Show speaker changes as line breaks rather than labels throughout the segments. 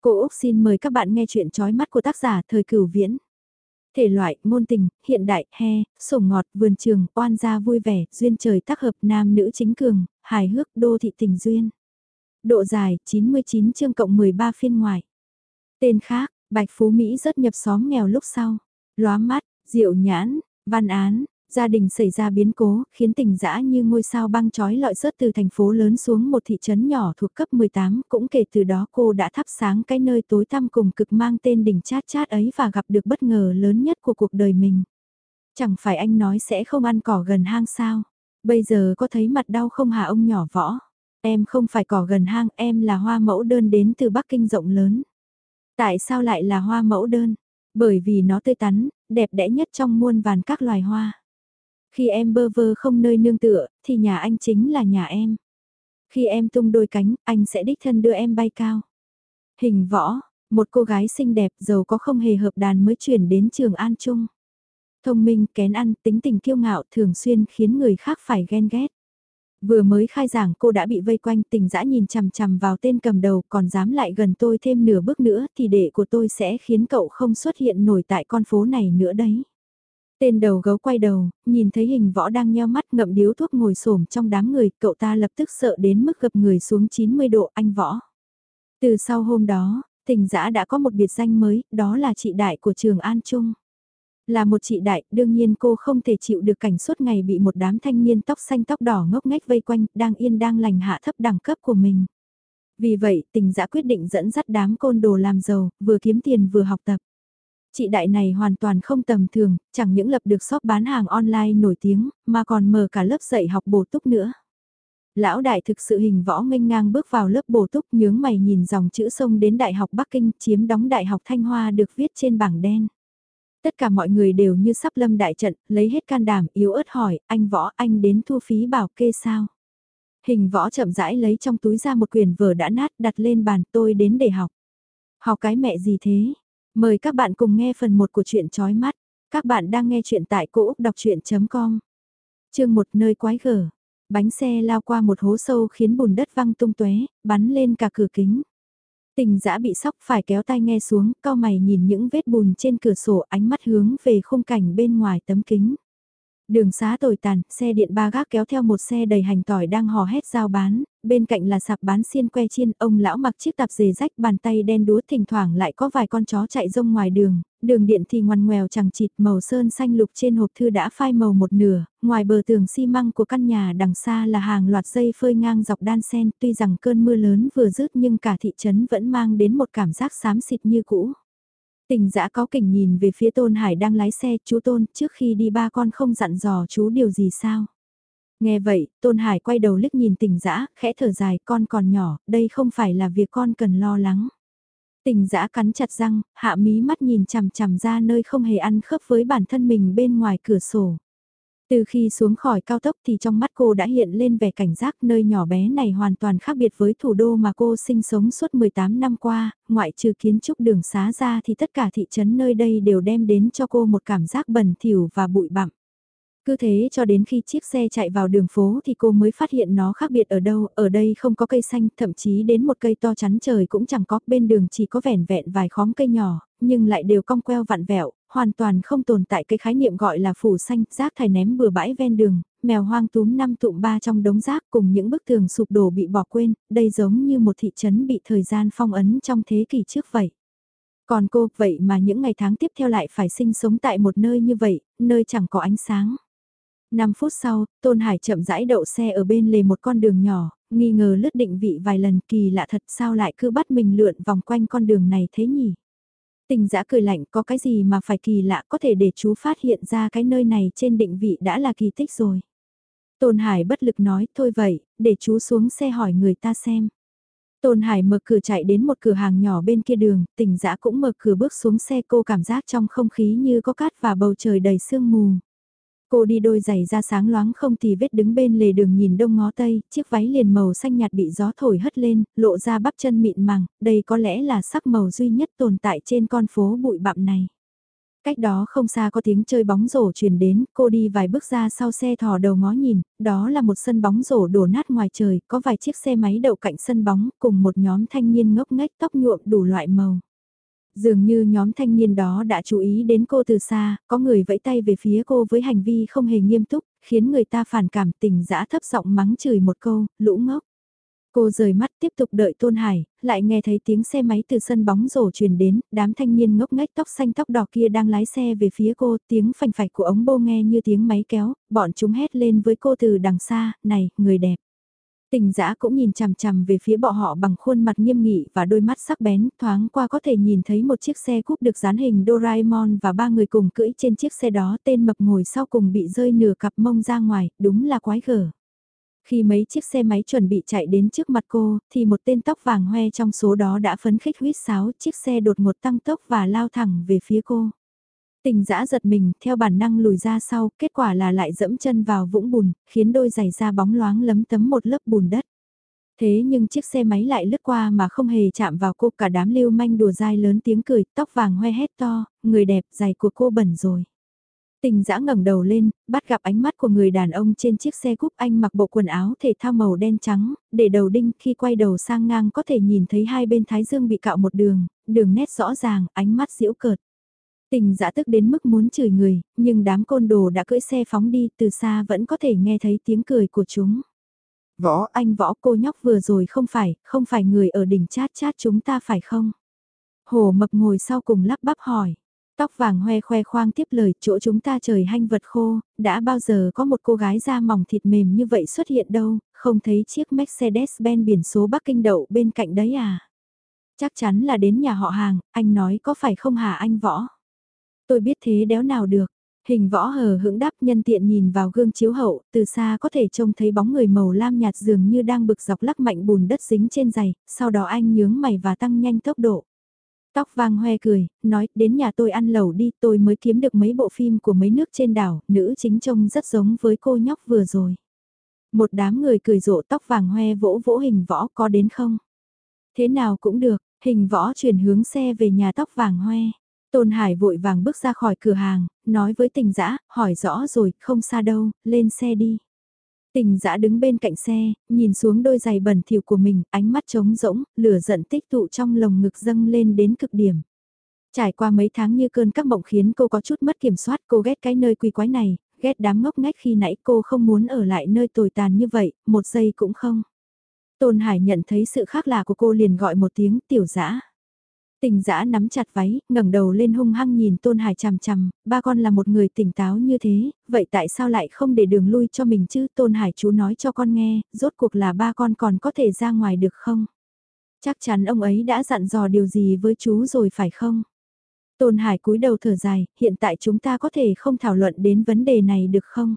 Cô Úc xin mời các bạn nghe chuyện trói mắt của tác giả thời cửu viễn. Thể loại, ngôn tình, hiện đại, he, sủng ngọt, vườn trường, oan gia vui vẻ, duyên trời tác hợp, nam nữ chính cường, hài hước, đô thị tình duyên. Độ dài, 99 chương cộng 13 phiên ngoài. Tên khác, Bạch Phú Mỹ rất nhập xóm nghèo lúc sau. Lóa mắt, diệu nhãn, văn án, Gia đình xảy ra biến cố, khiến tình dã như ngôi sao băng chói lọi rớt từ thành phố lớn xuống một thị trấn nhỏ thuộc cấp 18, cũng kể từ đó cô đã thắp sáng cái nơi tối tăm cùng cực mang tên đỉnh chát chát ấy và gặp được bất ngờ lớn nhất của cuộc đời mình. Chẳng phải anh nói sẽ không ăn cỏ gần hang sao? Bây giờ có thấy mặt đau không hả ông nhỏ võ? Em không phải cỏ gần hang, em là hoa mẫu đơn đến từ Bắc Kinh rộng lớn. Tại sao lại là hoa mẫu đơn? Bởi vì nó tươi tắn, đẹp đẽ nhất trong muôn vàn các loài hoa. Khi em bơ vơ không nơi nương tựa, thì nhà anh chính là nhà em. Khi em tung đôi cánh, anh sẽ đích thân đưa em bay cao. Hình võ, một cô gái xinh đẹp giàu có không hề hợp đàn mới chuyển đến trường An Trung. Thông minh, kén ăn, tính tình kiêu ngạo thường xuyên khiến người khác phải ghen ghét. Vừa mới khai giảng cô đã bị vây quanh tình dã nhìn chằm chằm vào tên cầm đầu còn dám lại gần tôi thêm nửa bước nữa thì đệ của tôi sẽ khiến cậu không xuất hiện nổi tại con phố này nữa đấy. Tên đầu gấu quay đầu, nhìn thấy hình võ đang nheo mắt ngậm điếu thuốc ngồi xổm trong đám người, cậu ta lập tức sợ đến mức gập người xuống 90 độ anh võ. Từ sau hôm đó, tình giã đã có một biệt danh mới, đó là chị đại của trường An Trung. Là một chị đại, đương nhiên cô không thể chịu được cảnh suốt ngày bị một đám thanh niên tóc xanh tóc đỏ ngốc nghếch vây quanh, đang yên đang lành hạ thấp đẳng cấp của mình. Vì vậy, tình giã quyết định dẫn dắt đám côn đồ làm giàu, vừa kiếm tiền vừa học tập. Chị đại này hoàn toàn không tầm thường, chẳng những lập được shop bán hàng online nổi tiếng, mà còn mở cả lớp dạy học bổ túc nữa. Lão đại thực sự hình võ nghênh ngang bước vào lớp bổ túc nhướng mày nhìn dòng chữ sông đến Đại học Bắc Kinh chiếm đóng Đại học Thanh Hoa được viết trên bảng đen. Tất cả mọi người đều như sắp lâm đại trận, lấy hết can đảm yếu ớt hỏi, anh võ anh đến thu phí bảo kê sao? Hình võ chậm rãi lấy trong túi ra một quyển vở đã nát đặt lên bàn tôi đến để học. Học cái mẹ gì thế? Mời các bạn cùng nghe phần 1 của truyện chói mắt. Các bạn đang nghe truyện tại cỗ đọc chuyện.com. Chương một nơi quái gở. Bánh xe lao qua một hố sâu khiến bùn đất văng tung tóe, bắn lên cả cửa kính. Tình dã bị sóc phải kéo tay nghe xuống, cao mày nhìn những vết bùn trên cửa sổ ánh mắt hướng về khung cảnh bên ngoài tấm kính. Đường xá tồi tàn, xe điện ba gác kéo theo một xe đầy hành tỏi đang hò hét giao bán, bên cạnh là sạp bán xiên que chiên, ông lão mặc chiếc tạp dề rách bàn tay đen đúa thỉnh thoảng lại có vài con chó chạy rông ngoài đường, đường điện thì ngoằn ngoèo chẳng chịt màu sơn xanh lục trên hộp thư đã phai màu một nửa, ngoài bờ tường xi măng của căn nhà đằng xa là hàng loạt dây phơi ngang dọc đan sen, tuy rằng cơn mưa lớn vừa dứt nhưng cả thị trấn vẫn mang đến một cảm giác xám xịt như cũ. Tình dã có kỉnh nhìn về phía Tôn Hải đang lái xe, chú Tôn, trước khi đi ba con không dặn dò chú điều gì sao? Nghe vậy, Tôn Hải quay đầu liếc nhìn tình dã khẽ thở dài, con còn nhỏ, đây không phải là việc con cần lo lắng. Tình dã cắn chặt răng, hạ mí mắt nhìn chằm chằm ra nơi không hề ăn khớp với bản thân mình bên ngoài cửa sổ. Từ khi xuống khỏi cao tốc thì trong mắt cô đã hiện lên vẻ cảnh giác nơi nhỏ bé này hoàn toàn khác biệt với thủ đô mà cô sinh sống suốt 18 năm qua, ngoại trừ kiến trúc đường xá ra thì tất cả thị trấn nơi đây đều đem đến cho cô một cảm giác bẩn thỉu và bụi bặm. Cứ thế cho đến khi chiếc xe chạy vào đường phố thì cô mới phát hiện nó khác biệt ở đâu, ở đây không có cây xanh, thậm chí đến một cây to chắn trời cũng chẳng có, bên đường chỉ có vẻn vẹn vài khóm cây nhỏ, nhưng lại đều cong queo vặn vẹo, hoàn toàn không tồn tại cái khái niệm gọi là phủ xanh, rác thải ném bừa bãi ven đường, mèo hoang túm năm tụm ba trong đống rác cùng những bức tường sụp đổ bị bỏ quên, đây giống như một thị trấn bị thời gian phong ấn trong thế kỷ trước vậy. Còn cô, vậy mà những ngày tháng tiếp theo lại phải sinh sống tại một nơi như vậy, nơi chẳng có ánh sáng. 5 phút sau, Tôn Hải chậm rãi đậu xe ở bên lề một con đường nhỏ, nghi ngờ lướt định vị vài lần kỳ lạ thật sao lại cứ bắt mình lượn vòng quanh con đường này thế nhỉ? Tình giã cười lạnh có cái gì mà phải kỳ lạ có thể để chú phát hiện ra cái nơi này trên định vị đã là kỳ tích rồi. Tôn Hải bất lực nói thôi vậy, để chú xuống xe hỏi người ta xem. Tôn Hải mở cửa chạy đến một cửa hàng nhỏ bên kia đường, tình dã cũng mở cửa bước xuống xe cô cảm giác trong không khí như có cát và bầu trời đầy sương mù. Cô đi đôi giày da sáng loáng không thì vết đứng bên lề đường nhìn đông ngó tây, chiếc váy liền màu xanh nhạt bị gió thổi hất lên, lộ ra bắp chân mịn màng, đây có lẽ là sắc màu duy nhất tồn tại trên con phố bụi bặm này. Cách đó không xa có tiếng chơi bóng rổ truyền đến, cô đi vài bước ra sau xe thò đầu ngó nhìn, đó là một sân bóng rổ đổ nát ngoài trời, có vài chiếc xe máy đậu cạnh sân bóng, cùng một nhóm thanh niên ngốc nghếch tóc nhuộm đủ loại màu. Dường như nhóm thanh niên đó đã chú ý đến cô từ xa, có người vẫy tay về phía cô với hành vi không hề nghiêm túc, khiến người ta phản cảm tình dã thấp giọng mắng chửi một câu, lũ ngốc. Cô rời mắt tiếp tục đợi Tôn Hải, lại nghe thấy tiếng xe máy từ sân bóng rổ truyền đến, đám thanh niên ngốc nghếch tóc xanh tóc đỏ kia đang lái xe về phía cô, tiếng phành phạch của ống bô nghe như tiếng máy kéo, bọn chúng hét lên với cô từ đằng xa, này, người đẹp. Tình giã cũng nhìn chằm chằm về phía bọn họ bằng khuôn mặt nghiêm nghị và đôi mắt sắc bén, thoáng qua có thể nhìn thấy một chiếc xe cúp được dán hình Doraemon và ba người cùng cưỡi trên chiếc xe đó tên mập ngồi sau cùng bị rơi nửa cặp mông ra ngoài, đúng là quái gở. Khi mấy chiếc xe máy chuẩn bị chạy đến trước mặt cô, thì một tên tóc vàng hoe trong số đó đã phấn khích huyết sáo, chiếc xe đột ngột tăng tốc và lao thẳng về phía cô. Tình dã giật mình, theo bản năng lùi ra sau, kết quả là lại dẫm chân vào vũng bùn, khiến đôi giày da bóng loáng lấm tấm một lớp bùn đất. Thế nhưng chiếc xe máy lại lướt qua mà không hề chạm vào cô cả đám lưu manh đùa dai lớn tiếng cười, tóc vàng hoe hét to, người đẹp, giày của cô bẩn rồi. Tình dã ngẩng đầu lên, bắt gặp ánh mắt của người đàn ông trên chiếc xe cúp anh mặc bộ quần áo thể thao màu đen trắng, để đầu đinh khi quay đầu sang ngang có thể nhìn thấy hai bên thái dương bị cạo một đường, đường nét rõ ràng, ánh mắt diễu cợt. Tình dã tức đến mức muốn chửi người, nhưng đám côn đồ đã cưỡi xe phóng đi từ xa vẫn có thể nghe thấy tiếng cười của chúng. Võ, anh võ cô nhóc vừa rồi không phải, không phải người ở đỉnh chát chát chúng ta phải không? Hồ mập ngồi sau cùng lắp bắp hỏi. Tóc vàng hoe khoe khoang tiếp lời chỗ chúng ta trời hanh vật khô, đã bao giờ có một cô gái da mỏng thịt mềm như vậy xuất hiện đâu, không thấy chiếc Mercedes-Benz biển số Bắc Kinh đậu bên cạnh đấy à? Chắc chắn là đến nhà họ hàng, anh nói có phải không hả anh võ? Tôi biết thế đéo nào được. Hình võ hờ hững đáp nhân tiện nhìn vào gương chiếu hậu, từ xa có thể trông thấy bóng người màu lam nhạt dường như đang bực dọc lắc mạnh bùn đất dính trên giày, sau đó anh nhướng mày và tăng nhanh tốc độ. Tóc vàng hoe cười, nói, đến nhà tôi ăn lẩu đi, tôi mới kiếm được mấy bộ phim của mấy nước trên đảo, nữ chính trông rất giống với cô nhóc vừa rồi. Một đám người cười rộ tóc vàng hoe vỗ vỗ hình võ có đến không? Thế nào cũng được, hình võ chuyển hướng xe về nhà tóc vàng hoe. Tôn Hải vội vàng bước ra khỏi cửa hàng, nói với tình dã hỏi rõ rồi, không xa đâu, lên xe đi. Tình dã đứng bên cạnh xe, nhìn xuống đôi giày bẩn thỉu của mình, ánh mắt trống rỗng, lửa giận tích tụ trong lồng ngực dâng lên đến cực điểm. Trải qua mấy tháng như cơn các mộng khiến cô có chút mất kiểm soát, cô ghét cái nơi quỷ quái này, ghét đám ngốc ngách khi nãy cô không muốn ở lại nơi tồi tàn như vậy, một giây cũng không. Tôn Hải nhận thấy sự khác lạ của cô liền gọi một tiếng tiểu dã Tình dã nắm chặt váy, ngẩng đầu lên hung hăng nhìn Tôn Hải chằm chằm, ba con là một người tỉnh táo như thế, vậy tại sao lại không để đường lui cho mình chứ? Tôn Hải chú nói cho con nghe, rốt cuộc là ba con còn có thể ra ngoài được không? Chắc chắn ông ấy đã dặn dò điều gì với chú rồi phải không? Tôn Hải cúi đầu thở dài, hiện tại chúng ta có thể không thảo luận đến vấn đề này được không?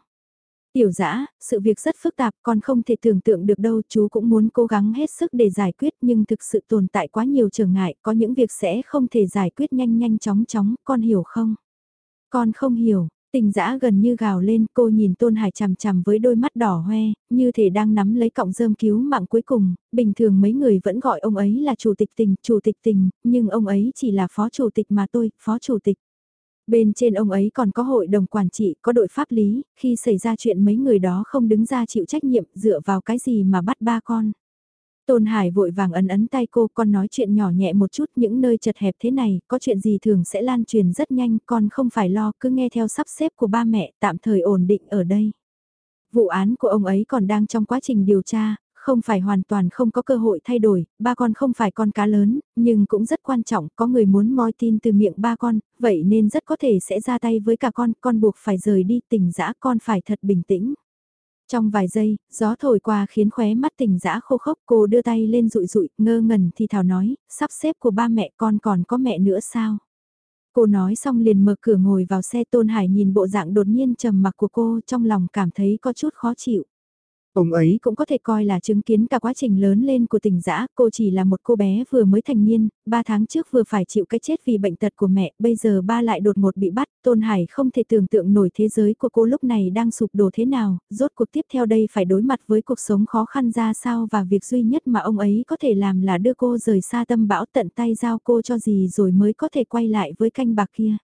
Tiểu dã sự việc rất phức tạp, con không thể tưởng tượng được đâu, chú cũng muốn cố gắng hết sức để giải quyết nhưng thực sự tồn tại quá nhiều trở ngại, có những việc sẽ không thể giải quyết nhanh nhanh chóng chóng, con hiểu không? Con không hiểu, tình dã gần như gào lên, cô nhìn Tôn Hải chằm chằm với đôi mắt đỏ hoe, như thể đang nắm lấy cọng rơm cứu mạng cuối cùng, bình thường mấy người vẫn gọi ông ấy là chủ tịch tình, chủ tịch tình, nhưng ông ấy chỉ là phó chủ tịch mà tôi, phó chủ tịch. Bên trên ông ấy còn có hội đồng quản trị, có đội pháp lý, khi xảy ra chuyện mấy người đó không đứng ra chịu trách nhiệm dựa vào cái gì mà bắt ba con. Tôn Hải vội vàng ấn ấn tay cô, con nói chuyện nhỏ nhẹ một chút, những nơi chật hẹp thế này, có chuyện gì thường sẽ lan truyền rất nhanh, con không phải lo, cứ nghe theo sắp xếp của ba mẹ, tạm thời ổn định ở đây. Vụ án của ông ấy còn đang trong quá trình điều tra, không phải hoàn toàn không có cơ hội thay đổi, ba con không phải con cá lớn, nhưng cũng rất quan trọng, có người muốn moi tin từ miệng ba con, vậy nên rất có thể sẽ ra tay với cả con, con buộc phải rời đi tỉnh dã con phải thật bình tĩnh. Trong vài giây, gió thổi qua khiến khóe mắt tỉnh dã khô khốc cô đưa tay lên rụi rụi, ngơ ngẩn thì thảo nói, sắp xếp của ba mẹ con còn có mẹ nữa sao? Cô nói xong liền mở cửa ngồi vào xe Tôn Hải nhìn bộ dạng đột nhiên trầm mặc của cô trong lòng cảm thấy có chút khó chịu. Ông ấy cũng có thể coi là chứng kiến cả quá trình lớn lên của tình dã, cô chỉ là một cô bé vừa mới thành niên, ba tháng trước vừa phải chịu cái chết vì bệnh tật của mẹ, bây giờ ba lại đột ngột bị bắt, Tôn Hải không thể tưởng tượng nổi thế giới của cô lúc này đang sụp đổ thế nào, rốt cuộc tiếp theo đây phải đối mặt với cuộc sống khó khăn ra sao và việc duy nhất mà ông ấy có thể làm là đưa cô rời xa tâm bão tận tay giao cô cho gì rồi mới có thể quay lại với canh bạc kia.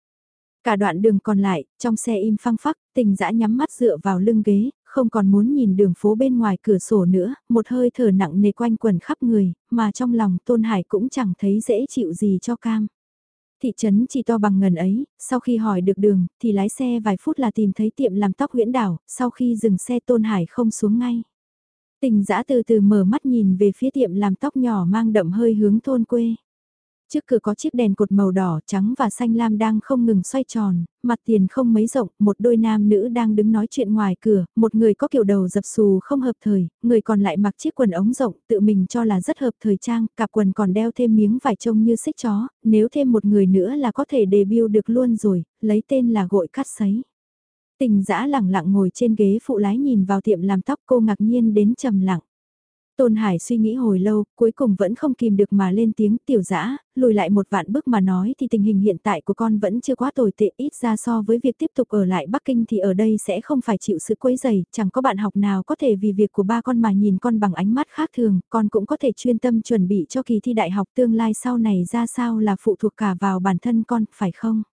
Cả đoạn đường còn lại, trong xe im phăng phắc, tình dã nhắm mắt dựa vào lưng ghế, không còn muốn nhìn đường phố bên ngoài cửa sổ nữa, một hơi thở nặng nề quanh quần khắp người, mà trong lòng Tôn Hải cũng chẳng thấy dễ chịu gì cho cam. Thị trấn chỉ to bằng ngần ấy, sau khi hỏi được đường, thì lái xe vài phút là tìm thấy tiệm làm tóc huyễn đảo, sau khi dừng xe Tôn Hải không xuống ngay. Tình dã từ từ mở mắt nhìn về phía tiệm làm tóc nhỏ mang đậm hơi hướng thôn quê. Trước cửa có chiếc đèn cột màu đỏ trắng và xanh lam đang không ngừng xoay tròn, mặt tiền không mấy rộng, một đôi nam nữ đang đứng nói chuyện ngoài cửa, một người có kiểu đầu dập xù không hợp thời, người còn lại mặc chiếc quần ống rộng tự mình cho là rất hợp thời trang, cặp quần còn đeo thêm miếng vải trông như xích chó, nếu thêm một người nữa là có thể debut được luôn rồi, lấy tên là gội cắt sấy. Tình dã lẳng lặng ngồi trên ghế phụ lái nhìn vào tiệm làm tóc cô ngạc nhiên đến trầm lặng. Tôn Hải suy nghĩ hồi lâu, cuối cùng vẫn không kìm được mà lên tiếng tiểu dã lùi lại một vạn bước mà nói thì tình hình hiện tại của con vẫn chưa quá tồi tệ ít ra so với việc tiếp tục ở lại Bắc Kinh thì ở đây sẽ không phải chịu sự quấy dày, chẳng có bạn học nào có thể vì việc của ba con mà nhìn con bằng ánh mắt khác thường, con cũng có thể chuyên tâm chuẩn bị cho kỳ thi đại học tương lai sau này ra sao là phụ thuộc cả vào bản thân con, phải không?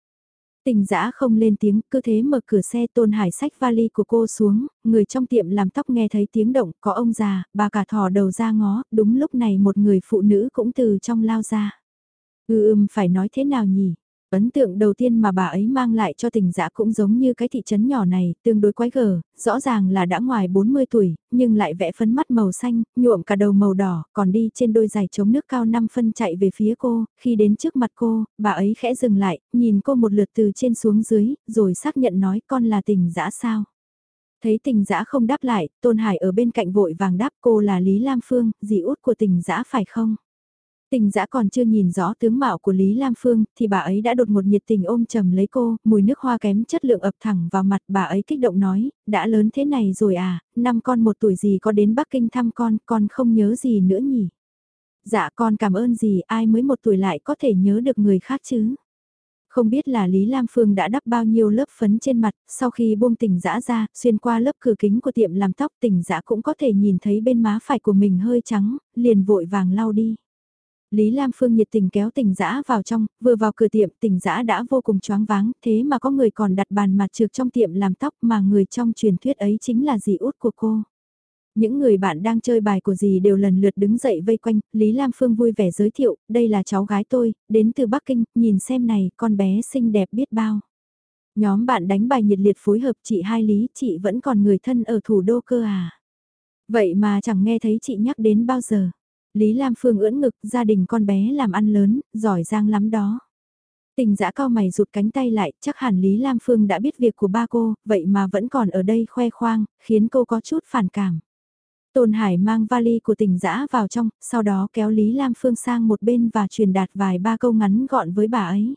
Tình dã không lên tiếng, cứ thế mở cửa xe tôn hải sách vali của cô xuống, người trong tiệm làm tóc nghe thấy tiếng động, có ông già, bà cả thò đầu ra ngó, đúng lúc này một người phụ nữ cũng từ trong lao ra. Ừ ưm phải nói thế nào nhỉ? Ấn tượng đầu tiên mà bà ấy mang lại cho tình dã cũng giống như cái thị trấn nhỏ này, tương đối quái gở, rõ ràng là đã ngoài 40 tuổi, nhưng lại vẽ phấn mắt màu xanh, nhuộm cả đầu màu đỏ, còn đi trên đôi giày chống nước cao 5 phân chạy về phía cô, khi đến trước mặt cô, bà ấy khẽ dừng lại, nhìn cô một lượt từ trên xuống dưới, rồi xác nhận nói con là tình dã sao. Thấy tình dã không đáp lại, Tôn Hải ở bên cạnh vội vàng đáp cô là Lý Lam Phương, dì út của tình dã phải không? Tình dã còn chưa nhìn rõ tướng mạo của Lý Lam Phương, thì bà ấy đã đột một nhiệt tình ôm chầm lấy cô, mùi nước hoa kém chất lượng ập thẳng vào mặt bà ấy kích động nói, đã lớn thế này rồi à, năm con một tuổi gì có đến Bắc Kinh thăm con, con không nhớ gì nữa nhỉ? Dạ con cảm ơn gì, ai mới một tuổi lại có thể nhớ được người khác chứ? Không biết là Lý Lam Phương đã đắp bao nhiêu lớp phấn trên mặt, sau khi buông tình dã ra, xuyên qua lớp cửa kính của tiệm làm tóc tình dã cũng có thể nhìn thấy bên má phải của mình hơi trắng, liền vội vàng lau đi. Lý Lam Phương nhiệt tình kéo tình dã vào trong, vừa vào cửa tiệm tình dã đã vô cùng choáng váng, thế mà có người còn đặt bàn mặt trược trong tiệm làm tóc mà người trong truyền thuyết ấy chính là dì út của cô. Những người bạn đang chơi bài của dì đều lần lượt đứng dậy vây quanh, Lý Lam Phương vui vẻ giới thiệu, đây là cháu gái tôi, đến từ Bắc Kinh, nhìn xem này, con bé xinh đẹp biết bao. Nhóm bạn đánh bài nhiệt liệt phối hợp chị hai Lý, chị vẫn còn người thân ở thủ đô cơ à. Vậy mà chẳng nghe thấy chị nhắc đến bao giờ. Lý Lam Phương ưỡn ngực, gia đình con bé làm ăn lớn, giỏi giang lắm đó. Tình dã cao mày rụt cánh tay lại, chắc hẳn Lý Lam Phương đã biết việc của ba cô, vậy mà vẫn còn ở đây khoe khoang, khiến cô có chút phản cảm. Tôn Hải mang vali của tình dã vào trong, sau đó kéo Lý Lam Phương sang một bên và truyền đạt vài ba câu ngắn gọn với bà ấy.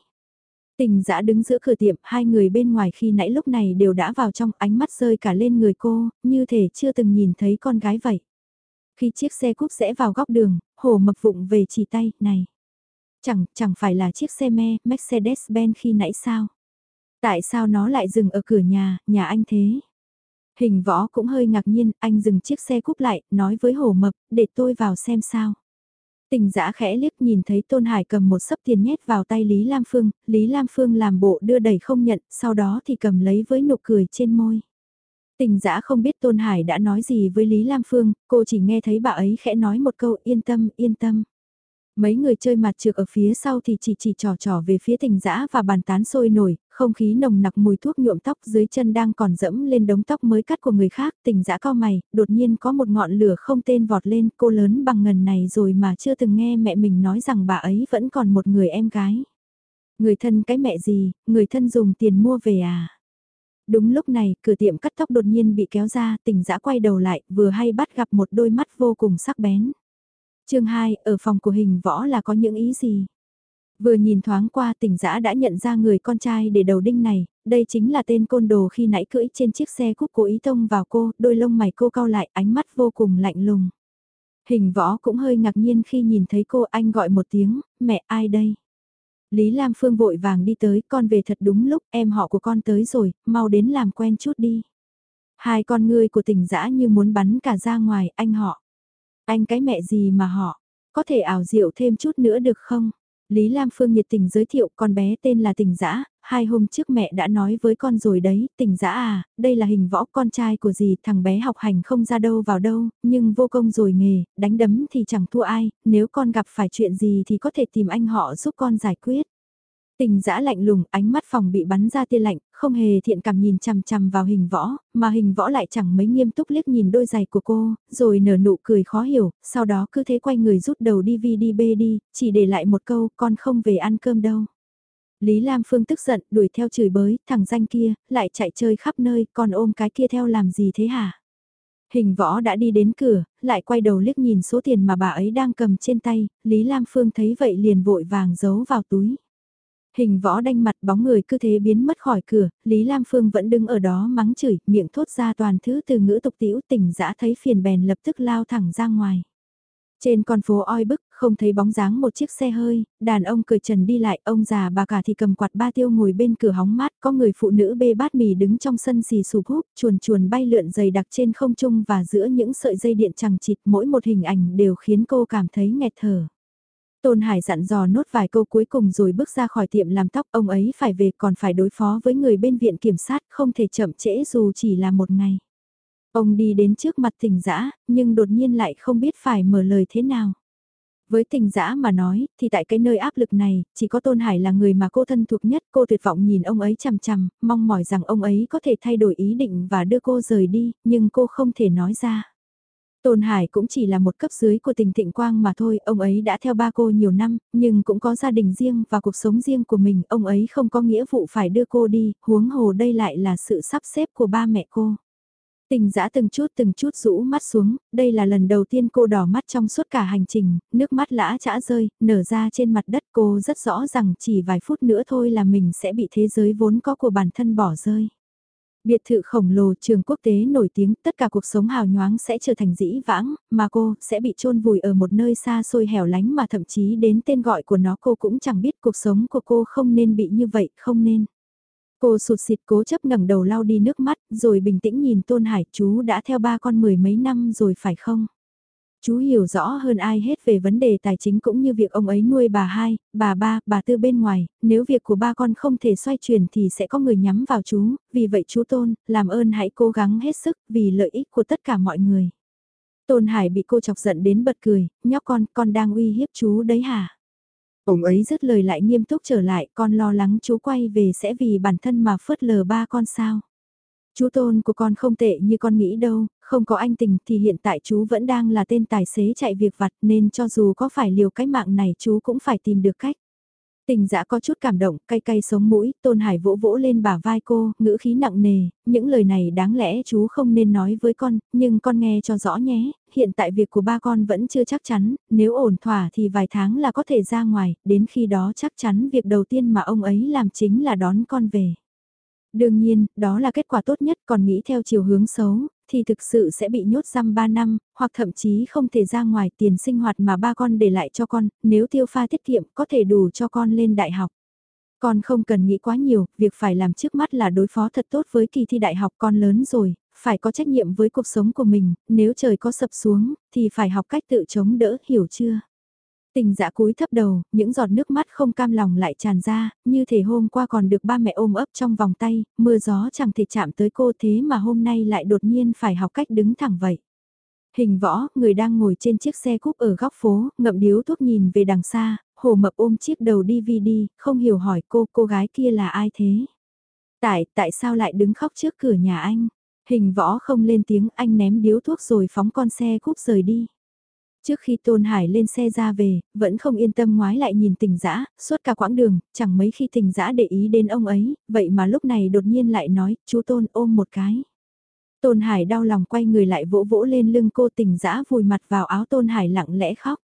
Tình dã đứng giữa cửa tiệm, hai người bên ngoài khi nãy lúc này đều đã vào trong, ánh mắt rơi cả lên người cô, như thể chưa từng nhìn thấy con gái vậy. Khi chiếc xe cúp rẽ vào góc đường, hồ mập vụng về chỉ tay, này. Chẳng, chẳng phải là chiếc xe me, Mercedes-Benz khi nãy sao? Tại sao nó lại dừng ở cửa nhà, nhà anh thế? Hình võ cũng hơi ngạc nhiên, anh dừng chiếc xe cúp lại, nói với hồ mập, để tôi vào xem sao. Tình giã khẽ liếc nhìn thấy Tôn Hải cầm một sấp tiền nhét vào tay Lý Lam Phương, Lý Lam Phương làm bộ đưa đẩy không nhận, sau đó thì cầm lấy với nụ cười trên môi. Tình dã không biết Tôn Hải đã nói gì với Lý Lam Phương, cô chỉ nghe thấy bà ấy khẽ nói một câu yên tâm, yên tâm. Mấy người chơi mặt trược ở phía sau thì chỉ chỉ trò trò về phía tình dã và bàn tán sôi nổi, không khí nồng nặc mùi thuốc nhuộm tóc dưới chân đang còn dẫm lên đống tóc mới cắt của người khác, tình dã cao mày, đột nhiên có một ngọn lửa không tên vọt lên, cô lớn bằng ngần này rồi mà chưa từng nghe mẹ mình nói rằng bà ấy vẫn còn một người em gái. Người thân cái mẹ gì, người thân dùng tiền mua về à? Đúng lúc này, cửa tiệm cắt tóc đột nhiên bị kéo ra, tình dã quay đầu lại, vừa hay bắt gặp một đôi mắt vô cùng sắc bén. chương 2, ở phòng của hình võ là có những ý gì? Vừa nhìn thoáng qua tỉnh dã đã nhận ra người con trai để đầu đinh này, đây chính là tên côn đồ khi nãy cưỡi trên chiếc xe cúp cố ý tông vào cô, đôi lông mày cô cau lại ánh mắt vô cùng lạnh lùng. Hình võ cũng hơi ngạc nhiên khi nhìn thấy cô anh gọi một tiếng, mẹ ai đây? Lý Lam Phương vội vàng đi tới, con về thật đúng lúc, em họ của con tới rồi, mau đến làm quen chút đi. Hai con ngươi của tỉnh dã như muốn bắn cả ra ngoài, anh họ. Anh cái mẹ gì mà họ, có thể ảo diệu thêm chút nữa được không? Lý Lam Phương nhiệt tình giới thiệu con bé tên là tình dã hai hôm trước mẹ đã nói với con rồi đấy, Tình dã à, đây là hình võ con trai của gì, thằng bé học hành không ra đâu vào đâu, nhưng vô công rồi nghề, đánh đấm thì chẳng thua ai, nếu con gặp phải chuyện gì thì có thể tìm anh họ giúp con giải quyết. Tình dã lạnh lùng, ánh mắt phòng bị bắn ra tia lạnh, không hề thiện cảm nhìn chằm chằm vào hình võ, mà hình võ lại chẳng mấy nghiêm túc liếc nhìn đôi giày của cô, rồi nở nụ cười khó hiểu, sau đó cứ thế quay người rút đầu đi vi đi bê đi, chỉ để lại một câu, con không về ăn cơm đâu. Lý Lam Phương tức giận, đuổi theo chửi bới, thằng danh kia, lại chạy chơi khắp nơi, còn ôm cái kia theo làm gì thế hả? Hình võ đã đi đến cửa, lại quay đầu liếc nhìn số tiền mà bà ấy đang cầm trên tay, Lý Lam Phương thấy vậy liền vội vàng giấu vào túi. Hình võ đanh mặt bóng người cứ thế biến mất khỏi cửa, Lý Lam Phương vẫn đứng ở đó mắng chửi, miệng thốt ra toàn thứ từ ngữ tục tiểu tỉnh dã thấy phiền bèn lập tức lao thẳng ra ngoài. Trên con phố oi bức, không thấy bóng dáng một chiếc xe hơi, đàn ông cười trần đi lại, ông già bà cả thì cầm quạt ba tiêu ngồi bên cửa hóng mát, có người phụ nữ bê bát mì đứng trong sân xì sụp húp, chuồn chuồn bay lượn dày đặc trên không trung và giữa những sợi dây điện chẳng chịt mỗi một hình ảnh đều khiến cô cảm thấy nghẹt thở. Tôn Hải dặn dò nốt vài câu cuối cùng rồi bước ra khỏi tiệm làm tóc, ông ấy phải về còn phải đối phó với người bên viện kiểm sát, không thể chậm trễ dù chỉ là một ngày. Ông đi đến trước mặt tình dã nhưng đột nhiên lại không biết phải mở lời thế nào. Với tình dã mà nói, thì tại cái nơi áp lực này, chỉ có Tôn Hải là người mà cô thân thuộc nhất, cô tuyệt vọng nhìn ông ấy chằm chằm, mong mỏi rằng ông ấy có thể thay đổi ý định và đưa cô rời đi, nhưng cô không thể nói ra. Tôn Hải cũng chỉ là một cấp dưới của tình thịnh quang mà thôi, ông ấy đã theo ba cô nhiều năm, nhưng cũng có gia đình riêng và cuộc sống riêng của mình, ông ấy không có nghĩa vụ phải đưa cô đi, huống hồ đây lại là sự sắp xếp của ba mẹ cô. Tình giã từng chút từng chút rũ mắt xuống, đây là lần đầu tiên cô đỏ mắt trong suốt cả hành trình, nước mắt lã chã rơi, nở ra trên mặt đất cô rất rõ rằng chỉ vài phút nữa thôi là mình sẽ bị thế giới vốn có của bản thân bỏ rơi. Biệt thự khổng lồ trường quốc tế nổi tiếng, tất cả cuộc sống hào nhoáng sẽ trở thành dĩ vãng, mà cô sẽ bị chôn vùi ở một nơi xa xôi hẻo lánh mà thậm chí đến tên gọi của nó cô cũng chẳng biết cuộc sống của cô không nên bị như vậy, không nên. Cô sụt xịt cố chấp ngẩng đầu lau đi nước mắt, rồi bình tĩnh nhìn Tôn Hải, chú đã theo ba con mười mấy năm rồi phải không? Chú hiểu rõ hơn ai hết về vấn đề tài chính cũng như việc ông ấy nuôi bà hai, bà ba, bà tư bên ngoài, nếu việc của ba con không thể xoay chuyển thì sẽ có người nhắm vào chú, vì vậy chú Tôn, làm ơn hãy cố gắng hết sức vì lợi ích của tất cả mọi người. Tôn Hải bị cô chọc giận đến bật cười, nhóc con, con đang uy hiếp chú đấy hả? Ông ấy dứt lời lại nghiêm túc trở lại, con lo lắng chú quay về sẽ vì bản thân mà phớt lờ ba con sao? Chú tôn của con không tệ như con nghĩ đâu, không có anh tình thì hiện tại chú vẫn đang là tên tài xế chạy việc vặt nên cho dù có phải liều cái mạng này chú cũng phải tìm được cách. Tình dã có chút cảm động, cay cay sống mũi, Tôn Hải vỗ vỗ lên bả vai cô, ngữ khí nặng nề, những lời này đáng lẽ chú không nên nói với con, nhưng con nghe cho rõ nhé, hiện tại việc của ba con vẫn chưa chắc chắn, nếu ổn thỏa thì vài tháng là có thể ra ngoài, đến khi đó chắc chắn việc đầu tiên mà ông ấy làm chính là đón con về. Đương nhiên, đó là kết quả tốt nhất còn nghĩ theo chiều hướng xấu, thì thực sự sẽ bị nhốt giam 3 năm, hoặc thậm chí không thể ra ngoài tiền sinh hoạt mà ba con để lại cho con, nếu tiêu pha tiết kiệm có thể đủ cho con lên đại học. Con không cần nghĩ quá nhiều, việc phải làm trước mắt là đối phó thật tốt với kỳ thi đại học con lớn rồi, phải có trách nhiệm với cuộc sống của mình, nếu trời có sập xuống, thì phải học cách tự chống đỡ, hiểu chưa? Tình dạ cúi thấp đầu, những giọt nước mắt không cam lòng lại tràn ra, như thể hôm qua còn được ba mẹ ôm ấp trong vòng tay, mưa gió chẳng thể chạm tới cô thế mà hôm nay lại đột nhiên phải học cách đứng thẳng vậy. Hình võ, người đang ngồi trên chiếc xe cúp ở góc phố, ngậm điếu thuốc nhìn về đằng xa, hồ mập ôm chiếc đầu DVD, không hiểu hỏi cô, cô gái kia là ai thế? Tại, tại sao lại đứng khóc trước cửa nhà anh? Hình võ không lên tiếng, anh ném điếu thuốc rồi phóng con xe cúp rời đi. Trước khi Tôn Hải lên xe ra về, vẫn không yên tâm ngoái lại nhìn tình dã suốt cả quãng đường, chẳng mấy khi tình dã để ý đến ông ấy, vậy mà lúc này đột nhiên lại nói, chú Tôn ôm một cái. Tôn Hải đau lòng quay người lại vỗ vỗ lên lưng cô tình dã vùi mặt vào áo Tôn Hải lặng lẽ khóc.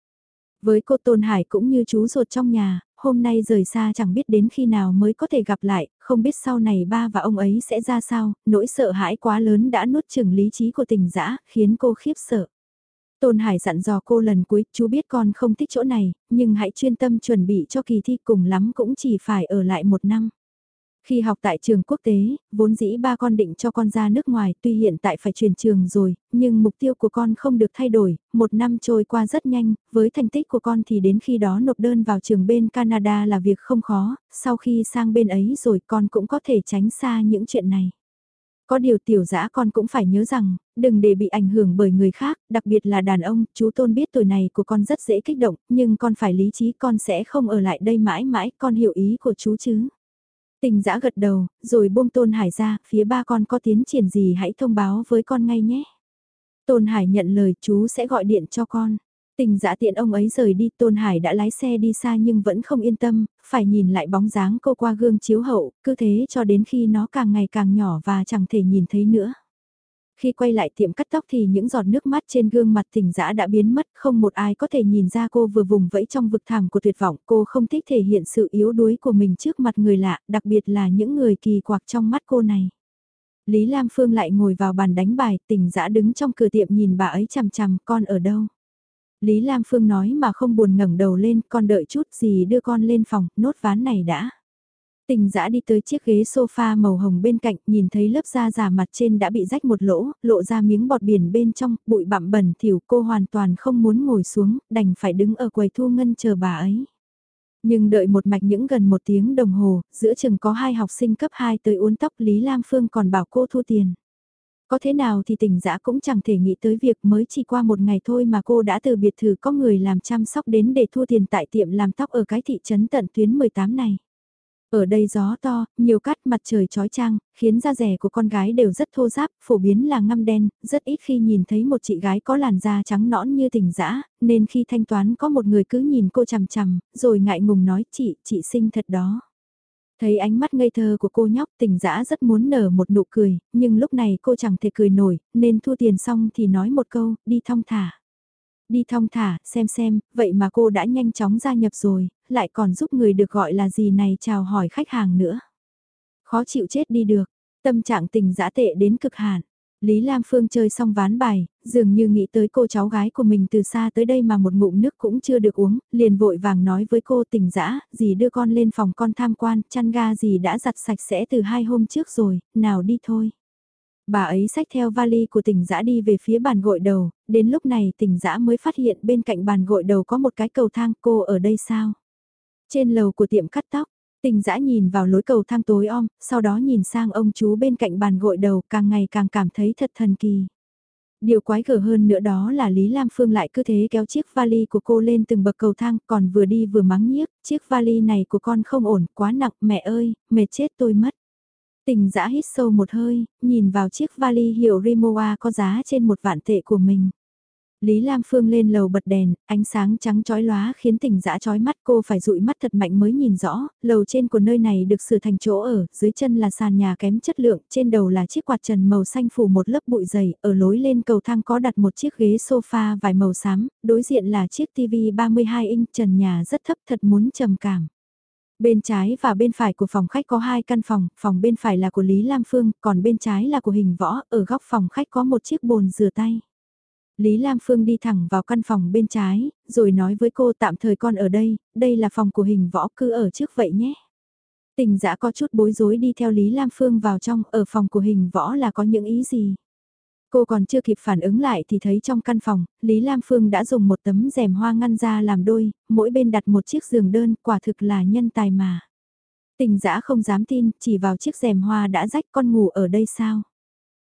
Với cô Tôn Hải cũng như chú ruột trong nhà, hôm nay rời xa chẳng biết đến khi nào mới có thể gặp lại, không biết sau này ba và ông ấy sẽ ra sao, nỗi sợ hãi quá lớn đã nuốt chừng lý trí của tình dã khiến cô khiếp sợ. Tôn Hải dặn dò cô lần cuối, chú biết con không thích chỗ này, nhưng hãy chuyên tâm chuẩn bị cho kỳ thi cùng lắm cũng chỉ phải ở lại một năm. Khi học tại trường quốc tế, vốn dĩ ba con định cho con ra nước ngoài tuy hiện tại phải chuyển trường rồi, nhưng mục tiêu của con không được thay đổi, một năm trôi qua rất nhanh, với thành tích của con thì đến khi đó nộp đơn vào trường bên Canada là việc không khó, sau khi sang bên ấy rồi con cũng có thể tránh xa những chuyện này. Có điều tiểu dã con cũng phải nhớ rằng, đừng để bị ảnh hưởng bởi người khác, đặc biệt là đàn ông, chú Tôn biết tuổi này của con rất dễ kích động, nhưng con phải lý trí con sẽ không ở lại đây mãi mãi, con hiểu ý của chú chứ. Tình dã gật đầu, rồi buông Tôn Hải ra, phía ba con có tiến triển gì hãy thông báo với con ngay nhé. Tôn Hải nhận lời chú sẽ gọi điện cho con. Tình dã tiện ông ấy rời đi Tôn Hải đã lái xe đi xa nhưng vẫn không yên tâm, phải nhìn lại bóng dáng cô qua gương chiếu hậu, cứ thế cho đến khi nó càng ngày càng nhỏ và chẳng thể nhìn thấy nữa. Khi quay lại tiệm cắt tóc thì những giọt nước mắt trên gương mặt tình dã đã biến mất, không một ai có thể nhìn ra cô vừa vùng vẫy trong vực thẳm của tuyệt vọng. Cô không thích thể hiện sự yếu đuối của mình trước mặt người lạ, đặc biệt là những người kỳ quặc trong mắt cô này. Lý Lam Phương lại ngồi vào bàn đánh bài, tình dã đứng trong cửa tiệm nhìn bà ấy chằm chằm, con ở đâu? Lý Lam Phương nói mà không buồn ngẩng đầu lên, con đợi chút gì đưa con lên phòng, nốt ván này đã. Tình dã đi tới chiếc ghế sofa màu hồng bên cạnh, nhìn thấy lớp da giả mặt trên đã bị rách một lỗ, lộ ra miếng bọt biển bên trong, bụi bặm bẩn thỉu cô hoàn toàn không muốn ngồi xuống, đành phải đứng ở quầy thu ngân chờ bà ấy. Nhưng đợi một mạch những gần một tiếng đồng hồ, giữa chừng có hai học sinh cấp 2 tới uốn tóc Lý Lam Phương còn bảo cô thu tiền. Có thế nào thì tình dã cũng chẳng thể nghĩ tới việc mới chỉ qua một ngày thôi mà cô đã từ biệt thự có người làm chăm sóc đến để thu tiền tại tiệm làm tóc ở cái thị trấn tận tuyến 18 này. Ở đây gió to, nhiều cát, mặt trời chói chang, khiến da rẻ của con gái đều rất thô ráp, phổ biến là ngăm đen, rất ít khi nhìn thấy một chị gái có làn da trắng nõn như tình dã, nên khi thanh toán có một người cứ nhìn cô chằm chằm, rồi ngại ngùng nói chị, chị xinh thật đó. Thấy ánh mắt ngây thơ của cô nhóc tình dã rất muốn nở một nụ cười, nhưng lúc này cô chẳng thể cười nổi, nên thu tiền xong thì nói một câu, đi thong thả. Đi thong thả, xem xem, vậy mà cô đã nhanh chóng gia nhập rồi, lại còn giúp người được gọi là gì này chào hỏi khách hàng nữa. Khó chịu chết đi được, tâm trạng tình dã tệ đến cực hạn. Lý Lam Phương chơi xong ván bài, dường như nghĩ tới cô cháu gái của mình từ xa tới đây mà một ngụm nước cũng chưa được uống, liền vội vàng nói với cô tỉnh dã, "Dì đưa con lên phòng con tham quan, chăn ga gì đã giặt sạch sẽ từ hai hôm trước rồi, nào đi thôi. Bà ấy xách theo vali của tỉnh dã đi về phía bàn gội đầu, đến lúc này tỉnh dã mới phát hiện bên cạnh bàn gội đầu có một cái cầu thang cô ở đây sao? Trên lầu của tiệm cắt tóc, Tình dã nhìn vào lối cầu thang tối om, sau đó nhìn sang ông chú bên cạnh bàn gội đầu càng ngày càng cảm thấy thật thần kỳ. Điều quái gở hơn nữa đó là Lý Lam Phương lại cứ thế kéo chiếc vali của cô lên từng bậc cầu thang còn vừa đi vừa mắng nhiếc, chiếc vali này của con không ổn, quá nặng, mẹ ơi, mệt chết tôi mất. Tình dã hít sâu một hơi, nhìn vào chiếc vali hiệu Rimowa có giá trên một vạn tệ của mình. Lý Lam Phương lên lầu bật đèn, ánh sáng trắng chói lóa khiến tỉnh dã chói mắt cô phải dụi mắt thật mạnh mới nhìn rõ, lầu trên của nơi này được sửa thành chỗ ở, dưới chân là sàn nhà kém chất lượng, trên đầu là chiếc quạt trần màu xanh phủ một lớp bụi dày, ở lối lên cầu thang có đặt một chiếc ghế sofa vài màu xám, đối diện là chiếc TV 32 inch trần nhà rất thấp thật muốn trầm cảm. Bên trái và bên phải của phòng khách có hai căn phòng, phòng bên phải là của Lý Lam Phương, còn bên trái là của Hình Võ, ở góc phòng khách có một chiếc bồn rửa tay. Lý Lam Phương đi thẳng vào căn phòng bên trái, rồi nói với cô tạm thời con ở đây, đây là phòng của hình võ cư ở trước vậy nhé. Tình dã có chút bối rối đi theo Lý Lam Phương vào trong, ở phòng của hình võ là có những ý gì. Cô còn chưa kịp phản ứng lại thì thấy trong căn phòng, Lý Lam Phương đã dùng một tấm rèm hoa ngăn ra làm đôi, mỗi bên đặt một chiếc giường đơn, quả thực là nhân tài mà. Tình dã không dám tin, chỉ vào chiếc rèm hoa đã rách con ngủ ở đây sao?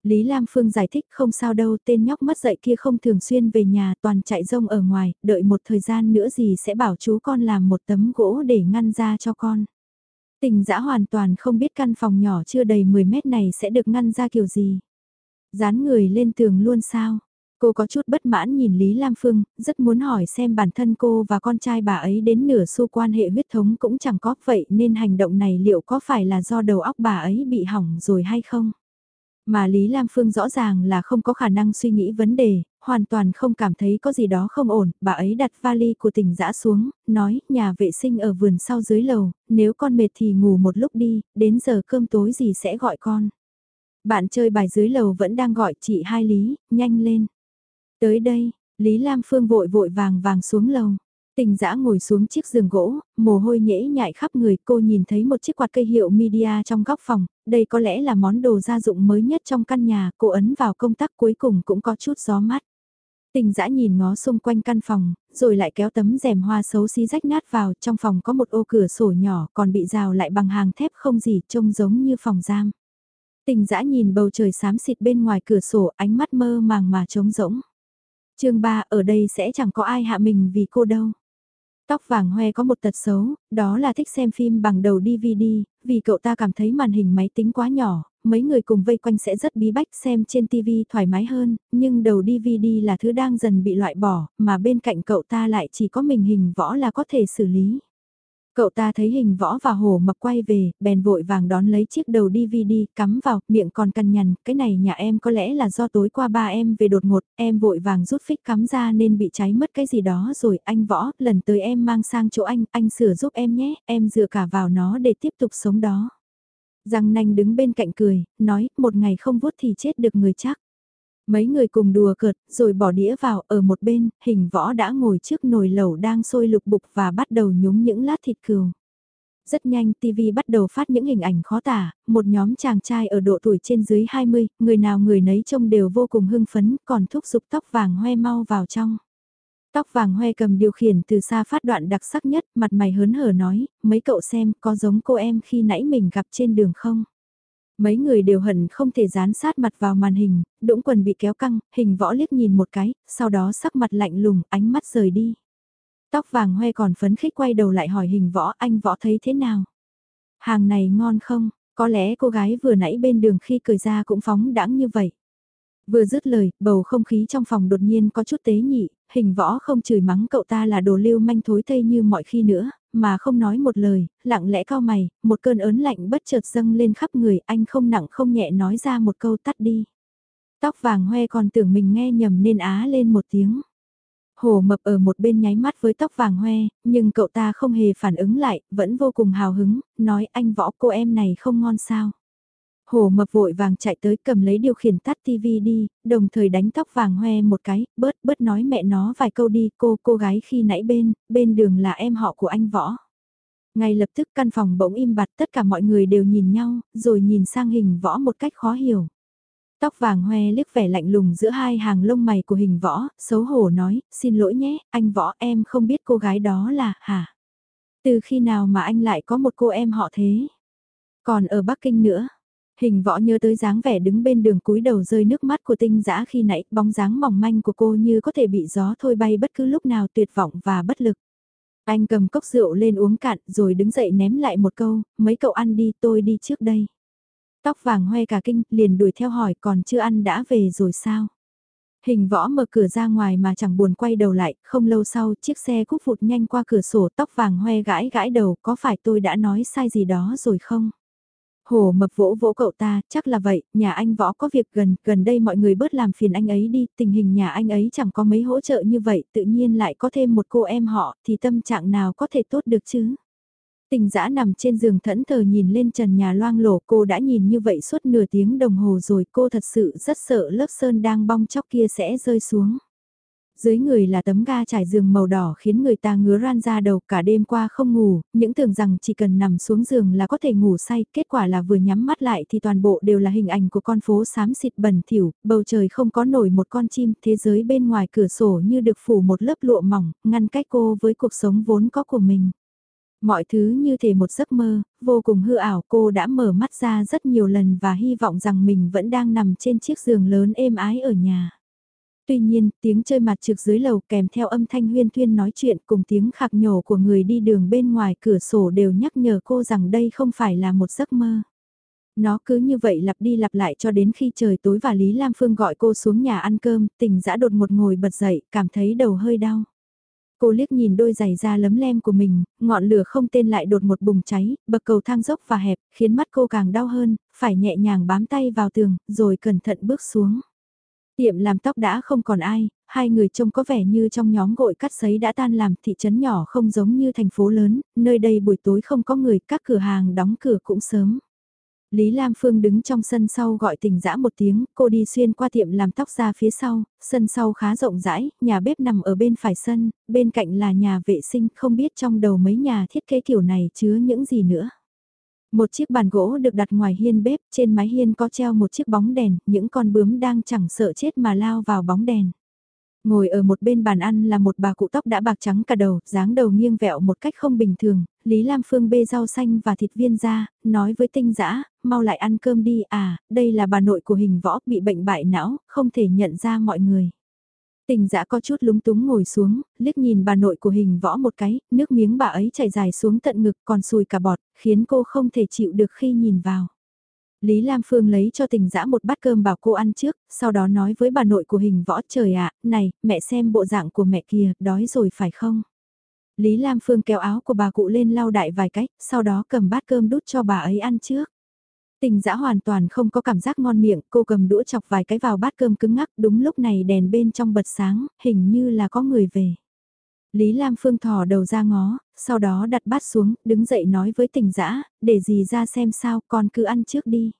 Lý Lam Phương giải thích không sao đâu tên nhóc mất dậy kia không thường xuyên về nhà toàn chạy rông ở ngoài, đợi một thời gian nữa gì sẽ bảo chú con làm một tấm gỗ để ngăn ra cho con. Tình dã hoàn toàn không biết căn phòng nhỏ chưa đầy 10 mét này sẽ được ngăn ra kiểu gì. Dán người lên tường luôn sao? Cô có chút bất mãn nhìn Lý Lam Phương, rất muốn hỏi xem bản thân cô và con trai bà ấy đến nửa xu quan hệ huyết thống cũng chẳng có vậy nên hành động này liệu có phải là do đầu óc bà ấy bị hỏng rồi hay không? Mà Lý Lam Phương rõ ràng là không có khả năng suy nghĩ vấn đề, hoàn toàn không cảm thấy có gì đó không ổn, bà ấy đặt vali của tỉnh dã xuống, nói nhà vệ sinh ở vườn sau dưới lầu, nếu con mệt thì ngủ một lúc đi, đến giờ cơm tối gì sẽ gọi con. Bạn chơi bài dưới lầu vẫn đang gọi chị hai Lý, nhanh lên. Tới đây, Lý Lam Phương vội vội vàng vàng xuống lầu. Tình dã ngồi xuống chiếc giường gỗ, mồ hôi nhễ nhại khắp người cô nhìn thấy một chiếc quạt cây hiệu media trong góc phòng, đây có lẽ là món đồ gia dụng mới nhất trong căn nhà, cô ấn vào công tắc cuối cùng cũng có chút gió mắt. Tình dã nhìn ngó xung quanh căn phòng, rồi lại kéo tấm rèm hoa xấu xí rách nát vào, trong phòng có một ô cửa sổ nhỏ còn bị rào lại bằng hàng thép không gì trông giống như phòng giam. Tình dã nhìn bầu trời xám xịt bên ngoài cửa sổ ánh mắt mơ màng mà trống rỗng. chương 3 ở đây sẽ chẳng có ai hạ mình vì cô đâu. Tóc vàng hoe có một tật xấu, đó là thích xem phim bằng đầu DVD, vì cậu ta cảm thấy màn hình máy tính quá nhỏ, mấy người cùng vây quanh sẽ rất bí bách xem trên TV thoải mái hơn, nhưng đầu DVD là thứ đang dần bị loại bỏ, mà bên cạnh cậu ta lại chỉ có mình hình võ là có thể xử lý. Cậu ta thấy hình võ và hổ mập quay về, bèn vội vàng đón lấy chiếc đầu DVD, cắm vào, miệng còn cằn nhằn, cái này nhà em có lẽ là do tối qua ba em về đột ngột, em vội vàng rút phích cắm ra nên bị cháy mất cái gì đó rồi, anh võ, lần tới em mang sang chỗ anh, anh sửa giúp em nhé, em dựa cả vào nó để tiếp tục sống đó. Giang nanh đứng bên cạnh cười, nói, một ngày không vuốt thì chết được người chắc. Mấy người cùng đùa cợt, rồi bỏ đĩa vào, ở một bên, hình võ đã ngồi trước nồi lẩu đang sôi lục bục và bắt đầu nhúng những lát thịt cừu. Rất nhanh TV bắt đầu phát những hình ảnh khó tả, một nhóm chàng trai ở độ tuổi trên dưới 20, người nào người nấy trông đều vô cùng hưng phấn, còn thúc giục tóc vàng hoe mau vào trong. Tóc vàng hoe cầm điều khiển từ xa phát đoạn đặc sắc nhất, mặt mày hớn hở nói, mấy cậu xem có giống cô em khi nãy mình gặp trên đường không? Mấy người đều hận không thể dán sát mặt vào màn hình, đũng quần bị kéo căng, hình võ liếc nhìn một cái, sau đó sắc mặt lạnh lùng, ánh mắt rời đi. Tóc vàng hoe còn phấn khích quay đầu lại hỏi hình võ anh võ thấy thế nào? Hàng này ngon không? Có lẽ cô gái vừa nãy bên đường khi cười ra cũng phóng đãng như vậy. Vừa dứt lời, bầu không khí trong phòng đột nhiên có chút tế nhị, hình võ không chửi mắng cậu ta là đồ lưu manh thối thây như mọi khi nữa, mà không nói một lời, lặng lẽ cao mày, một cơn ớn lạnh bất chợt dâng lên khắp người, anh không nặng không nhẹ nói ra một câu tắt đi. Tóc vàng hoe còn tưởng mình nghe nhầm nên á lên một tiếng. Hồ mập ở một bên nháy mắt với tóc vàng hoe, nhưng cậu ta không hề phản ứng lại, vẫn vô cùng hào hứng, nói anh võ cô em này không ngon sao. Hồ mập vội vàng chạy tới cầm lấy điều khiển tắt tivi đi, đồng thời đánh tóc vàng hoe một cái, bớt bớt nói mẹ nó vài câu đi cô cô gái khi nãy bên, bên đường là em họ của anh võ. Ngay lập tức căn phòng bỗng im bặt tất cả mọi người đều nhìn nhau, rồi nhìn sang hình võ một cách khó hiểu. Tóc vàng hoe liếc vẻ lạnh lùng giữa hai hàng lông mày của hình võ, xấu hổ nói, xin lỗi nhé, anh võ em không biết cô gái đó là, hả? Từ khi nào mà anh lại có một cô em họ thế? Còn ở Bắc Kinh nữa, Hình võ nhớ tới dáng vẻ đứng bên đường cúi đầu rơi nước mắt của tinh dã khi nãy, bóng dáng mỏng manh của cô như có thể bị gió thôi bay bất cứ lúc nào tuyệt vọng và bất lực. Anh cầm cốc rượu lên uống cạn rồi đứng dậy ném lại một câu, mấy cậu ăn đi tôi đi trước đây. Tóc vàng hoe cả kinh, liền đuổi theo hỏi còn chưa ăn đã về rồi sao? Hình võ mở cửa ra ngoài mà chẳng buồn quay đầu lại, không lâu sau chiếc xe cúp vụt nhanh qua cửa sổ tóc vàng hoe gãi gãi đầu có phải tôi đã nói sai gì đó rồi không? Hồ mập vỗ vỗ cậu ta, chắc là vậy, nhà anh võ có việc gần, gần đây mọi người bớt làm phiền anh ấy đi, tình hình nhà anh ấy chẳng có mấy hỗ trợ như vậy, tự nhiên lại có thêm một cô em họ, thì tâm trạng nào có thể tốt được chứ? Tình dã nằm trên giường thẫn thờ nhìn lên trần nhà loang lổ cô đã nhìn như vậy suốt nửa tiếng đồng hồ rồi cô thật sự rất sợ lớp sơn đang bong chóc kia sẽ rơi xuống dưới người là tấm ga trải giường màu đỏ khiến người ta ngứa ran ra đầu cả đêm qua không ngủ, những tưởng rằng chỉ cần nằm xuống giường là có thể ngủ say, kết quả là vừa nhắm mắt lại thì toàn bộ đều là hình ảnh của con phố xám xịt bẩn thỉu, bầu trời không có nổi một con chim, thế giới bên ngoài cửa sổ như được phủ một lớp lụa mỏng, ngăn cách cô với cuộc sống vốn có của mình. Mọi thứ như thể một giấc mơ, vô cùng hư ảo cô đã mở mắt ra rất nhiều lần và hy vọng rằng mình vẫn đang nằm trên chiếc giường lớn êm ái ở nhà. Tuy nhiên, tiếng chơi mặt trực dưới lầu kèm theo âm thanh huyên thuyên nói chuyện cùng tiếng khạc nhổ của người đi đường bên ngoài cửa sổ đều nhắc nhở cô rằng đây không phải là một giấc mơ. Nó cứ như vậy lặp đi lặp lại cho đến khi trời tối và Lý Lam Phương gọi cô xuống nhà ăn cơm, tình dã đột một ngồi bật dậy, cảm thấy đầu hơi đau. Cô liếc nhìn đôi giày da lấm lem của mình, ngọn lửa không tên lại đột một bùng cháy, bậc cầu thang dốc và hẹp, khiến mắt cô càng đau hơn, phải nhẹ nhàng bám tay vào tường, rồi cẩn thận bước xuống. Tiệm làm tóc đã không còn ai, hai người trông có vẻ như trong nhóm gội cắt sấy đã tan làm thị trấn nhỏ không giống như thành phố lớn, nơi đây buổi tối không có người, các cửa hàng đóng cửa cũng sớm. Lý Lam Phương đứng trong sân sau gọi tình dã một tiếng, cô đi xuyên qua tiệm làm tóc ra phía sau, sân sau khá rộng rãi, nhà bếp nằm ở bên phải sân, bên cạnh là nhà vệ sinh, không biết trong đầu mấy nhà thiết kế kiểu này chứa những gì nữa. Một chiếc bàn gỗ được đặt ngoài hiên bếp, trên mái hiên có treo một chiếc bóng đèn, những con bướm đang chẳng sợ chết mà lao vào bóng đèn. Ngồi ở một bên bàn ăn là một bà cụ tóc đã bạc trắng cả đầu, dáng đầu nghiêng vẹo một cách không bình thường, Lý Lam Phương bê rau xanh và thịt viên ra, nói với tinh dã mau lại ăn cơm đi à, đây là bà nội của hình võ, bị bệnh bại não, không thể nhận ra mọi người. Tình dã có chút lúng túng ngồi xuống, liếc nhìn bà nội của hình võ một cái, nước miếng bà ấy chảy dài xuống tận ngực còn sùi cả bọt, khiến cô không thể chịu được khi nhìn vào. Lý Lam Phương lấy cho tình dã một bát cơm bảo cô ăn trước, sau đó nói với bà nội của hình võ trời ạ, này, mẹ xem bộ dạng của mẹ kìa, đói rồi phải không? Lý Lam Phương kéo áo của bà cụ lên lau đại vài cách, sau đó cầm bát cơm đút cho bà ấy ăn trước. Tình dã hoàn toàn không có cảm giác ngon miệng, cô cầm đũa chọc vài cái vào bát cơm cứng ngắc, đúng lúc này đèn bên trong bật sáng, hình như là có người về. Lý Lam Phương thò đầu ra ngó, sau đó đặt bát xuống, đứng dậy nói với tình dã để gì ra xem sao, con cứ ăn trước đi.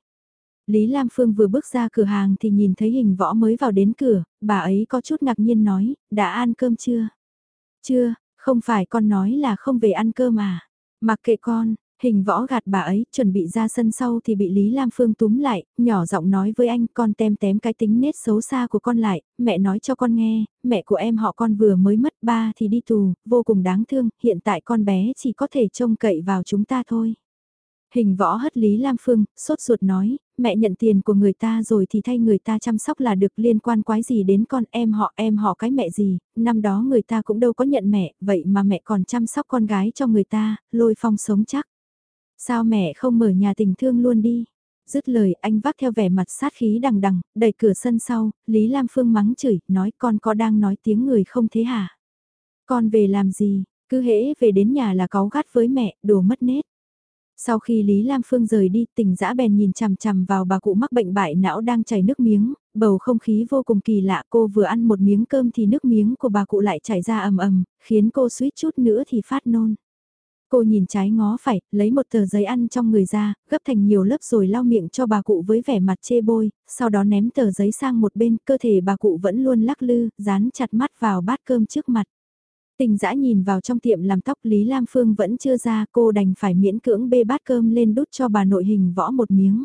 Lý Lam Phương vừa bước ra cửa hàng thì nhìn thấy hình võ mới vào đến cửa, bà ấy có chút ngạc nhiên nói, đã ăn cơm chưa? Chưa, không phải con nói là không về ăn cơm mà. Mặc kệ con, Hình võ gạt bà ấy, chuẩn bị ra sân sau thì bị Lý Lam Phương túm lại, nhỏ giọng nói với anh con tem tém cái tính nết xấu xa của con lại, mẹ nói cho con nghe, mẹ của em họ con vừa mới mất ba thì đi tù, vô cùng đáng thương, hiện tại con bé chỉ có thể trông cậy vào chúng ta thôi. Hình võ hất Lý Lam Phương, sốt ruột nói, mẹ nhận tiền của người ta rồi thì thay người ta chăm sóc là được liên quan quái gì đến con em họ em họ cái mẹ gì, năm đó người ta cũng đâu có nhận mẹ, vậy mà mẹ còn chăm sóc con gái cho người ta, lôi phong sống chắc. Sao mẹ không mở nhà tình thương luôn đi? Dứt lời anh vác theo vẻ mặt sát khí đằng đằng, đẩy cửa sân sau, Lý Lam Phương mắng chửi, nói con có đang nói tiếng người không thế hả? Con về làm gì? Cứ hễ về đến nhà là cáu gắt với mẹ, đồ mất nết. Sau khi Lý Lam Phương rời đi, tỉnh dã bèn nhìn chằm chằm vào bà cụ mắc bệnh bại não đang chảy nước miếng, bầu không khí vô cùng kỳ lạ cô vừa ăn một miếng cơm thì nước miếng của bà cụ lại chảy ra ầm ầm, khiến cô suýt chút nữa thì phát nôn. Cô nhìn trái ngó phải, lấy một tờ giấy ăn trong người ra, gấp thành nhiều lớp rồi lau miệng cho bà cụ với vẻ mặt chê bôi, sau đó ném tờ giấy sang một bên, cơ thể bà cụ vẫn luôn lắc lư, dán chặt mắt vào bát cơm trước mặt. Tình dã nhìn vào trong tiệm làm tóc Lý Lam Phương vẫn chưa ra, cô đành phải miễn cưỡng bê bát cơm lên đút cho bà nội hình võ một miếng.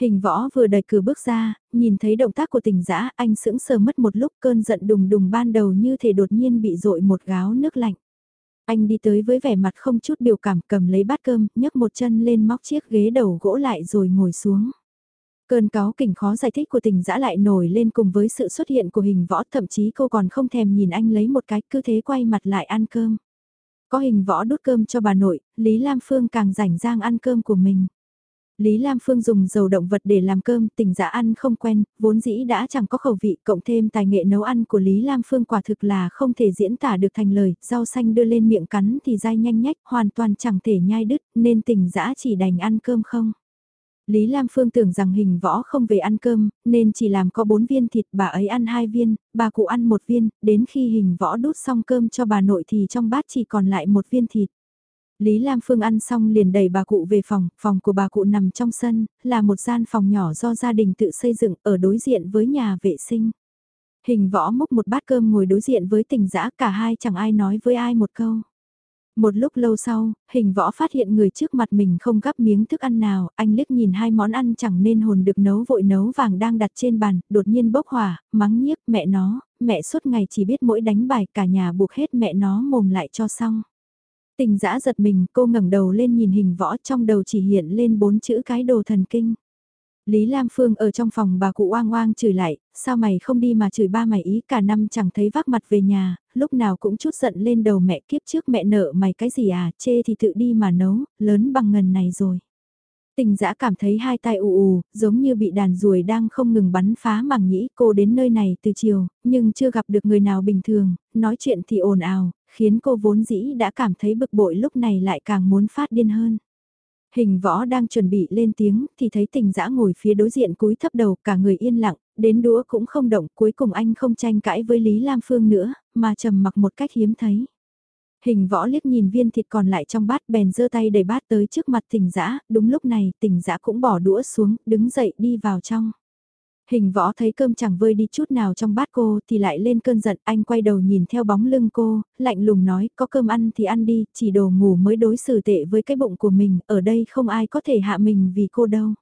Hình võ vừa đẩy cửa bước ra, nhìn thấy động tác của tình dã anh sững sờ mất một lúc cơn giận đùng đùng ban đầu như thể đột nhiên bị dội một gáo nước lạnh. Anh đi tới với vẻ mặt không chút biểu cảm cầm lấy bát cơm, nhấc một chân lên móc chiếc ghế đầu gỗ lại rồi ngồi xuống. Cơn cáo kỉnh khó giải thích của tình dã lại nổi lên cùng với sự xuất hiện của hình võ thậm chí cô còn không thèm nhìn anh lấy một cái cứ thế quay mặt lại ăn cơm. Có hình võ đút cơm cho bà nội, Lý Lam Phương càng rảnh rang ăn cơm của mình. Lý Lam Phương dùng dầu động vật để làm cơm, tình giả ăn không quen, vốn dĩ đã chẳng có khẩu vị, cộng thêm tài nghệ nấu ăn của Lý Lam Phương quả thực là không thể diễn tả được thành lời, rau xanh đưa lên miệng cắn thì dai nhanh nhách, hoàn toàn chẳng thể nhai đứt, nên tình dã chỉ đành ăn cơm không. Lý Lam Phương tưởng rằng hình võ không về ăn cơm, nên chỉ làm có 4 viên thịt, bà ấy ăn 2 viên, bà cụ ăn một viên, đến khi hình võ đút xong cơm cho bà nội thì trong bát chỉ còn lại một viên thịt. Lý Lam Phương ăn xong liền đẩy bà cụ về phòng, phòng của bà cụ nằm trong sân, là một gian phòng nhỏ do gia đình tự xây dựng ở đối diện với nhà vệ sinh. Hình võ múc một bát cơm ngồi đối diện với tình dã cả hai chẳng ai nói với ai một câu. Một lúc lâu sau, hình võ phát hiện người trước mặt mình không gắp miếng thức ăn nào, anh liếc nhìn hai món ăn chẳng nên hồn được nấu vội nấu vàng đang đặt trên bàn, đột nhiên bốc hỏa, mắng nhiếc mẹ nó, mẹ suốt ngày chỉ biết mỗi đánh bài cả nhà buộc hết mẹ nó mồm lại cho xong. Tình dã giật mình, cô ngẩng đầu lên nhìn hình võ trong đầu chỉ hiện lên bốn chữ cái đồ thần kinh. Lý Lam Phương ở trong phòng bà cụ oang oang chửi lại, sao mày không đi mà chửi ba mày ý cả năm chẳng thấy vác mặt về nhà, lúc nào cũng chút giận lên đầu mẹ kiếp trước mẹ nợ mày cái gì à, chê thì tự đi mà nấu, lớn bằng ngần này rồi. Tình dã cảm thấy hai tay ù ù, giống như bị đàn ruồi đang không ngừng bắn phá màng nhĩ cô đến nơi này từ chiều, nhưng chưa gặp được người nào bình thường, nói chuyện thì ồn ào, khiến cô vốn dĩ đã cảm thấy bực bội lúc này lại càng muốn phát điên hơn. Hình võ đang chuẩn bị lên tiếng thì thấy tình dã ngồi phía đối diện cúi thấp đầu cả người yên lặng, đến đũa cũng không động cuối cùng anh không tranh cãi với Lý Lam Phương nữa, mà trầm mặc một cách hiếm thấy. Hình võ liếc nhìn viên thịt còn lại trong bát bèn giơ tay đẩy bát tới trước mặt tỉnh dã đúng lúc này tỉnh dã cũng bỏ đũa xuống, đứng dậy đi vào trong. Hình võ thấy cơm chẳng vơi đi chút nào trong bát cô thì lại lên cơn giận, anh quay đầu nhìn theo bóng lưng cô, lạnh lùng nói, có cơm ăn thì ăn đi, chỉ đồ ngủ mới đối xử tệ với cái bụng của mình, ở đây không ai có thể hạ mình vì cô đâu.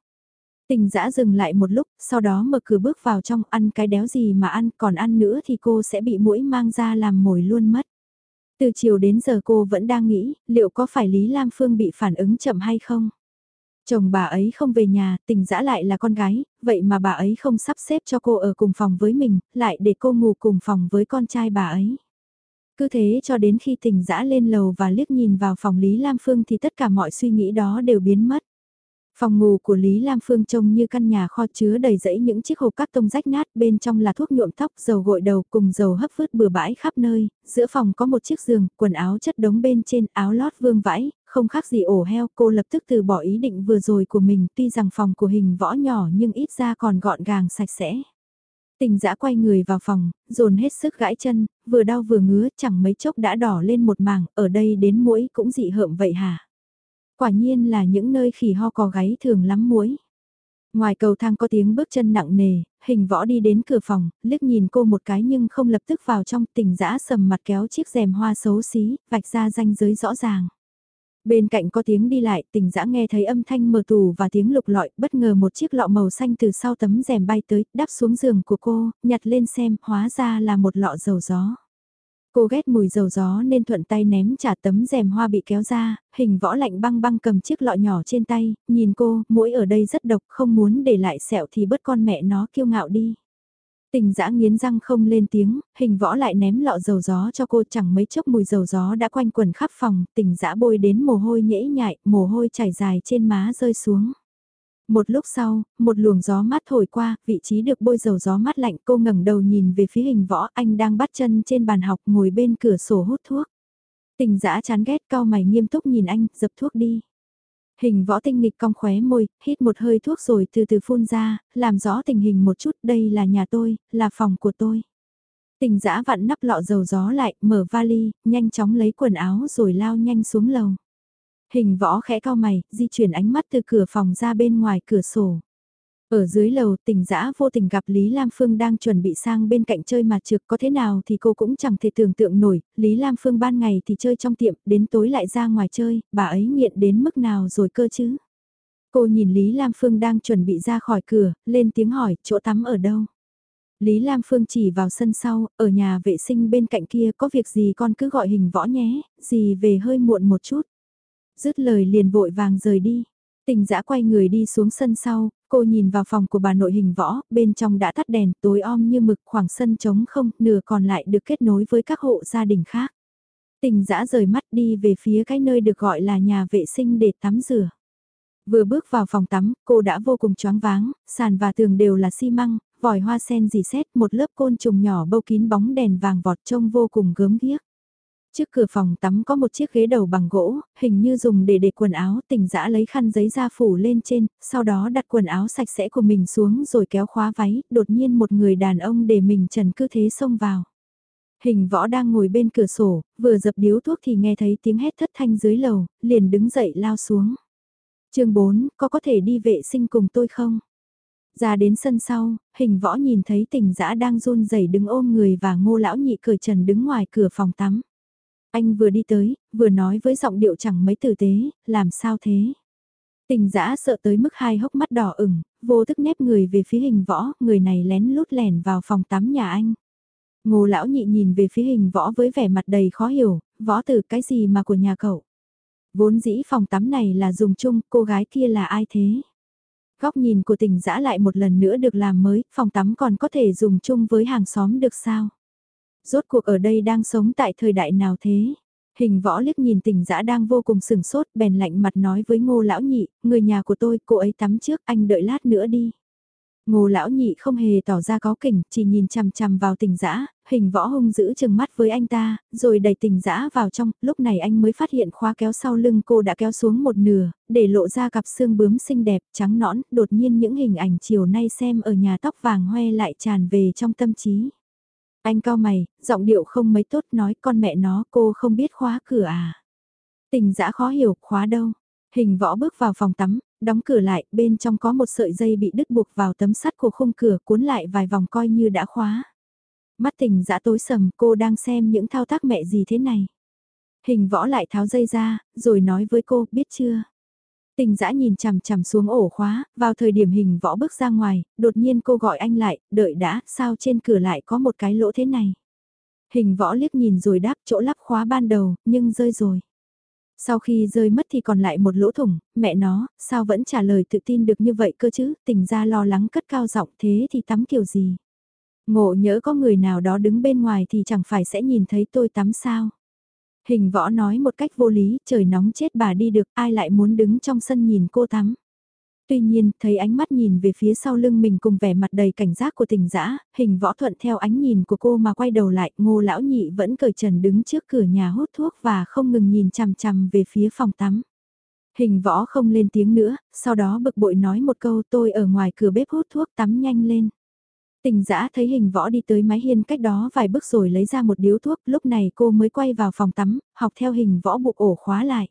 Tình dã dừng lại một lúc, sau đó mở cửa bước vào trong ăn cái đéo gì mà ăn, còn ăn nữa thì cô sẽ bị mũi mang ra làm mồi luôn mất. Từ chiều đến giờ cô vẫn đang nghĩ, liệu có phải Lý Lam Phương bị phản ứng chậm hay không? Chồng bà ấy không về nhà, tình dã lại là con gái, vậy mà bà ấy không sắp xếp cho cô ở cùng phòng với mình, lại để cô ngủ cùng phòng với con trai bà ấy. Cứ thế cho đến khi tình dã lên lầu và liếc nhìn vào phòng Lý Lam Phương thì tất cả mọi suy nghĩ đó đều biến mất. Phòng ngủ của Lý Lam Phương trông như căn nhà kho chứa đầy rẫy những chiếc hộp cắt tông rách nát bên trong là thuốc nhuộm tóc, dầu gội đầu cùng dầu hấp vứt bừa bãi khắp nơi, giữa phòng có một chiếc giường, quần áo chất đống bên trên áo lót vương vãi, không khác gì ổ heo, cô lập tức từ bỏ ý định vừa rồi của mình, tuy rằng phòng của hình võ nhỏ nhưng ít ra còn gọn gàng sạch sẽ. Tình dã quay người vào phòng, dồn hết sức gãi chân, vừa đau vừa ngứa, chẳng mấy chốc đã đỏ lên một mảng, ở đây đến mũi cũng dị hợm vậy hả? Quả nhiên là những nơi khỉ ho cò gáy thường lắm muối. Ngoài cầu thang có tiếng bước chân nặng nề, hình võ đi đến cửa phòng, liếc nhìn cô một cái nhưng không lập tức vào trong tình dã sầm mặt kéo chiếc rèm hoa xấu xí, vạch ra ranh giới rõ ràng. Bên cạnh có tiếng đi lại, tình dã nghe thấy âm thanh mở tủ và tiếng lục lọi, bất ngờ một chiếc lọ màu xanh từ sau tấm rèm bay tới, đắp xuống giường của cô, nhặt lên xem, hóa ra là một lọ dầu gió. Cô ghét mùi dầu gió nên thuận tay ném trả tấm rèm hoa bị kéo ra, hình võ lạnh băng băng cầm chiếc lọ nhỏ trên tay, nhìn cô, mũi ở đây rất độc, không muốn để lại sẹo thì bớt con mẹ nó kiêu ngạo đi. Tình dã nghiến răng không lên tiếng, hình võ lại ném lọ dầu gió cho cô chẳng mấy chốc mùi dầu gió đã quanh quần khắp phòng, tình dã bôi đến mồ hôi nhễ nhại, mồ hôi chảy dài trên má rơi xuống. Một lúc sau, một luồng gió mát thổi qua, vị trí được bôi dầu gió mát lạnh cô ngẩng đầu nhìn về phía hình võ anh đang bắt chân trên bàn học ngồi bên cửa sổ hút thuốc. Tình dã chán ghét cao mày nghiêm túc nhìn anh, dập thuốc đi. Hình võ tinh nghịch cong khóe môi, hít một hơi thuốc rồi từ từ phun ra, làm rõ tình hình một chút, đây là nhà tôi, là phòng của tôi. Tình dã vặn nắp lọ dầu gió lại, mở vali, nhanh chóng lấy quần áo rồi lao nhanh xuống lầu. Hình võ khẽ cao mày, di chuyển ánh mắt từ cửa phòng ra bên ngoài cửa sổ. Ở dưới lầu tình dã vô tình gặp Lý Lam Phương đang chuẩn bị sang bên cạnh chơi mà trượt có thế nào thì cô cũng chẳng thể tưởng tượng nổi, Lý Lam Phương ban ngày thì chơi trong tiệm, đến tối lại ra ngoài chơi, bà ấy nghiện đến mức nào rồi cơ chứ? Cô nhìn Lý Lam Phương đang chuẩn bị ra khỏi cửa, lên tiếng hỏi, chỗ tắm ở đâu? Lý Lam Phương chỉ vào sân sau, ở nhà vệ sinh bên cạnh kia có việc gì con cứ gọi hình võ nhé, gì về hơi muộn một chút. Dứt lời liền vội vàng rời đi. Tình dã quay người đi xuống sân sau, cô nhìn vào phòng của bà nội hình võ, bên trong đã tắt đèn tối om như mực khoảng sân trống không, nửa còn lại được kết nối với các hộ gia đình khác. Tình dã rời mắt đi về phía cái nơi được gọi là nhà vệ sinh để tắm rửa. Vừa bước vào phòng tắm, cô đã vô cùng choáng váng, sàn và tường đều là xi măng, vòi hoa sen dì xét một lớp côn trùng nhỏ bâu kín bóng đèn vàng vọt trông vô cùng gớm ghiếc. Trước cửa phòng tắm có một chiếc ghế đầu bằng gỗ, hình như dùng để để quần áo tỉnh dã lấy khăn giấy da phủ lên trên, sau đó đặt quần áo sạch sẽ của mình xuống rồi kéo khóa váy, đột nhiên một người đàn ông để mình trần cứ thế xông vào. Hình võ đang ngồi bên cửa sổ, vừa dập điếu thuốc thì nghe thấy tiếng hét thất thanh dưới lầu, liền đứng dậy lao xuống. chương 4, có có thể đi vệ sinh cùng tôi không? Ra đến sân sau, hình võ nhìn thấy tỉnh dã đang run rẩy đứng ôm người và ngô lão nhị cởi trần đứng ngoài cửa phòng tắm. Anh vừa đi tới, vừa nói với giọng điệu chẳng mấy tử tế, làm sao thế? Tình giã sợ tới mức hai hốc mắt đỏ ửng, vô thức nép người về phía hình võ, người này lén lút lẻn vào phòng tắm nhà anh. Ngô lão nhị nhìn về phía hình võ với vẻ mặt đầy khó hiểu, võ từ cái gì mà của nhà cậu. Vốn dĩ phòng tắm này là dùng chung, cô gái kia là ai thế? Góc nhìn của tình dã lại một lần nữa được làm mới, phòng tắm còn có thể dùng chung với hàng xóm được sao? Rốt cuộc ở đây đang sống tại thời đại nào thế? Hình võ liếc nhìn tình dã đang vô cùng sừng sốt bèn lạnh mặt nói với ngô lão nhị, người nhà của tôi, cô ấy tắm trước, anh đợi lát nữa đi. Ngô lão nhị không hề tỏ ra có kỉnh, chỉ nhìn chằm chằm vào tình dã, hình võ hung giữ chừng mắt với anh ta, rồi đẩy tình dã vào trong, lúc này anh mới phát hiện khóa kéo sau lưng cô đã kéo xuống một nửa, để lộ ra cặp xương bướm xinh đẹp, trắng nõn, đột nhiên những hình ảnh chiều nay xem ở nhà tóc vàng hoe lại tràn về trong tâm trí. Anh cao mày, giọng điệu không mấy tốt nói con mẹ nó cô không biết khóa cửa à. Tình dã khó hiểu, khóa đâu. Hình võ bước vào phòng tắm, đóng cửa lại, bên trong có một sợi dây bị đứt buộc vào tấm sắt của khung cửa cuốn lại vài vòng coi như đã khóa. Mắt tình dã tối sầm cô đang xem những thao tác mẹ gì thế này. Hình võ lại tháo dây ra, rồi nói với cô, biết chưa? Tình dã nhìn chằm chằm xuống ổ khóa, vào thời điểm hình võ bước ra ngoài, đột nhiên cô gọi anh lại, đợi đã, sao trên cửa lại có một cái lỗ thế này? Hình võ liếc nhìn rồi đáp chỗ lắp khóa ban đầu, nhưng rơi rồi. Sau khi rơi mất thì còn lại một lỗ thủng, mẹ nó, sao vẫn trả lời tự tin được như vậy cơ chứ, tình ra lo lắng cất cao giọng thế thì tắm kiểu gì. Ngộ nhỡ có người nào đó đứng bên ngoài thì chẳng phải sẽ nhìn thấy tôi tắm sao. Hình võ nói một cách vô lý, trời nóng chết bà đi được, ai lại muốn đứng trong sân nhìn cô tắm. Tuy nhiên, thấy ánh mắt nhìn về phía sau lưng mình cùng vẻ mặt đầy cảnh giác của tình dã hình võ thuận theo ánh nhìn của cô mà quay đầu lại, ngô lão nhị vẫn cởi trần đứng trước cửa nhà hút thuốc và không ngừng nhìn chằm chằm về phía phòng tắm. Hình võ không lên tiếng nữa, sau đó bực bội nói một câu tôi ở ngoài cửa bếp hút thuốc tắm nhanh lên. Tình giã thấy hình võ đi tới mái hiên cách đó vài bước rồi lấy ra một điếu thuốc, lúc này cô mới quay vào phòng tắm, học theo hình võ buộc ổ khóa lại.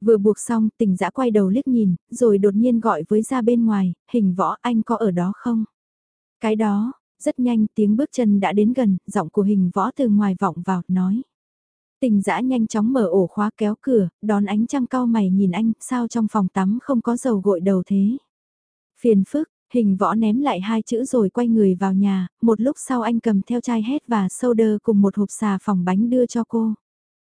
Vừa buộc xong, tình giã quay đầu liếc nhìn, rồi đột nhiên gọi với ra bên ngoài, hình võ anh có ở đó không? Cái đó, rất nhanh tiếng bước chân đã đến gần, giọng của hình võ từ ngoài vọng vào, nói. Tình giã nhanh chóng mở ổ khóa kéo cửa, đón ánh trăng cao mày nhìn anh, sao trong phòng tắm không có dầu gội đầu thế? Phiền phức, Hình võ ném lại hai chữ rồi quay người vào nhà, một lúc sau anh cầm theo chai hết và soda cùng một hộp xà phòng bánh đưa cho cô.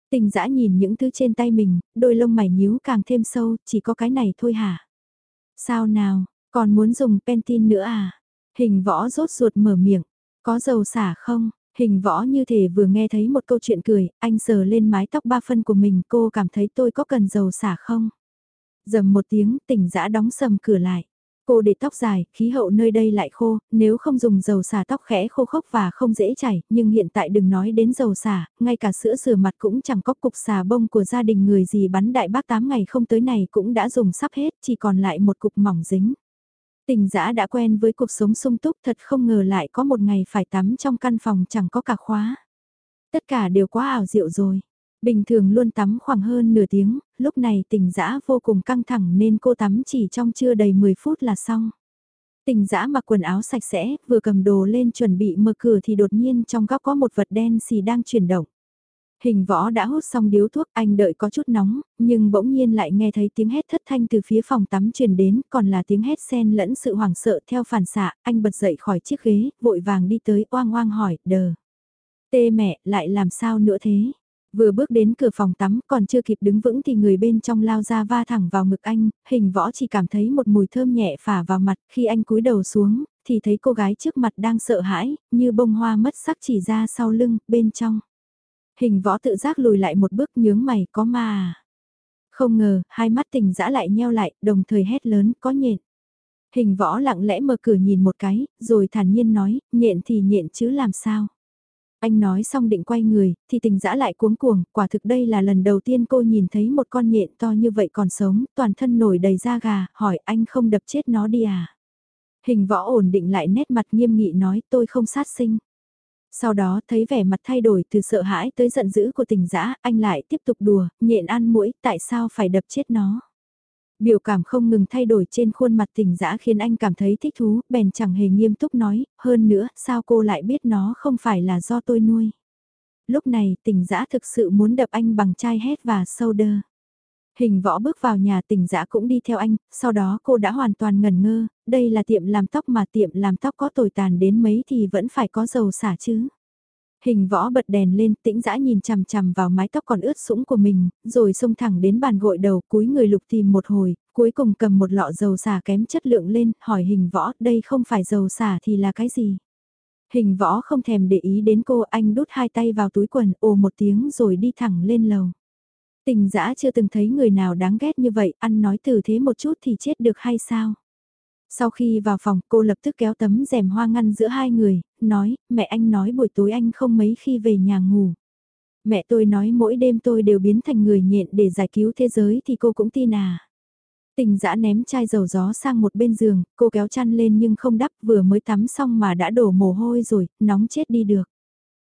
Tình dã nhìn những thứ trên tay mình, đôi lông mày nhíu càng thêm sâu, chỉ có cái này thôi hả? Sao nào, còn muốn dùng pentin nữa à? Hình võ rốt ruột mở miệng, có dầu xả không? Hình võ như thể vừa nghe thấy một câu chuyện cười, anh sờ lên mái tóc ba phân của mình cô cảm thấy tôi có cần dầu xả không? Dầm một tiếng tỉnh dã đóng sầm cửa lại. Cô để tóc dài, khí hậu nơi đây lại khô, nếu không dùng dầu xả tóc khẽ khô khốc và không dễ chảy, nhưng hiện tại đừng nói đến dầu xả, ngay cả sữa rửa mặt cũng chẳng có cục xà bông của gia đình người gì bắn đại bác 8 ngày không tới này cũng đã dùng sắp hết, chỉ còn lại một cục mỏng dính. Tình giã đã quen với cuộc sống sung túc thật không ngờ lại có một ngày phải tắm trong căn phòng chẳng có cả khóa. Tất cả đều quá ảo diệu rồi. Bình thường luôn tắm khoảng hơn nửa tiếng, lúc này tình dã vô cùng căng thẳng nên cô tắm chỉ trong chưa đầy 10 phút là xong. Tình dã mặc quần áo sạch sẽ, vừa cầm đồ lên chuẩn bị mở cửa thì đột nhiên trong góc có một vật đen xì đang chuyển động. Hình võ đã hút xong điếu thuốc anh đợi có chút nóng, nhưng bỗng nhiên lại nghe thấy tiếng hét thất thanh từ phía phòng tắm truyền đến, còn là tiếng hét xen lẫn sự hoảng sợ theo phản xạ, anh bật dậy khỏi chiếc ghế, vội vàng đi tới oang oang hỏi, đờ. Tê mẹ, lại làm sao nữa thế? Vừa bước đến cửa phòng tắm còn chưa kịp đứng vững thì người bên trong lao ra va thẳng vào ngực anh, hình võ chỉ cảm thấy một mùi thơm nhẹ phả vào mặt khi anh cúi đầu xuống, thì thấy cô gái trước mặt đang sợ hãi, như bông hoa mất sắc chỉ ra sau lưng, bên trong. Hình võ tự giác lùi lại một bước nhướng mày có ma à. Không ngờ, hai mắt tình dã lại nheo lại, đồng thời hét lớn, có nhện. Hình võ lặng lẽ mở cửa nhìn một cái, rồi thản nhiên nói, nhện thì nhện chứ làm sao. Anh nói xong định quay người, thì tình dã lại cuống cuồng, quả thực đây là lần đầu tiên cô nhìn thấy một con nhện to như vậy còn sống, toàn thân nổi đầy da gà, hỏi anh không đập chết nó đi à? Hình võ ổn định lại nét mặt nghiêm nghị nói tôi không sát sinh. Sau đó thấy vẻ mặt thay đổi từ sợ hãi tới giận dữ của tình dã anh lại tiếp tục đùa, nhện ăn mũi, tại sao phải đập chết nó? Biểu cảm không ngừng thay đổi trên khuôn mặt tình dã khiến anh cảm thấy thích thú, bèn chẳng hề nghiêm túc nói, hơn nữa, sao cô lại biết nó không phải là do tôi nuôi. Lúc này, tình dã thực sự muốn đập anh bằng chai hét và soda. Hình võ bước vào nhà tình dã cũng đi theo anh, sau đó cô đã hoàn toàn ngẩn ngơ, đây là tiệm làm tóc mà tiệm làm tóc có tồi tàn đến mấy thì vẫn phải có dầu xả chứ. Hình võ bật đèn lên, tĩnh dã nhìn chằm chằm vào mái tóc còn ướt sũng của mình, rồi xông thẳng đến bàn gội đầu, cúi người lục tìm một hồi, cuối cùng cầm một lọ dầu xả kém chất lượng lên, hỏi hình võ, đây không phải dầu xả thì là cái gì? Hình võ không thèm để ý đến cô, anh đút hai tay vào túi quần, ồ một tiếng rồi đi thẳng lên lầu. Tình dã chưa từng thấy người nào đáng ghét như vậy, ăn nói từ thế một chút thì chết được hay sao? Sau khi vào phòng cô lập tức kéo tấm rèm hoa ngăn giữa hai người, nói, mẹ anh nói buổi tối anh không mấy khi về nhà ngủ. Mẹ tôi nói mỗi đêm tôi đều biến thành người nhện để giải cứu thế giới thì cô cũng tin à. Tình dã ném chai dầu gió sang một bên giường, cô kéo chăn lên nhưng không đắp vừa mới tắm xong mà đã đổ mồ hôi rồi, nóng chết đi được.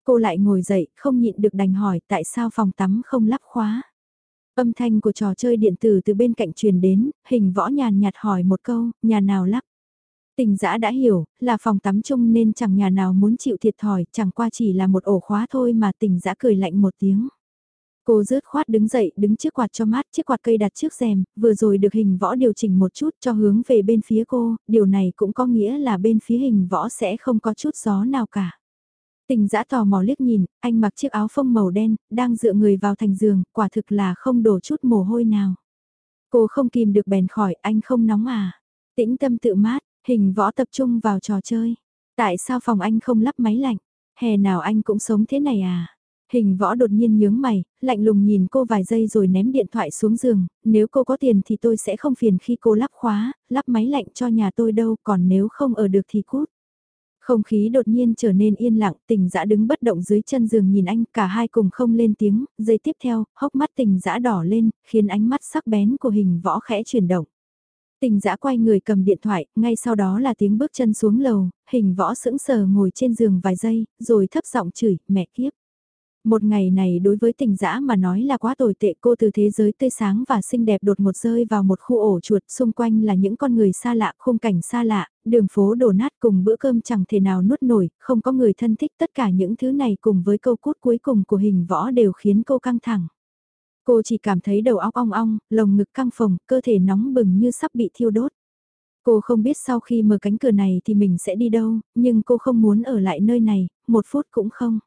Cô lại ngồi dậy, không nhịn được đành hỏi tại sao phòng tắm không lắp khóa. Âm thanh của trò chơi điện tử từ bên cạnh truyền đến, hình võ nhàn nhạt hỏi một câu, nhà nào lắp. Tình giã đã hiểu, là phòng tắm chung nên chẳng nhà nào muốn chịu thiệt thòi, chẳng qua chỉ là một ổ khóa thôi mà tình giã cười lạnh một tiếng. Cô rớt khoát đứng dậy, đứng trước quạt cho mát, chiếc quạt cây đặt trước rèm, vừa rồi được hình võ điều chỉnh một chút cho hướng về bên phía cô, điều này cũng có nghĩa là bên phía hình võ sẽ không có chút gió nào cả. Tình giã tò mò liếc nhìn, anh mặc chiếc áo phông màu đen, đang dựa người vào thành giường, quả thực là không đổ chút mồ hôi nào. Cô không kìm được bèn khỏi, anh không nóng à. Tĩnh tâm tự mát, hình võ tập trung vào trò chơi. Tại sao phòng anh không lắp máy lạnh? Hè nào anh cũng sống thế này à? Hình võ đột nhiên nhướng mày, lạnh lùng nhìn cô vài giây rồi ném điện thoại xuống giường, nếu cô có tiền thì tôi sẽ không phiền khi cô lắp khóa, lắp máy lạnh cho nhà tôi đâu, còn nếu không ở được thì cút. Không khí đột nhiên trở nên yên lặng, tình dã đứng bất động dưới chân giường nhìn anh, cả hai cùng không lên tiếng, giây tiếp theo, hốc mắt tình dã đỏ lên, khiến ánh mắt sắc bén của hình võ khẽ chuyển động. Tình dã quay người cầm điện thoại, ngay sau đó là tiếng bước chân xuống lầu, hình võ sững sờ ngồi trên giường vài giây, rồi thấp giọng chửi, mẹ kiếp. Một ngày này đối với tình dã mà nói là quá tồi tệ cô từ thế giới tươi sáng và xinh đẹp đột một rơi vào một khu ổ chuột xung quanh là những con người xa lạ, khung cảnh xa lạ, đường phố đổ nát cùng bữa cơm chẳng thể nào nuốt nổi, không có người thân thích tất cả những thứ này cùng với câu cút cuối cùng của hình võ đều khiến cô căng thẳng. Cô chỉ cảm thấy đầu óc ong ong, lồng ngực căng phồng, cơ thể nóng bừng như sắp bị thiêu đốt. Cô không biết sau khi mở cánh cửa này thì mình sẽ đi đâu, nhưng cô không muốn ở lại nơi này, một phút cũng không.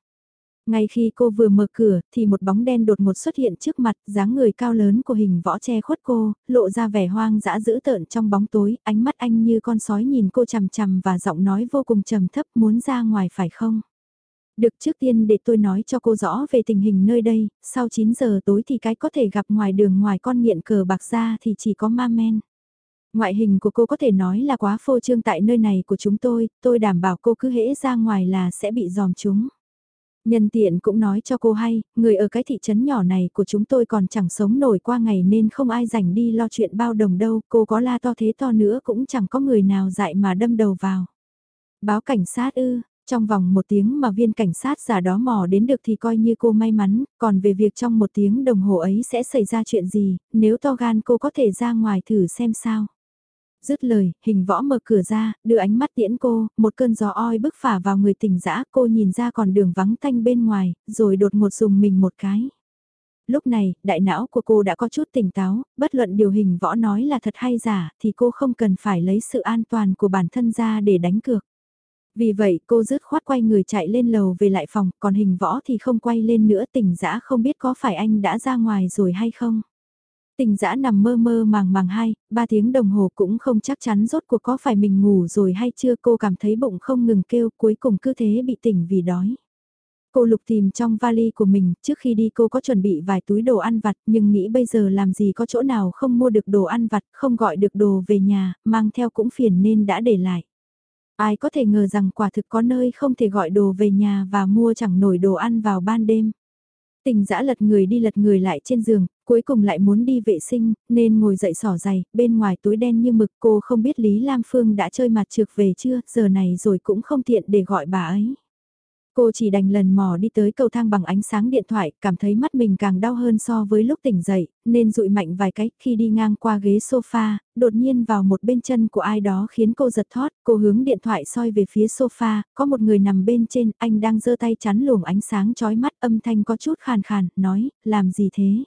Ngay khi cô vừa mở cửa thì một bóng đen đột ngột xuất hiện trước mặt, dáng người cao lớn của hình võ che khuất cô, lộ ra vẻ hoang dã dữ tợn trong bóng tối, ánh mắt anh như con sói nhìn cô chằm chằm và giọng nói vô cùng trầm thấp muốn ra ngoài phải không? Được trước tiên để tôi nói cho cô rõ về tình hình nơi đây, sau 9 giờ tối thì cái có thể gặp ngoài đường ngoài con nghiện cờ bạc ra thì chỉ có ma men. Ngoại hình của cô có thể nói là quá phô trương tại nơi này của chúng tôi, tôi đảm bảo cô cứ hễ ra ngoài là sẽ bị dòm chúng. Nhân tiện cũng nói cho cô hay, người ở cái thị trấn nhỏ này của chúng tôi còn chẳng sống nổi qua ngày nên không ai rảnh đi lo chuyện bao đồng đâu, cô có la to thế to nữa cũng chẳng có người nào dại mà đâm đầu vào. Báo cảnh sát ư, trong vòng một tiếng mà viên cảnh sát giả đó mò đến được thì coi như cô may mắn, còn về việc trong một tiếng đồng hồ ấy sẽ xảy ra chuyện gì, nếu to gan cô có thể ra ngoài thử xem sao. Dứt lời, hình võ mở cửa ra, đưa ánh mắt tiễn cô, một cơn gió oi bức phả vào người tỉnh dã cô nhìn ra còn đường vắng tanh bên ngoài, rồi đột ngột dùng mình một cái. Lúc này, đại não của cô đã có chút tỉnh táo, bất luận điều hình võ nói là thật hay giả, thì cô không cần phải lấy sự an toàn của bản thân ra để đánh cược. Vì vậy cô dứt khoát quay người chạy lên lầu về lại phòng, còn hình võ thì không quay lên nữa tỉnh dã không biết có phải anh đã ra ngoài rồi hay không. Tình dã nằm mơ mơ màng màng hai, ba tiếng đồng hồ cũng không chắc chắn rốt cuộc có phải mình ngủ rồi hay chưa cô cảm thấy bụng không ngừng kêu cuối cùng cứ thế bị tỉnh vì đói. Cô lục tìm trong vali của mình, trước khi đi cô có chuẩn bị vài túi đồ ăn vặt nhưng nghĩ bây giờ làm gì có chỗ nào không mua được đồ ăn vặt, không gọi được đồ về nhà, mang theo cũng phiền nên đã để lại. Ai có thể ngờ rằng quả thực có nơi không thể gọi đồ về nhà và mua chẳng nổi đồ ăn vào ban đêm. Tình dã lật người đi lật người lại trên giường, cuối cùng lại muốn đi vệ sinh, nên ngồi dậy sỏ giày, bên ngoài túi đen như mực cô không biết Lý Lam Phương đã chơi mặt trượt về chưa, giờ này rồi cũng không tiện để gọi bà ấy. Cô chỉ đành lần mò đi tới cầu thang bằng ánh sáng điện thoại, cảm thấy mắt mình càng đau hơn so với lúc tỉnh dậy, nên dụi mạnh vài cái khi đi ngang qua ghế sofa, đột nhiên vào một bên chân của ai đó khiến cô giật thót, cô hướng điện thoại soi về phía sofa, có một người nằm bên trên, anh đang giơ tay chắn luồng ánh sáng chói mắt âm thanh có chút khàn khàn, nói, làm gì thế?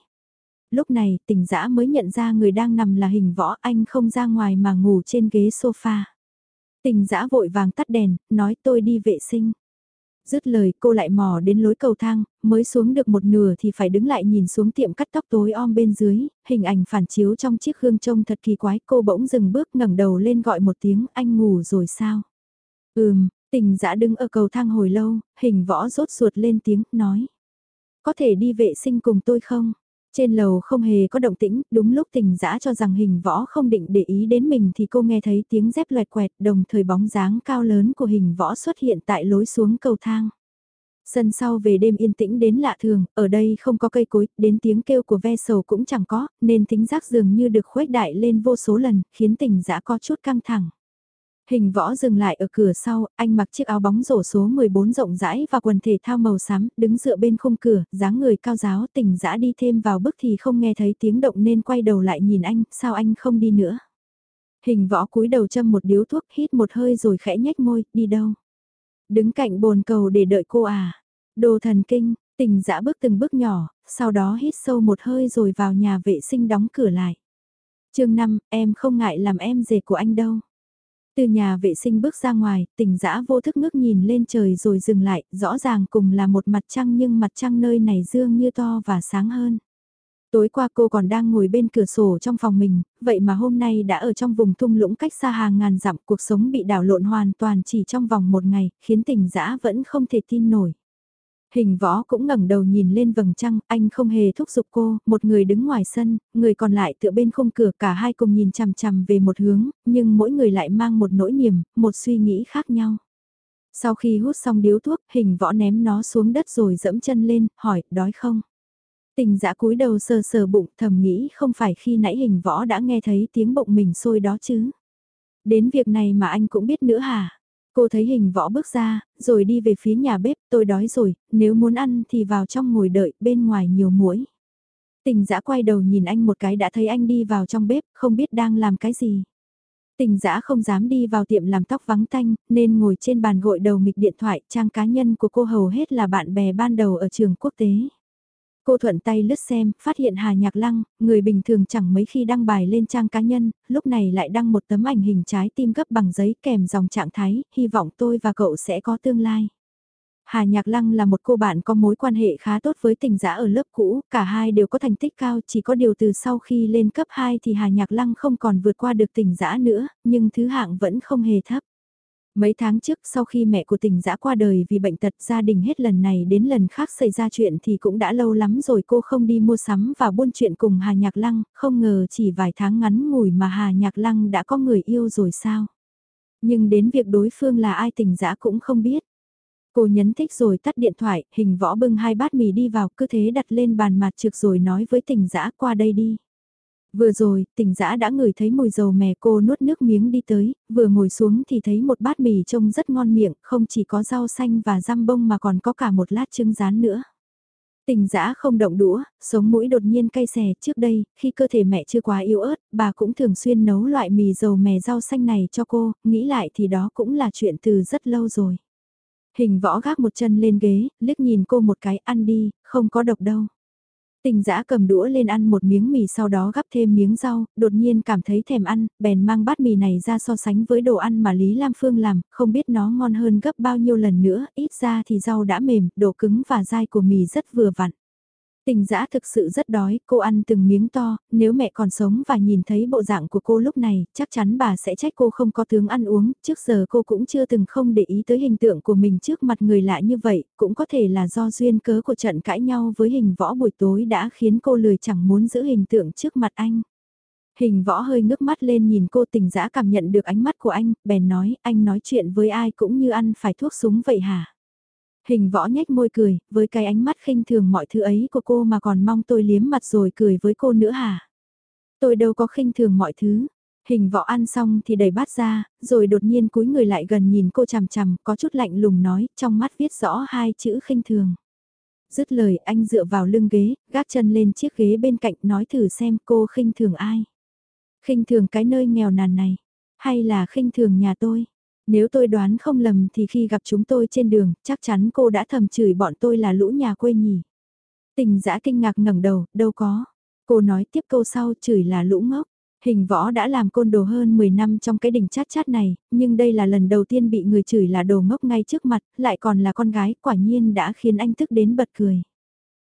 Lúc này, tỉnh dã mới nhận ra người đang nằm là hình võ anh không ra ngoài mà ngủ trên ghế sofa. Tình dã vội vàng tắt đèn, nói tôi đi vệ sinh. Dứt lời cô lại mò đến lối cầu thang, mới xuống được một nửa thì phải đứng lại nhìn xuống tiệm cắt tóc tối om bên dưới, hình ảnh phản chiếu trong chiếc hương trông thật kỳ quái cô bỗng dừng bước ngẩng đầu lên gọi một tiếng anh ngủ rồi sao? Ừm, tình dã đứng ở cầu thang hồi lâu, hình võ rốt ruột lên tiếng, nói. Có thể đi vệ sinh cùng tôi không? Trên lầu không hề có động tĩnh, đúng lúc tình dã cho rằng hình võ không định để ý đến mình thì cô nghe thấy tiếng dép loẹt quẹt đồng thời bóng dáng cao lớn của hình võ xuất hiện tại lối xuống cầu thang. Sân sau về đêm yên tĩnh đến lạ thường, ở đây không có cây cối, đến tiếng kêu của ve sầu cũng chẳng có, nên tính giác dường như được khuếch đại lên vô số lần, khiến tình dã có chút căng thẳng. Hình võ dừng lại ở cửa sau, anh mặc chiếc áo bóng rổ số 14 rộng rãi và quần thể thao màu xám, đứng dựa bên khung cửa, dáng người cao giáo tỉnh dã đi thêm vào bức thì không nghe thấy tiếng động nên quay đầu lại nhìn anh, sao anh không đi nữa. Hình võ cúi đầu châm một điếu thuốc, hít một hơi rồi khẽ nhếch môi, đi đâu. Đứng cạnh bồn cầu để đợi cô à. Đồ thần kinh, tỉnh dã bước từng bước nhỏ, sau đó hít sâu một hơi rồi vào nhà vệ sinh đóng cửa lại. chương 5, em không ngại làm em rể của anh đâu. Từ nhà vệ sinh bước ra ngoài, tỉnh dã vô thức ngước nhìn lên trời rồi dừng lại, rõ ràng cùng là một mặt trăng nhưng mặt trăng nơi này dương như to và sáng hơn. Tối qua cô còn đang ngồi bên cửa sổ trong phòng mình, vậy mà hôm nay đã ở trong vùng thung lũng cách xa hàng ngàn dặm cuộc sống bị đảo lộn hoàn toàn chỉ trong vòng một ngày, khiến tỉnh dã vẫn không thể tin nổi. Hình võ cũng ngẩng đầu nhìn lên vầng trăng, anh không hề thúc giục cô, một người đứng ngoài sân, người còn lại tựa bên khung cửa cả hai cùng nhìn chằm chằm về một hướng, nhưng mỗi người lại mang một nỗi niềm, một suy nghĩ khác nhau. Sau khi hút xong điếu thuốc, hình võ ném nó xuống đất rồi dẫm chân lên, hỏi, đói không? Tình dã cúi đầu sờ sờ bụng thầm nghĩ không phải khi nãy hình võ đã nghe thấy tiếng bụng mình sôi đó chứ. Đến việc này mà anh cũng biết nữa hả? Cô thấy hình võ bước ra, rồi đi về phía nhà bếp, tôi đói rồi, nếu muốn ăn thì vào trong ngồi đợi, bên ngoài nhiều muỗi. Tình dã quay đầu nhìn anh một cái đã thấy anh đi vào trong bếp, không biết đang làm cái gì. Tình dã không dám đi vào tiệm làm tóc vắng tanh, nên ngồi trên bàn gội đầu nghịch điện thoại, trang cá nhân của cô hầu hết là bạn bè ban đầu ở trường quốc tế. Cô thuận tay lướt xem, phát hiện Hà Nhạc Lăng, người bình thường chẳng mấy khi đăng bài lên trang cá nhân, lúc này lại đăng một tấm ảnh hình trái tim gấp bằng giấy kèm dòng trạng thái, hy vọng tôi và cậu sẽ có tương lai. Hà Nhạc Lăng là một cô bạn có mối quan hệ khá tốt với tình giã ở lớp cũ, cả hai đều có thành tích cao, chỉ có điều từ sau khi lên cấp 2 thì Hà Nhạc Lăng không còn vượt qua được tình giã nữa, nhưng thứ hạng vẫn không hề thấp. Mấy tháng trước sau khi mẹ của tình dã qua đời vì bệnh tật gia đình hết lần này đến lần khác xảy ra chuyện thì cũng đã lâu lắm rồi cô không đi mua sắm và buôn chuyện cùng Hà Nhạc Lăng, không ngờ chỉ vài tháng ngắn ngủi mà Hà Nhạc Lăng đã có người yêu rồi sao. Nhưng đến việc đối phương là ai tình dã cũng không biết. Cô nhấn thích rồi tắt điện thoại, hình võ bưng hai bát mì đi vào, cứ thế đặt lên bàn mặt trực rồi nói với tình dã qua đây đi. Vừa rồi, tỉnh dã đã ngửi thấy mùi dầu mè cô nuốt nước miếng đi tới, vừa ngồi xuống thì thấy một bát mì trông rất ngon miệng, không chỉ có rau xanh và răm bông mà còn có cả một lát trứng rán nữa. Tình dã không động đũa, sống mũi đột nhiên cay xè trước đây, khi cơ thể mẹ chưa quá yếu ớt, bà cũng thường xuyên nấu loại mì dầu mè rau xanh này cho cô, nghĩ lại thì đó cũng là chuyện từ rất lâu rồi. Hình võ gác một chân lên ghế, liếc nhìn cô một cái ăn đi, không có độc đâu. Tình giã cầm đũa lên ăn một miếng mì sau đó gắp thêm miếng rau, đột nhiên cảm thấy thèm ăn, bèn mang bát mì này ra so sánh với đồ ăn mà Lý Lam Phương làm, không biết nó ngon hơn gấp bao nhiêu lần nữa, ít ra thì rau đã mềm, độ cứng và dai của mì rất vừa vặn. Tình dã thực sự rất đói, cô ăn từng miếng to, nếu mẹ còn sống và nhìn thấy bộ dạng của cô lúc này, chắc chắn bà sẽ trách cô không có tướng ăn uống, trước giờ cô cũng chưa từng không để ý tới hình tượng của mình trước mặt người lạ như vậy, cũng có thể là do duyên cớ của trận cãi nhau với hình võ buổi tối đã khiến cô lười chẳng muốn giữ hình tượng trước mặt anh. Hình võ hơi ngước mắt lên nhìn cô tình dã cảm nhận được ánh mắt của anh, bèn nói, anh nói chuyện với ai cũng như ăn phải thuốc súng vậy hả? Hình võ nhếch môi cười, với cái ánh mắt khinh thường mọi thứ ấy của cô mà còn mong tôi liếm mặt rồi cười với cô nữa hả? Tôi đâu có khinh thường mọi thứ. Hình võ ăn xong thì đẩy bát ra, rồi đột nhiên cúi người lại gần nhìn cô chằm chằm, có chút lạnh lùng nói, trong mắt viết rõ hai chữ khinh thường. Dứt lời anh dựa vào lưng ghế, gác chân lên chiếc ghế bên cạnh nói thử xem cô khinh thường ai. Khinh thường cái nơi nghèo nàn này, hay là khinh thường nhà tôi? Nếu tôi đoán không lầm thì khi gặp chúng tôi trên đường, chắc chắn cô đã thầm chửi bọn tôi là lũ nhà quê nhỉ. Tình giã kinh ngạc ngẩng đầu, đâu có. Cô nói tiếp câu sau chửi là lũ ngốc. Hình võ đã làm côn đồ hơn 10 năm trong cái đỉnh chát chát này, nhưng đây là lần đầu tiên bị người chửi là đồ ngốc ngay trước mặt, lại còn là con gái, quả nhiên đã khiến anh tức đến bật cười.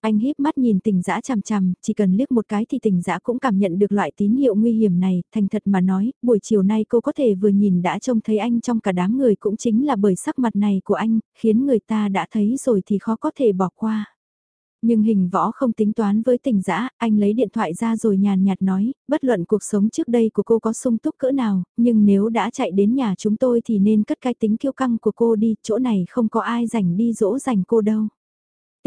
Anh híp mắt nhìn tình dã chằm chằm, chỉ cần liếc một cái thì tình dã cũng cảm nhận được loại tín hiệu nguy hiểm này, thành thật mà nói, buổi chiều nay cô có thể vừa nhìn đã trông thấy anh trong cả đám người cũng chính là bởi sắc mặt này của anh, khiến người ta đã thấy rồi thì khó có thể bỏ qua. Nhưng hình võ không tính toán với tình dã, anh lấy điện thoại ra rồi nhàn nhạt nói, bất luận cuộc sống trước đây của cô có sung túc cỡ nào, nhưng nếu đã chạy đến nhà chúng tôi thì nên cất cái tính kiêu căng của cô đi, chỗ này không có ai rảnh đi dỗ dành cô đâu.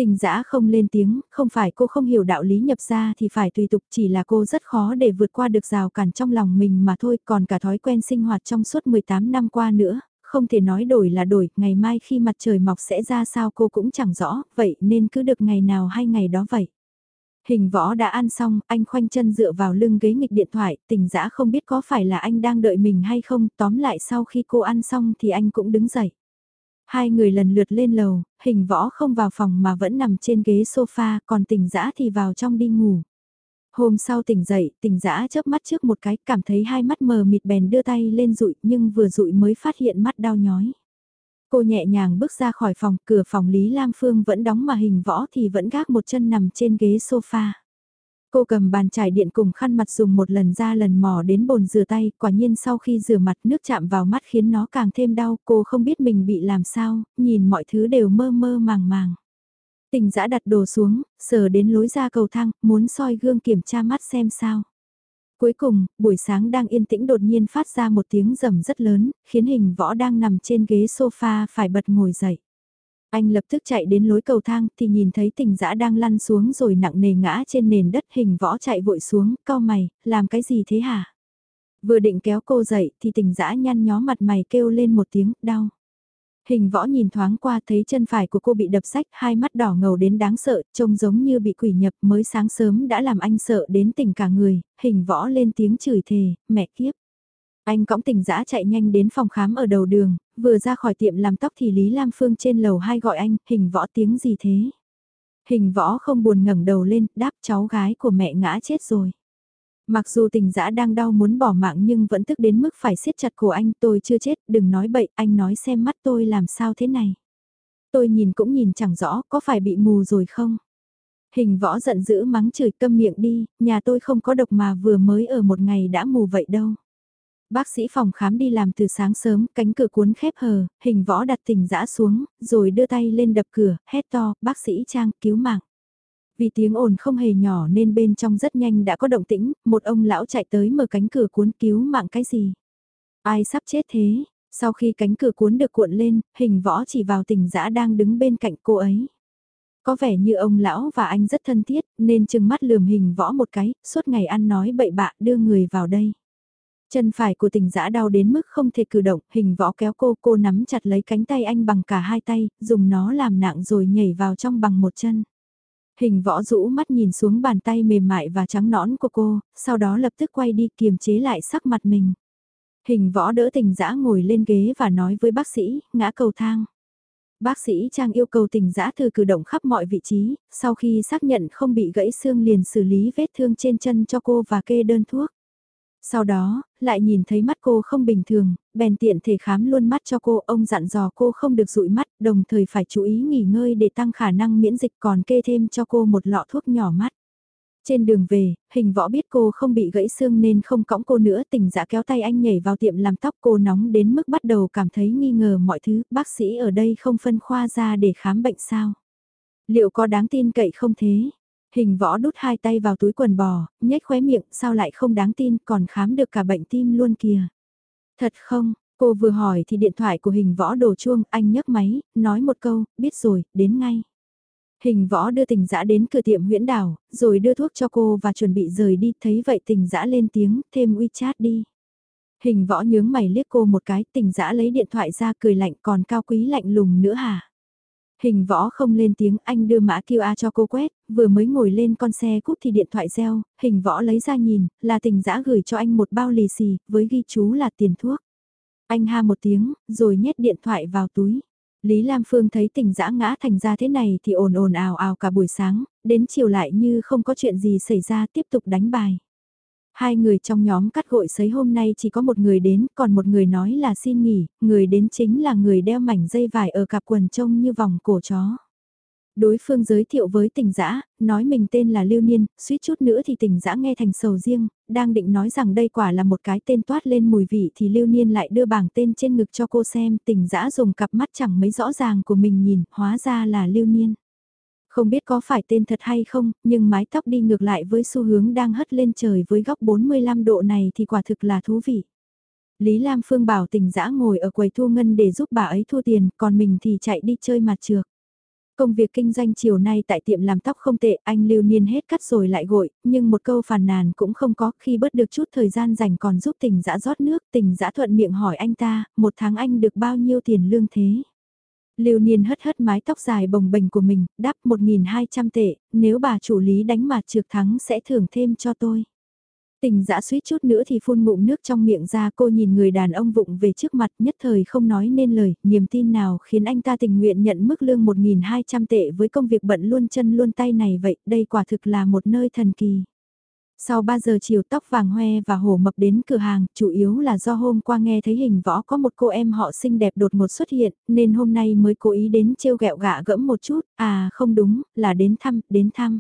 Tình giã không lên tiếng, không phải cô không hiểu đạo lý nhập ra thì phải tùy tục chỉ là cô rất khó để vượt qua được rào cản trong lòng mình mà thôi còn cả thói quen sinh hoạt trong suốt 18 năm qua nữa, không thể nói đổi là đổi, ngày mai khi mặt trời mọc sẽ ra sao cô cũng chẳng rõ, vậy nên cứ được ngày nào hay ngày đó vậy. Hình võ đã ăn xong, anh khoanh chân dựa vào lưng ghế nghịch điện thoại, tình dã không biết có phải là anh đang đợi mình hay không, tóm lại sau khi cô ăn xong thì anh cũng đứng dậy. Hai người lần lượt lên lầu, hình võ không vào phòng mà vẫn nằm trên ghế sofa, còn tình dã thì vào trong đi ngủ. Hôm sau tỉnh dậy, tỉnh dã chớp mắt trước một cái, cảm thấy hai mắt mờ mịt bèn đưa tay lên rụi, nhưng vừa rụi mới phát hiện mắt đau nhói. Cô nhẹ nhàng bước ra khỏi phòng, cửa phòng Lý Lam Phương vẫn đóng mà hình võ thì vẫn gác một chân nằm trên ghế sofa. Cô cầm bàn chải điện cùng khăn mặt dùng một lần ra lần mò đến bồn rửa tay, quả nhiên sau khi rửa mặt nước chạm vào mắt khiến nó càng thêm đau, cô không biết mình bị làm sao, nhìn mọi thứ đều mơ mơ màng màng. Tình giã đặt đồ xuống, sờ đến lối ra cầu thang, muốn soi gương kiểm tra mắt xem sao. Cuối cùng, buổi sáng đang yên tĩnh đột nhiên phát ra một tiếng rầm rất lớn, khiến hình võ đang nằm trên ghế sofa phải bật ngồi dậy. Anh lập tức chạy đến lối cầu thang thì nhìn thấy tình dã đang lăn xuống rồi nặng nề ngã trên nền đất hình võ chạy vội xuống, cao mày, làm cái gì thế hả? Vừa định kéo cô dậy thì tình dã nhăn nhó mặt mày kêu lên một tiếng, đau. Hình võ nhìn thoáng qua thấy chân phải của cô bị đập sách, hai mắt đỏ ngầu đến đáng sợ, trông giống như bị quỷ nhập mới sáng sớm đã làm anh sợ đến tỉnh cả người, hình võ lên tiếng chửi thề, mẹ kiếp. Anh cõng tình dã chạy nhanh đến phòng khám ở đầu đường, vừa ra khỏi tiệm làm tóc thì Lý Lam Phương trên lầu hai gọi anh, hình võ tiếng gì thế? Hình võ không buồn ngẩng đầu lên, đáp cháu gái của mẹ ngã chết rồi. Mặc dù tình dã đang đau muốn bỏ mạng nhưng vẫn tức đến mức phải siết chặt cổ anh tôi chưa chết, đừng nói bậy, anh nói xem mắt tôi làm sao thế này. Tôi nhìn cũng nhìn chẳng rõ, có phải bị mù rồi không? Hình võ giận dữ mắng chửi câm miệng đi, nhà tôi không có độc mà vừa mới ở một ngày đã mù vậy đâu. Bác sĩ phòng khám đi làm từ sáng sớm, cánh cửa cuốn khép hờ, hình võ đặt tình dã xuống, rồi đưa tay lên đập cửa, hét to, bác sĩ Trang, cứu mạng. Vì tiếng ồn không hề nhỏ nên bên trong rất nhanh đã có động tĩnh, một ông lão chạy tới mở cánh cửa cuốn cứu mạng cái gì. Ai sắp chết thế, sau khi cánh cửa cuốn được cuộn lên, hình võ chỉ vào tình dã đang đứng bên cạnh cô ấy. Có vẻ như ông lão và anh rất thân thiết, nên chừng mắt lườm hình võ một cái, suốt ngày ăn nói bậy bạ đưa người vào đây. Chân phải của tình giã đau đến mức không thể cử động, hình võ kéo cô, cô nắm chặt lấy cánh tay anh bằng cả hai tay, dùng nó làm nặng rồi nhảy vào trong bằng một chân. Hình võ rũ mắt nhìn xuống bàn tay mềm mại và trắng nõn của cô, sau đó lập tức quay đi kiềm chế lại sắc mặt mình. Hình võ đỡ tình giã ngồi lên ghế và nói với bác sĩ, ngã cầu thang. Bác sĩ Trang yêu cầu tình giã thử cử động khắp mọi vị trí, sau khi xác nhận không bị gãy xương liền xử lý vết thương trên chân cho cô và kê đơn thuốc. Sau đó, lại nhìn thấy mắt cô không bình thường, bèn tiện thể khám luôn mắt cho cô, ông dặn dò cô không được dụi mắt, đồng thời phải chú ý nghỉ ngơi để tăng khả năng miễn dịch còn kê thêm cho cô một lọ thuốc nhỏ mắt. Trên đường về, hình võ biết cô không bị gãy xương nên không cõng cô nữa tình dạ kéo tay anh nhảy vào tiệm làm tóc cô nóng đến mức bắt đầu cảm thấy nghi ngờ mọi thứ, bác sĩ ở đây không phân khoa ra để khám bệnh sao. Liệu có đáng tin cậy không thế? Hình võ đút hai tay vào túi quần bò, nhếch khóe miệng, sao lại không đáng tin, còn khám được cả bệnh tim luôn kìa. Thật không, cô vừa hỏi thì điện thoại của hình võ đổ chuông, anh nhấc máy, nói một câu, biết rồi, đến ngay. Hình võ đưa tình dã đến cửa tiệm huyễn đảo, rồi đưa thuốc cho cô và chuẩn bị rời đi, thấy vậy tình dã lên tiếng, thêm WeChat đi. Hình võ nhướng mày liếc cô một cái, tình dã lấy điện thoại ra cười lạnh còn cao quý lạnh lùng nữa hả? Hình võ không lên tiếng anh đưa mã QR cho cô quét, vừa mới ngồi lên con xe cút thì điện thoại reo, hình võ lấy ra nhìn, là tình dã gửi cho anh một bao lì xì, với ghi chú là tiền thuốc. Anh ha một tiếng, rồi nhét điện thoại vào túi. Lý Lam Phương thấy tình dã ngã thành ra thế này thì ồn ồn ào ào cả buổi sáng, đến chiều lại như không có chuyện gì xảy ra tiếp tục đánh bài. Hai người trong nhóm cắt gội sấy hôm nay chỉ có một người đến, còn một người nói là xin nghỉ, người đến chính là người đeo mảnh dây vải ở cặp quần trông như vòng cổ chó. Đối phương giới thiệu với tình dã nói mình tên là Lưu Niên, suýt chút nữa thì tình dã nghe thành sầu riêng, đang định nói rằng đây quả là một cái tên toát lên mùi vị thì Lưu Niên lại đưa bảng tên trên ngực cho cô xem, tình dã dùng cặp mắt chẳng mấy rõ ràng của mình nhìn, hóa ra là Lưu Niên. Không biết có phải tên thật hay không, nhưng mái tóc đi ngược lại với xu hướng đang hất lên trời với góc 45 độ này thì quả thực là thú vị. Lý Lam Phương bảo tình dã ngồi ở quầy thu ngân để giúp bà ấy thu tiền, còn mình thì chạy đi chơi mặt trược. Công việc kinh doanh chiều nay tại tiệm làm tóc không tệ, anh lưu niên hết cắt rồi lại gội, nhưng một câu phàn nàn cũng không có, khi bớt được chút thời gian dành còn giúp tình dã rót nước, tình dã thuận miệng hỏi anh ta, một tháng anh được bao nhiêu tiền lương thế? Lưu Niên hất hất mái tóc dài bồng bềnh của mình, đáp 1.200 tệ, nếu bà chủ lý đánh mặt trượt thắng sẽ thưởng thêm cho tôi. Tình dã suýt chút nữa thì phun ngụm nước trong miệng ra cô nhìn người đàn ông vụng về trước mặt nhất thời không nói nên lời, niềm tin nào khiến anh ta tình nguyện nhận mức lương 1.200 tệ với công việc bận luôn chân luôn tay này vậy, đây quả thực là một nơi thần kỳ. Sau 3 giờ chiều tóc vàng hoe và hổ mập đến cửa hàng, chủ yếu là do hôm qua nghe thấy hình võ có một cô em họ xinh đẹp đột ngột xuất hiện, nên hôm nay mới cố ý đến trêu gẹo gạ gẫm một chút, à không đúng, là đến thăm, đến thăm.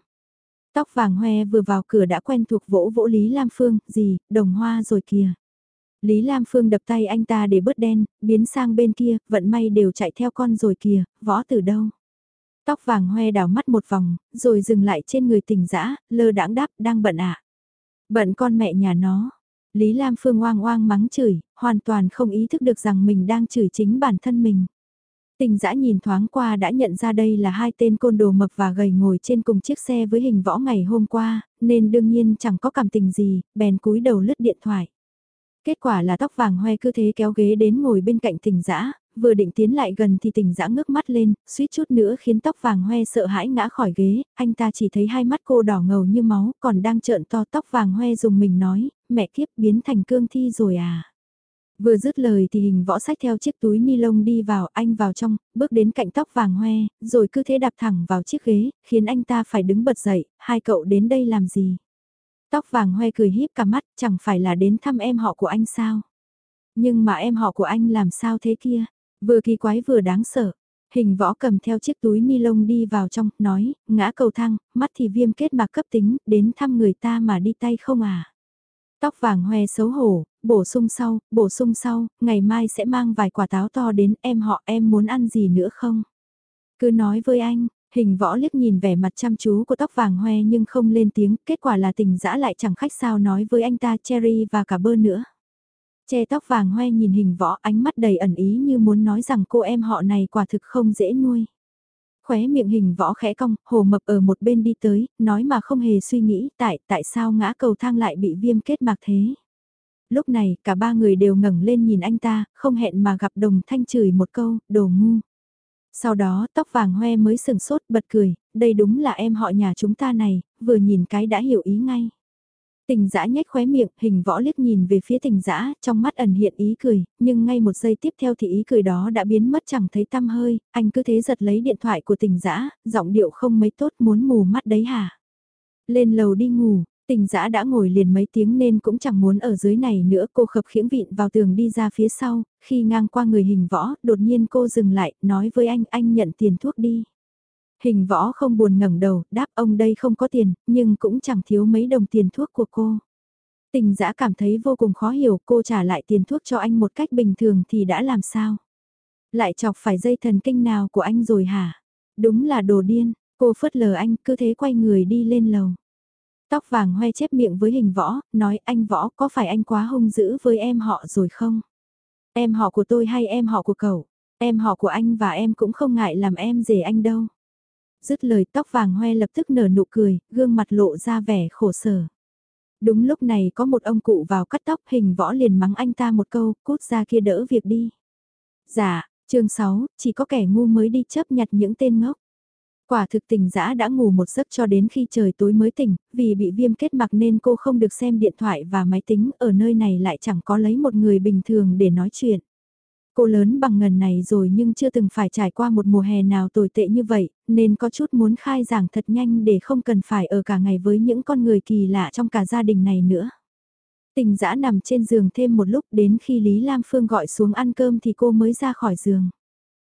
Tóc vàng hoe vừa vào cửa đã quen thuộc vỗ vỗ Lý Lam Phương, gì, đồng hoa rồi kìa. Lý Lam Phương đập tay anh ta để bớt đen, biến sang bên kia, vận may đều chạy theo con rồi kìa, võ từ đâu. Tóc vàng hoe đảo mắt một vòng, rồi dừng lại trên người tỉnh dã lơ đãng đáp, đang bận ạ. À? Bận con mẹ nhà nó. Lý Lam Phương oang oang mắng chửi, hoàn toàn không ý thức được rằng mình đang chửi chính bản thân mình. Tình dã nhìn thoáng qua đã nhận ra đây là hai tên côn đồ mập và gầy ngồi trên cùng chiếc xe với hình võ ngày hôm qua, nên đương nhiên chẳng có cảm tình gì, bèn cúi đầu lướt điện thoại. Kết quả là tóc vàng hoe cứ thế kéo ghế đến ngồi bên cạnh tình dã vừa định tiến lại gần thì tình dã ngước mắt lên, suýt chút nữa khiến tóc vàng hoe sợ hãi ngã khỏi ghế, anh ta chỉ thấy hai mắt cô đỏ ngầu như máu, còn đang trợn to tóc vàng hoe dùng mình nói, mẹ kiếp biến thành cương thi rồi à. Vừa dứt lời thì hình võ sách theo chiếc túi ni lông đi vào, anh vào trong, bước đến cạnh tóc vàng hoe, rồi cứ thế đạp thẳng vào chiếc ghế, khiến anh ta phải đứng bật dậy, hai cậu đến đây làm gì? Tóc vàng hoe cười híp cả mắt, chẳng phải là đến thăm em họ của anh sao? Nhưng mà em họ của anh làm sao thế kia? Vừa kỳ quái vừa đáng sợ. Hình võ cầm theo chiếc túi ni lông đi vào trong, nói, ngã cầu thang, mắt thì viêm kết bạc cấp tính, đến thăm người ta mà đi tay không à. Tóc vàng hoe xấu hổ, bổ sung sau, bổ sung sau, ngày mai sẽ mang vài quả táo to đến em họ em muốn ăn gì nữa không? Cứ nói với anh, hình võ liếc nhìn vẻ mặt chăm chú của tóc vàng hoe nhưng không lên tiếng, kết quả là tình dã lại chẳng khách sao nói với anh ta cherry và cả bơ nữa. Che tóc vàng hoe nhìn hình võ ánh mắt đầy ẩn ý như muốn nói rằng cô em họ này quả thực không dễ nuôi. Khóe miệng hình võ khẽ cong, hồ mập ở một bên đi tới, nói mà không hề suy nghĩ tại tại sao ngã cầu thang lại bị viêm kết mạc thế. Lúc này cả ba người đều ngẩng lên nhìn anh ta, không hẹn mà gặp đồng thanh chửi một câu, đồ ngu. Sau đó tóc vàng hoe mới sừng sốt bật cười, đây đúng là em họ nhà chúng ta này, vừa nhìn cái đã hiểu ý ngay. Tình dã nhếch khóe miệng, hình võ liếc nhìn về phía tình dã trong mắt ẩn hiện ý cười, nhưng ngay một giây tiếp theo thì ý cười đó đã biến mất chẳng thấy tăm hơi, anh cứ thế giật lấy điện thoại của tình dã giọng điệu không mấy tốt muốn mù mắt đấy hả? Lên lầu đi ngủ, tình dã đã ngồi liền mấy tiếng nên cũng chẳng muốn ở dưới này nữa cô khập khiễng vịn vào tường đi ra phía sau, khi ngang qua người hình võ, đột nhiên cô dừng lại, nói với anh, anh nhận tiền thuốc đi. Hình võ không buồn ngẩng đầu, đáp ông đây không có tiền, nhưng cũng chẳng thiếu mấy đồng tiền thuốc của cô. Tình giã cảm thấy vô cùng khó hiểu cô trả lại tiền thuốc cho anh một cách bình thường thì đã làm sao? Lại chọc phải dây thần kinh nào của anh rồi hả? Đúng là đồ điên, cô phớt lờ anh cứ thế quay người đi lên lầu. Tóc vàng hoe chép miệng với hình võ, nói anh võ có phải anh quá hung dữ với em họ rồi không? Em họ của tôi hay em họ của cậu? Em họ của anh và em cũng không ngại làm em rể anh đâu. Dứt lời tóc vàng hoe lập tức nở nụ cười, gương mặt lộ ra vẻ khổ sở. Đúng lúc này có một ông cụ vào cắt tóc hình võ liền mắng anh ta một câu, cút ra kia đỡ việc đi. Dạ, chương 6, chỉ có kẻ ngu mới đi chấp nhặt những tên ngốc. Quả thực tình dã đã ngủ một giấc cho đến khi trời tối mới tỉnh, vì bị viêm kết mặc nên cô không được xem điện thoại và máy tính, ở nơi này lại chẳng có lấy một người bình thường để nói chuyện. Cô lớn bằng ngần này rồi nhưng chưa từng phải trải qua một mùa hè nào tồi tệ như vậy, nên có chút muốn khai giảng thật nhanh để không cần phải ở cả ngày với những con người kỳ lạ trong cả gia đình này nữa. Tình dã nằm trên giường thêm một lúc đến khi Lý Lam Phương gọi xuống ăn cơm thì cô mới ra khỏi giường.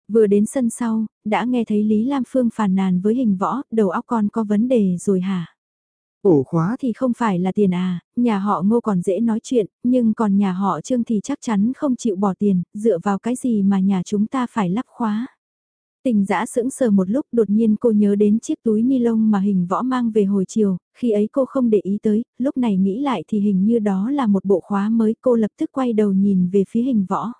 Vừa đến sân sau, đã nghe thấy Lý Lam Phương phàn nàn với hình võ, đầu óc con có vấn đề rồi hả? Ổ khóa thì không phải là tiền à, nhà họ ngô còn dễ nói chuyện, nhưng còn nhà họ trương thì chắc chắn không chịu bỏ tiền, dựa vào cái gì mà nhà chúng ta phải lắp khóa. Tình giã sững sờ một lúc đột nhiên cô nhớ đến chiếc túi ni lông mà hình võ mang về hồi chiều, khi ấy cô không để ý tới, lúc này nghĩ lại thì hình như đó là một bộ khóa mới cô lập tức quay đầu nhìn về phía hình võ.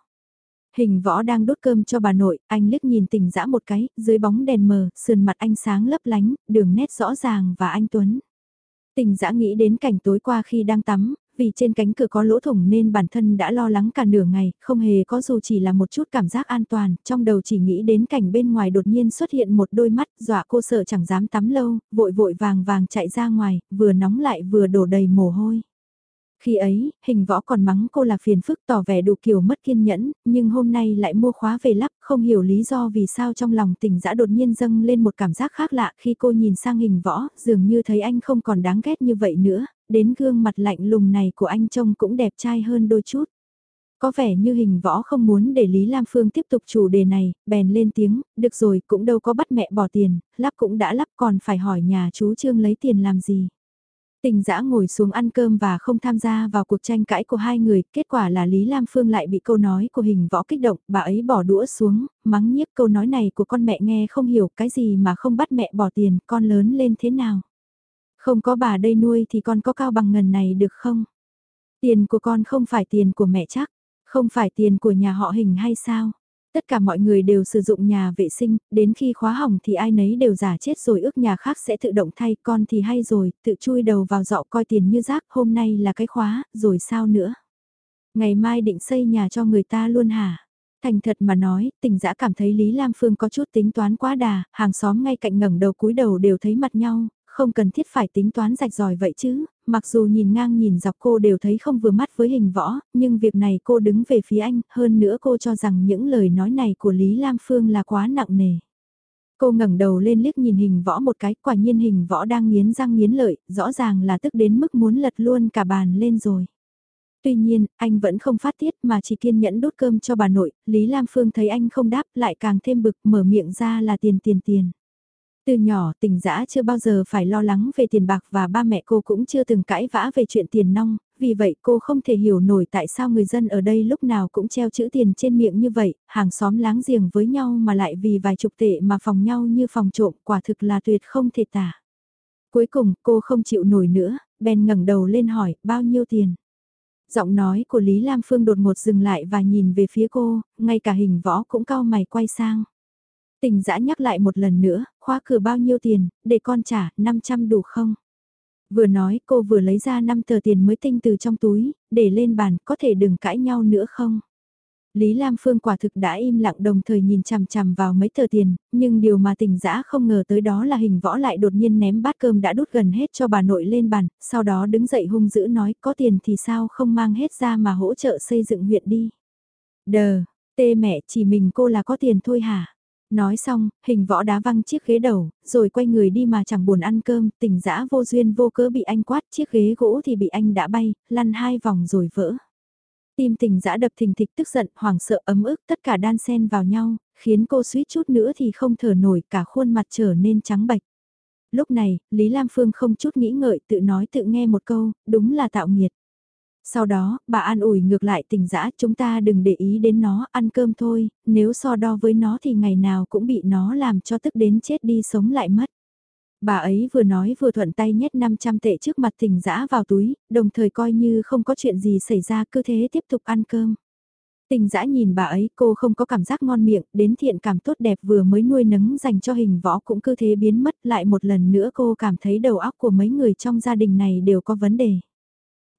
Hình võ đang đốt cơm cho bà nội, anh liếc nhìn tình dã một cái, dưới bóng đèn mờ, sườn mặt anh sáng lấp lánh, đường nét rõ ràng và anh Tuấn. Tình dã nghĩ đến cảnh tối qua khi đang tắm, vì trên cánh cửa có lỗ thủng nên bản thân đã lo lắng cả nửa ngày, không hề có dù chỉ là một chút cảm giác an toàn, trong đầu chỉ nghĩ đến cảnh bên ngoài đột nhiên xuất hiện một đôi mắt, dọa cô sợ chẳng dám tắm lâu, vội vội vàng vàng chạy ra ngoài, vừa nóng lại vừa đổ đầy mồ hôi. Khi ấy, hình võ còn mắng cô là phiền phức tỏ vẻ đủ kiểu mất kiên nhẫn, nhưng hôm nay lại mua khóa về lắp, không hiểu lý do vì sao trong lòng tình dã đột nhiên dâng lên một cảm giác khác lạ khi cô nhìn sang hình võ, dường như thấy anh không còn đáng ghét như vậy nữa, đến gương mặt lạnh lùng này của anh trông cũng đẹp trai hơn đôi chút. Có vẻ như hình võ không muốn để Lý Lam Phương tiếp tục chủ đề này, bèn lên tiếng, được rồi cũng đâu có bắt mẹ bỏ tiền, lắp cũng đã lắp còn phải hỏi nhà chú Trương lấy tiền làm gì. Tình dã ngồi xuống ăn cơm và không tham gia vào cuộc tranh cãi của hai người, kết quả là Lý Lam Phương lại bị câu nói của hình võ kích động, bà ấy bỏ đũa xuống, mắng nhiếc câu nói này của con mẹ nghe không hiểu cái gì mà không bắt mẹ bỏ tiền, con lớn lên thế nào. Không có bà đây nuôi thì con có cao bằng ngần này được không? Tiền của con không phải tiền của mẹ chắc, không phải tiền của nhà họ hình hay sao? Tất cả mọi người đều sử dụng nhà vệ sinh, đến khi khóa hỏng thì ai nấy đều giả chết rồi ước nhà khác sẽ tự động thay con thì hay rồi, tự chui đầu vào dọ coi tiền như rác, hôm nay là cái khóa, rồi sao nữa? Ngày mai định xây nhà cho người ta luôn hả? Thành thật mà nói, tình dã cảm thấy Lý Lam Phương có chút tính toán quá đà, hàng xóm ngay cạnh ngẩng đầu cúi đầu đều thấy mặt nhau, không cần thiết phải tính toán rạch ròi vậy chứ, mặc dù nhìn ngang nhìn dọc cô đều thấy không vừa mắt với hình võ, nhưng việc này cô đứng về phía anh, hơn nữa cô cho rằng những lời nói này của Lý Lam Phương là quá nặng nề. Cô ngẩng đầu lên liếc nhìn hình võ một cái, quả nhiên hình võ đang nghiến răng nghiến lợi, rõ ràng là tức đến mức muốn lật luôn cả bàn lên rồi. Tuy nhiên, anh vẫn không phát tiết mà chỉ kiên nhẫn đốt cơm cho bà nội, Lý Lam Phương thấy anh không đáp lại càng thêm bực mở miệng ra là tiền tiền tiền. Từ nhỏ tình dã chưa bao giờ phải lo lắng về tiền bạc và ba mẹ cô cũng chưa từng cãi vã về chuyện tiền nong, vì vậy cô không thể hiểu nổi tại sao người dân ở đây lúc nào cũng treo chữ tiền trên miệng như vậy, hàng xóm láng giềng với nhau mà lại vì vài chục tệ mà phòng nhau như phòng trộm quả thực là tuyệt không thể tả. Cuối cùng cô không chịu nổi nữa, bèn ngẩng đầu lên hỏi bao nhiêu tiền. Giọng nói của Lý Lam Phương đột ngột dừng lại và nhìn về phía cô, ngay cả hình võ cũng cao mày quay sang. Tình dã nhắc lại một lần nữa, khóa cửa bao nhiêu tiền, để con trả, 500 đủ không? Vừa nói cô vừa lấy ra 5 tờ tiền mới tinh từ trong túi, để lên bàn, có thể đừng cãi nhau nữa không? Lý Lam Phương quả thực đã im lặng đồng thời nhìn chằm chằm vào mấy tờ tiền, nhưng điều mà tình dã không ngờ tới đó là hình võ lại đột nhiên ném bát cơm đã đút gần hết cho bà nội lên bàn, sau đó đứng dậy hung dữ nói có tiền thì sao không mang hết ra mà hỗ trợ xây dựng huyện đi. Đờ, tê mẹ chỉ mình cô là có tiền thôi hả? Nói xong, hình võ đá văng chiếc ghế đầu, rồi quay người đi mà chẳng buồn ăn cơm, tỉnh dã vô duyên vô cớ bị anh quát, chiếc ghế gỗ thì bị anh đã bay, lăn hai vòng rồi vỡ. Tim tình dã đập thình thịch tức giận, hoảng sợ ấm ức tất cả đan xen vào nhau, khiến cô suýt chút nữa thì không thở nổi cả khuôn mặt trở nên trắng bạch. Lúc này, Lý Lam Phương không chút nghĩ ngợi tự nói tự nghe một câu, đúng là tạo nghiệt. Sau đó, bà an ủi ngược lại tình dã chúng ta đừng để ý đến nó, ăn cơm thôi, nếu so đo với nó thì ngày nào cũng bị nó làm cho tức đến chết đi sống lại mất. Bà ấy vừa nói vừa thuận tay nhét 500 tệ trước mặt tình dã vào túi, đồng thời coi như không có chuyện gì xảy ra cứ thế tiếp tục ăn cơm. Tình dã nhìn bà ấy cô không có cảm giác ngon miệng, đến thiện cảm tốt đẹp vừa mới nuôi nấng dành cho hình võ cũng cứ thế biến mất lại một lần nữa cô cảm thấy đầu óc của mấy người trong gia đình này đều có vấn đề.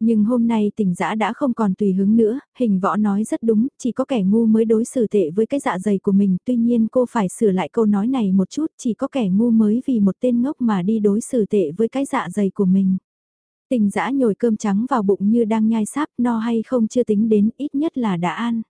Nhưng hôm nay tỉnh dã đã không còn tùy hứng nữa, hình võ nói rất đúng, chỉ có kẻ ngu mới đối xử tệ với cái dạ dày của mình, tuy nhiên cô phải sửa lại câu nói này một chút, chỉ có kẻ ngu mới vì một tên ngốc mà đi đối xử tệ với cái dạ dày của mình. Tình dã nhồi cơm trắng vào bụng như đang nhai sáp no hay không chưa tính đến ít nhất là đã ăn.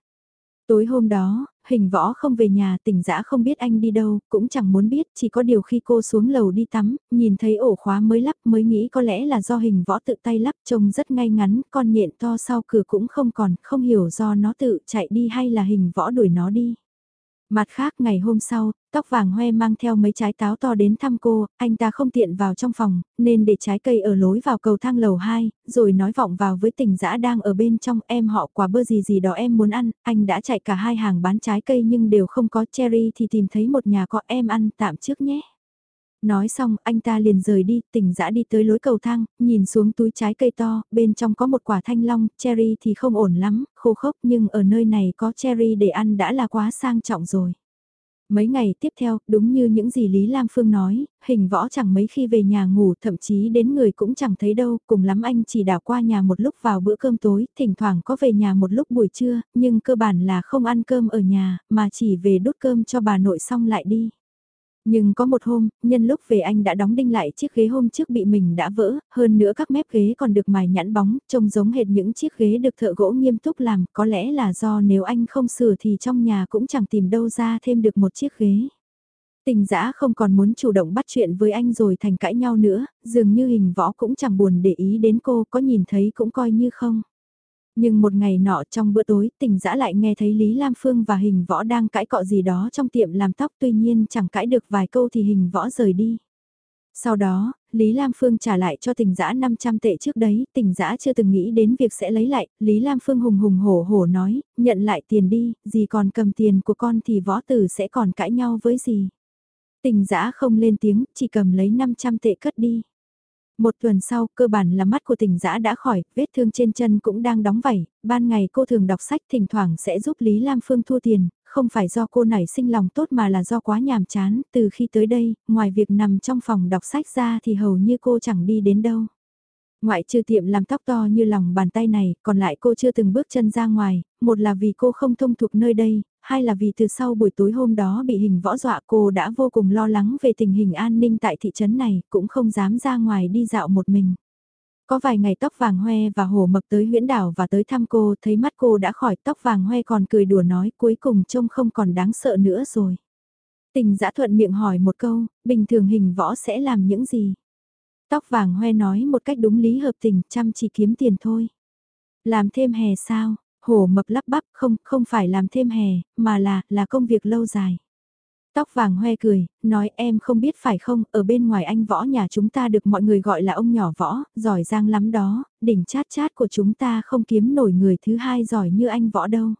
Tối hôm đó, hình võ không về nhà tỉnh dã không biết anh đi đâu, cũng chẳng muốn biết, chỉ có điều khi cô xuống lầu đi tắm, nhìn thấy ổ khóa mới lắp mới nghĩ có lẽ là do hình võ tự tay lắp trông rất ngay ngắn, con nhện to sau cửa cũng không còn, không hiểu do nó tự chạy đi hay là hình võ đuổi nó đi. Mặt khác ngày hôm sau, tóc vàng hoe mang theo mấy trái táo to đến thăm cô, anh ta không tiện vào trong phòng, nên để trái cây ở lối vào cầu thang lầu 2, rồi nói vọng vào với tình dã đang ở bên trong em họ quả bơ gì gì đó em muốn ăn, anh đã chạy cả hai hàng bán trái cây nhưng đều không có cherry thì tìm thấy một nhà có em ăn tạm trước nhé. Nói xong, anh ta liền rời đi, tỉnh dã đi tới lối cầu thang, nhìn xuống túi trái cây to, bên trong có một quả thanh long, cherry thì không ổn lắm, khô khốc nhưng ở nơi này có cherry để ăn đã là quá sang trọng rồi. Mấy ngày tiếp theo, đúng như những gì Lý Lam Phương nói, hình võ chẳng mấy khi về nhà ngủ, thậm chí đến người cũng chẳng thấy đâu, cùng lắm anh chỉ đảo qua nhà một lúc vào bữa cơm tối, thỉnh thoảng có về nhà một lúc buổi trưa, nhưng cơ bản là không ăn cơm ở nhà, mà chỉ về đốt cơm cho bà nội xong lại đi. Nhưng có một hôm, nhân lúc về anh đã đóng đinh lại chiếc ghế hôm trước bị mình đã vỡ, hơn nữa các mép ghế còn được mài nhẵn bóng, trông giống hệt những chiếc ghế được thợ gỗ nghiêm túc làm, có lẽ là do nếu anh không sửa thì trong nhà cũng chẳng tìm đâu ra thêm được một chiếc ghế. Tình giã không còn muốn chủ động bắt chuyện với anh rồi thành cãi nhau nữa, dường như hình võ cũng chẳng buồn để ý đến cô, có nhìn thấy cũng coi như không. Nhưng một ngày nọ trong bữa tối, tình dã lại nghe thấy Lý Lam Phương và hình võ đang cãi cọ gì đó trong tiệm làm tóc tuy nhiên chẳng cãi được vài câu thì hình võ rời đi. Sau đó, Lý Lam Phương trả lại cho tình dã 500 tệ trước đấy, tình dã chưa từng nghĩ đến việc sẽ lấy lại, Lý Lam Phương hùng hùng hổ hổ nói, nhận lại tiền đi, gì còn cầm tiền của con thì võ tử sẽ còn cãi nhau với gì. Tình dã không lên tiếng, chỉ cầm lấy 500 tệ cất đi. Một tuần sau, cơ bản là mắt của tỉnh giã đã khỏi, vết thương trên chân cũng đang đóng vảy, ban ngày cô thường đọc sách thỉnh thoảng sẽ giúp Lý Lam Phương thua tiền, không phải do cô nảy sinh lòng tốt mà là do quá nhàm chán, từ khi tới đây, ngoài việc nằm trong phòng đọc sách ra thì hầu như cô chẳng đi đến đâu. Ngoại trừ tiệm làm tóc to như lòng bàn tay này, còn lại cô chưa từng bước chân ra ngoài, một là vì cô không thông thuộc nơi đây, hai là vì từ sau buổi tối hôm đó bị hình võ dọa cô đã vô cùng lo lắng về tình hình an ninh tại thị trấn này, cũng không dám ra ngoài đi dạo một mình. Có vài ngày tóc vàng hoe và hồ mập tới huyễn đảo và tới thăm cô, thấy mắt cô đã khỏi tóc vàng hoe còn cười đùa nói cuối cùng trông không còn đáng sợ nữa rồi. Tình giã thuận miệng hỏi một câu, bình thường hình võ sẽ làm những gì? Tóc vàng hoe nói một cách đúng lý hợp tình, chăm chỉ kiếm tiền thôi. Làm thêm hè sao? Hổ mập lắp bắp không, không phải làm thêm hè, mà là, là công việc lâu dài. Tóc vàng hoe cười, nói em không biết phải không, ở bên ngoài anh võ nhà chúng ta được mọi người gọi là ông nhỏ võ, giỏi giang lắm đó, đỉnh chát chát của chúng ta không kiếm nổi người thứ hai giỏi như anh võ đâu.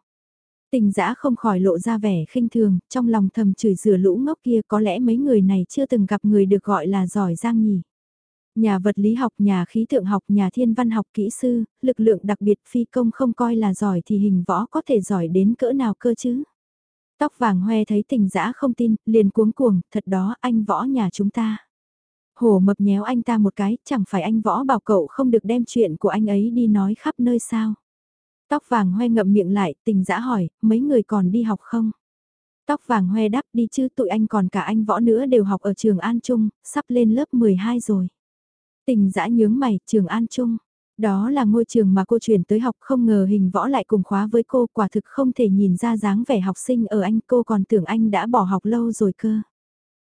Tình giã không khỏi lộ ra vẻ khinh thường, trong lòng thầm chửi rửa lũ ngốc kia có lẽ mấy người này chưa từng gặp người được gọi là giỏi giang nhỉ. Nhà vật lý học, nhà khí tượng học, nhà thiên văn học kỹ sư, lực lượng đặc biệt phi công không coi là giỏi thì hình võ có thể giỏi đến cỡ nào cơ chứ. Tóc vàng hoe thấy tình dã không tin, liền cuống cuồng, thật đó anh võ nhà chúng ta. Hổ mập nhéo anh ta một cái, chẳng phải anh võ bảo cậu không được đem chuyện của anh ấy đi nói khắp nơi sao. Tóc vàng hoe ngậm miệng lại, tình dã hỏi, mấy người còn đi học không? Tóc vàng hoe đáp đi chứ tụi anh còn cả anh võ nữa đều học ở trường An Trung, sắp lên lớp 12 rồi. Tình dã nhướng mày, trường An Trung. Đó là ngôi trường mà cô chuyển tới học không ngờ hình võ lại cùng khóa với cô quả thực không thể nhìn ra dáng vẻ học sinh ở anh cô còn tưởng anh đã bỏ học lâu rồi cơ.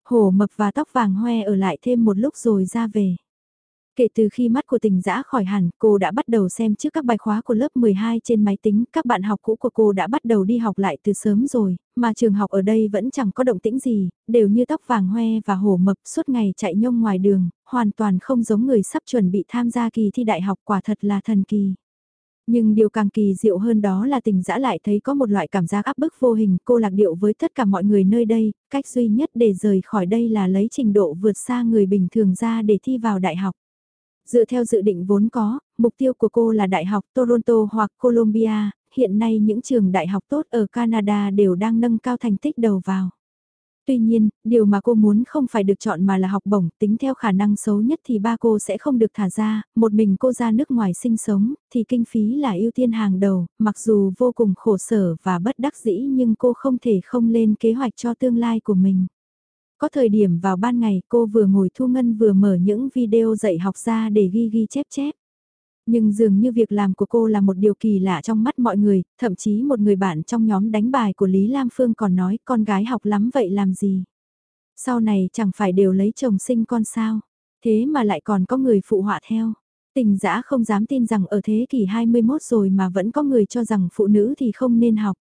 Hổ mập và tóc vàng hoe ở lại thêm một lúc rồi ra về. Kể từ khi mắt của tình dã khỏi hẳn, cô đã bắt đầu xem trước các bài khóa của lớp 12 trên máy tính, các bạn học cũ của cô đã bắt đầu đi học lại từ sớm rồi, mà trường học ở đây vẫn chẳng có động tĩnh gì, đều như tóc vàng hoe và hổ mập suốt ngày chạy nhông ngoài đường, hoàn toàn không giống người sắp chuẩn bị tham gia kỳ thi đại học quả thật là thần kỳ. Nhưng điều càng kỳ diệu hơn đó là tình dã lại thấy có một loại cảm giác áp bức vô hình cô lạc điệu với tất cả mọi người nơi đây, cách duy nhất để rời khỏi đây là lấy trình độ vượt xa người bình thường ra để thi vào đại học. Dựa theo dự định vốn có, mục tiêu của cô là Đại học Toronto hoặc Columbia, hiện nay những trường đại học tốt ở Canada đều đang nâng cao thành tích đầu vào. Tuy nhiên, điều mà cô muốn không phải được chọn mà là học bổng, tính theo khả năng xấu nhất thì ba cô sẽ không được thả ra, một mình cô ra nước ngoài sinh sống, thì kinh phí là ưu tiên hàng đầu, mặc dù vô cùng khổ sở và bất đắc dĩ nhưng cô không thể không lên kế hoạch cho tương lai của mình. Có thời điểm vào ban ngày cô vừa ngồi thu ngân vừa mở những video dạy học ra để ghi ghi chép chép. Nhưng dường như việc làm của cô là một điều kỳ lạ trong mắt mọi người, thậm chí một người bạn trong nhóm đánh bài của Lý Lam Phương còn nói con gái học lắm vậy làm gì. Sau này chẳng phải đều lấy chồng sinh con sao, thế mà lại còn có người phụ họa theo. Tình giã không dám tin rằng ở thế kỷ 21 rồi mà vẫn có người cho rằng phụ nữ thì không nên học.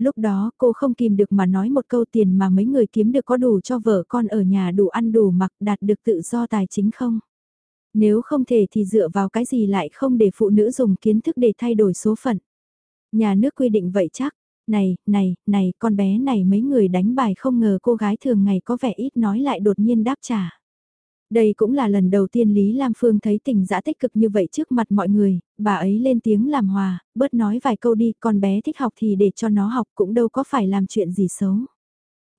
Lúc đó cô không kìm được mà nói một câu tiền mà mấy người kiếm được có đủ cho vợ con ở nhà đủ ăn đủ mặc đạt được tự do tài chính không? Nếu không thể thì dựa vào cái gì lại không để phụ nữ dùng kiến thức để thay đổi số phận? Nhà nước quy định vậy chắc, Này, này, này, con bé này mấy người đánh bài không ngờ cô gái thường ngày có vẻ ít nói lại đột nhiên đáp trả. Đây cũng là lần đầu tiên Lý Lam Phương thấy tình dã tích cực như vậy trước mặt mọi người, bà ấy lên tiếng làm hòa, bớt nói vài câu đi, con bé thích học thì để cho nó học cũng đâu có phải làm chuyện gì xấu.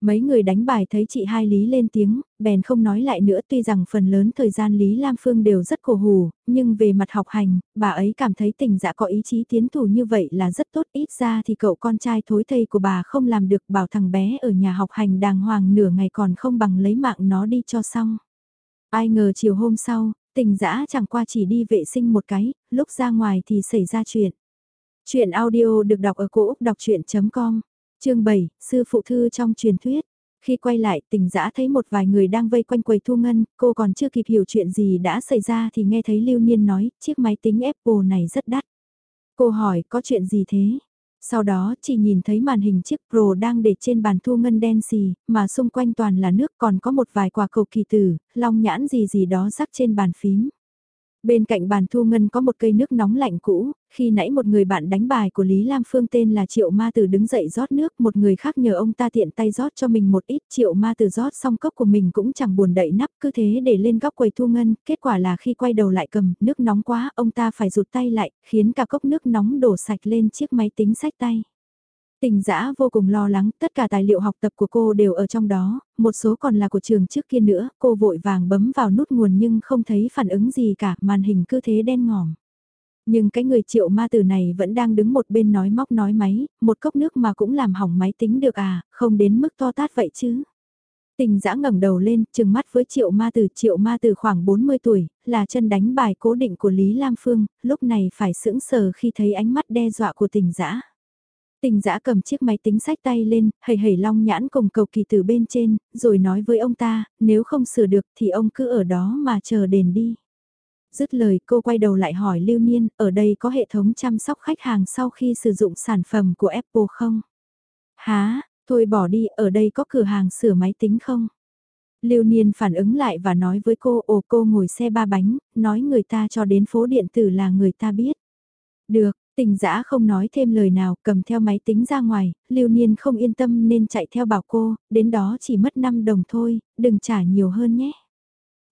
Mấy người đánh bài thấy chị hai Lý lên tiếng, bèn không nói lại nữa tuy rằng phần lớn thời gian Lý Lam Phương đều rất cổ hủ, nhưng về mặt học hành, bà ấy cảm thấy tình dạ có ý chí tiến thủ như vậy là rất tốt ít ra thì cậu con trai thối thây của bà không làm được bảo thằng bé ở nhà học hành đàng hoàng nửa ngày còn không bằng lấy mạng nó đi cho xong. Ai ngờ chiều hôm sau, tình dã chẳng qua chỉ đi vệ sinh một cái, lúc ra ngoài thì xảy ra chuyện. Chuyện audio được đọc ở cổ Úc đọc chuyện.com chương 7, sư phụ thư trong truyền thuyết. Khi quay lại, tình dã thấy một vài người đang vây quanh quầy thu ngân, cô còn chưa kịp hiểu chuyện gì đã xảy ra thì nghe thấy Lưu Niên nói, chiếc máy tính Apple này rất đắt. Cô hỏi, có chuyện gì thế? Sau đó, chỉ nhìn thấy màn hình chiếc Pro đang để trên bàn thu ngân đen xì, mà xung quanh toàn là nước còn có một vài quả cầu kỳ tử, long nhãn gì gì đó rắc trên bàn phím. Bên cạnh bàn thu ngân có một cây nước nóng lạnh cũ, khi nãy một người bạn đánh bài của Lý Lam Phương tên là Triệu Ma Tử đứng dậy rót nước, một người khác nhờ ông ta tiện tay rót cho mình một ít, Triệu Ma Tử rót xong cốc của mình cũng chẳng buồn đậy nắp, cứ thế để lên góc quầy thu ngân, kết quả là khi quay đầu lại cầm, nước nóng quá, ông ta phải rụt tay lại, khiến cả cốc nước nóng đổ sạch lên chiếc máy tính sách tay. Tình giã vô cùng lo lắng, tất cả tài liệu học tập của cô đều ở trong đó, một số còn là của trường trước kia nữa, cô vội vàng bấm vào nút nguồn nhưng không thấy phản ứng gì cả, màn hình cứ thế đen ngòm. Nhưng cái người triệu ma tử này vẫn đang đứng một bên nói móc nói máy, một cốc nước mà cũng làm hỏng máy tính được à, không đến mức to tát vậy chứ. Tình giã ngẩng đầu lên, chừng mắt với triệu ma tử, triệu ma tử khoảng 40 tuổi, là chân đánh bài cố định của Lý Lam Phương, lúc này phải sững sờ khi thấy ánh mắt đe dọa của tình giã. Tình giã cầm chiếc máy tính sách tay lên, hầy hầy long nhãn cùng cầu kỳ từ bên trên, rồi nói với ông ta, nếu không sửa được thì ông cứ ở đó mà chờ đền đi. Dứt lời cô quay đầu lại hỏi Lưu Niên, ở đây có hệ thống chăm sóc khách hàng sau khi sử dụng sản phẩm của Apple không? Há, thôi bỏ đi, ở đây có cửa hàng sửa máy tính không? Lưu Niên phản ứng lại và nói với cô, ồ cô ngồi xe ba bánh, nói người ta cho đến phố điện tử là người ta biết. Được, Tình giã không nói thêm lời nào, cầm theo máy tính ra ngoài, lưu niên không yên tâm nên chạy theo bảo cô, đến đó chỉ mất 5 đồng thôi, đừng trả nhiều hơn nhé.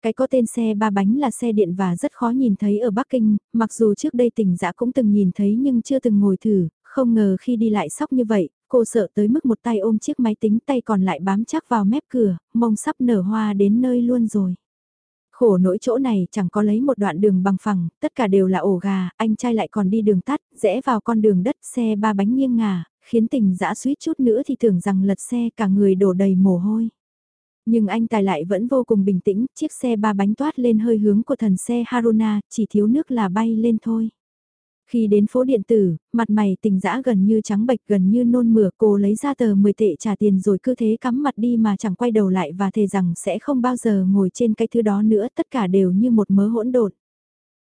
Cái có tên xe ba bánh là xe điện và rất khó nhìn thấy ở Bắc Kinh, mặc dù trước đây tình giã cũng từng nhìn thấy nhưng chưa từng ngồi thử, không ngờ khi đi lại sóc như vậy, cô sợ tới mức một tay ôm chiếc máy tính tay còn lại bám chắc vào mép cửa, mông sắp nở hoa đến nơi luôn rồi. Khổ nỗi chỗ này chẳng có lấy một đoạn đường bằng phẳng, tất cả đều là ổ gà, anh trai lại còn đi đường tắt, rẽ vào con đường đất xe ba bánh nghiêng ngả, khiến tình dã suýt chút nữa thì tưởng rằng lật xe cả người đổ đầy mồ hôi. Nhưng anh tài lại vẫn vô cùng bình tĩnh, chiếc xe ba bánh toát lên hơi hướng của thần xe Haruna, chỉ thiếu nước là bay lên thôi. Khi đến phố điện tử, mặt mày tình dã gần như trắng bệch gần như nôn mửa cô lấy ra tờ 10 tệ trả tiền rồi cứ thế cắm mặt đi mà chẳng quay đầu lại và thề rằng sẽ không bao giờ ngồi trên cái thứ đó nữa tất cả đều như một mớ hỗn độn.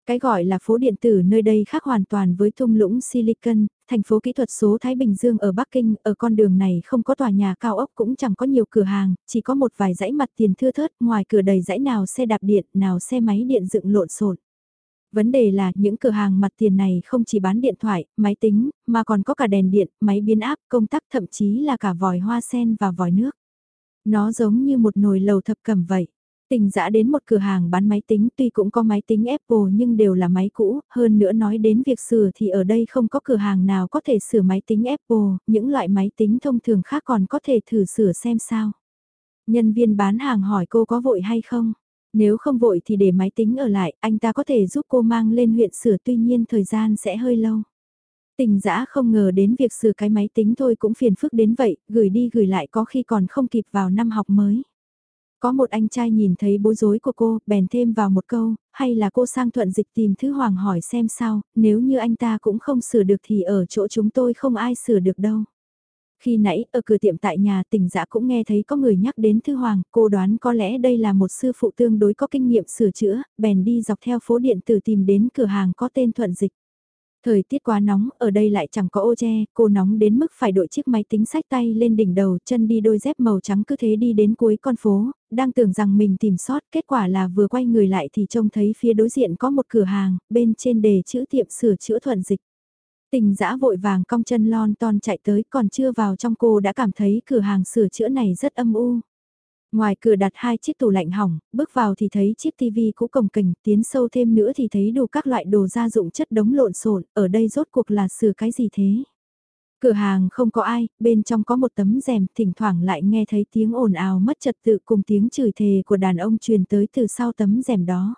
Cái gọi là phố điện tử nơi đây khác hoàn toàn với thung lũng Silicon, thành phố kỹ thuật số Thái Bình Dương ở Bắc Kinh, ở con đường này không có tòa nhà cao ốc cũng chẳng có nhiều cửa hàng, chỉ có một vài dãy mặt tiền thưa thớt, ngoài cửa đầy dãy nào xe đạp điện, nào xe máy điện dựng lộn xộn. Vấn đề là những cửa hàng mặt tiền này không chỉ bán điện thoại, máy tính, mà còn có cả đèn điện, máy biến áp, công tắc thậm chí là cả vòi hoa sen và vòi nước. Nó giống như một nồi lầu thập cẩm vậy. Tình dã đến một cửa hàng bán máy tính tuy cũng có máy tính Apple nhưng đều là máy cũ, hơn nữa nói đến việc sửa thì ở đây không có cửa hàng nào có thể sửa máy tính Apple, những loại máy tính thông thường khác còn có thể thử sửa xem sao. Nhân viên bán hàng hỏi cô có vội hay không? Nếu không vội thì để máy tính ở lại, anh ta có thể giúp cô mang lên huyện sửa tuy nhiên thời gian sẽ hơi lâu. Tình dã không ngờ đến việc sửa cái máy tính thôi cũng phiền phức đến vậy, gửi đi gửi lại có khi còn không kịp vào năm học mới. Có một anh trai nhìn thấy bối rối của cô, bèn thêm vào một câu, hay là cô sang thuận dịch tìm thứ hoàng hỏi xem sao, nếu như anh ta cũng không sửa được thì ở chỗ chúng tôi không ai sửa được đâu. Khi nãy ở cửa tiệm tại nhà tỉnh dã cũng nghe thấy có người nhắc đến Thư Hoàng, cô đoán có lẽ đây là một sư phụ tương đối có kinh nghiệm sửa chữa, bèn đi dọc theo phố điện tử tìm đến cửa hàng có tên thuận dịch. Thời tiết quá nóng, ở đây lại chẳng có ô che, cô nóng đến mức phải đội chiếc máy tính sách tay lên đỉnh đầu, chân đi đôi dép màu trắng cứ thế đi đến cuối con phố, đang tưởng rằng mình tìm sót, kết quả là vừa quay người lại thì trông thấy phía đối diện có một cửa hàng, bên trên đề chữ tiệm sửa chữa thuận dịch. Tình dã vội vàng cong chân lon ton chạy tới còn chưa vào trong cô đã cảm thấy cửa hàng sửa chữa này rất âm u. Ngoài cửa đặt hai chiếc tủ lạnh hỏng, bước vào thì thấy chiếc tivi cũ cồng kềnh, tiến sâu thêm nữa thì thấy đủ các loại đồ gia dụng chất đống lộn xộn, ở đây rốt cuộc là sửa cái gì thế? Cửa hàng không có ai, bên trong có một tấm rèm, thỉnh thoảng lại nghe thấy tiếng ồn ào mất trật tự cùng tiếng chửi thề của đàn ông truyền tới từ sau tấm rèm đó.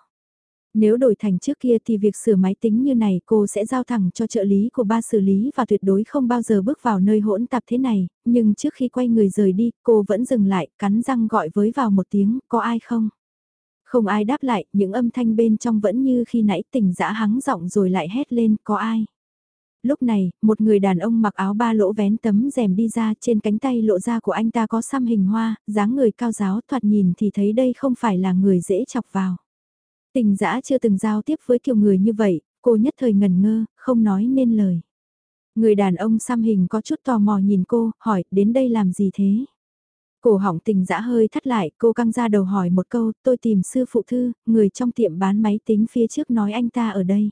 Nếu đổi thành trước kia thì việc sửa máy tính như này cô sẽ giao thẳng cho trợ lý của ba xử lý và tuyệt đối không bao giờ bước vào nơi hỗn tạp thế này, nhưng trước khi quay người rời đi, cô vẫn dừng lại, cắn răng gọi với vào một tiếng, có ai không? Không ai đáp lại, những âm thanh bên trong vẫn như khi nãy tỉnh dã hắng giọng rồi lại hét lên, có ai? Lúc này, một người đàn ông mặc áo ba lỗ vén tấm rèm đi ra trên cánh tay lộ ra của anh ta có xăm hình hoa, dáng người cao giáo thoạt nhìn thì thấy đây không phải là người dễ chọc vào. Tình dã chưa từng giao tiếp với kiểu người như vậy, cô nhất thời ngần ngơ, không nói nên lời. Người đàn ông xăm hình có chút tò mò nhìn cô, hỏi, đến đây làm gì thế? Cổ hỏng tình dã hơi thắt lại, cô căng ra đầu hỏi một câu, tôi tìm sư phụ thư, người trong tiệm bán máy tính phía trước nói anh ta ở đây.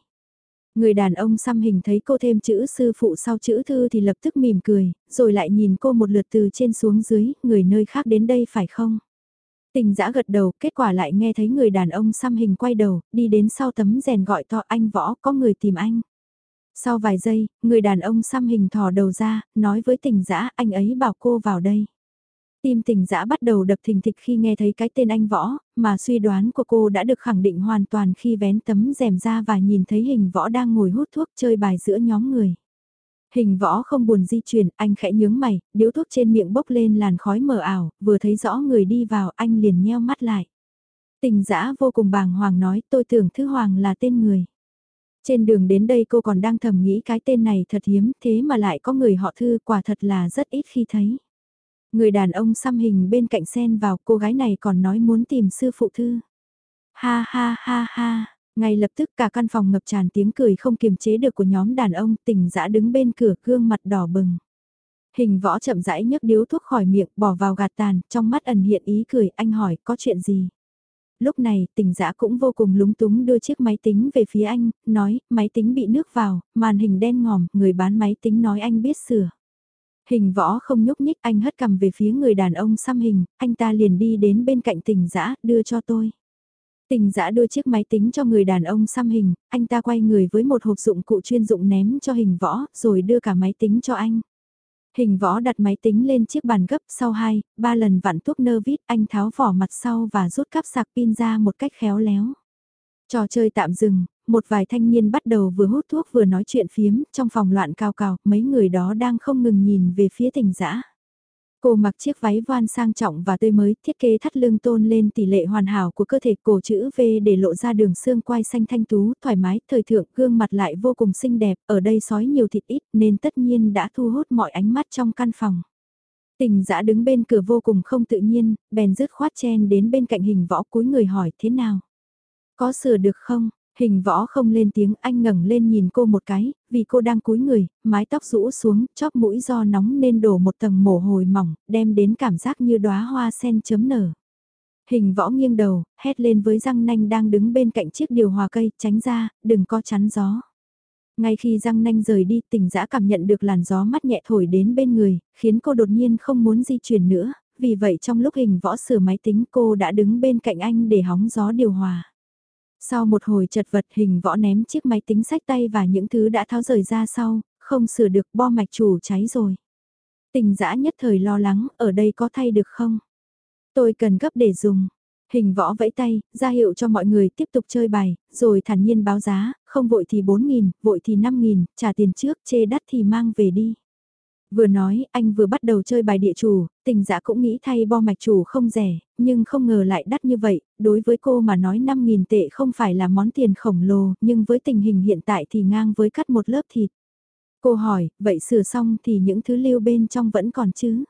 Người đàn ông xăm hình thấy cô thêm chữ sư phụ sau chữ thư thì lập tức mỉm cười, rồi lại nhìn cô một lượt từ trên xuống dưới, người nơi khác đến đây phải không? Tình giã gật đầu, kết quả lại nghe thấy người đàn ông xăm hình quay đầu, đi đến sau tấm rèn gọi to anh võ, có người tìm anh. Sau vài giây, người đàn ông xăm hình thò đầu ra, nói với tình giã, anh ấy bảo cô vào đây. Tim tình giã bắt đầu đập thình thịch khi nghe thấy cái tên anh võ, mà suy đoán của cô đã được khẳng định hoàn toàn khi vén tấm rèm ra và nhìn thấy hình võ đang ngồi hút thuốc chơi bài giữa nhóm người. Hình võ không buồn di chuyển, anh khẽ nhướng mày, điếu thuốc trên miệng bốc lên làn khói mờ ảo, vừa thấy rõ người đi vào anh liền nheo mắt lại. Tình giã vô cùng bàng hoàng nói tôi tưởng Thư Hoàng là tên người. Trên đường đến đây cô còn đang thầm nghĩ cái tên này thật hiếm thế mà lại có người họ Thư quả thật là rất ít khi thấy. Người đàn ông xăm hình bên cạnh sen vào cô gái này còn nói muốn tìm sư phụ Thư. Ha ha ha ha, ngay lập tức cả căn phòng ngập tràn tiếng cười không kiềm chế được của nhóm đàn ông tỉnh dã đứng bên cửa gương mặt đỏ bừng. Hình võ chậm rãi nhấc điếu thuốc khỏi miệng bỏ vào gạt tàn, trong mắt ẩn hiện ý cười, anh hỏi có chuyện gì? Lúc này, tỉnh dã cũng vô cùng lúng túng đưa chiếc máy tính về phía anh, nói, máy tính bị nước vào, màn hình đen ngòm, người bán máy tính nói anh biết sửa. Hình võ không nhúc nhích anh hất cầm về phía người đàn ông xăm hình, anh ta liền đi đến bên cạnh tỉnh dã đưa cho tôi. Tình giã đưa chiếc máy tính cho người đàn ông xăm hình, anh ta quay người với một hộp dụng cụ chuyên dụng ném cho hình võ, rồi đưa cả máy tính cho anh. Hình võ đặt máy tính lên chiếc bàn gấp sau hai, ba lần vặn thuốc nơ vít, anh tháo vỏ mặt sau và rút cắp sạc pin ra một cách khéo léo. Trò chơi tạm dừng, một vài thanh niên bắt đầu vừa hút thuốc vừa nói chuyện phiếm, trong phòng loạn cao cao, mấy người đó đang không ngừng nhìn về phía tình dã Cô mặc chiếc váy voan sang trọng và tươi mới, thiết kế thắt lưng tôn lên tỷ lệ hoàn hảo của cơ thể cổ chữ V để lộ ra đường xương quai xanh thanh tú, thoải mái, thời thượng, gương mặt lại vô cùng xinh đẹp, ở đây sói nhiều thịt ít nên tất nhiên đã thu hút mọi ánh mắt trong căn phòng. Tình dã đứng bên cửa vô cùng không tự nhiên, bèn rứt khoát chen đến bên cạnh hình võ cúi người hỏi thế nào? Có sửa được không? Hình võ không lên tiếng anh ngẩng lên nhìn cô một cái, vì cô đang cúi người, mái tóc rũ xuống, chóp mũi do nóng nên đổ một tầng mồ hôi mỏng, đem đến cảm giác như đóa hoa sen chấm nở. Hình võ nghiêng đầu, hét lên với răng nanh đang đứng bên cạnh chiếc điều hòa cây, tránh ra, đừng có chắn gió. Ngay khi răng nanh rời đi, tỉnh dã cảm nhận được làn gió mắt nhẹ thổi đến bên người, khiến cô đột nhiên không muốn di chuyển nữa, vì vậy trong lúc hình võ sửa máy tính cô đã đứng bên cạnh anh để hóng gió điều hòa. Sau một hồi chật vật hình võ ném chiếc máy tính sách tay và những thứ đã tháo rời ra sau, không sửa được bo mạch chủ cháy rồi. Tình dã nhất thời lo lắng, ở đây có thay được không? Tôi cần gấp để dùng. Hình võ vẫy tay, ra hiệu cho mọi người tiếp tục chơi bài, rồi thản nhiên báo giá, không vội thì 4.000, vội thì 5.000, trả tiền trước, chê đắt thì mang về đi. Vừa nói, anh vừa bắt đầu chơi bài địa chủ, tình dạ cũng nghĩ thay bo mạch chủ không rẻ, nhưng không ngờ lại đắt như vậy, đối với cô mà nói 5.000 tệ không phải là món tiền khổng lồ, nhưng với tình hình hiện tại thì ngang với cắt một lớp thịt. Cô hỏi, vậy sửa xong thì những thứ lưu bên trong vẫn còn chứ?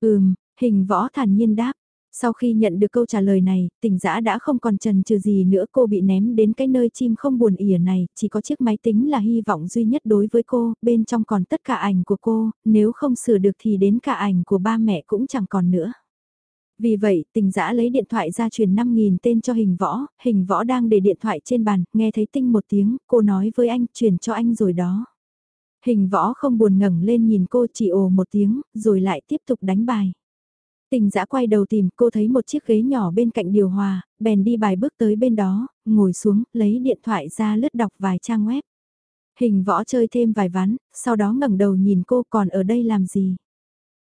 Ừm, hình võ thản nhiên đáp, sau khi nhận được câu trả lời này, tỉnh giã đã không còn trần trừ gì nữa cô bị ném đến cái nơi chim không buồn ỉa này, chỉ có chiếc máy tính là hy vọng duy nhất đối với cô, bên trong còn tất cả ảnh của cô, nếu không sửa được thì đến cả ảnh của ba mẹ cũng chẳng còn nữa. Vì vậy, tình giã lấy điện thoại ra truyền 5.000 tên cho hình võ, hình võ đang để điện thoại trên bàn, nghe thấy tinh một tiếng, cô nói với anh, truyền cho anh rồi đó. Hình võ không buồn ngẩng lên nhìn cô chỉ ồ một tiếng, rồi lại tiếp tục đánh bài. Tình giã quay đầu tìm cô thấy một chiếc ghế nhỏ bên cạnh điều hòa, bèn đi bài bước tới bên đó, ngồi xuống, lấy điện thoại ra lướt đọc vài trang web. Hình võ chơi thêm vài ván, sau đó ngẩng đầu nhìn cô còn ở đây làm gì.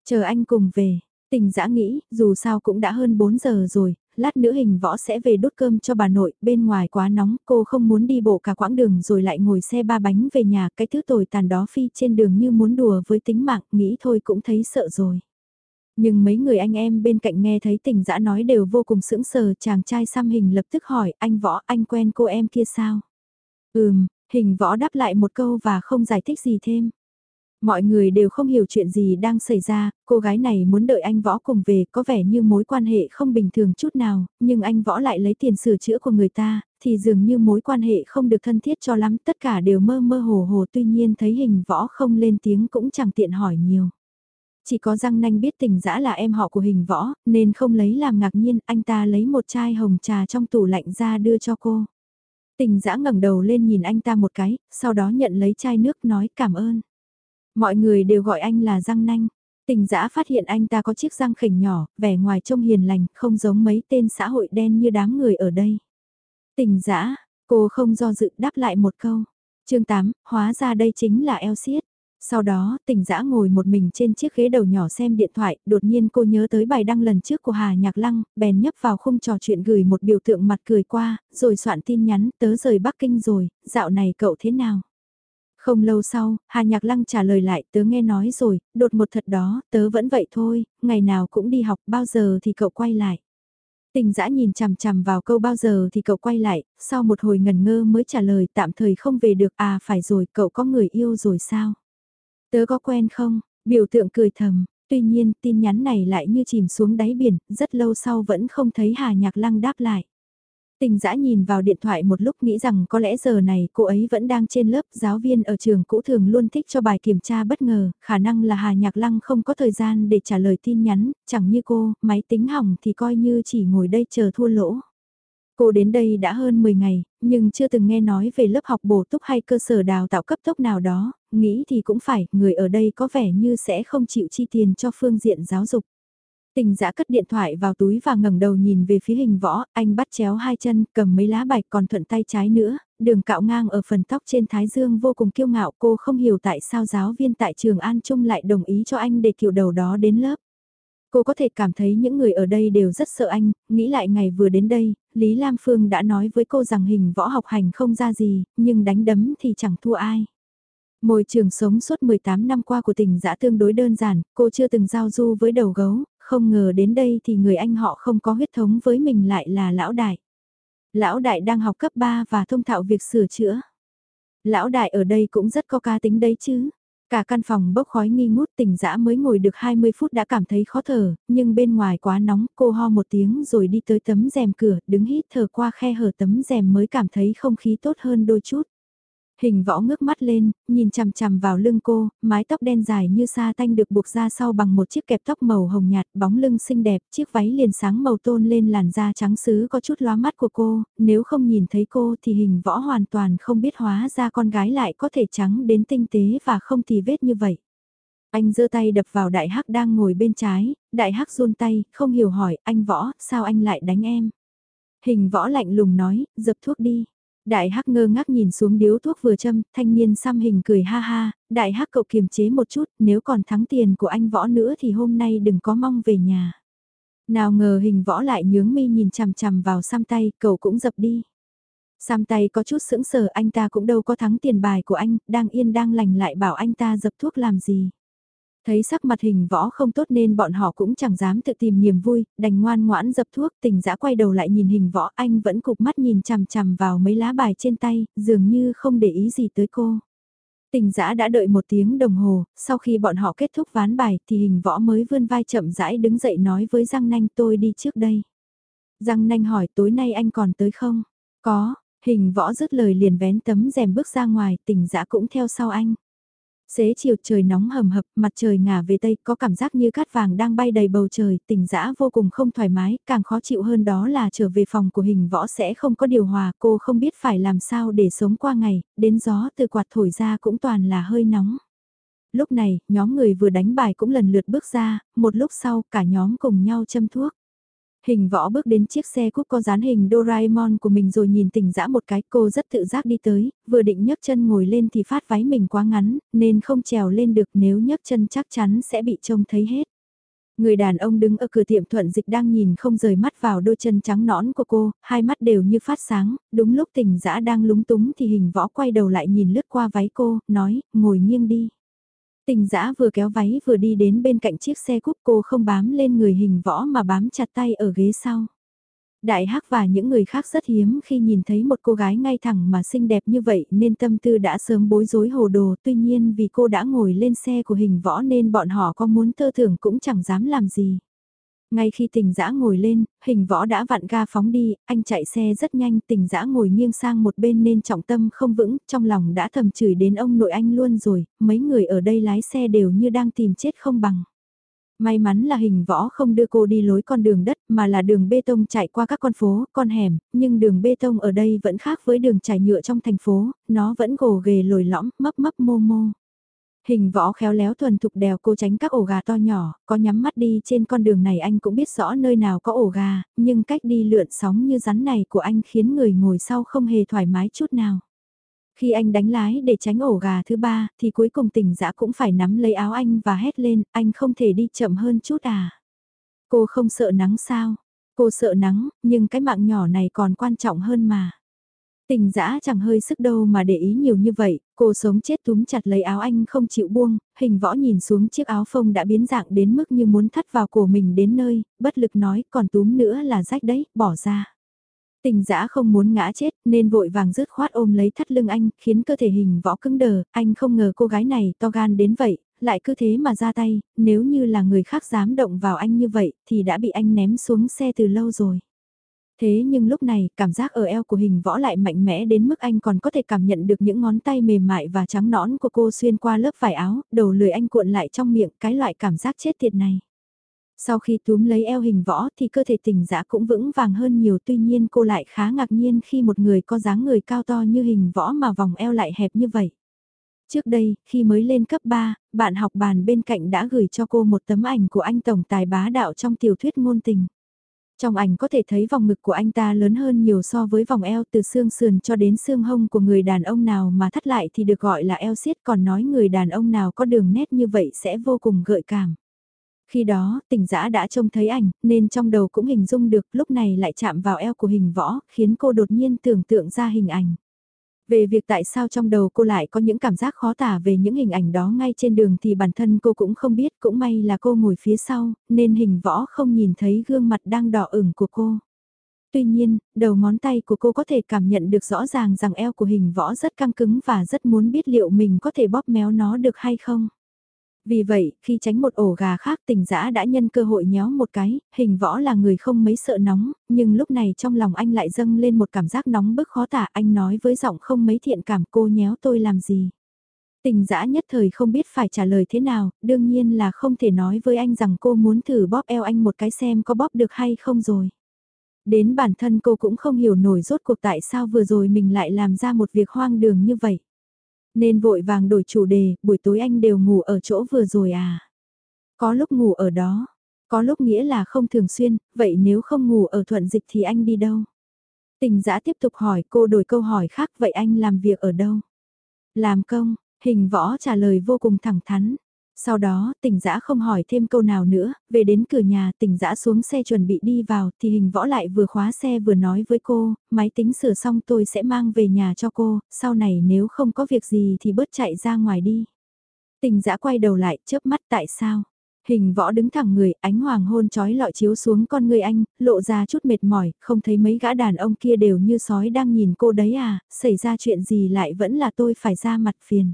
Chờ anh cùng về, tình giã nghĩ, dù sao cũng đã hơn 4 giờ rồi, lát nữa hình võ sẽ về đốt cơm cho bà nội, bên ngoài quá nóng, cô không muốn đi bộ cả quãng đường rồi lại ngồi xe ba bánh về nhà, cái thứ tồi tàn đó phi trên đường như muốn đùa với tính mạng, nghĩ thôi cũng thấy sợ rồi. Nhưng mấy người anh em bên cạnh nghe thấy tình dã nói đều vô cùng sững sờ, chàng trai xăm hình lập tức hỏi, anh võ, anh quen cô em kia sao? Ừm, hình võ đáp lại một câu và không giải thích gì thêm. Mọi người đều không hiểu chuyện gì đang xảy ra, cô gái này muốn đợi anh Võ cùng về có vẻ như mối quan hệ không bình thường chút nào, nhưng anh Võ lại lấy tiền sửa chữa của người ta, thì dường như mối quan hệ không được thân thiết cho lắm, tất cả đều mơ mơ hồ hồ tuy nhiên thấy hình Võ không lên tiếng cũng chẳng tiện hỏi nhiều. Chỉ có răng nanh biết tình dã là em họ của hình Võ, nên không lấy làm ngạc nhiên, anh ta lấy một chai hồng trà trong tủ lạnh ra đưa cho cô. Tình dã ngẩng đầu lên nhìn anh ta một cái, sau đó nhận lấy chai nước nói cảm ơn. Mọi người đều gọi anh là răng nanh. Tình dã phát hiện anh ta có chiếc răng khỉnh nhỏ, vẻ ngoài trông hiền lành, không giống mấy tên xã hội đen như đám người ở đây. Tình dã cô không do dự đáp lại một câu. chương 8, hóa ra đây chính là eo xiết. Sau đó, tình dã ngồi một mình trên chiếc ghế đầu nhỏ xem điện thoại, đột nhiên cô nhớ tới bài đăng lần trước của Hà Nhạc Lăng, bèn nhấp vào khung trò chuyện gửi một biểu tượng mặt cười qua, rồi soạn tin nhắn, tớ rời Bắc Kinh rồi, dạo này cậu thế nào? Không lâu sau, Hà Nhạc Lăng trả lời lại tớ nghe nói rồi, đột một thật đó, tớ vẫn vậy thôi, ngày nào cũng đi học, bao giờ thì cậu quay lại. Tình dã nhìn chằm chằm vào câu bao giờ thì cậu quay lại, sau một hồi ngần ngơ mới trả lời tạm thời không về được à phải rồi cậu có người yêu rồi sao? Tớ có quen không? Biểu tượng cười thầm, tuy nhiên tin nhắn này lại như chìm xuống đáy biển, rất lâu sau vẫn không thấy Hà Nhạc Lăng đáp lại. Tình dã nhìn vào điện thoại một lúc nghĩ rằng có lẽ giờ này cô ấy vẫn đang trên lớp giáo viên ở trường cũ thường luôn thích cho bài kiểm tra bất ngờ, khả năng là Hà Nhạc Lăng không có thời gian để trả lời tin nhắn, chẳng như cô, máy tính hỏng thì coi như chỉ ngồi đây chờ thua lỗ. Cô đến đây đã hơn 10 ngày, nhưng chưa từng nghe nói về lớp học bổ túc hay cơ sở đào tạo cấp tốc nào đó, nghĩ thì cũng phải, người ở đây có vẻ như sẽ không chịu chi tiền cho phương diện giáo dục. Tình giã cất điện thoại vào túi và ngẩng đầu nhìn về phía hình võ, anh bắt chéo hai chân, cầm mấy lá bạch còn thuận tay trái nữa, đường cạo ngang ở phần tóc trên thái dương vô cùng kiêu ngạo cô không hiểu tại sao giáo viên tại trường An Trung lại đồng ý cho anh để kiểu đầu đó đến lớp. Cô có thể cảm thấy những người ở đây đều rất sợ anh, nghĩ lại ngày vừa đến đây, Lý Lam Phương đã nói với cô rằng hình võ học hành không ra gì, nhưng đánh đấm thì chẳng thua ai. Môi trường sống suốt 18 năm qua của tỉnh dã tương đối đơn giản, cô chưa từng giao du với đầu gấu, không ngờ đến đây thì người anh họ không có huyết thống với mình lại là lão đại. Lão đại đang học cấp 3 và thông thạo việc sửa chữa. Lão đại ở đây cũng rất có ca tính đấy chứ. Cả căn phòng bốc khói nghi ngút tỉnh dã mới ngồi được 20 phút đã cảm thấy khó thở, nhưng bên ngoài quá nóng cô ho một tiếng rồi đi tới tấm rèm cửa, đứng hít thở qua khe hở tấm rèm mới cảm thấy không khí tốt hơn đôi chút. Hình võ ngước mắt lên, nhìn chằm chằm vào lưng cô, mái tóc đen dài như sa tanh được buộc ra sau bằng một chiếc kẹp tóc màu hồng nhạt, bóng lưng xinh đẹp, chiếc váy liền sáng màu tôn lên làn da trắng sứ có chút lóa mắt của cô, nếu không nhìn thấy cô thì hình võ hoàn toàn không biết hóa ra con gái lại có thể trắng đến tinh tế và không tì vết như vậy. Anh giơ tay đập vào đại hắc đang ngồi bên trái, đại hắc run tay, không hiểu hỏi, anh võ, sao anh lại đánh em? Hình võ lạnh lùng nói, dập thuốc đi. Đại hắc ngơ ngác nhìn xuống điếu thuốc vừa châm, thanh niên xăm hình cười ha ha, đại hắc cậu kiềm chế một chút, nếu còn thắng tiền của anh võ nữa thì hôm nay đừng có mong về nhà. Nào ngờ hình võ lại nhướng mi nhìn chằm chằm vào xăm tay, cậu cũng dập đi. Xăm tay có chút sững sờ anh ta cũng đâu có thắng tiền bài của anh, đang yên đang lành lại bảo anh ta dập thuốc làm gì. Thấy sắc mặt hình võ không tốt nên bọn họ cũng chẳng dám tự tìm niềm vui, đành ngoan ngoãn dập thuốc tình dã quay đầu lại nhìn hình võ anh vẫn cục mắt nhìn chằm chằm vào mấy lá bài trên tay, dường như không để ý gì tới cô. Tình dã đã đợi một tiếng đồng hồ, sau khi bọn họ kết thúc ván bài thì hình võ mới vươn vai chậm rãi đứng dậy nói với Giang Nanh tôi đi trước đây. Giang Nanh hỏi tối nay anh còn tới không? Có, hình võ dứt lời liền vén tấm rèm bước ra ngoài, tình dã cũng theo sau anh. Xế chiều trời nóng hầm hập, mặt trời ngả về tây, có cảm giác như cát vàng đang bay đầy bầu trời, tỉnh dã vô cùng không thoải mái, càng khó chịu hơn đó là trở về phòng của hình võ sẽ không có điều hòa, cô không biết phải làm sao để sống qua ngày, đến gió từ quạt thổi ra cũng toàn là hơi nóng. Lúc này, nhóm người vừa đánh bài cũng lần lượt bước ra, một lúc sau cả nhóm cùng nhau châm thuốc. Hình võ bước đến chiếc xe cúp có dán hình Doraemon của mình rồi nhìn tình dã một cái cô rất tự giác đi tới, vừa định nhấc chân ngồi lên thì phát váy mình quá ngắn, nên không trèo lên được nếu nhấc chân chắc chắn sẽ bị trông thấy hết. Người đàn ông đứng ở cửa tiệm thuận dịch đang nhìn không rời mắt vào đôi chân trắng nõn của cô, hai mắt đều như phát sáng, đúng lúc tình dã đang lúng túng thì hình võ quay đầu lại nhìn lướt qua váy cô, nói, ngồi nghiêng đi. Tình dã vừa kéo váy vừa đi đến bên cạnh chiếc xe cúp, cô không bám lên người hình võ mà bám chặt tay ở ghế sau. Đại Hắc và những người khác rất hiếm khi nhìn thấy một cô gái ngay thẳng mà xinh đẹp như vậy, nên tâm tư đã sớm bối rối hồ đồ tuy nhiên vì cô đã ngồi lên xe của hình võ nên bọn họ có muốn tơ tưởng cũng chẳng dám làm gì. Ngay khi tình dã ngồi lên, hình võ đã vặn ga phóng đi, anh chạy xe rất nhanh, tình dã ngồi nghiêng sang một bên nên trọng tâm không vững, trong lòng đã thầm chửi đến ông nội anh luôn rồi, mấy người ở đây lái xe đều như đang tìm chết không bằng. May mắn là hình võ không đưa cô đi lối con đường đất mà là đường bê tông chạy qua các con phố, con hẻm, nhưng đường bê tông ở đây vẫn khác với đường trải nhựa trong thành phố, nó vẫn gồ ghề lồi lõm, mấp mấp mô mô. Hình võ khéo léo thuần thục đèo cô tránh các ổ gà to nhỏ, có nhắm mắt đi trên con đường này anh cũng biết rõ nơi nào có ổ gà, nhưng cách đi lượn sóng như rắn này của anh khiến người ngồi sau không hề thoải mái chút nào. Khi anh đánh lái để tránh ổ gà thứ ba, thì cuối cùng tỉnh dã cũng phải nắm lấy áo anh và hét lên, anh không thể đi chậm hơn chút à. Cô không sợ nắng sao? Cô sợ nắng, nhưng cái mạng nhỏ này còn quan trọng hơn mà. Tình dã chẳng hơi sức đâu mà để ý nhiều như vậy, cô sống chết túm chặt lấy áo anh không chịu buông, hình võ nhìn xuống chiếc áo phông đã biến dạng đến mức như muốn thắt vào cổ mình đến nơi, bất lực nói còn túm nữa là rách đấy, bỏ ra. Tình dã không muốn ngã chết nên vội vàng rứt khoát ôm lấy thắt lưng anh, khiến cơ thể hình võ cứng đờ, anh không ngờ cô gái này to gan đến vậy, lại cứ thế mà ra tay, nếu như là người khác dám động vào anh như vậy thì đã bị anh ném xuống xe từ lâu rồi. Thế nhưng lúc này, cảm giác ở eo của hình võ lại mạnh mẽ đến mức anh còn có thể cảm nhận được những ngón tay mềm mại và trắng nõn của cô xuyên qua lớp vải áo, đầu lười anh cuộn lại trong miệng cái loại cảm giác chết tiệt này. Sau khi túm lấy eo hình võ thì cơ thể tình dã cũng vững vàng hơn nhiều tuy nhiên cô lại khá ngạc nhiên khi một người có dáng người cao to như hình võ mà vòng eo lại hẹp như vậy. Trước đây, khi mới lên cấp 3, bạn học bàn bên cạnh đã gửi cho cô một tấm ảnh của anh tổng tài bá đạo trong tiểu thuyết ngôn tình. Trong ảnh có thể thấy vòng ngực của anh ta lớn hơn nhiều so với vòng eo từ xương sườn cho đến xương hông của người đàn ông nào mà thắt lại thì được gọi là eo siết còn nói người đàn ông nào có đường nét như vậy sẽ vô cùng gợi cảm. Khi đó, tỉnh giã đã trông thấy ảnh, nên trong đầu cũng hình dung được lúc này lại chạm vào eo của hình võ, khiến cô đột nhiên tưởng tượng ra hình ảnh. Về việc tại sao trong đầu cô lại có những cảm giác khó tả về những hình ảnh đó ngay trên đường thì bản thân cô cũng không biết, cũng may là cô ngồi phía sau, nên hình võ không nhìn thấy gương mặt đang đỏ ửng của cô. Tuy nhiên, đầu ngón tay của cô có thể cảm nhận được rõ ràng rằng eo của hình võ rất căng cứng và rất muốn biết liệu mình có thể bóp méo nó được hay không. Vì vậy, khi tránh một ổ gà khác tình dã đã nhân cơ hội nhéo một cái, hình võ là người không mấy sợ nóng, nhưng lúc này trong lòng anh lại dâng lên một cảm giác nóng bức khó tả anh nói với giọng không mấy thiện cảm cô nhéo tôi làm gì. Tình dã nhất thời không biết phải trả lời thế nào, đương nhiên là không thể nói với anh rằng cô muốn thử bóp eo anh một cái xem có bóp được hay không rồi. Đến bản thân cô cũng không hiểu nổi rốt cuộc tại sao vừa rồi mình lại làm ra một việc hoang đường như vậy. Nên vội vàng đổi chủ đề, buổi tối anh đều ngủ ở chỗ vừa rồi à? Có lúc ngủ ở đó, có lúc nghĩa là không thường xuyên, vậy nếu không ngủ ở thuận dịch thì anh đi đâu? Tình giã tiếp tục hỏi cô đổi câu hỏi khác vậy anh làm việc ở đâu? Làm công, hình võ trả lời vô cùng thẳng thắn. Sau đó, tỉnh giã không hỏi thêm câu nào nữa, về đến cửa nhà tỉnh giã xuống xe chuẩn bị đi vào thì hình võ lại vừa khóa xe vừa nói với cô, máy tính sửa xong tôi sẽ mang về nhà cho cô, sau này nếu không có việc gì thì bớt chạy ra ngoài đi. Tỉnh giã quay đầu lại, chớp mắt tại sao? Hình võ đứng thẳng người, ánh hoàng hôn trói lọi chiếu xuống con người anh, lộ ra chút mệt mỏi, không thấy mấy gã đàn ông kia đều như sói đang nhìn cô đấy à, xảy ra chuyện gì lại vẫn là tôi phải ra mặt phiền.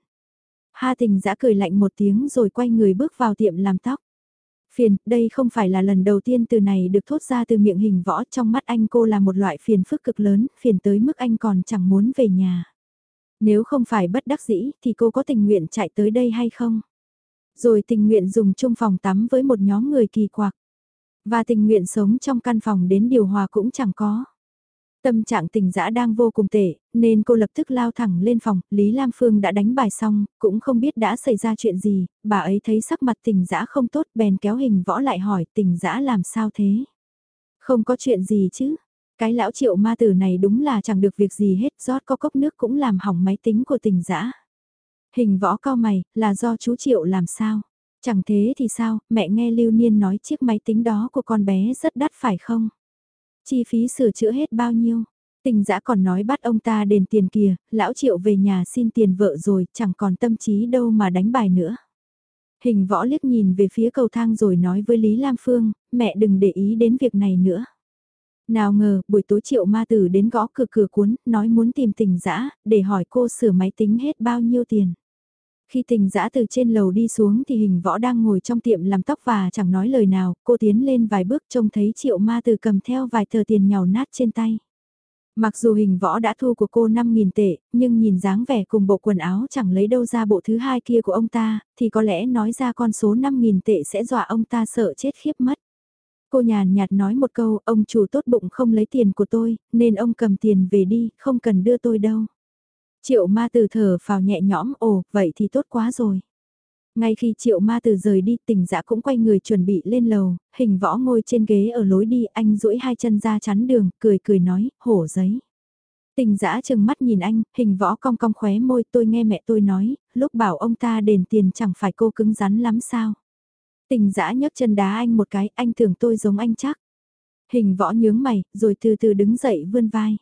Ha tình giã cười lạnh một tiếng rồi quay người bước vào tiệm làm tóc. Phiền, đây không phải là lần đầu tiên từ này được thốt ra từ miệng hình võ trong mắt anh cô là một loại phiền phức cực lớn, phiền tới mức anh còn chẳng muốn về nhà. Nếu không phải bất đắc dĩ thì cô có tình nguyện chạy tới đây hay không? Rồi tình nguyện dùng chung phòng tắm với một nhóm người kỳ quặc. Và tình nguyện sống trong căn phòng đến điều hòa cũng chẳng có. Tâm trạng tình dã đang vô cùng tệ, nên cô lập tức lao thẳng lên phòng, Lý Lam Phương đã đánh bài xong, cũng không biết đã xảy ra chuyện gì, bà ấy thấy sắc mặt tình dã không tốt bèn kéo hình võ lại hỏi tình dã làm sao thế. Không có chuyện gì chứ, cái lão triệu ma tử này đúng là chẳng được việc gì hết, rót có cốc nước cũng làm hỏng máy tính của tình dã Hình võ cao mày, là do chú triệu làm sao? Chẳng thế thì sao, mẹ nghe Lưu Niên nói chiếc máy tính đó của con bé rất đắt phải không? Chi phí sửa chữa hết bao nhiêu? Tình dã còn nói bắt ông ta đền tiền kìa, lão triệu về nhà xin tiền vợ rồi, chẳng còn tâm trí đâu mà đánh bài nữa. Hình võ liếc nhìn về phía cầu thang rồi nói với Lý Lam Phương, mẹ đừng để ý đến việc này nữa. Nào ngờ, buổi tối triệu ma tử đến gõ cửa cửa cuốn, nói muốn tìm tình dã để hỏi cô sửa máy tính hết bao nhiêu tiền. Khi tình dã từ trên lầu đi xuống thì hình võ đang ngồi trong tiệm làm tóc và chẳng nói lời nào, cô tiến lên vài bước trông thấy triệu ma từ cầm theo vài tờ tiền nhào nát trên tay. Mặc dù hình võ đã thu của cô 5.000 tệ, nhưng nhìn dáng vẻ cùng bộ quần áo chẳng lấy đâu ra bộ thứ hai kia của ông ta, thì có lẽ nói ra con số 5.000 tệ sẽ dọa ông ta sợ chết khiếp mất. Cô nhàn nhạt nói một câu, ông chủ tốt bụng không lấy tiền của tôi, nên ông cầm tiền về đi, không cần đưa tôi đâu. Triệu ma từ thở vào nhẹ nhõm, ồ, vậy thì tốt quá rồi. Ngay khi triệu ma từ rời đi tỉnh dã dạ cũng quay người chuẩn bị lên lầu, hình võ ngồi trên ghế ở lối đi anh duỗi hai chân ra chắn đường, cười cười nói, hổ giấy. Tình dạ dã chừng mắt nhìn anh, hình võ cong cong khóe môi tôi nghe mẹ tôi nói, lúc bảo ông ta đền tiền chẳng phải cô cứng rắn lắm sao. Tình dã nhấc chân đá anh một cái, anh tưởng tôi giống anh chắc. Hình võ nhướng mày, rồi từ từ đứng dậy vươn vai.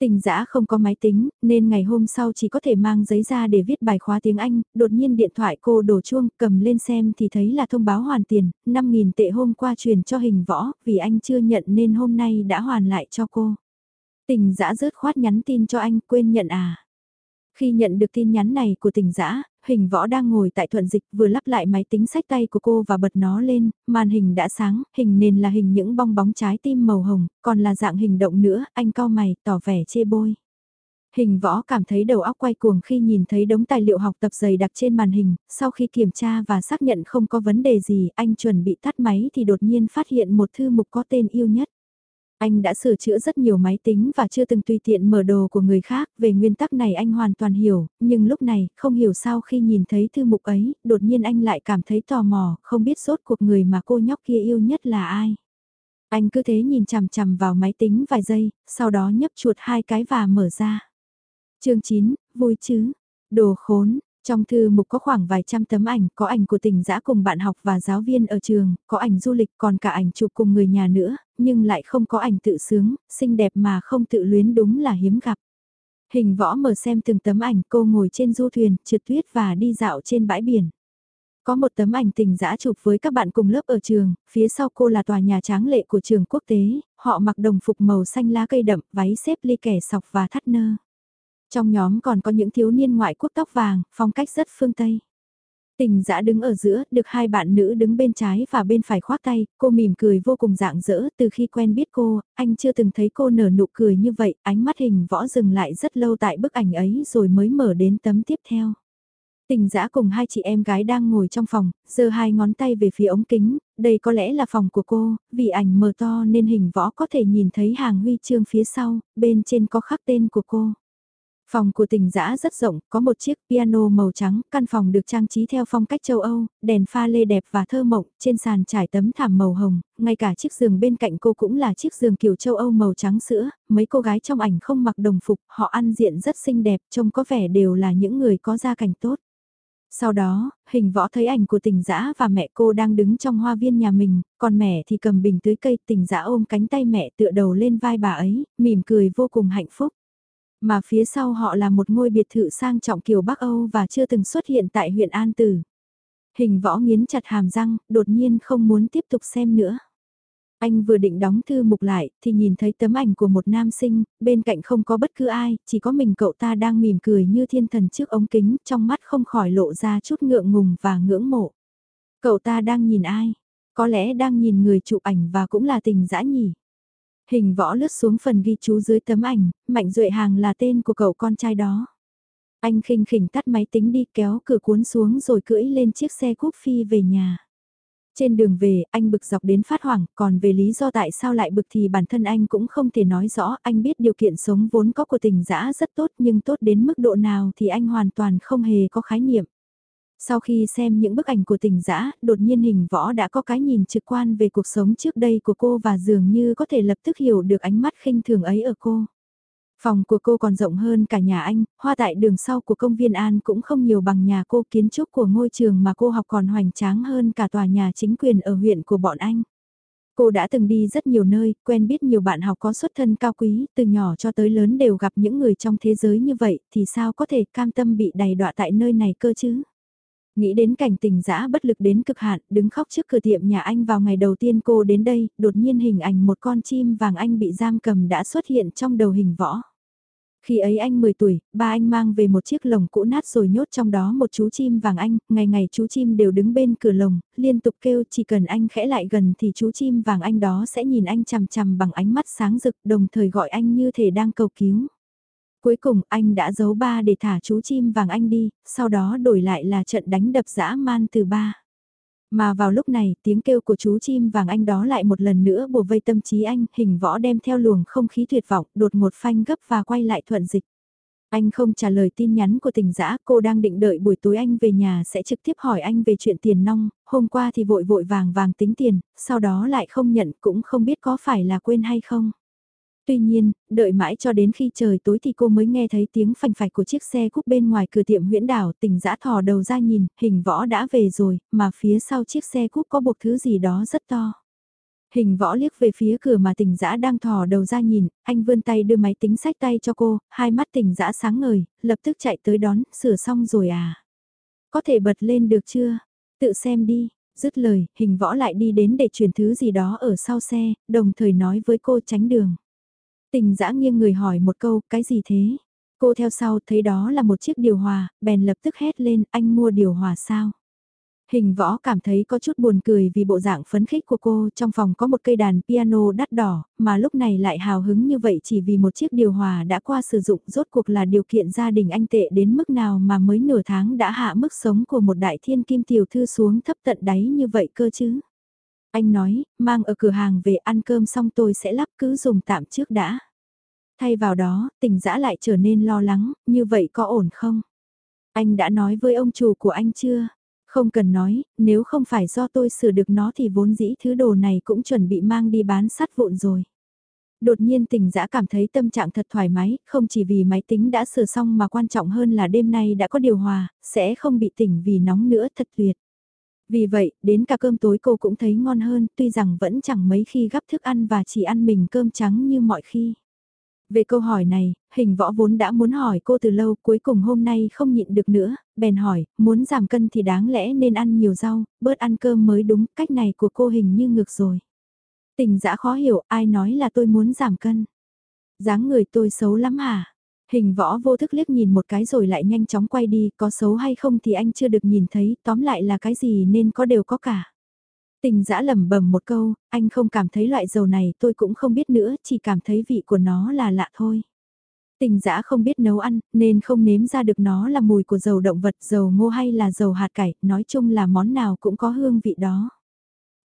Tình giã không có máy tính, nên ngày hôm sau chỉ có thể mang giấy ra để viết bài khóa tiếng Anh, đột nhiên điện thoại cô đổ chuông, cầm lên xem thì thấy là thông báo hoàn tiền, 5.000 tệ hôm qua truyền cho hình võ, vì anh chưa nhận nên hôm nay đã hoàn lại cho cô. Tình giã rớt khoát nhắn tin cho anh, quên nhận à. Khi nhận được tin nhắn này của tình giã, hình võ đang ngồi tại thuận dịch vừa lắp lại máy tính sách tay của cô và bật nó lên, màn hình đã sáng, hình nền là hình những bong bóng trái tim màu hồng, còn là dạng hình động nữa, anh cao mày, tỏ vẻ chê bôi. Hình võ cảm thấy đầu óc quay cuồng khi nhìn thấy đống tài liệu học tập dày đặc trên màn hình, sau khi kiểm tra và xác nhận không có vấn đề gì, anh chuẩn bị tắt máy thì đột nhiên phát hiện một thư mục có tên yêu nhất. Anh đã sửa chữa rất nhiều máy tính và chưa từng tùy tiện mở đồ của người khác, về nguyên tắc này anh hoàn toàn hiểu, nhưng lúc này, không hiểu sao khi nhìn thấy thư mục ấy, đột nhiên anh lại cảm thấy tò mò, không biết sốt cuộc người mà cô nhóc kia yêu nhất là ai. Anh cứ thế nhìn chằm chằm vào máy tính vài giây, sau đó nhấp chuột hai cái và mở ra. chương 9, vui chứ? Đồ khốn, trong thư mục có khoảng vài trăm tấm ảnh, có ảnh của tình giã cùng bạn học và giáo viên ở trường, có ảnh du lịch còn cả ảnh chụp cùng người nhà nữa, nhưng lại không có ảnh tự sướng, xinh đẹp mà không tự luyến đúng là hiếm gặp. Hình võ mở xem từng tấm ảnh cô ngồi trên du thuyền, trượt tuyết và đi dạo trên bãi biển. Có một tấm ảnh tình giã chụp với các bạn cùng lớp ở trường, phía sau cô là tòa nhà tráng lệ của trường quốc tế, họ mặc đồng phục màu xanh lá cây đậm, váy xếp ly kẻ sọc và thắt nơ. Trong nhóm còn có những thiếu niên ngoại quốc tóc vàng, phong cách rất phương Tây. Tình dã đứng ở giữa, được hai bạn nữ đứng bên trái và bên phải khoác tay, cô mỉm cười vô cùng dạng dỡ từ khi quen biết cô, anh chưa từng thấy cô nở nụ cười như vậy, ánh mắt hình võ dừng lại rất lâu tại bức ảnh ấy rồi mới mở đến tấm tiếp theo. Tình dã cùng hai chị em gái đang ngồi trong phòng, giơ hai ngón tay về phía ống kính, đây có lẽ là phòng của cô, vì ảnh mờ to nên hình võ có thể nhìn thấy hàng huy chương phía sau, bên trên có khắc tên của cô. Phòng của tình dã rất rộng, có một chiếc piano màu trắng, căn phòng được trang trí theo phong cách châu Âu, đèn pha lê đẹp và thơ mộng, trên sàn trải tấm thảm màu hồng, ngay cả chiếc giường bên cạnh cô cũng là chiếc giường kiểu châu Âu màu trắng sữa, mấy cô gái trong ảnh không mặc đồng phục, họ ăn diện rất xinh đẹp, trông có vẻ đều là những người có gia cảnh tốt. Sau đó, hình võ thấy ảnh của tình dã và mẹ cô đang đứng trong hoa viên nhà mình, còn mẹ thì cầm bình tưới cây tình dã ôm cánh tay mẹ tựa đầu lên vai bà ấy, mỉm cười vô cùng hạnh phúc. Mà phía sau họ là một ngôi biệt thự sang trọng kiểu Bắc Âu và chưa từng xuất hiện tại huyện An Tử. Hình võ nghiến chặt hàm răng, đột nhiên không muốn tiếp tục xem nữa. Anh vừa định đóng thư mục lại, thì nhìn thấy tấm ảnh của một nam sinh, bên cạnh không có bất cứ ai, chỉ có mình cậu ta đang mỉm cười như thiên thần trước ống kính, trong mắt không khỏi lộ ra chút ngượng ngùng và ngưỡng mộ. Cậu ta đang nhìn ai? Có lẽ đang nhìn người chụp ảnh và cũng là tình dã nhỉ? Hình võ lướt xuống phần ghi chú dưới tấm ảnh, Mạnh Duệ Hàng là tên của cậu con trai đó. Anh khinh khỉnh tắt máy tính đi kéo cửa cuốn xuống rồi cưỡi lên chiếc xe cúp phi về nhà. Trên đường về, anh bực dọc đến phát hoảng, còn về lý do tại sao lại bực thì bản thân anh cũng không thể nói rõ, anh biết điều kiện sống vốn có của tình dã rất tốt nhưng tốt đến mức độ nào thì anh hoàn toàn không hề có khái niệm. Sau khi xem những bức ảnh của tình dã, đột nhiên hình võ đã có cái nhìn trực quan về cuộc sống trước đây của cô và dường như có thể lập tức hiểu được ánh mắt khinh thường ấy ở cô. Phòng của cô còn rộng hơn cả nhà anh, hoa tại đường sau của công viên An cũng không nhiều bằng nhà cô kiến trúc của ngôi trường mà cô học còn hoành tráng hơn cả tòa nhà chính quyền ở huyện của bọn anh. Cô đã từng đi rất nhiều nơi, quen biết nhiều bạn học có xuất thân cao quý, từ nhỏ cho tới lớn đều gặp những người trong thế giới như vậy, thì sao có thể cam tâm bị đầy đọa tại nơi này cơ chứ? Nghĩ đến cảnh tình dã bất lực đến cực hạn, đứng khóc trước cửa tiệm nhà anh vào ngày đầu tiên cô đến đây, đột nhiên hình ảnh một con chim vàng anh bị giam cầm đã xuất hiện trong đầu hình võ. Khi ấy anh 10 tuổi, ba anh mang về một chiếc lồng cũ nát rồi nhốt trong đó một chú chim vàng anh, ngày ngày chú chim đều đứng bên cửa lồng, liên tục kêu chỉ cần anh khẽ lại gần thì chú chim vàng anh đó sẽ nhìn anh chằm chằm bằng ánh mắt sáng rực đồng thời gọi anh như thể đang cầu cứu. Cuối cùng anh đã giấu ba để thả chú chim vàng anh đi, sau đó đổi lại là trận đánh đập dã man từ ba. Mà vào lúc này, tiếng kêu của chú chim vàng anh đó lại một lần nữa bùa vây tâm trí anh, hình võ đem theo luồng không khí tuyệt vọng, đột một phanh gấp và quay lại thuận dịch. Anh không trả lời tin nhắn của tình dã cô đang định đợi buổi tối anh về nhà sẽ trực tiếp hỏi anh về chuyện tiền nong, hôm qua thì vội vội vàng vàng tính tiền, sau đó lại không nhận cũng không biết có phải là quên hay không. Tuy nhiên, đợi mãi cho đến khi trời tối thì cô mới nghe thấy tiếng phành phạch của chiếc xe cúp bên ngoài cửa tiệm huyễn đảo tỉnh dã thò đầu ra nhìn, hình võ đã về rồi, mà phía sau chiếc xe cúp có buộc thứ gì đó rất to. Hình võ liếc về phía cửa mà tỉnh dã đang thò đầu ra nhìn, anh vươn tay đưa máy tính sách tay cho cô, hai mắt tỉnh dã sáng ngời, lập tức chạy tới đón, sửa xong rồi à. Có thể bật lên được chưa? Tự xem đi, dứt lời, hình võ lại đi đến để chuyển thứ gì đó ở sau xe, đồng thời nói với cô tránh đường. Tình dã nghiêng người hỏi một câu, cái gì thế? Cô theo sau thấy đó là một chiếc điều hòa, bèn lập tức hét lên, anh mua điều hòa sao? Hình võ cảm thấy có chút buồn cười vì bộ dạng phấn khích của cô trong phòng có một cây đàn piano đắt đỏ, mà lúc này lại hào hứng như vậy chỉ vì một chiếc điều hòa đã qua sử dụng rốt cuộc là điều kiện gia đình anh tệ đến mức nào mà mới nửa tháng đã hạ mức sống của một đại thiên kim tiểu thư xuống thấp tận đáy như vậy cơ chứ. Anh nói, mang ở cửa hàng về ăn cơm xong tôi sẽ lắp cứ dùng tạm trước đã. Thay vào đó, tình dã lại trở nên lo lắng, như vậy có ổn không? Anh đã nói với ông chủ của anh chưa? Không cần nói, nếu không phải do tôi sửa được nó thì vốn dĩ thứ đồ này cũng chuẩn bị mang đi bán sắt vụn rồi. Đột nhiên tình dã cảm thấy tâm trạng thật thoải mái, không chỉ vì máy tính đã sửa xong mà quan trọng hơn là đêm nay đã có điều hòa, sẽ không bị tỉnh vì nóng nữa thật tuyệt. Vì vậy, đến cả cơm tối cô cũng thấy ngon hơn, tuy rằng vẫn chẳng mấy khi gắp thức ăn và chỉ ăn mình cơm trắng như mọi khi. Về câu hỏi này, hình võ vốn đã muốn hỏi cô từ lâu, cuối cùng hôm nay không nhịn được nữa, bèn hỏi, muốn giảm cân thì đáng lẽ nên ăn nhiều rau, bớt ăn cơm mới đúng, cách này của cô hình như ngược rồi. Tình dã khó hiểu, ai nói là tôi muốn giảm cân. dáng người tôi xấu lắm hả? Hình võ vô thức liếc nhìn một cái rồi lại nhanh chóng quay đi, có xấu hay không thì anh chưa được nhìn thấy, tóm lại là cái gì nên có đều có cả. Tình dã lẩm bẩm một câu, anh không cảm thấy loại dầu này tôi cũng không biết nữa, chỉ cảm thấy vị của nó là lạ thôi. Tình dã không biết nấu ăn, nên không nếm ra được nó là mùi của dầu động vật, dầu ngô hay là dầu hạt cải, nói chung là món nào cũng có hương vị đó.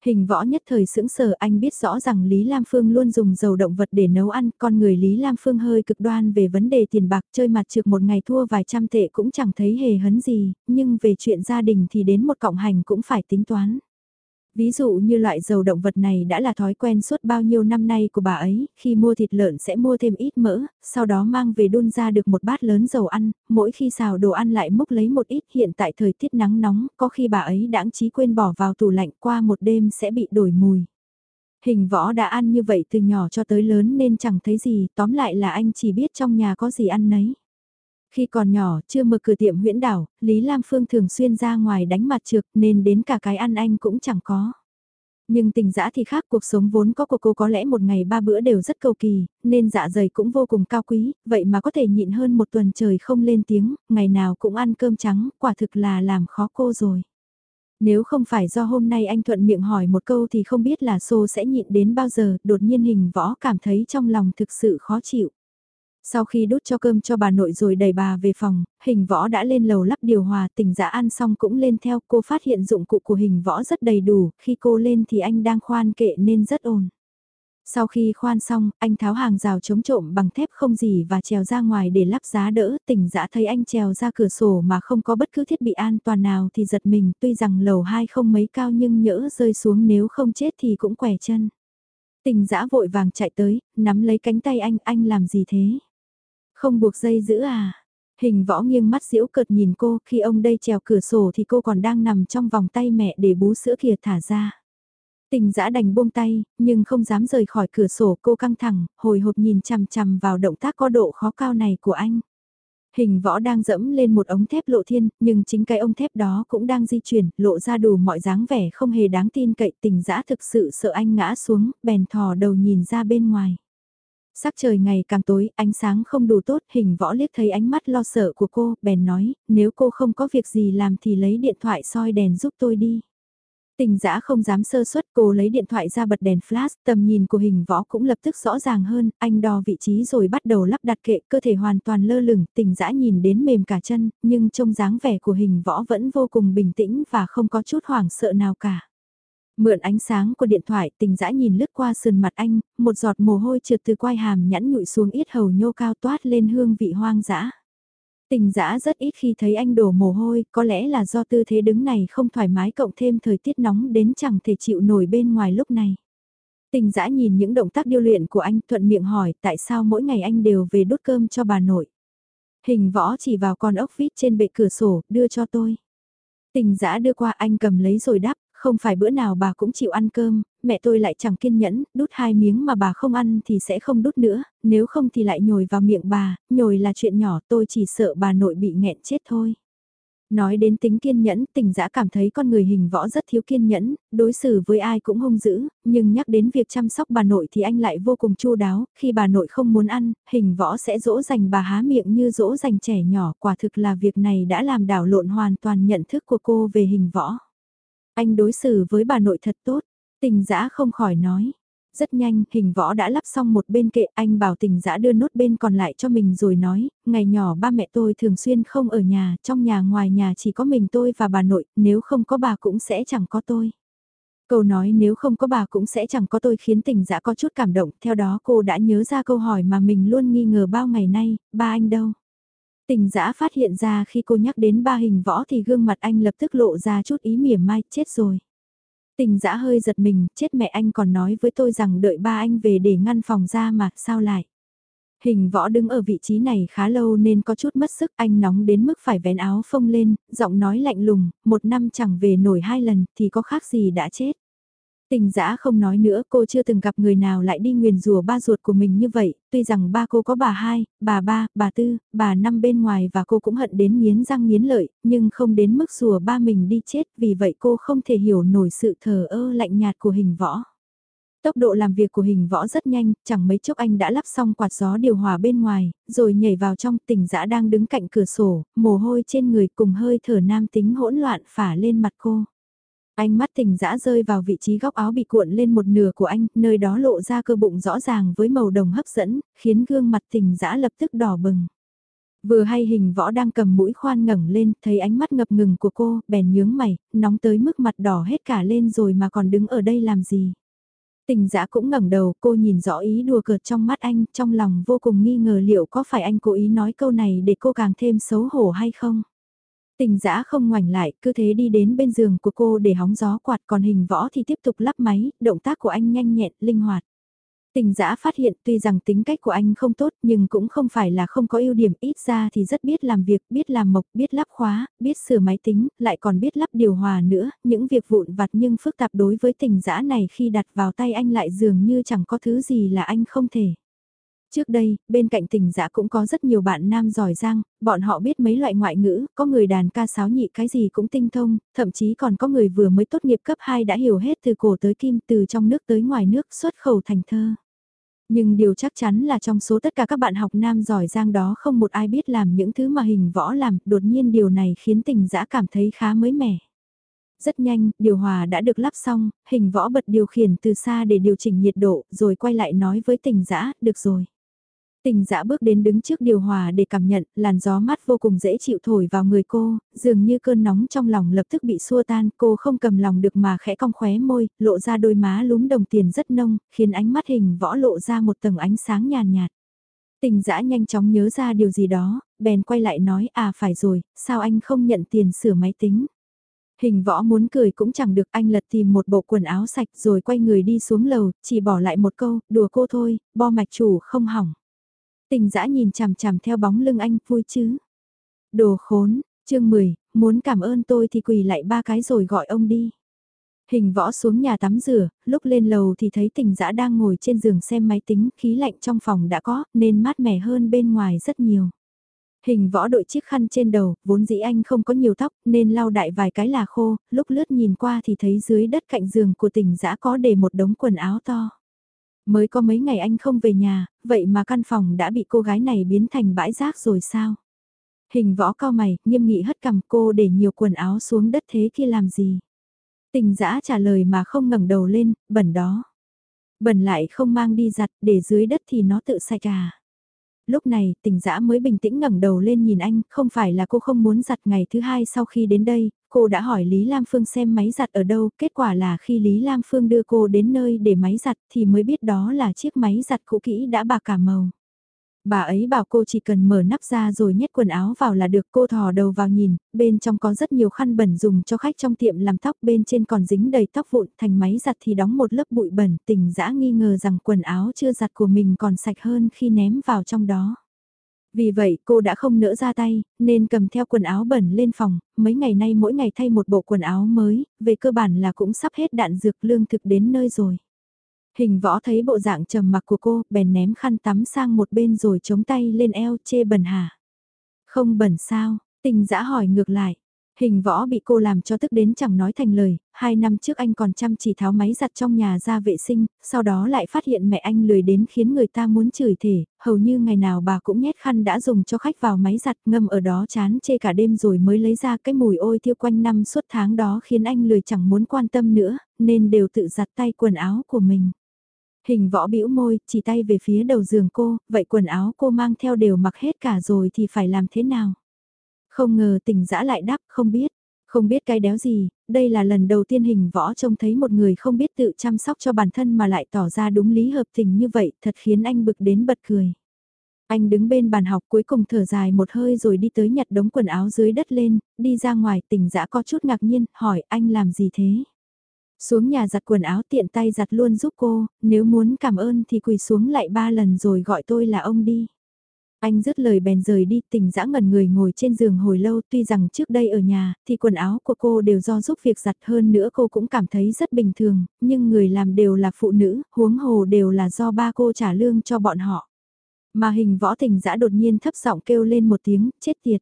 Hình võ nhất thời sững sờ anh biết rõ rằng Lý Lam Phương luôn dùng dầu động vật để nấu ăn, con người Lý Lam Phương hơi cực đoan về vấn đề tiền bạc chơi mặt trượt một ngày thua vài trăm tệ cũng chẳng thấy hề hấn gì, nhưng về chuyện gia đình thì đến một cộng hành cũng phải tính toán. Ví dụ như loại dầu động vật này đã là thói quen suốt bao nhiêu năm nay của bà ấy, khi mua thịt lợn sẽ mua thêm ít mỡ, sau đó mang về đun ra được một bát lớn dầu ăn, mỗi khi xào đồ ăn lại múc lấy một ít hiện tại thời tiết nắng nóng, có khi bà ấy đãng trí quên bỏ vào tủ lạnh qua một đêm sẽ bị đổi mùi. Hình võ đã ăn như vậy từ nhỏ cho tới lớn nên chẳng thấy gì, tóm lại là anh chỉ biết trong nhà có gì ăn nấy. Khi còn nhỏ, chưa mở cửa tiệm huyễn đảo, Lý Lam Phương thường xuyên ra ngoài đánh mặt trược nên đến cả cái ăn anh cũng chẳng có. Nhưng tình dã thì khác cuộc sống vốn có của cô có lẽ một ngày ba bữa đều rất cầu kỳ, nên dạ dày cũng vô cùng cao quý, vậy mà có thể nhịn hơn một tuần trời không lên tiếng, ngày nào cũng ăn cơm trắng, quả thực là làm khó cô rồi. Nếu không phải do hôm nay anh thuận miệng hỏi một câu thì không biết là xô sẽ nhịn đến bao giờ, đột nhiên hình võ cảm thấy trong lòng thực sự khó chịu. Sau khi đút cho cơm cho bà nội rồi đẩy bà về phòng, hình võ đã lên lầu lắp điều hòa tỉnh dã ăn xong cũng lên theo cô phát hiện dụng cụ của hình võ rất đầy đủ, khi cô lên thì anh đang khoan kệ nên rất ổn. Sau khi khoan xong, anh tháo hàng rào chống trộm bằng thép không gì và trèo ra ngoài để lắp giá đỡ, tỉnh dã thấy anh trèo ra cửa sổ mà không có bất cứ thiết bị an toàn nào thì giật mình tuy rằng lầu 2 không mấy cao nhưng nhỡ rơi xuống nếu không chết thì cũng quẻ chân. Tình dã vội vàng chạy tới, nắm lấy cánh tay anh, anh làm gì thế? Không buộc dây giữ à? Hình võ nghiêng mắt diễu cợt nhìn cô, khi ông đây trèo cửa sổ thì cô còn đang nằm trong vòng tay mẹ để bú sữa kìa thả ra. Tình dã đành buông tay, nhưng không dám rời khỏi cửa sổ cô căng thẳng, hồi hộp nhìn chằm chằm vào động tác có độ khó cao này của anh. Hình võ đang dẫm lên một ống thép lộ thiên, nhưng chính cái ống thép đó cũng đang di chuyển, lộ ra đủ mọi dáng vẻ không hề đáng tin cậy tình dã thực sự sợ anh ngã xuống, bèn thò đầu nhìn ra bên ngoài. Sắc trời ngày càng tối, ánh sáng không đủ tốt, hình võ liếc thấy ánh mắt lo sợ của cô, bèn nói, nếu cô không có việc gì làm thì lấy điện thoại soi đèn giúp tôi đi. Tình giã không dám sơ suất cô lấy điện thoại ra bật đèn flash, tầm nhìn của hình võ cũng lập tức rõ ràng hơn, anh đo vị trí rồi bắt đầu lắp đặt kệ, cơ thể hoàn toàn lơ lửng, tình giã nhìn đến mềm cả chân, nhưng trông dáng vẻ của hình võ vẫn vô cùng bình tĩnh và không có chút hoảng sợ nào cả. Mượn ánh sáng của điện thoại tình dã nhìn lướt qua sườn mặt anh, một giọt mồ hôi trượt từ quai hàm nhẵn nhụi xuống ít hầu nhô cao toát lên hương vị hoang dã. Tình dã rất ít khi thấy anh đổ mồ hôi, có lẽ là do tư thế đứng này không thoải mái cộng thêm thời tiết nóng đến chẳng thể chịu nổi bên ngoài lúc này. Tình dã nhìn những động tác điêu luyện của anh thuận miệng hỏi tại sao mỗi ngày anh đều về đốt cơm cho bà nội. Hình võ chỉ vào con ốc vít trên bệ cửa sổ, đưa cho tôi. Tình dã đưa qua anh cầm lấy rồi đáp, không phải bữa nào bà cũng chịu ăn cơm, mẹ tôi lại chẳng kiên nhẫn, đút hai miếng mà bà không ăn thì sẽ không đút nữa, nếu không thì lại nhồi vào miệng bà, nhồi là chuyện nhỏ tôi chỉ sợ bà nội bị nghẹn chết thôi. Nói đến tính kiên nhẫn, tình giã cảm thấy con người hình võ rất thiếu kiên nhẫn, đối xử với ai cũng hung dữ, nhưng nhắc đến việc chăm sóc bà nội thì anh lại vô cùng chu đáo, khi bà nội không muốn ăn, hình võ sẽ dỗ dành bà há miệng như dỗ dành trẻ nhỏ, quả thực là việc này đã làm đảo lộn hoàn toàn nhận thức của cô về hình võ. Anh đối xử với bà nội thật tốt, tình dã không khỏi nói. Rất nhanh, hình võ đã lắp xong một bên kệ, anh bảo tình dã đưa nốt bên còn lại cho mình rồi nói, ngày nhỏ ba mẹ tôi thường xuyên không ở nhà, trong nhà ngoài nhà chỉ có mình tôi và bà nội, nếu không có bà cũng sẽ chẳng có tôi. Câu nói nếu không có bà cũng sẽ chẳng có tôi khiến tình dã có chút cảm động, theo đó cô đã nhớ ra câu hỏi mà mình luôn nghi ngờ bao ngày nay, ba anh đâu? Tình giã phát hiện ra khi cô nhắc đến ba hình võ thì gương mặt anh lập tức lộ ra chút ý mỉa mai, chết rồi. Tình giã hơi giật mình, chết mẹ anh còn nói với tôi rằng đợi ba anh về để ngăn phòng ra mà, sao lại? Hình võ đứng ở vị trí này khá lâu nên có chút mất sức, anh nóng đến mức phải vén áo phông lên, giọng nói lạnh lùng, một năm chẳng về nổi hai lần thì có khác gì đã chết. Tình giã không nói nữa, cô chưa từng gặp người nào lại đi nguyền rùa ba ruột của mình như vậy, tuy rằng ba cô có bà hai, bà ba, bà tư, bà năm bên ngoài và cô cũng hận đến miến răng miến lợi, nhưng không đến mức rùa ba mình đi chết, vì vậy cô không thể hiểu nổi sự thờ ơ lạnh nhạt của hình võ. Tốc độ làm việc của hình võ rất nhanh, chẳng mấy chốc anh đã lắp xong quạt gió điều hòa bên ngoài, rồi nhảy vào trong tình dã đang đứng cạnh cửa sổ, mồ hôi trên người cùng hơi thở nam tính hỗn loạn phả lên mặt cô. Ánh mắt tình dã rơi vào vị trí góc áo bị cuộn lên một nửa của anh, nơi đó lộ ra cơ bụng rõ ràng với màu đồng hấp dẫn, khiến gương mặt tình dã lập tức đỏ bừng. Vừa hay hình võ đang cầm mũi khoan ngẩng lên, thấy ánh mắt ngập ngừng của cô, bèn nhướng mày, nóng tới mức mặt đỏ hết cả lên rồi mà còn đứng ở đây làm gì. Tình dã cũng ngẩng đầu, cô nhìn rõ ý đùa cợt trong mắt anh, trong lòng vô cùng nghi ngờ liệu có phải anh cố ý nói câu này để cô càng thêm xấu hổ hay không. Tình giã không ngoảnh lại, cứ thế đi đến bên giường của cô để hóng gió quạt còn hình võ thì tiếp tục lắp máy, động tác của anh nhanh nhẹn, linh hoạt. Tình giã phát hiện tuy rằng tính cách của anh không tốt nhưng cũng không phải là không có ưu điểm ít ra thì rất biết làm việc, biết làm mộc, biết lắp khóa, biết sửa máy tính, lại còn biết lắp điều hòa nữa, những việc vụn vặt nhưng phức tạp đối với tình giã này khi đặt vào tay anh lại dường như chẳng có thứ gì là anh không thể. Trước đây, bên cạnh tình dã cũng có rất nhiều bạn nam giỏi giang, bọn họ biết mấy loại ngoại ngữ, có người đàn ca sáo nhị cái gì cũng tinh thông, thậm chí còn có người vừa mới tốt nghiệp cấp 2 đã hiểu hết từ cổ tới kim, từ trong nước tới ngoài nước xuất khẩu thành thơ. Nhưng điều chắc chắn là trong số tất cả các bạn học nam giỏi giang đó không một ai biết làm những thứ mà hình võ làm, đột nhiên điều này khiến tình dã cảm thấy khá mới mẻ. Rất nhanh, điều hòa đã được lắp xong, hình võ bật điều khiển từ xa để điều chỉnh nhiệt độ, rồi quay lại nói với tình dã, được rồi. Tình dã bước đến đứng trước điều hòa để cảm nhận, làn gió mát vô cùng dễ chịu thổi vào người cô, dường như cơn nóng trong lòng lập tức bị xua tan, cô không cầm lòng được mà khẽ cong khóe môi, lộ ra đôi má lúm đồng tiền rất nông, khiến ánh mắt hình võ lộ ra một tầng ánh sáng nhàn nhạt. Tình dã nhanh chóng nhớ ra điều gì đó, bèn quay lại nói à phải rồi, sao anh không nhận tiền sửa máy tính. Hình võ muốn cười cũng chẳng được anh lật tìm một bộ quần áo sạch rồi quay người đi xuống lầu, chỉ bỏ lại một câu, đùa cô thôi, bo mạch chủ không hỏng. Tình dã nhìn chằm chằm theo bóng lưng anh, vui chứ. Đồ khốn, chương 10, muốn cảm ơn tôi thì quỳ lại ba cái rồi gọi ông đi. Hình võ xuống nhà tắm rửa, lúc lên lầu thì thấy tình dã đang ngồi trên giường xem máy tính, khí lạnh trong phòng đã có, nên mát mẻ hơn bên ngoài rất nhiều. Hình võ đội chiếc khăn trên đầu, vốn dĩ anh không có nhiều tóc, nên lau đại vài cái là khô, lúc lướt nhìn qua thì thấy dưới đất cạnh giường của tình dã có để một đống quần áo to. Mới có mấy ngày anh không về nhà, vậy mà căn phòng đã bị cô gái này biến thành bãi rác rồi sao? Hình võ cao mày, nghiêm nghị hất cằm cô để nhiều quần áo xuống đất thế kia làm gì? Tình dã trả lời mà không ngẩng đầu lên, bẩn đó. Bẩn lại không mang đi giặt, để dưới đất thì nó tự sạch à. Lúc này, tình dã mới bình tĩnh ngẩng đầu lên nhìn anh, không phải là cô không muốn giặt ngày thứ hai sau khi đến đây, cô đã hỏi Lý Lam Phương xem máy giặt ở đâu, kết quả là khi Lý Lam Phương đưa cô đến nơi để máy giặt thì mới biết đó là chiếc máy giặt cũ kỹ đã bạc cả màu. Bà ấy bảo cô chỉ cần mở nắp ra rồi nhét quần áo vào là được cô thò đầu vào nhìn, bên trong có rất nhiều khăn bẩn dùng cho khách trong tiệm làm tóc bên trên còn dính đầy tóc vụn thành máy giặt thì đóng một lớp bụi bẩn tình dã nghi ngờ rằng quần áo chưa giặt của mình còn sạch hơn khi ném vào trong đó. Vì vậy cô đã không nỡ ra tay, nên cầm theo quần áo bẩn lên phòng, mấy ngày nay mỗi ngày thay một bộ quần áo mới, về cơ bản là cũng sắp hết đạn dược lương thực đến nơi rồi. Hình võ thấy bộ dạng trầm mặc của cô, bèn ném khăn tắm sang một bên rồi chống tay lên eo chê bẩn hả. Không bẩn sao, tình dã hỏi ngược lại. Hình võ bị cô làm cho tức đến chẳng nói thành lời, hai năm trước anh còn chăm chỉ tháo máy giặt trong nhà ra vệ sinh, sau đó lại phát hiện mẹ anh lười đến khiến người ta muốn chửi thể, hầu như ngày nào bà cũng nhét khăn đã dùng cho khách vào máy giặt ngâm ở đó chán chê cả đêm rồi mới lấy ra cái mùi ôi tiêu quanh năm suốt tháng đó khiến anh lười chẳng muốn quan tâm nữa, nên đều tự giặt tay quần áo của mình. Hình võ bĩu môi, chỉ tay về phía đầu giường cô, vậy quần áo cô mang theo đều mặc hết cả rồi thì phải làm thế nào? Không ngờ tỉnh dã lại đáp, không biết. Không biết cái đéo gì, đây là lần đầu tiên hình võ trông thấy một người không biết tự chăm sóc cho bản thân mà lại tỏ ra đúng lý hợp tình như vậy, thật khiến anh bực đến bật cười. Anh đứng bên bàn học cuối cùng thở dài một hơi rồi đi tới nhặt đống quần áo dưới đất lên, đi ra ngoài tỉnh dã có chút ngạc nhiên, hỏi anh làm gì thế? Xuống nhà giặt quần áo tiện tay giặt luôn giúp cô, nếu muốn cảm ơn thì quỳ xuống lại ba lần rồi gọi tôi là ông đi. Anh dứt lời bèn rời đi, tình dã ngẩn người ngồi trên giường hồi lâu, tuy rằng trước đây ở nhà, thì quần áo của cô đều do giúp việc giặt hơn nữa cô cũng cảm thấy rất bình thường, nhưng người làm đều là phụ nữ, huống hồ đều là do ba cô trả lương cho bọn họ. Mà hình võ tình dã đột nhiên thấp giọng kêu lên một tiếng, chết tiệt.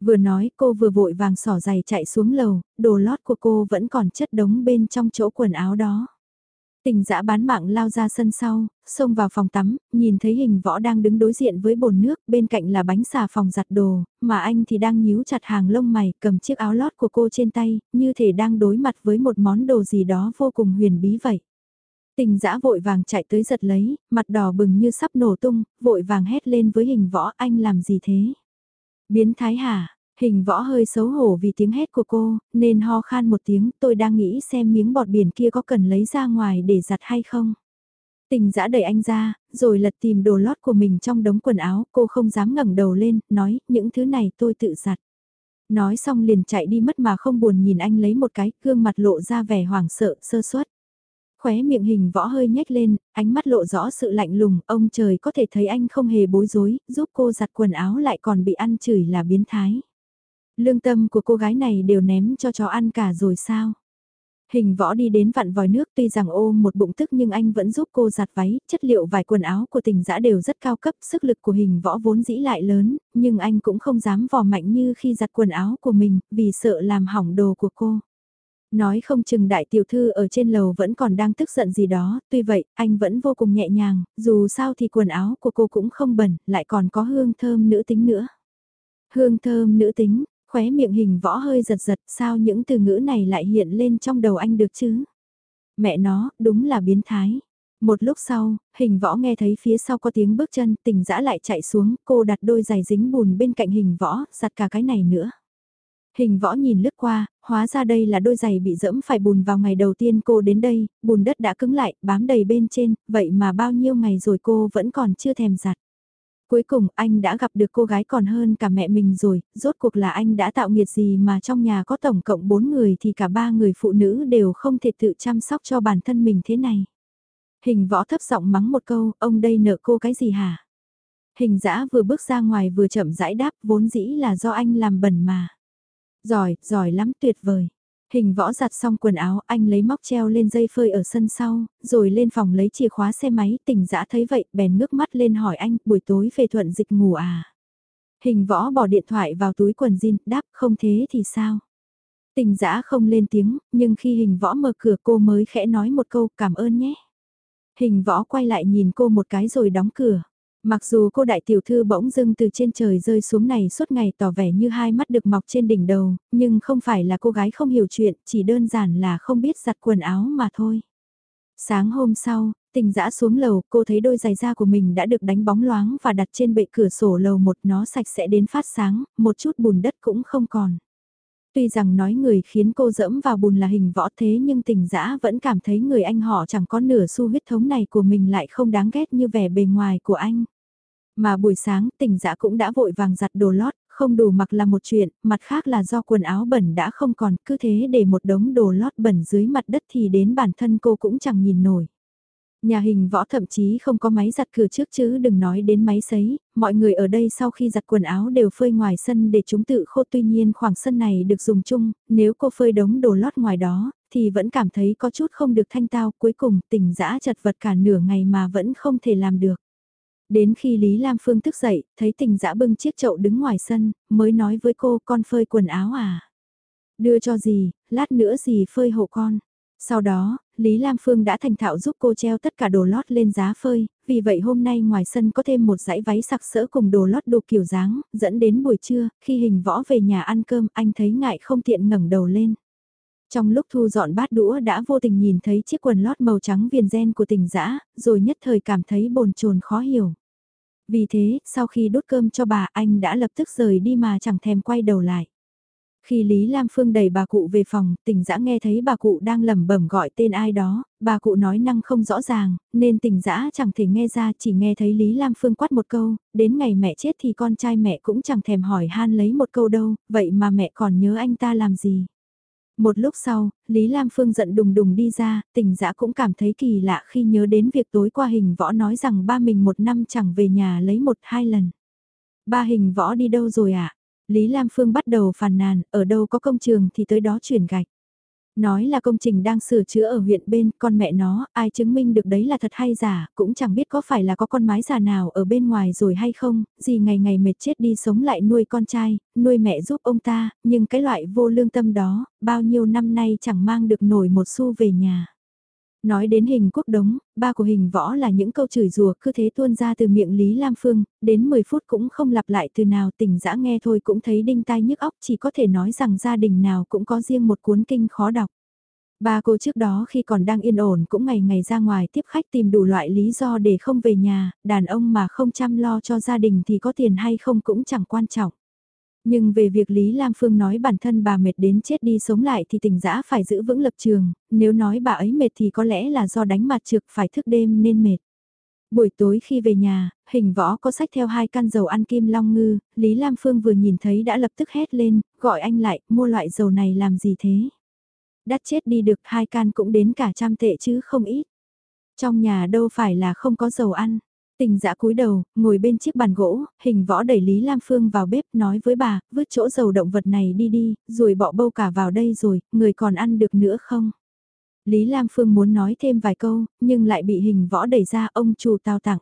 Vừa nói cô vừa vội vàng sỏ giày chạy xuống lầu, đồ lót của cô vẫn còn chất đống bên trong chỗ quần áo đó. Tình dã bán mạng lao ra sân sau, xông vào phòng tắm, nhìn thấy hình võ đang đứng đối diện với bồn nước, bên cạnh là bánh xà phòng giặt đồ, mà anh thì đang nhíu chặt hàng lông mày, cầm chiếc áo lót của cô trên tay, như thể đang đối mặt với một món đồ gì đó vô cùng huyền bí vậy. Tình dã vội vàng chạy tới giật lấy, mặt đỏ bừng như sắp nổ tung, vội vàng hét lên với hình võ anh làm gì thế? Biến thái hả? Hình võ hơi xấu hổ vì tiếng hét của cô, nên ho khan một tiếng tôi đang nghĩ xem miếng bọt biển kia có cần lấy ra ngoài để giặt hay không. Tình dã đẩy anh ra, rồi lật tìm đồ lót của mình trong đống quần áo, cô không dám ngẩng đầu lên, nói, những thứ này tôi tự giặt. Nói xong liền chạy đi mất mà không buồn nhìn anh lấy một cái, gương mặt lộ ra vẻ hoảng sợ, sơ suất khóe miệng hình võ hơi nhếch lên, ánh mắt lộ rõ sự lạnh lùng, ông trời có thể thấy anh không hề bối rối, giúp cô giặt quần áo lại còn bị ăn chửi là biến thái. Lương tâm của cô gái này đều ném cho chó ăn cả rồi sao? Hình võ đi đến vặn vòi nước tuy rằng ôm một bụng tức nhưng anh vẫn giúp cô giặt váy, chất liệu vài quần áo của tình giã đều rất cao cấp, sức lực của hình võ vốn dĩ lại lớn, nhưng anh cũng không dám vò mạnh như khi giặt quần áo của mình, vì sợ làm hỏng đồ của cô. Nói không chừng đại tiểu thư ở trên lầu vẫn còn đang tức giận gì đó, tuy vậy, anh vẫn vô cùng nhẹ nhàng, dù sao thì quần áo của cô cũng không bẩn, lại còn có hương thơm nữ tính nữa. Hương thơm nữ tính, khóe miệng hình võ hơi giật giật, sao những từ ngữ này lại hiện lên trong đầu anh được chứ? Mẹ nó, đúng là biến thái. Một lúc sau, hình võ nghe thấy phía sau có tiếng bước chân, tỉnh dã lại chạy xuống, cô đặt đôi giày dính bùn bên cạnh hình võ, giặt cả cái này nữa. Hình võ nhìn lướt qua, hóa ra đây là đôi giày bị dẫm phải bùn vào ngày đầu tiên cô đến đây, bùn đất đã cứng lại, bám đầy bên trên, vậy mà bao nhiêu ngày rồi cô vẫn còn chưa thèm giặt. Cuối cùng anh đã gặp được cô gái còn hơn cả mẹ mình rồi, rốt cuộc là anh đã tạo nghiệt gì mà trong nhà có tổng cộng 4 người thì cả ba người phụ nữ đều không thể tự chăm sóc cho bản thân mình thế này. Hình võ thấp giọng mắng một câu, ông đây nợ cô cái gì hả? Hình dã vừa bước ra ngoài vừa chậm rãi đáp vốn dĩ là do anh làm bẩn mà. Giỏi, giỏi lắm tuyệt vời. Hình võ giặt xong quần áo, anh lấy móc treo lên dây phơi ở sân sau, rồi lên phòng lấy chìa khóa xe máy, tỉnh dã thấy vậy, bèn ngước mắt lên hỏi anh, buổi tối về thuận dịch ngủ à? Hình võ bỏ điện thoại vào túi quần jean, đáp không thế thì sao? Tình dã không lên tiếng, nhưng khi hình võ mở cửa cô mới khẽ nói một câu cảm ơn nhé. Hình võ quay lại nhìn cô một cái rồi đóng cửa. Mặc dù cô đại tiểu thư bỗng dưng từ trên trời rơi xuống này suốt ngày tỏ vẻ như hai mắt được mọc trên đỉnh đầu, nhưng không phải là cô gái không hiểu chuyện, chỉ đơn giản là không biết giặt quần áo mà thôi. Sáng hôm sau, tình dã xuống lầu, cô thấy đôi giày da của mình đã được đánh bóng loáng và đặt trên bệ cửa sổ lầu một nó sạch sẽ đến phát sáng, một chút bùn đất cũng không còn. Tuy rằng nói người khiến cô dẫm vào bùn là hình võ thế nhưng tình dã vẫn cảm thấy người anh họ chẳng có nửa xu huyết thống này của mình lại không đáng ghét như vẻ bề ngoài của anh. Mà buổi sáng tình dã cũng đã vội vàng giặt đồ lót, không đủ mặc là một chuyện, mặt khác là do quần áo bẩn đã không còn, cứ thế để một đống đồ lót bẩn dưới mặt đất thì đến bản thân cô cũng chẳng nhìn nổi. Nhà hình võ thậm chí không có máy giặt cửa trước chứ đừng nói đến máy sấy, mọi người ở đây sau khi giặt quần áo đều phơi ngoài sân để chúng tự khô tuy nhiên khoảng sân này được dùng chung, nếu cô phơi đống đồ lót ngoài đó, thì vẫn cảm thấy có chút không được thanh tao, cuối cùng tỉnh dã chật vật cả nửa ngày mà vẫn không thể làm được. Đến khi Lý Lam Phương thức dậy, thấy tình dã bưng chiếc chậu đứng ngoài sân, mới nói với cô con phơi quần áo à. Đưa cho gì, lát nữa gì phơi hộ con. Sau đó, Lý Lam Phương đã thành thạo giúp cô treo tất cả đồ lót lên giá phơi, vì vậy hôm nay ngoài sân có thêm một dãy váy sặc sỡ cùng đồ lót đồ kiểu dáng, dẫn đến buổi trưa, khi hình võ về nhà ăn cơm anh thấy ngại không tiện ngẩng đầu lên. Trong lúc thu dọn bát đũa đã vô tình nhìn thấy chiếc quần lót màu trắng viền gen của tình dã rồi nhất thời cảm thấy bồn chồn khó hiểu. Vì thế, sau khi đốt cơm cho bà anh đã lập tức rời đi mà chẳng thèm quay đầu lại. Khi Lý Lam Phương đẩy bà cụ về phòng, tỉnh dã nghe thấy bà cụ đang lẩm bẩm gọi tên ai đó, bà cụ nói năng không rõ ràng, nên tỉnh dã chẳng thể nghe ra chỉ nghe thấy Lý Lam Phương quát một câu, đến ngày mẹ chết thì con trai mẹ cũng chẳng thèm hỏi han lấy một câu đâu, vậy mà mẹ còn nhớ anh ta làm gì. Một lúc sau, Lý Lam Phương giận đùng đùng đi ra, tỉnh dã cũng cảm thấy kỳ lạ khi nhớ đến việc tối qua hình võ nói rằng ba mình một năm chẳng về nhà lấy một hai lần. Ba hình võ đi đâu rồi ạ? À? Lý Lam Phương bắt đầu phàn nàn, ở đâu có công trường thì tới đó chuyển gạch. Nói là công trình đang sửa chữa ở huyện bên, con mẹ nó, ai chứng minh được đấy là thật hay giả, cũng chẳng biết có phải là có con mái già nào ở bên ngoài rồi hay không, gì ngày ngày mệt chết đi sống lại nuôi con trai, nuôi mẹ giúp ông ta, nhưng cái loại vô lương tâm đó, bao nhiêu năm nay chẳng mang được nổi một xu về nhà. Nói đến hình quốc đống, ba của hình võ là những câu chửi rùa cứ thế tuôn ra từ miệng Lý Lam Phương, đến 10 phút cũng không lặp lại từ nào tỉnh dã nghe thôi cũng thấy đinh tai nhức óc chỉ có thể nói rằng gia đình nào cũng có riêng một cuốn kinh khó đọc. Ba cô trước đó khi còn đang yên ổn cũng ngày ngày ra ngoài tiếp khách tìm đủ loại lý do để không về nhà, đàn ông mà không chăm lo cho gia đình thì có tiền hay không cũng chẳng quan trọng. Nhưng về việc Lý Lam Phương nói bản thân bà mệt đến chết đi sống lại thì tình giã phải giữ vững lập trường, nếu nói bà ấy mệt thì có lẽ là do đánh mặt trực phải thức đêm nên mệt. Buổi tối khi về nhà, hình võ có sách theo hai can dầu ăn kim long ngư, Lý Lam Phương vừa nhìn thấy đã lập tức hét lên, gọi anh lại, mua loại dầu này làm gì thế? Đắt chết đi được hai can cũng đến cả trăm tệ chứ không ít. Trong nhà đâu phải là không có dầu ăn. Tình dã cúi đầu, ngồi bên chiếc bàn gỗ, hình võ đẩy Lý Lam Phương vào bếp nói với bà, vứt chỗ dầu động vật này đi đi, rồi bỏ bâu cả vào đây rồi, người còn ăn được nữa không? Lý Lam Phương muốn nói thêm vài câu, nhưng lại bị hình võ đẩy ra ông chủ tao tặng.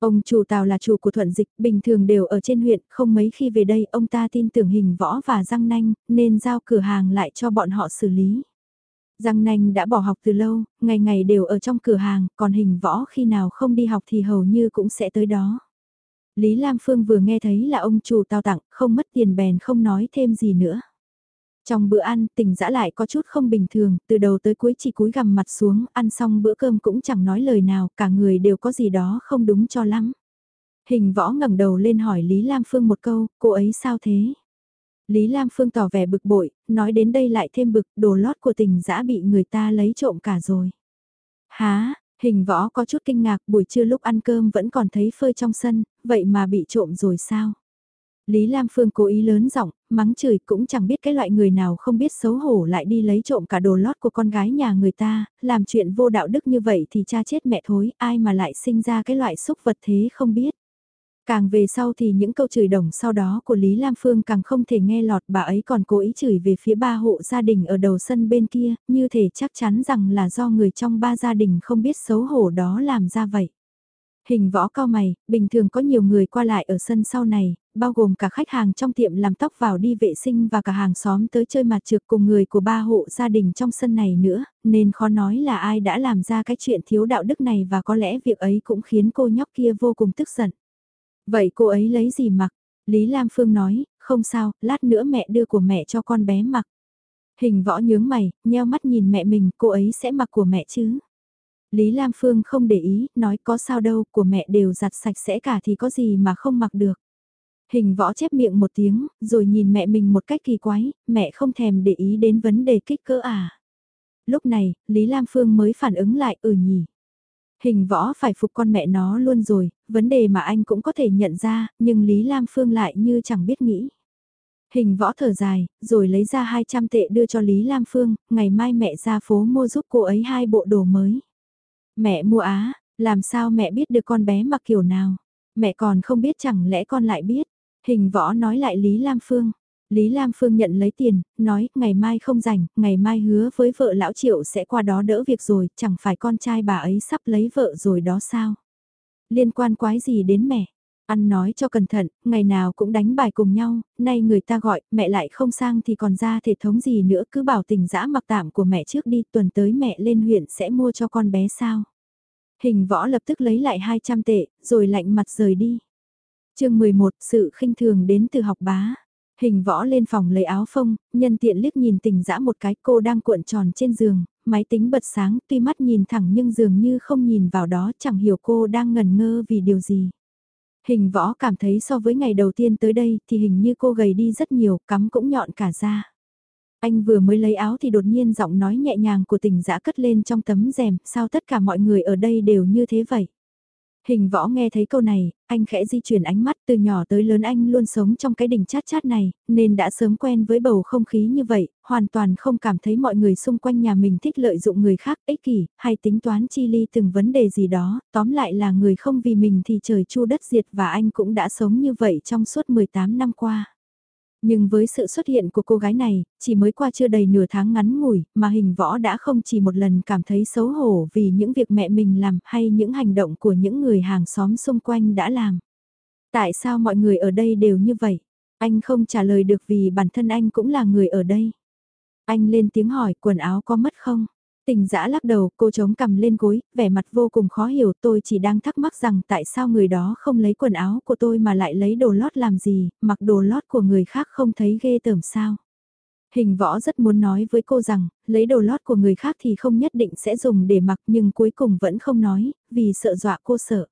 Ông chủ tàu là chủ của thuận dịch, bình thường đều ở trên huyện, không mấy khi về đây ông ta tin tưởng hình võ và răng nanh, nên giao cửa hàng lại cho bọn họ xử lý. Giang Nanh đã bỏ học từ lâu, ngày ngày đều ở trong cửa hàng, còn hình võ khi nào không đi học thì hầu như cũng sẽ tới đó. Lý Lam Phương vừa nghe thấy là ông chủ tao tặng, không mất tiền bèn không nói thêm gì nữa. Trong bữa ăn, tình dã lại có chút không bình thường, từ đầu tới cuối chỉ cúi gằm mặt xuống, ăn xong bữa cơm cũng chẳng nói lời nào, cả người đều có gì đó không đúng cho lắm. Hình võ ngẩng đầu lên hỏi Lý Lam Phương một câu, cô ấy sao thế? Lý Lam Phương tỏ vẻ bực bội, nói đến đây lại thêm bực, đồ lót của tình dã bị người ta lấy trộm cả rồi. Há, hình võ có chút kinh ngạc buổi trưa lúc ăn cơm vẫn còn thấy phơi trong sân, vậy mà bị trộm rồi sao? Lý Lam Phương cố ý lớn giọng, mắng chửi cũng chẳng biết cái loại người nào không biết xấu hổ lại đi lấy trộm cả đồ lót của con gái nhà người ta, làm chuyện vô đạo đức như vậy thì cha chết mẹ thối, ai mà lại sinh ra cái loại xúc vật thế không biết. Càng về sau thì những câu chửi đồng sau đó của Lý Lam Phương càng không thể nghe lọt bà ấy còn cố ý chửi về phía ba hộ gia đình ở đầu sân bên kia, như thể chắc chắn rằng là do người trong ba gia đình không biết xấu hổ đó làm ra vậy. Hình võ cao mày, bình thường có nhiều người qua lại ở sân sau này, bao gồm cả khách hàng trong tiệm làm tóc vào đi vệ sinh và cả hàng xóm tới chơi mặt trượt cùng người của ba hộ gia đình trong sân này nữa, nên khó nói là ai đã làm ra cái chuyện thiếu đạo đức này và có lẽ việc ấy cũng khiến cô nhóc kia vô cùng tức giận. Vậy cô ấy lấy gì mặc? Lý Lam Phương nói, không sao, lát nữa mẹ đưa của mẹ cho con bé mặc. Hình võ nhướng mày, nheo mắt nhìn mẹ mình, cô ấy sẽ mặc của mẹ chứ? Lý Lam Phương không để ý, nói có sao đâu, của mẹ đều giặt sạch sẽ cả thì có gì mà không mặc được. Hình võ chép miệng một tiếng, rồi nhìn mẹ mình một cách kỳ quái, mẹ không thèm để ý đến vấn đề kích cỡ à. Lúc này, Lý Lam Phương mới phản ứng lại ừ nhỉ. Hình võ phải phục con mẹ nó luôn rồi, vấn đề mà anh cũng có thể nhận ra, nhưng Lý Lam Phương lại như chẳng biết nghĩ. Hình võ thở dài, rồi lấy ra 200 tệ đưa cho Lý Lam Phương, ngày mai mẹ ra phố mua giúp cô ấy hai bộ đồ mới. Mẹ mua á, làm sao mẹ biết được con bé mặc kiểu nào? Mẹ còn không biết chẳng lẽ con lại biết? Hình võ nói lại Lý Lam Phương. Lý Lam Phương nhận lấy tiền, nói, ngày mai không rảnh, ngày mai hứa với vợ lão triệu sẽ qua đó đỡ việc rồi, chẳng phải con trai bà ấy sắp lấy vợ rồi đó sao? Liên quan quái gì đến mẹ? Ăn nói cho cẩn thận, ngày nào cũng đánh bài cùng nhau, nay người ta gọi, mẹ lại không sang thì còn ra thể thống gì nữa, cứ bảo tình dã mặc tạm của mẹ trước đi, tuần tới mẹ lên huyện sẽ mua cho con bé sao? Hình võ lập tức lấy lại 200 tệ, rồi lạnh mặt rời đi. chương 11, sự khinh thường đến từ học bá. Hình võ lên phòng lấy áo phông, nhân tiện liếc nhìn tình dã một cái cô đang cuộn tròn trên giường, máy tính bật sáng tuy mắt nhìn thẳng nhưng dường như không nhìn vào đó chẳng hiểu cô đang ngần ngơ vì điều gì. Hình võ cảm thấy so với ngày đầu tiên tới đây thì hình như cô gầy đi rất nhiều, cắm cũng nhọn cả da. Anh vừa mới lấy áo thì đột nhiên giọng nói nhẹ nhàng của tình dã cất lên trong tấm rèm, sao tất cả mọi người ở đây đều như thế vậy? Hình võ nghe thấy câu này, anh khẽ di chuyển ánh mắt từ nhỏ tới lớn anh luôn sống trong cái đỉnh chát chát này, nên đã sớm quen với bầu không khí như vậy, hoàn toàn không cảm thấy mọi người xung quanh nhà mình thích lợi dụng người khác ích kỷ, hay tính toán chi ly từng vấn đề gì đó, tóm lại là người không vì mình thì trời chu đất diệt và anh cũng đã sống như vậy trong suốt 18 năm qua. Nhưng với sự xuất hiện của cô gái này, chỉ mới qua chưa đầy nửa tháng ngắn ngủi, mà hình võ đã không chỉ một lần cảm thấy xấu hổ vì những việc mẹ mình làm hay những hành động của những người hàng xóm xung quanh đã làm. Tại sao mọi người ở đây đều như vậy? Anh không trả lời được vì bản thân anh cũng là người ở đây. Anh lên tiếng hỏi quần áo có mất không? Tình dã lắc đầu, cô chống cầm lên gối, vẻ mặt vô cùng khó hiểu, tôi chỉ đang thắc mắc rằng tại sao người đó không lấy quần áo của tôi mà lại lấy đồ lót làm gì, mặc đồ lót của người khác không thấy ghê tởm sao. Hình võ rất muốn nói với cô rằng, lấy đồ lót của người khác thì không nhất định sẽ dùng để mặc nhưng cuối cùng vẫn không nói, vì sợ dọa cô sợ.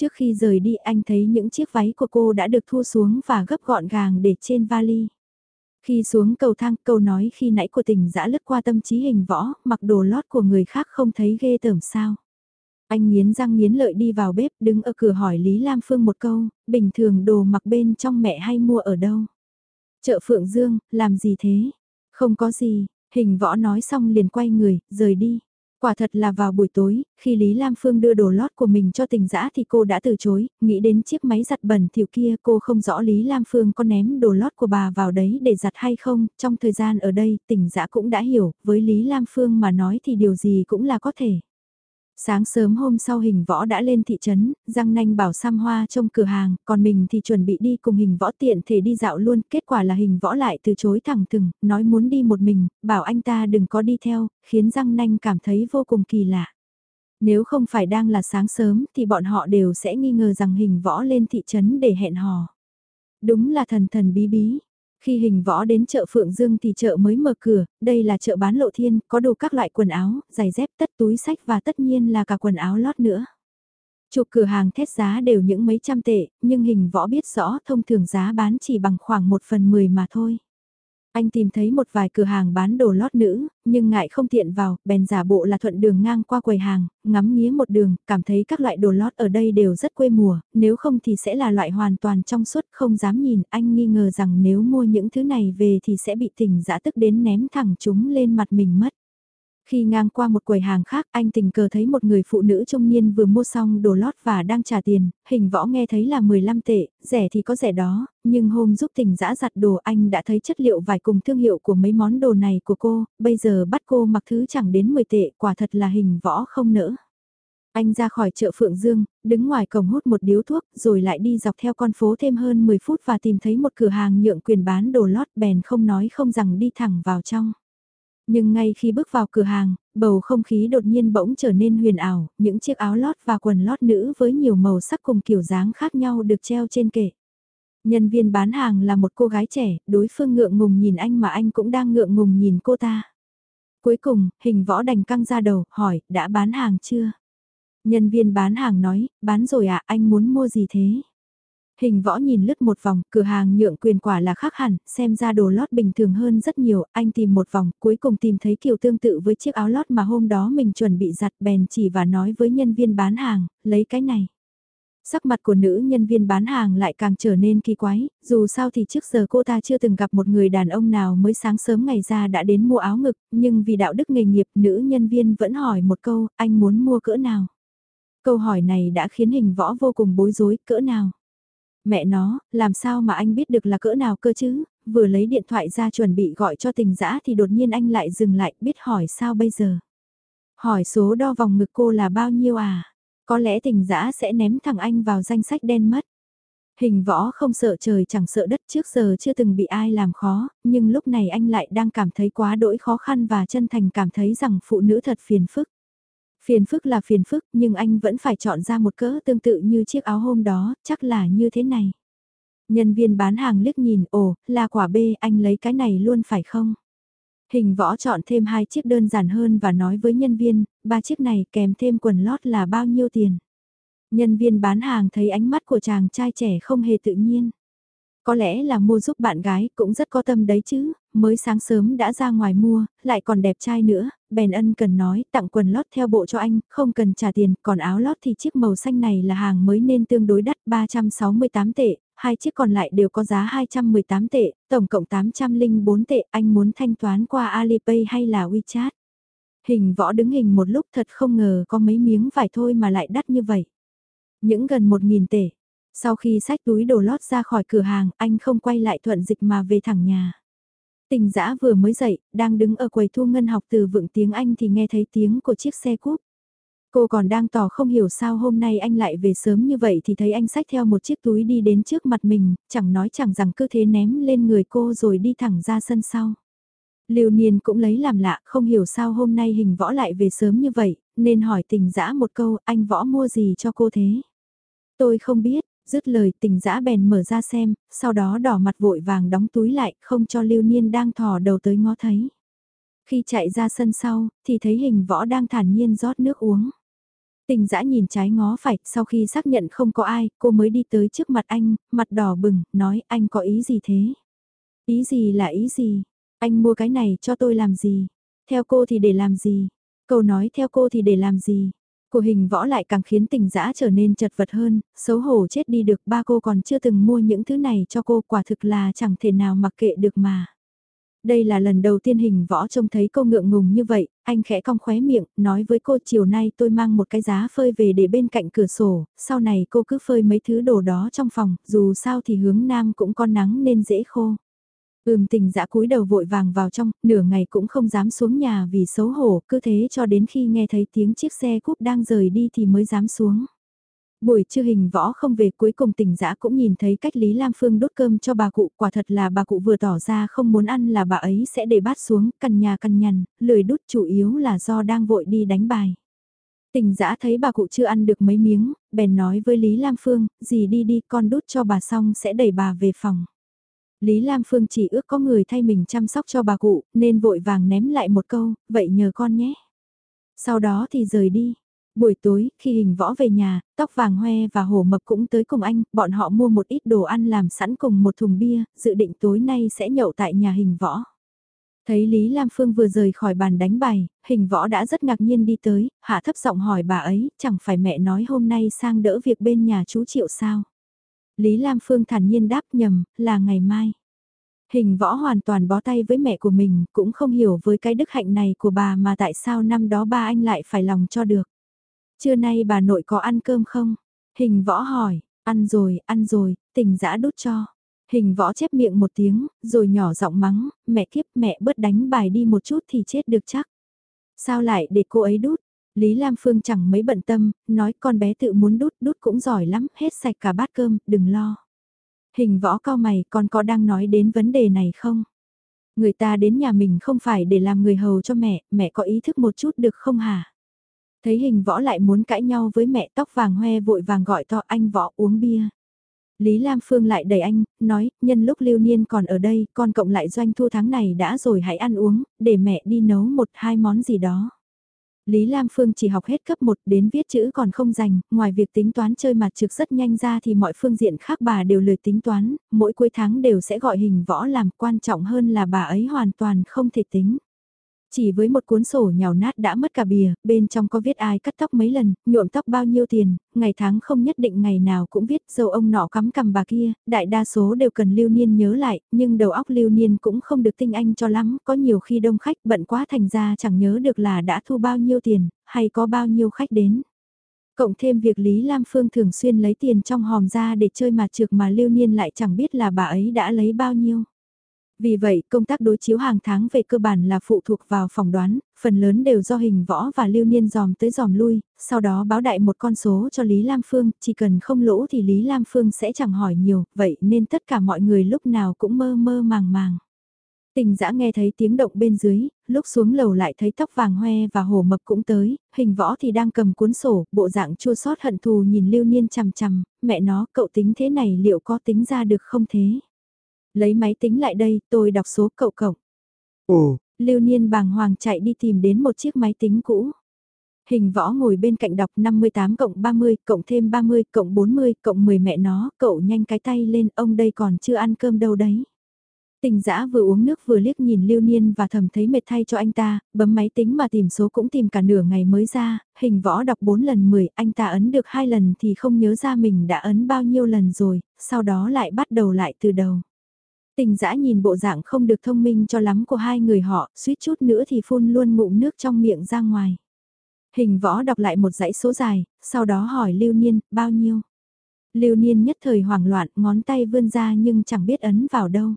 Trước khi rời đi anh thấy những chiếc váy của cô đã được thu xuống và gấp gọn gàng để trên vali. Khi xuống cầu thang, câu nói khi nãy của tình dã lướt qua tâm trí hình võ, mặc đồ lót của người khác không thấy ghê tởm sao. Anh nghiến răng nghiến lợi đi vào bếp, đứng ở cửa hỏi Lý Lam Phương một câu, bình thường đồ mặc bên trong mẹ hay mua ở đâu? Chợ Phượng Dương, làm gì thế? Không có gì, hình võ nói xong liền quay người, rời đi. Quả thật là vào buổi tối, khi Lý Lam Phương đưa đồ lót của mình cho tình dã thì cô đã từ chối, nghĩ đến chiếc máy giặt bẩn thiểu kia cô không rõ Lý Lam Phương có ném đồ lót của bà vào đấy để giặt hay không, trong thời gian ở đây tình dã cũng đã hiểu, với Lý Lam Phương mà nói thì điều gì cũng là có thể. Sáng sớm hôm sau hình võ đã lên thị trấn, răng Nanh bảo Sam Hoa trong cửa hàng, còn mình thì chuẩn bị đi cùng hình võ tiện thể đi dạo luôn, kết quả là hình võ lại từ chối thẳng thừng, nói muốn đi một mình, bảo anh ta đừng có đi theo, khiến răng Nanh cảm thấy vô cùng kỳ lạ. Nếu không phải đang là sáng sớm thì bọn họ đều sẽ nghi ngờ rằng hình võ lên thị trấn để hẹn hò. Đúng là thần thần bí bí, khi hình võ đến chợ Phượng Dương thì chợ mới mở cửa, đây là chợ bán lộ thiên, có đủ các loại quần áo, giày dép, tất túi sách và tất nhiên là cả quần áo lót nữa. Chụp cửa hàng thét giá đều những mấy trăm tệ, nhưng hình võ biết rõ thông thường giá bán chỉ bằng khoảng một phần mười mà thôi. Anh tìm thấy một vài cửa hàng bán đồ lót nữ, nhưng ngại không tiện vào, bèn giả bộ là thuận đường ngang qua quầy hàng, ngắm nghía một đường, cảm thấy các loại đồ lót ở đây đều rất quê mùa, nếu không thì sẽ là loại hoàn toàn trong suốt không dám nhìn, anh nghi ngờ rằng nếu mua những thứ này về thì sẽ bị tỉnh dã tức đến ném thẳng chúng lên mặt mình mất. Khi ngang qua một quầy hàng khác, anh tình cờ thấy một người phụ nữ trung niên vừa mua xong đồ lót và đang trả tiền, hình võ nghe thấy là 15 tệ, rẻ thì có rẻ đó, nhưng hôm giúp tình dã giặt đồ anh đã thấy chất liệu vải cùng thương hiệu của mấy món đồ này của cô, bây giờ bắt cô mặc thứ chẳng đến 10 tệ, quả thật là hình võ không nỡ. Anh ra khỏi chợ Phượng Dương, đứng ngoài cổng hút một điếu thuốc, rồi lại đi dọc theo con phố thêm hơn 10 phút và tìm thấy một cửa hàng nhượng quyền bán đồ lót bèn không nói không rằng đi thẳng vào trong. Nhưng ngay khi bước vào cửa hàng, bầu không khí đột nhiên bỗng trở nên huyền ảo, những chiếc áo lót và quần lót nữ với nhiều màu sắc cùng kiểu dáng khác nhau được treo trên kệ. Nhân viên bán hàng là một cô gái trẻ, đối phương ngượng ngùng nhìn anh mà anh cũng đang ngượng ngùng nhìn cô ta. Cuối cùng, hình võ đành căng ra đầu, hỏi, đã bán hàng chưa? Nhân viên bán hàng nói, bán rồi ạ, à, anh muốn mua gì thế? Hình võ nhìn lướt một vòng, cửa hàng nhượng quyền quả là khác hẳn, xem ra đồ lót bình thường hơn rất nhiều, anh tìm một vòng, cuối cùng tìm thấy kiểu tương tự với chiếc áo lót mà hôm đó mình chuẩn bị giặt bèn chỉ và nói với nhân viên bán hàng, lấy cái này. Sắc mặt của nữ nhân viên bán hàng lại càng trở nên kỳ quái, dù sao thì trước giờ cô ta chưa từng gặp một người đàn ông nào mới sáng sớm ngày ra đã đến mua áo ngực, nhưng vì đạo đức nghề nghiệp nữ nhân viên vẫn hỏi một câu, anh muốn mua cỡ nào? Câu hỏi này đã khiến hình võ vô cùng bối rối, cỡ nào? Mẹ nó, làm sao mà anh biết được là cỡ nào cơ chứ? Vừa lấy điện thoại ra chuẩn bị gọi cho tình dã thì đột nhiên anh lại dừng lại, biết hỏi sao bây giờ? Hỏi số đo vòng ngực cô là bao nhiêu à? Có lẽ tình dã sẽ ném thằng anh vào danh sách đen mất. Hình võ không sợ trời chẳng sợ đất trước giờ chưa từng bị ai làm khó, nhưng lúc này anh lại đang cảm thấy quá đỗi khó khăn và chân thành cảm thấy rằng phụ nữ thật phiền phức. Phiền phức là phiền phức nhưng anh vẫn phải chọn ra một cỡ tương tự như chiếc áo hôm đó, chắc là như thế này. Nhân viên bán hàng liếc nhìn, ồ, là quả B, anh lấy cái này luôn phải không? Hình võ chọn thêm hai chiếc đơn giản hơn và nói với nhân viên, ba chiếc này kèm thêm quần lót là bao nhiêu tiền? Nhân viên bán hàng thấy ánh mắt của chàng trai trẻ không hề tự nhiên. Có lẽ là mua giúp bạn gái cũng rất có tâm đấy chứ, mới sáng sớm đã ra ngoài mua, lại còn đẹp trai nữa, bèn ân cần nói tặng quần lót theo bộ cho anh, không cần trả tiền, còn áo lót thì chiếc màu xanh này là hàng mới nên tương đối đắt 368 tệ, hai chiếc còn lại đều có giá 218 tệ, tổng cộng 804 tệ, anh muốn thanh toán qua Alipay hay là WeChat? Hình võ đứng hình một lúc thật không ngờ có mấy miếng vải thôi mà lại đắt như vậy. Những gần 1.000 tệ. Sau khi sách túi đồ lót ra khỏi cửa hàng, anh không quay lại thuận dịch mà về thẳng nhà. Tình dã vừa mới dậy, đang đứng ở quầy thu ngân học từ vựng tiếng Anh thì nghe thấy tiếng của chiếc xe cúp. Cô còn đang tỏ không hiểu sao hôm nay anh lại về sớm như vậy thì thấy anh xách theo một chiếc túi đi đến trước mặt mình, chẳng nói chẳng rằng cứ thế ném lên người cô rồi đi thẳng ra sân sau. Lưu Niên cũng lấy làm lạ, không hiểu sao hôm nay hình võ lại về sớm như vậy, nên hỏi tình dã một câu, anh võ mua gì cho cô thế? Tôi không biết, dứt lời tình dã bèn mở ra xem, sau đó đỏ mặt vội vàng đóng túi lại, không cho lưu niên đang thò đầu tới ngó thấy. Khi chạy ra sân sau, thì thấy hình võ đang thản nhiên rót nước uống. Tình dã nhìn trái ngó phải, sau khi xác nhận không có ai, cô mới đi tới trước mặt anh, mặt đỏ bừng, nói anh có ý gì thế? Ý gì là ý gì? Anh mua cái này cho tôi làm gì? Theo cô thì để làm gì? Câu nói theo cô thì để làm gì? Của hình võ lại càng khiến tình dã trở nên chật vật hơn, xấu hổ chết đi được ba cô còn chưa từng mua những thứ này cho cô quả thực là chẳng thể nào mặc kệ được mà. Đây là lần đầu tiên hình võ trông thấy cô ngượng ngùng như vậy, anh khẽ cong khóe miệng, nói với cô chiều nay tôi mang một cái giá phơi về để bên cạnh cửa sổ, sau này cô cứ phơi mấy thứ đồ đó trong phòng, dù sao thì hướng nam cũng có nắng nên dễ khô. Ừm tình dã cúi đầu vội vàng vào trong, nửa ngày cũng không dám xuống nhà vì xấu hổ, cứ thế cho đến khi nghe thấy tiếng chiếc xe cúp đang rời đi thì mới dám xuống. Buổi trưa hình võ không về cuối cùng tình dã cũng nhìn thấy cách Lý Lam Phương đốt cơm cho bà cụ, quả thật là bà cụ vừa tỏ ra không muốn ăn là bà ấy sẽ để bát xuống, cằn nhà cằn nhằn, lười đút chủ yếu là do đang vội đi đánh bài. Tình dã thấy bà cụ chưa ăn được mấy miếng, bèn nói với Lý Lam Phương, gì đi đi con đút cho bà xong sẽ đẩy bà về phòng. Lý Lam Phương chỉ ước có người thay mình chăm sóc cho bà cụ, nên vội vàng ném lại một câu, vậy nhờ con nhé. Sau đó thì rời đi. Buổi tối, khi hình võ về nhà, tóc vàng hoe và hổ mập cũng tới cùng anh, bọn họ mua một ít đồ ăn làm sẵn cùng một thùng bia, dự định tối nay sẽ nhậu tại nhà hình võ. Thấy Lý Lam Phương vừa rời khỏi bàn đánh bài, hình võ đã rất ngạc nhiên đi tới, hạ thấp giọng hỏi bà ấy, chẳng phải mẹ nói hôm nay sang đỡ việc bên nhà chú Triệu sao? Lý Lam Phương thản nhiên đáp nhầm, là ngày mai. Hình võ hoàn toàn bó tay với mẹ của mình, cũng không hiểu với cái đức hạnh này của bà mà tại sao năm đó ba anh lại phải lòng cho được. Trưa nay bà nội có ăn cơm không? Hình võ hỏi, ăn rồi, ăn rồi, tình dã đút cho. Hình võ chép miệng một tiếng, rồi nhỏ giọng mắng, mẹ kiếp mẹ bớt đánh bài đi một chút thì chết được chắc. Sao lại để cô ấy đút? Lý Lam Phương chẳng mấy bận tâm, nói con bé tự muốn đút, đút cũng giỏi lắm, hết sạch cả bát cơm, đừng lo. Hình võ cao mày, con có đang nói đến vấn đề này không? Người ta đến nhà mình không phải để làm người hầu cho mẹ, mẹ có ý thức một chút được không hả? Thấy hình võ lại muốn cãi nhau với mẹ tóc vàng hoe vội vàng gọi to anh võ uống bia. Lý Lam Phương lại đẩy anh, nói, nhân lúc lưu niên còn ở đây, con cộng lại doanh thu tháng này đã rồi hãy ăn uống, để mẹ đi nấu một hai món gì đó. Lý Lam Phương chỉ học hết cấp 1 đến viết chữ còn không dành, ngoài việc tính toán chơi mặt trực rất nhanh ra thì mọi phương diện khác bà đều lười tính toán, mỗi cuối tháng đều sẽ gọi hình võ làm quan trọng hơn là bà ấy hoàn toàn không thể tính. Chỉ với một cuốn sổ nhào nát đã mất cả bìa, bên trong có viết ai cắt tóc mấy lần, nhuộm tóc bao nhiêu tiền, ngày tháng không nhất định ngày nào cũng viết dâu ông nọ cắm cầm bà kia, đại đa số đều cần lưu niên nhớ lại, nhưng đầu óc lưu niên cũng không được tinh anh cho lắm, có nhiều khi đông khách bận quá thành ra chẳng nhớ được là đã thu bao nhiêu tiền, hay có bao nhiêu khách đến. Cộng thêm việc Lý Lam Phương thường xuyên lấy tiền trong hòm ra để chơi mà trượt mà lưu niên lại chẳng biết là bà ấy đã lấy bao nhiêu. Vì vậy, công tác đối chiếu hàng tháng về cơ bản là phụ thuộc vào phỏng đoán, phần lớn đều do hình võ và lưu niên dòm tới dòm lui, sau đó báo đại một con số cho Lý Lam Phương, chỉ cần không lỗ thì Lý Lam Phương sẽ chẳng hỏi nhiều, vậy nên tất cả mọi người lúc nào cũng mơ mơ màng màng. Tình dã nghe thấy tiếng động bên dưới, lúc xuống lầu lại thấy tóc vàng hoe và hổ mập cũng tới, hình võ thì đang cầm cuốn sổ, bộ dạng chua xót hận thù nhìn lưu niên chằm chằm, mẹ nó cậu tính thế này liệu có tính ra được không thế? Lấy máy tính lại đây, tôi đọc số cậu cậu.
Ồ,
Lưu Niên bàng hoàng chạy đi tìm đến một chiếc máy tính cũ. Hình võ ngồi bên cạnh đọc 58 cộng 30, cộng thêm 30, cộng 40, cộng 10 mẹ nó, cậu nhanh cái tay lên, ông đây còn chưa ăn cơm đâu đấy. Tình dã vừa uống nước vừa liếc nhìn lưu niên và thầm thấy mệt thay cho anh ta, bấm máy tính mà tìm số cũng tìm cả nửa ngày mới ra, hình võ đọc 4 lần 10, anh ta ấn được 2 lần thì không nhớ ra mình đã ấn bao nhiêu lần rồi, sau đó lại bắt đầu lại từ đầu. Tình dã nhìn bộ dạng không được thông minh cho lắm của hai người họ, suýt chút nữa thì phun luôn ngụm nước trong miệng ra ngoài. Hình võ đọc lại một dãy số dài, sau đó hỏi Lưu Niên, bao nhiêu? Lưu Niên nhất thời hoảng loạn, ngón tay vươn ra nhưng chẳng biết ấn vào đâu.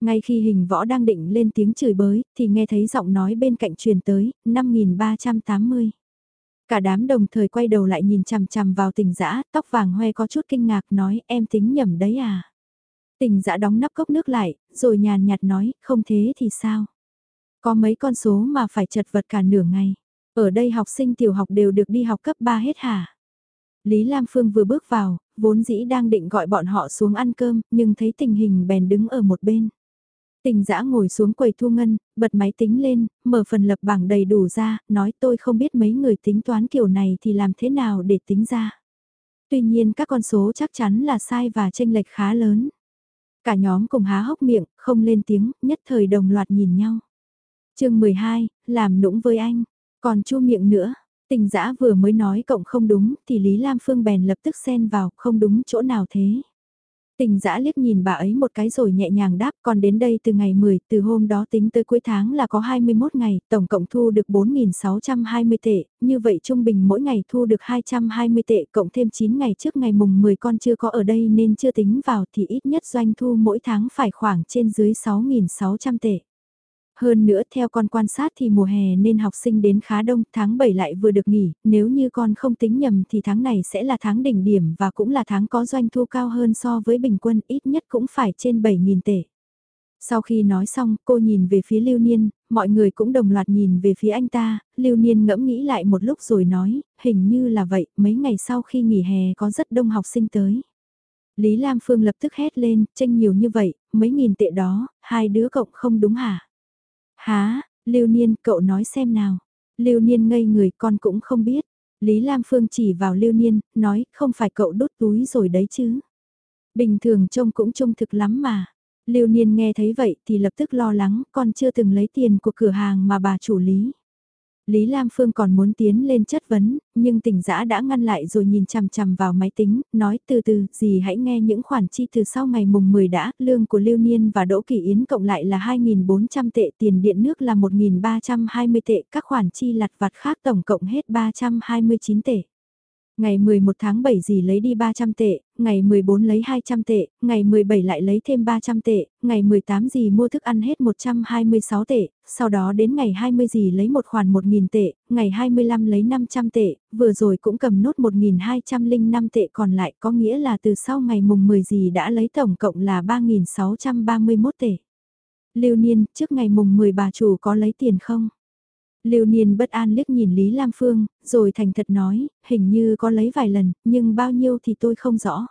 Ngay khi hình võ đang định lên tiếng chửi bới, thì nghe thấy giọng nói bên cạnh truyền tới, 5380. Cả đám đồng thời quay đầu lại nhìn chằm chằm vào tình dã tóc vàng hoe có chút kinh ngạc nói em tính nhầm đấy à. Tình dã đóng nắp cốc nước lại, rồi nhàn nhạt nói, không thế thì sao? Có mấy con số mà phải chật vật cả nửa ngày. Ở đây học sinh tiểu học đều được đi học cấp 3 hết hả? Lý Lam Phương vừa bước vào, vốn dĩ đang định gọi bọn họ xuống ăn cơm, nhưng thấy tình hình bèn đứng ở một bên. Tình dã ngồi xuống quầy thu ngân, bật máy tính lên, mở phần lập bảng đầy đủ ra, nói tôi không biết mấy người tính toán kiểu này thì làm thế nào để tính ra. Tuy nhiên các con số chắc chắn là sai và chênh lệch khá lớn. Cả nhóm cùng há hốc miệng, không lên tiếng, nhất thời đồng loạt nhìn nhau. chương 12, làm nũng với anh, còn chu miệng nữa. Tình dã vừa mới nói cộng không đúng thì Lý Lam Phương bèn lập tức xen vào không đúng chỗ nào thế. Tình giã liếc nhìn bà ấy một cái rồi nhẹ nhàng đáp còn đến đây từ ngày 10, từ hôm đó tính tới cuối tháng là có 21 ngày, tổng cộng thu được 4.620 tệ, như vậy trung bình mỗi ngày thu được 220 tệ cộng thêm 9 ngày trước ngày mùng 10 con chưa có ở đây nên chưa tính vào thì ít nhất doanh thu mỗi tháng phải khoảng trên dưới 6.600 tệ. Hơn nữa theo con quan sát thì mùa hè nên học sinh đến khá đông, tháng 7 lại vừa được nghỉ, nếu như con không tính nhầm thì tháng này sẽ là tháng đỉnh điểm và cũng là tháng có doanh thu cao hơn so với bình quân ít nhất cũng phải trên 7.000 tệ. Sau khi nói xong, cô nhìn về phía Lưu Niên, mọi người cũng đồng loạt nhìn về phía anh ta, Lưu Niên ngẫm nghĩ lại một lúc rồi nói, hình như là vậy, mấy ngày sau khi nghỉ hè có rất đông học sinh tới. Lý Lam Phương lập tức hét lên, tranh nhiều như vậy, mấy nghìn tệ đó, hai đứa cộng không đúng hả? Há, Lưu Niên, cậu nói xem nào. Lưu Niên ngây người con cũng không biết. Lý Lam Phương chỉ vào Lưu Niên, nói, không phải cậu đốt túi rồi đấy chứ. Bình thường trông cũng trung thực lắm mà. Lưu Niên nghe thấy vậy thì lập tức lo lắng, con chưa từng lấy tiền của cửa hàng mà bà chủ lý. Lý Lam Phương còn muốn tiến lên chất vấn, nhưng tỉnh giã đã ngăn lại rồi nhìn chằm chằm vào máy tính, nói từ từ, gì hãy nghe những khoản chi từ sau ngày mùng 10 đã, lương của Lưu Niên và Đỗ Kỳ Yến cộng lại là 2.400 tệ, tiền điện nước là 1.320 tệ, các khoản chi lặt vặt khác tổng cộng hết 329 tệ. Ngày 11 tháng 7 gì lấy đi 300 tệ, ngày 14 lấy 200 tệ, ngày 17 lại lấy thêm 300 tệ, ngày 18 gì mua thức ăn hết 126 tệ, sau đó đến ngày 20 gì lấy một khoản 1.000 tệ, ngày 25 lấy 500 tệ, vừa rồi cũng cầm nốt 1.205 tệ còn lại có nghĩa là từ sau ngày mùng 10 gì đã lấy tổng cộng là 3.631 tệ. Lưu Niên, trước ngày mùng 10 bà chủ có lấy tiền không? Lưu Niên bất an liếc nhìn Lý Lam Phương, rồi thành thật nói, hình như có lấy vài lần, nhưng bao nhiêu thì tôi không rõ.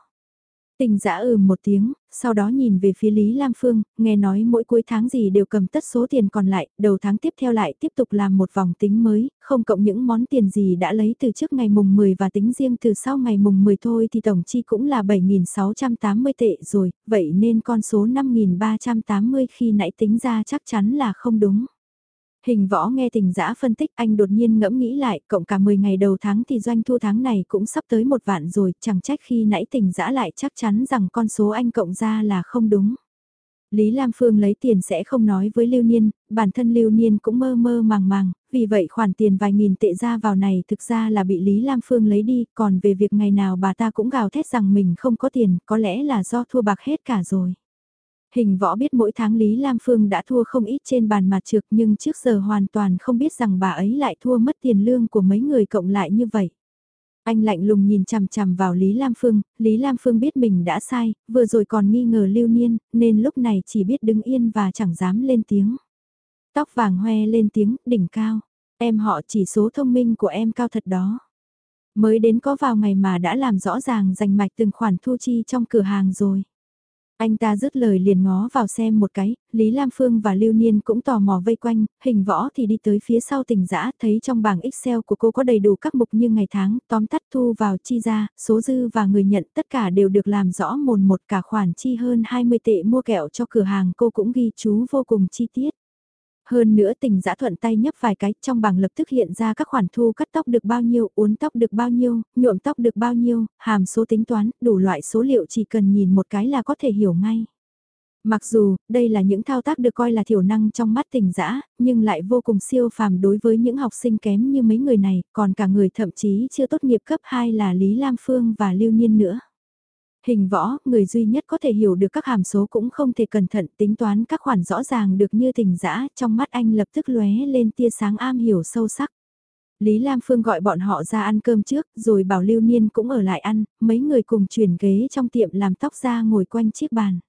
Tình giã ừ một tiếng, sau đó nhìn về phía Lý Lam Phương, nghe nói mỗi cuối tháng gì đều cầm tất số tiền còn lại, đầu tháng tiếp theo lại tiếp tục làm một vòng tính mới, không cộng những món tiền gì đã lấy từ trước ngày mùng 10 và tính riêng từ sau ngày mùng 10 thôi thì tổng chi cũng là 7.680 tệ rồi, vậy nên con số 5.380 khi nãy tính ra chắc chắn là không đúng. Hình võ nghe tình giã phân tích anh đột nhiên ngẫm nghĩ lại, cộng cả 10 ngày đầu tháng thì doanh thu tháng này cũng sắp tới một vạn rồi, chẳng trách khi nãy tình giã lại chắc chắn rằng con số anh cộng ra là không đúng. Lý Lam Phương lấy tiền sẽ không nói với Lưu Niên, bản thân Lưu Niên cũng mơ mơ màng màng, vì vậy khoản tiền vài nghìn tệ ra vào này thực ra là bị Lý Lam Phương lấy đi, còn về việc ngày nào bà ta cũng gào thét rằng mình không có tiền, có lẽ là do thua bạc hết cả rồi. Hình võ biết mỗi tháng Lý Lam Phương đã thua không ít trên bàn mặt trược nhưng trước giờ hoàn toàn không biết rằng bà ấy lại thua mất tiền lương của mấy người cộng lại như vậy. Anh lạnh lùng nhìn chằm chằm vào Lý Lam Phương, Lý Lam Phương biết mình đã sai, vừa rồi còn nghi ngờ lưu niên, nên lúc này chỉ biết đứng yên và chẳng dám lên tiếng. Tóc vàng hoe lên tiếng, đỉnh cao. Em họ chỉ số thông minh của em cao thật đó. Mới đến có vào ngày mà đã làm rõ ràng rành mạch từng khoản thu chi trong cửa hàng rồi. Anh ta dứt lời liền ngó vào xem một cái, Lý Lam Phương và Lưu Niên cũng tò mò vây quanh, hình võ thì đi tới phía sau tỉnh giã, thấy trong bảng Excel của cô có đầy đủ các mục như ngày tháng, tóm tắt thu vào chi ra, số dư và người nhận tất cả đều được làm rõ mồn một cả khoản chi hơn 20 tệ mua kẹo cho cửa hàng cô cũng ghi chú vô cùng chi tiết. Hơn nữa tình giã thuận tay nhấp vài cái trong bảng lập tức hiện ra các khoản thu cắt tóc được bao nhiêu, uốn tóc được bao nhiêu, nhuộm tóc được bao nhiêu, hàm số tính toán, đủ loại số liệu chỉ cần nhìn một cái là có thể hiểu ngay. Mặc dù, đây là những thao tác được coi là thiểu năng trong mắt tình dã nhưng lại vô cùng siêu phàm đối với những học sinh kém như mấy người này, còn cả người thậm chí chưa tốt nghiệp cấp 2 là Lý Lam Phương và Lưu Niên nữa. Hình võ, người duy nhất có thể hiểu được các hàm số cũng không thể cẩn thận tính toán các khoản rõ ràng được như tình dã trong mắt anh lập tức lóe lên tia sáng am hiểu sâu sắc. Lý Lam Phương gọi bọn họ ra ăn cơm trước, rồi bảo Lưu Niên cũng ở lại ăn, mấy người cùng chuyển ghế trong tiệm làm tóc ra ngồi quanh chiếc bàn.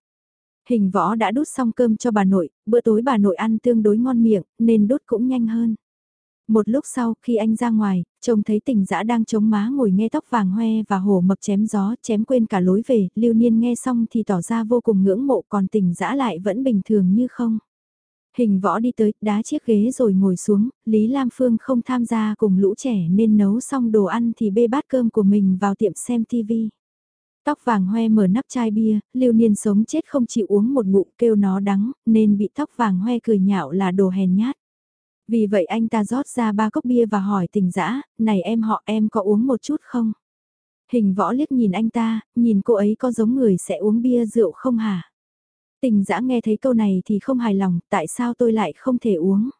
Hình võ đã đút xong cơm cho bà nội, bữa tối bà nội ăn tương đối ngon miệng, nên đút cũng nhanh hơn. Một lúc sau, khi anh ra ngoài, trông thấy tình dã đang chống má ngồi nghe tóc vàng hoe và hổ mập chém gió, chém quên cả lối về, lưu niên nghe xong thì tỏ ra vô cùng ngưỡng mộ còn tình dã lại vẫn bình thường như không. Hình võ đi tới, đá chiếc ghế rồi ngồi xuống, Lý Lam Phương không tham gia cùng lũ trẻ nên nấu xong đồ ăn thì bê bát cơm của mình vào tiệm xem TV. Tóc vàng hoe mở nắp chai bia, lưu niên sống chết không chịu uống một ngụm kêu nó đắng, nên bị tóc vàng hoe cười nhạo là đồ hèn nhát. Vì vậy anh ta rót ra ba cốc bia và hỏi tình dã này em họ em có uống một chút không? Hình võ liếc nhìn anh ta, nhìn cô ấy có giống người sẽ uống bia rượu không hả? Tình dã nghe thấy câu này thì không hài lòng, tại sao tôi lại không thể uống?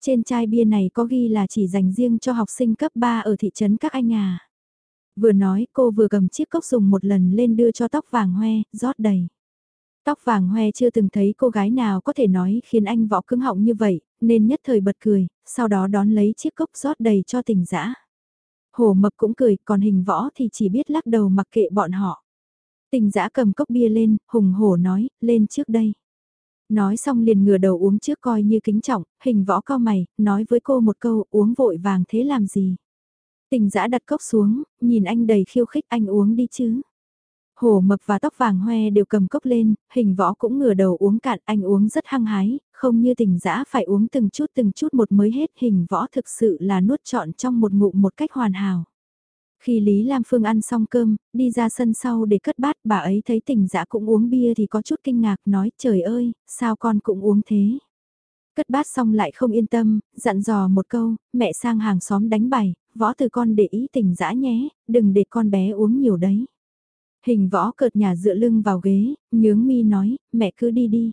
Trên chai bia này có ghi là chỉ dành riêng cho học sinh cấp 3 ở thị trấn các anh à. Vừa nói cô vừa cầm chiếc cốc dùng một lần lên đưa cho tóc vàng hoe, rót đầy. Tóc vàng hoe chưa từng thấy cô gái nào có thể nói khiến anh võ cứng họng như vậy, nên nhất thời bật cười, sau đó đón lấy chiếc cốc rót đầy cho tình dã. Hổ mập cũng cười, còn hình võ thì chỉ biết lắc đầu mặc kệ bọn họ. Tình dã cầm cốc bia lên, hùng hổ nói, lên trước đây. Nói xong liền ngửa đầu uống trước coi như kính trọng, hình võ cao mày, nói với cô một câu uống vội vàng thế làm gì. Tình dã đặt cốc xuống, nhìn anh đầy khiêu khích anh uống đi chứ. Hổ mập và tóc vàng hoe đều cầm cốc lên, hình võ cũng ngửa đầu uống cạn, anh uống rất hăng hái, không như tình dã phải uống từng chút từng chút một mới hết, hình võ thực sự là nuốt trọn trong một ngụm một cách hoàn hảo. Khi Lý Lam Phương ăn xong cơm, đi ra sân sau để cất bát, bà ấy thấy tình dã cũng uống bia thì có chút kinh ngạc nói trời ơi, sao con cũng uống thế. Cất bát xong lại không yên tâm, dặn dò một câu, mẹ sang hàng xóm đánh bài, võ từ con để ý tình dã nhé, đừng để con bé uống nhiều đấy. Hình võ cợt nhà dựa lưng vào ghế, nhướng mi nói, mẹ cứ đi đi.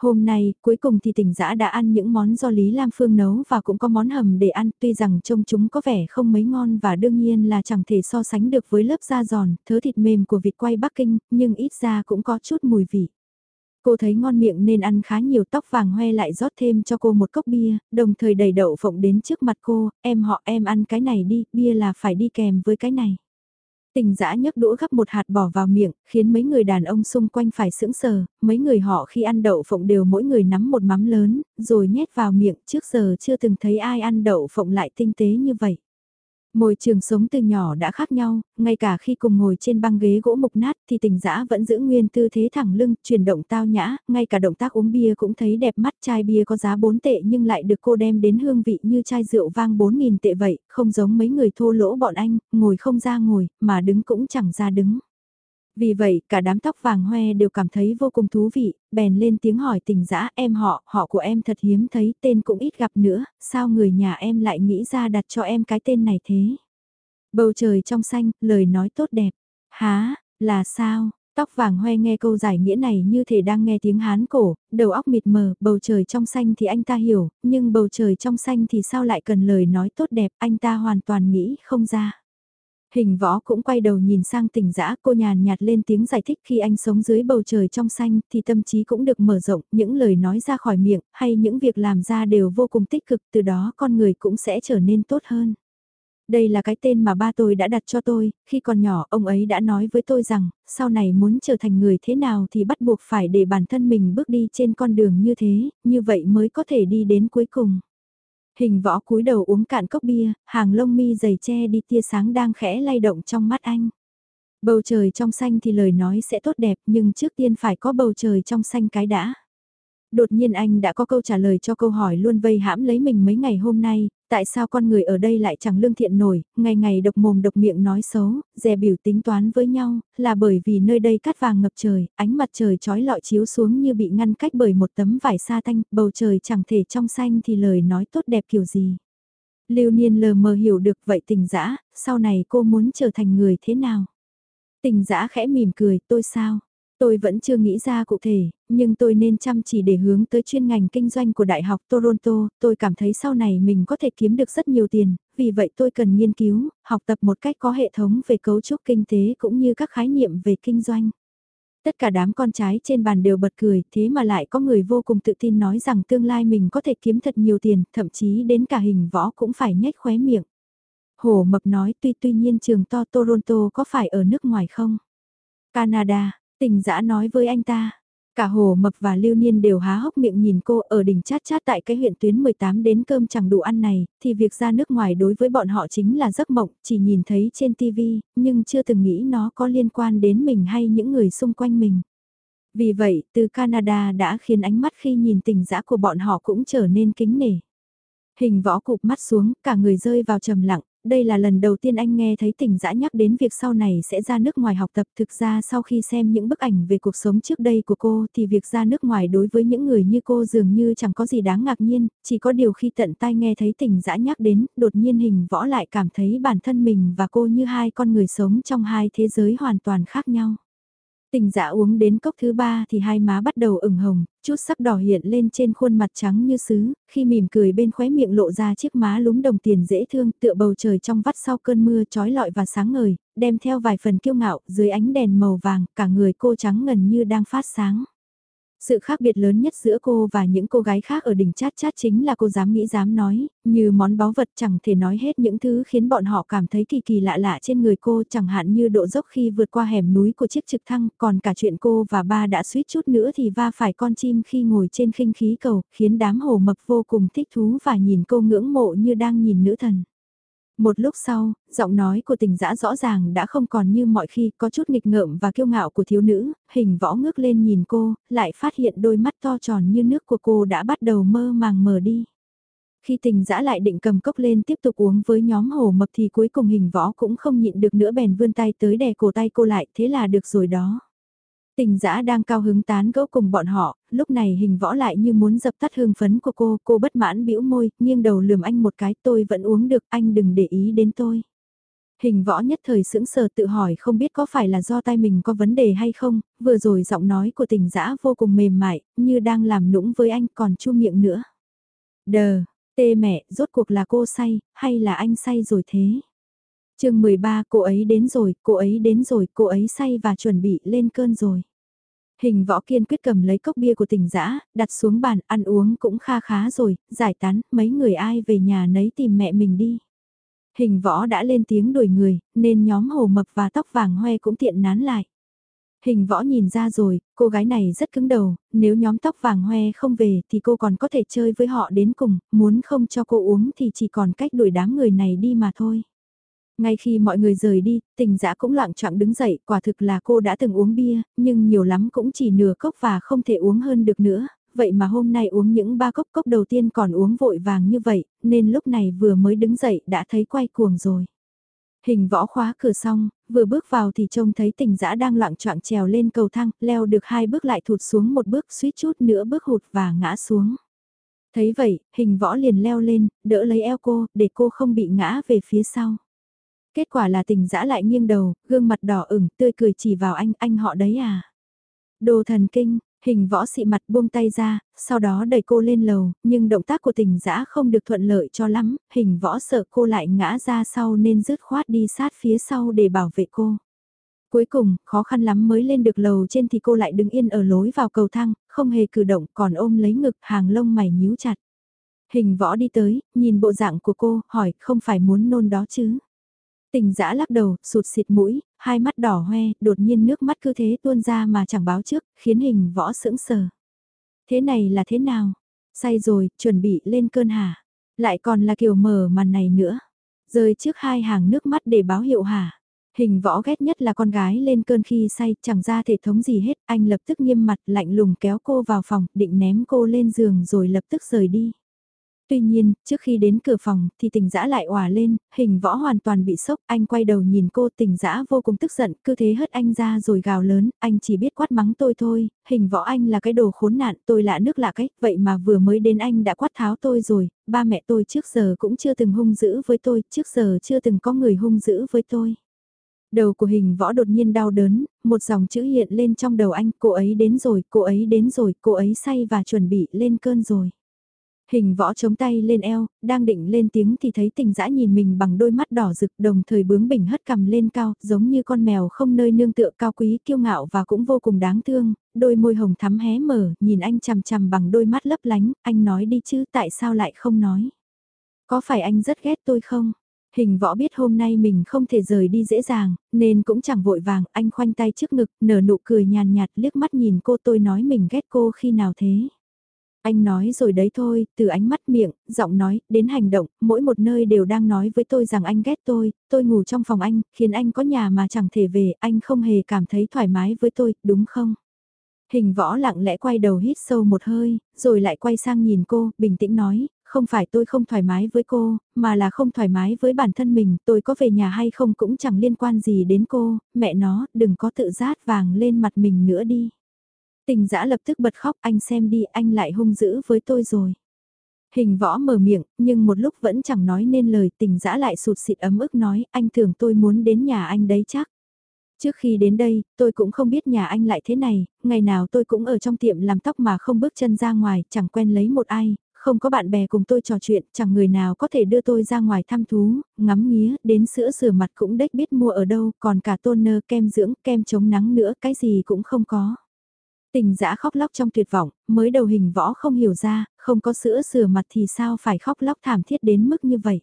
Hôm nay, cuối cùng thì tỉnh giã đã ăn những món do Lý Lam Phương nấu và cũng có món hầm để ăn, tuy rằng trông chúng có vẻ không mấy ngon và đương nhiên là chẳng thể so sánh được với lớp da giòn, thớ thịt mềm của vịt quay Bắc Kinh, nhưng ít ra cũng có chút mùi vị. Cô thấy ngon miệng nên ăn khá nhiều tóc vàng hoe lại rót thêm cho cô một cốc bia, đồng thời đầy đậu phộng đến trước mặt cô, em họ em ăn cái này đi, bia là phải đi kèm với cái này. Tình dã nhấc đũa gắp một hạt bỏ vào miệng, khiến mấy người đàn ông xung quanh phải sững sờ, mấy người họ khi ăn đậu phộng đều mỗi người nắm một mắm lớn, rồi nhét vào miệng, trước giờ chưa từng thấy ai ăn đậu phộng lại tinh tế như vậy. Môi trường sống từ nhỏ đã khác nhau, ngay cả khi cùng ngồi trên băng ghế gỗ mục nát thì tình dã vẫn giữ nguyên tư thế thẳng lưng, chuyển động tao nhã, ngay cả động tác uống bia cũng thấy đẹp mắt chai bia có giá 4 tệ nhưng lại được cô đem đến hương vị như chai rượu vang 4.000 tệ vậy, không giống mấy người thô lỗ bọn anh, ngồi không ra ngồi, mà đứng cũng chẳng ra đứng. Vì vậy, cả đám tóc vàng hoe đều cảm thấy vô cùng thú vị, bèn lên tiếng hỏi tình dã em họ, họ của em thật hiếm thấy, tên cũng ít gặp nữa, sao người nhà em lại nghĩ ra đặt cho em cái tên này thế? Bầu trời trong xanh, lời nói tốt đẹp. Há, là sao? Tóc vàng hoe nghe câu giải nghĩa này như thể đang nghe tiếng Hán cổ, đầu óc mịt mờ, bầu trời trong xanh thì anh ta hiểu, nhưng bầu trời trong xanh thì sao lại cần lời nói tốt đẹp, anh ta hoàn toàn nghĩ không ra. Hình võ cũng quay đầu nhìn sang tỉnh dã cô nhàn nhạt lên tiếng giải thích khi anh sống dưới bầu trời trong xanh thì tâm trí cũng được mở rộng, những lời nói ra khỏi miệng hay những việc làm ra đều vô cùng tích cực từ đó con người cũng sẽ trở nên tốt hơn. Đây là cái tên mà ba tôi đã đặt cho tôi, khi còn nhỏ ông ấy đã nói với tôi rằng, sau này muốn trở thành người thế nào thì bắt buộc phải để bản thân mình bước đi trên con đường như thế, như vậy mới có thể đi đến cuối cùng. Hình võ cúi đầu uống cạn cốc bia, hàng lông mi dày che đi tia sáng đang khẽ lay động trong mắt anh. Bầu trời trong xanh thì lời nói sẽ tốt đẹp nhưng trước tiên phải có bầu trời trong xanh cái đã. Đột nhiên anh đã có câu trả lời cho câu hỏi luôn vây hãm lấy mình mấy ngày hôm nay, tại sao con người ở đây lại chẳng lương thiện nổi, ngày ngày độc mồm độc miệng nói xấu, dè biểu tính toán với nhau, là bởi vì nơi đây cát vàng ngập trời, ánh mặt trời trói lọi chiếu xuống như bị ngăn cách bởi một tấm vải sa tanh, bầu trời chẳng thể trong xanh thì lời nói tốt đẹp kiểu gì. Lưu Niên lờ mờ hiểu được vậy tình dã, sau này cô muốn trở thành người thế nào? Tình dã khẽ mỉm cười, tôi sao? Tôi vẫn chưa nghĩ ra cụ thể, nhưng tôi nên chăm chỉ để hướng tới chuyên ngành kinh doanh của Đại học Toronto, tôi cảm thấy sau này mình có thể kiếm được rất nhiều tiền, vì vậy tôi cần nghiên cứu, học tập một cách có hệ thống về cấu trúc kinh tế cũng như các khái niệm về kinh doanh. Tất cả đám con trái trên bàn đều bật cười, thế mà lại có người vô cùng tự tin nói rằng tương lai mình có thể kiếm thật nhiều tiền, thậm chí đến cả hình võ cũng phải nhếch khóe miệng. Hổ mập nói tuy tuy nhiên trường to Toronto có phải ở nước ngoài không? Canada, Tình dã nói với anh ta. Cả hồ mập và lưu niên đều há hốc miệng nhìn cô ở đỉnh chát chát tại cái huyện tuyến 18 đến cơm chẳng đủ ăn này, thì việc ra nước ngoài đối với bọn họ chính là giấc mộng, chỉ nhìn thấy trên TV, nhưng chưa từng nghĩ nó có liên quan đến mình hay những người xung quanh mình. Vì vậy, từ Canada đã khiến ánh mắt khi nhìn tình dã của bọn họ cũng trở nên kính nể. Hình võ cụp mắt xuống, cả người rơi vào trầm lặng, đây là lần đầu tiên anh nghe thấy tỉnh dã nhắc đến việc sau này sẽ ra nước ngoài học tập. Thực ra sau khi xem những bức ảnh về cuộc sống trước đây của cô thì việc ra nước ngoài đối với những người như cô dường như chẳng có gì đáng ngạc nhiên, chỉ có điều khi tận tai nghe thấy tỉnh dã nhắc đến, đột nhiên hình võ lại cảm thấy bản thân mình và cô như hai con người sống trong hai thế giới hoàn toàn khác nhau. Tình dạ uống đến cốc thứ ba thì hai má bắt đầu ửng hồng, chút sắc đỏ hiện lên trên khuôn mặt trắng như sứ, khi mỉm cười bên khóe miệng lộ ra chiếc má lúm đồng tiền dễ thương tựa bầu trời trong vắt sau cơn mưa trói lọi và sáng ngời, đem theo vài phần kiêu ngạo dưới ánh đèn màu vàng, cả người cô trắng ngần như đang phát sáng. Sự khác biệt lớn nhất giữa cô và những cô gái khác ở đỉnh chát chát chính là cô dám nghĩ dám nói, như món báu vật chẳng thể nói hết những thứ khiến bọn họ cảm thấy kỳ kỳ lạ lạ trên người cô chẳng hạn như độ dốc khi vượt qua hẻm núi của chiếc trực thăng, còn cả chuyện cô và ba đã suýt chút nữa thì va phải con chim khi ngồi trên khinh khí cầu, khiến đám hồ mập vô cùng thích thú và nhìn cô ngưỡng mộ như đang nhìn nữ thần. Một lúc sau, giọng nói của tình dã rõ ràng đã không còn như mọi khi có chút nghịch ngợm và kiêu ngạo của thiếu nữ, hình võ ngước lên nhìn cô, lại phát hiện đôi mắt to tròn như nước của cô đã bắt đầu mơ màng mờ đi. Khi tình dã lại định cầm cốc lên tiếp tục uống với nhóm hồ mập thì cuối cùng hình võ cũng không nhịn được nữa bèn vươn tay tới đè cổ tay cô lại thế là được rồi đó. Tình dã đang cao hứng tán gẫu cùng bọn họ, lúc này hình võ lại như muốn dập tắt hương phấn của cô, cô bất mãn bĩu môi, nghiêng đầu lườm anh một cái tôi vẫn uống được, anh đừng để ý đến tôi. Hình võ nhất thời sững sờ tự hỏi không biết có phải là do tay mình có vấn đề hay không, vừa rồi giọng nói của tình dã vô cùng mềm mại, như đang làm nũng với anh còn chu miệng nữa. Đờ, tê mẹ, rốt cuộc là cô say, hay là anh say rồi thế? Chương 13 cô ấy đến rồi, cô ấy đến rồi, cô ấy say và chuẩn bị lên cơn rồi. Hình võ kiên quyết cầm lấy cốc bia của tỉnh dã đặt xuống bàn, ăn uống cũng kha khá rồi, giải tán, mấy người ai về nhà nấy tìm mẹ mình đi. Hình võ đã lên tiếng đuổi người, nên nhóm hồ mập và tóc vàng hoe cũng tiện nán lại. Hình võ nhìn ra rồi, cô gái này rất cứng đầu, nếu nhóm tóc vàng hoe không về thì cô còn có thể chơi với họ đến cùng, muốn không cho cô uống thì chỉ còn cách đuổi đám người này đi mà thôi. Ngay khi mọi người rời đi, tình dã cũng loạn trọng đứng dậy, quả thực là cô đã từng uống bia, nhưng nhiều lắm cũng chỉ nửa cốc và không thể uống hơn được nữa, vậy mà hôm nay uống những ba cốc cốc đầu tiên còn uống vội vàng như vậy, nên lúc này vừa mới đứng dậy đã thấy quay cuồng rồi. Hình võ khóa cửa xong, vừa bước vào thì trông thấy tình dã đang loạn trọng trèo lên cầu thang, leo được hai bước lại thụt xuống một bước suýt chút nữa bước hụt và ngã xuống. Thấy vậy, hình võ liền leo lên, đỡ lấy eo cô, để cô không bị ngã về phía sau. Kết quả là tình dã lại nghiêng đầu, gương mặt đỏ ửng, tươi cười chỉ vào anh, anh họ đấy à. Đồ thần kinh, hình võ xị mặt buông tay ra, sau đó đẩy cô lên lầu, nhưng động tác của tình dã không được thuận lợi cho lắm, hình võ sợ cô lại ngã ra sau nên rứt khoát đi sát phía sau để bảo vệ cô. Cuối cùng, khó khăn lắm mới lên được lầu trên thì cô lại đứng yên ở lối vào cầu thang, không hề cử động còn ôm lấy ngực hàng lông mày nhíu chặt. Hình võ đi tới, nhìn bộ dạng của cô, hỏi không phải muốn nôn đó chứ. Tình dã lắc đầu, sụt xịt mũi, hai mắt đỏ hoe, đột nhiên nước mắt cứ thế tuôn ra mà chẳng báo trước, khiến hình võ sững sờ. Thế này là thế nào? Say rồi, chuẩn bị lên cơn hả? Lại còn là kiểu mở màn này nữa. Rơi trước hai hàng nước mắt để báo hiệu hả? Hình võ ghét nhất là con gái lên cơn khi say, chẳng ra thể thống gì hết, anh lập tức nghiêm mặt lạnh lùng kéo cô vào phòng, định ném cô lên giường rồi lập tức rời đi. Tuy nhiên, trước khi đến cửa phòng thì tình dã lại òa lên, hình võ hoàn toàn bị sốc, anh quay đầu nhìn cô tình dã vô cùng tức giận, cứ thế hất anh ra rồi gào lớn, anh chỉ biết quát mắng tôi thôi, hình võ anh là cái đồ khốn nạn, tôi lạ nước lạ cách, vậy mà vừa mới đến anh đã quát tháo tôi rồi, ba mẹ tôi trước giờ cũng chưa từng hung dữ với tôi, trước giờ chưa từng có người hung dữ với tôi. Đầu của hình võ đột nhiên đau đớn, một dòng chữ hiện lên trong đầu anh, cô ấy đến rồi, cô ấy đến rồi, cô ấy say và chuẩn bị lên cơn rồi. Hình võ chống tay lên eo, đang định lên tiếng thì thấy tình dã nhìn mình bằng đôi mắt đỏ rực đồng thời bướng bỉnh hất cầm lên cao, giống như con mèo không nơi nương tựa cao quý kiêu ngạo và cũng vô cùng đáng thương, đôi môi hồng thắm hé mở, nhìn anh chằm chằm bằng đôi mắt lấp lánh, anh nói đi chứ tại sao lại không nói. Có phải anh rất ghét tôi không? Hình võ biết hôm nay mình không thể rời đi dễ dàng, nên cũng chẳng vội vàng, anh khoanh tay trước ngực, nở nụ cười nhàn nhạt liếc mắt nhìn cô tôi nói mình ghét cô khi nào thế. Anh nói rồi đấy thôi, từ ánh mắt miệng, giọng nói, đến hành động, mỗi một nơi đều đang nói với tôi rằng anh ghét tôi, tôi ngủ trong phòng anh, khiến anh có nhà mà chẳng thể về, anh không hề cảm thấy thoải mái với tôi, đúng không? Hình võ lặng lẽ quay đầu hít sâu một hơi, rồi lại quay sang nhìn cô, bình tĩnh nói, không phải tôi không thoải mái với cô, mà là không thoải mái với bản thân mình, tôi có về nhà hay không cũng chẳng liên quan gì đến cô, mẹ nó, đừng có tự rát vàng lên mặt mình nữa đi. Tình giã lập tức bật khóc anh xem đi anh lại hung dữ với tôi rồi. Hình võ mở miệng, nhưng một lúc vẫn chẳng nói nên lời tình giã lại sụt xịt ấm ức nói anh tưởng tôi muốn đến nhà anh đấy chắc. Trước khi đến đây, tôi cũng không biết nhà anh lại thế này, ngày nào tôi cũng ở trong tiệm làm tóc mà không bước chân ra ngoài, chẳng quen lấy một ai, không có bạn bè cùng tôi trò chuyện, chẳng người nào có thể đưa tôi ra ngoài thăm thú, ngắm nghía, đến sữa rửa mặt cũng đếch biết mua ở đâu, còn cả toner, kem dưỡng, kem chống nắng nữa, cái gì cũng không có. Tình dã khóc lóc trong tuyệt vọng, mới đầu hình võ không hiểu ra, không có sữa sửa mặt thì sao phải khóc lóc thảm thiết đến mức như vậy.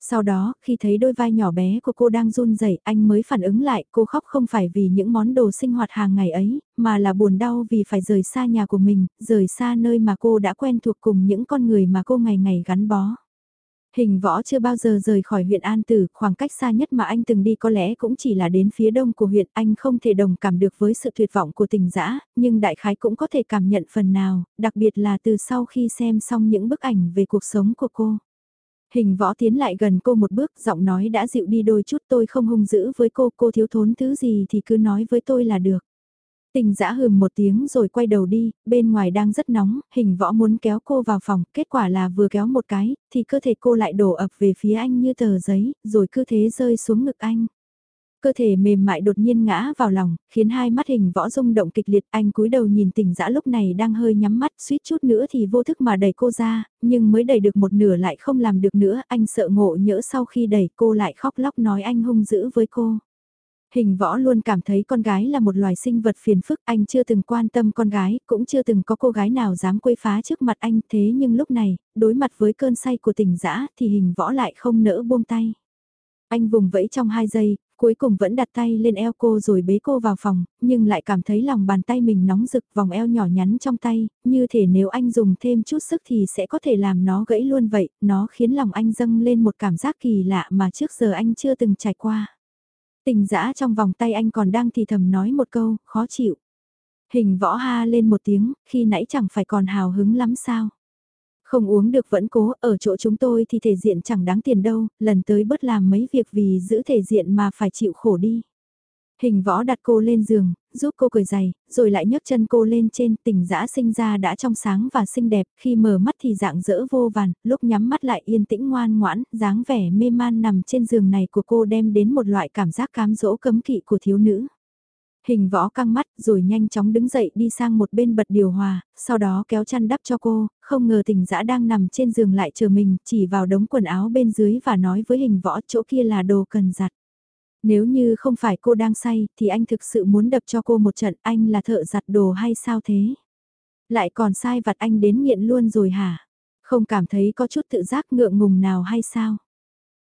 Sau đó, khi thấy đôi vai nhỏ bé của cô đang run rẩy, anh mới phản ứng lại, cô khóc không phải vì những món đồ sinh hoạt hàng ngày ấy, mà là buồn đau vì phải rời xa nhà của mình, rời xa nơi mà cô đã quen thuộc cùng những con người mà cô ngày ngày gắn bó. Hình võ chưa bao giờ rời khỏi huyện An Tử, khoảng cách xa nhất mà anh từng đi có lẽ cũng chỉ là đến phía đông của huyện, anh không thể đồng cảm được với sự tuyệt vọng của tình dã, nhưng đại khái cũng có thể cảm nhận phần nào, đặc biệt là từ sau khi xem xong những bức ảnh về cuộc sống của cô. Hình võ tiến lại gần cô một bước, giọng nói đã dịu đi đôi chút tôi không hung dữ với cô, cô thiếu thốn thứ gì thì cứ nói với tôi là được. Tình giã hừm một tiếng rồi quay đầu đi, bên ngoài đang rất nóng, hình võ muốn kéo cô vào phòng, kết quả là vừa kéo một cái, thì cơ thể cô lại đổ ập về phía anh như tờ giấy, rồi cứ thế rơi xuống ngực anh. Cơ thể mềm mại đột nhiên ngã vào lòng, khiến hai mắt hình võ rung động kịch liệt, anh cúi đầu nhìn tình dã lúc này đang hơi nhắm mắt, suýt chút nữa thì vô thức mà đẩy cô ra, nhưng mới đẩy được một nửa lại không làm được nữa, anh sợ ngộ nhỡ sau khi đẩy cô lại khóc lóc nói anh hung dữ với cô. Hình võ luôn cảm thấy con gái là một loài sinh vật phiền phức, anh chưa từng quan tâm con gái, cũng chưa từng có cô gái nào dám quấy phá trước mặt anh, thế nhưng lúc này, đối mặt với cơn say của tình dã thì hình võ lại không nỡ buông tay. Anh vùng vẫy trong hai giây, cuối cùng vẫn đặt tay lên eo cô rồi bế cô vào phòng, nhưng lại cảm thấy lòng bàn tay mình nóng rực vòng eo nhỏ nhắn trong tay, như thể nếu anh dùng thêm chút sức thì sẽ có thể làm nó gãy luôn vậy, nó khiến lòng anh dâng lên một cảm giác kỳ lạ mà trước giờ anh chưa từng trải qua. Tình dã trong vòng tay anh còn đang thì thầm nói một câu, khó chịu. Hình võ ha lên một tiếng, khi nãy chẳng phải còn hào hứng lắm sao. Không uống được vẫn cố, ở chỗ chúng tôi thì thể diện chẳng đáng tiền đâu, lần tới bớt làm mấy việc vì giữ thể diện mà phải chịu khổ đi. Hình võ đặt cô lên giường, giúp cô cười giày, rồi lại nhấc chân cô lên trên tỉnh dã sinh ra đã trong sáng và xinh đẹp, khi mở mắt thì dạng dỡ vô vàn, lúc nhắm mắt lại yên tĩnh ngoan ngoãn, dáng vẻ mê man nằm trên giường này của cô đem đến một loại cảm giác cám dỗ cấm kỵ của thiếu nữ. Hình võ căng mắt rồi nhanh chóng đứng dậy đi sang một bên bật điều hòa, sau đó kéo chăn đắp cho cô, không ngờ tình dã đang nằm trên giường lại chờ mình, chỉ vào đống quần áo bên dưới và nói với hình võ chỗ kia là đồ cần giặt. Nếu như không phải cô đang say thì anh thực sự muốn đập cho cô một trận anh là thợ giặt đồ hay sao thế? Lại còn sai vặt anh đến nghiện luôn rồi hả? Không cảm thấy có chút tự giác ngượng ngùng nào hay sao?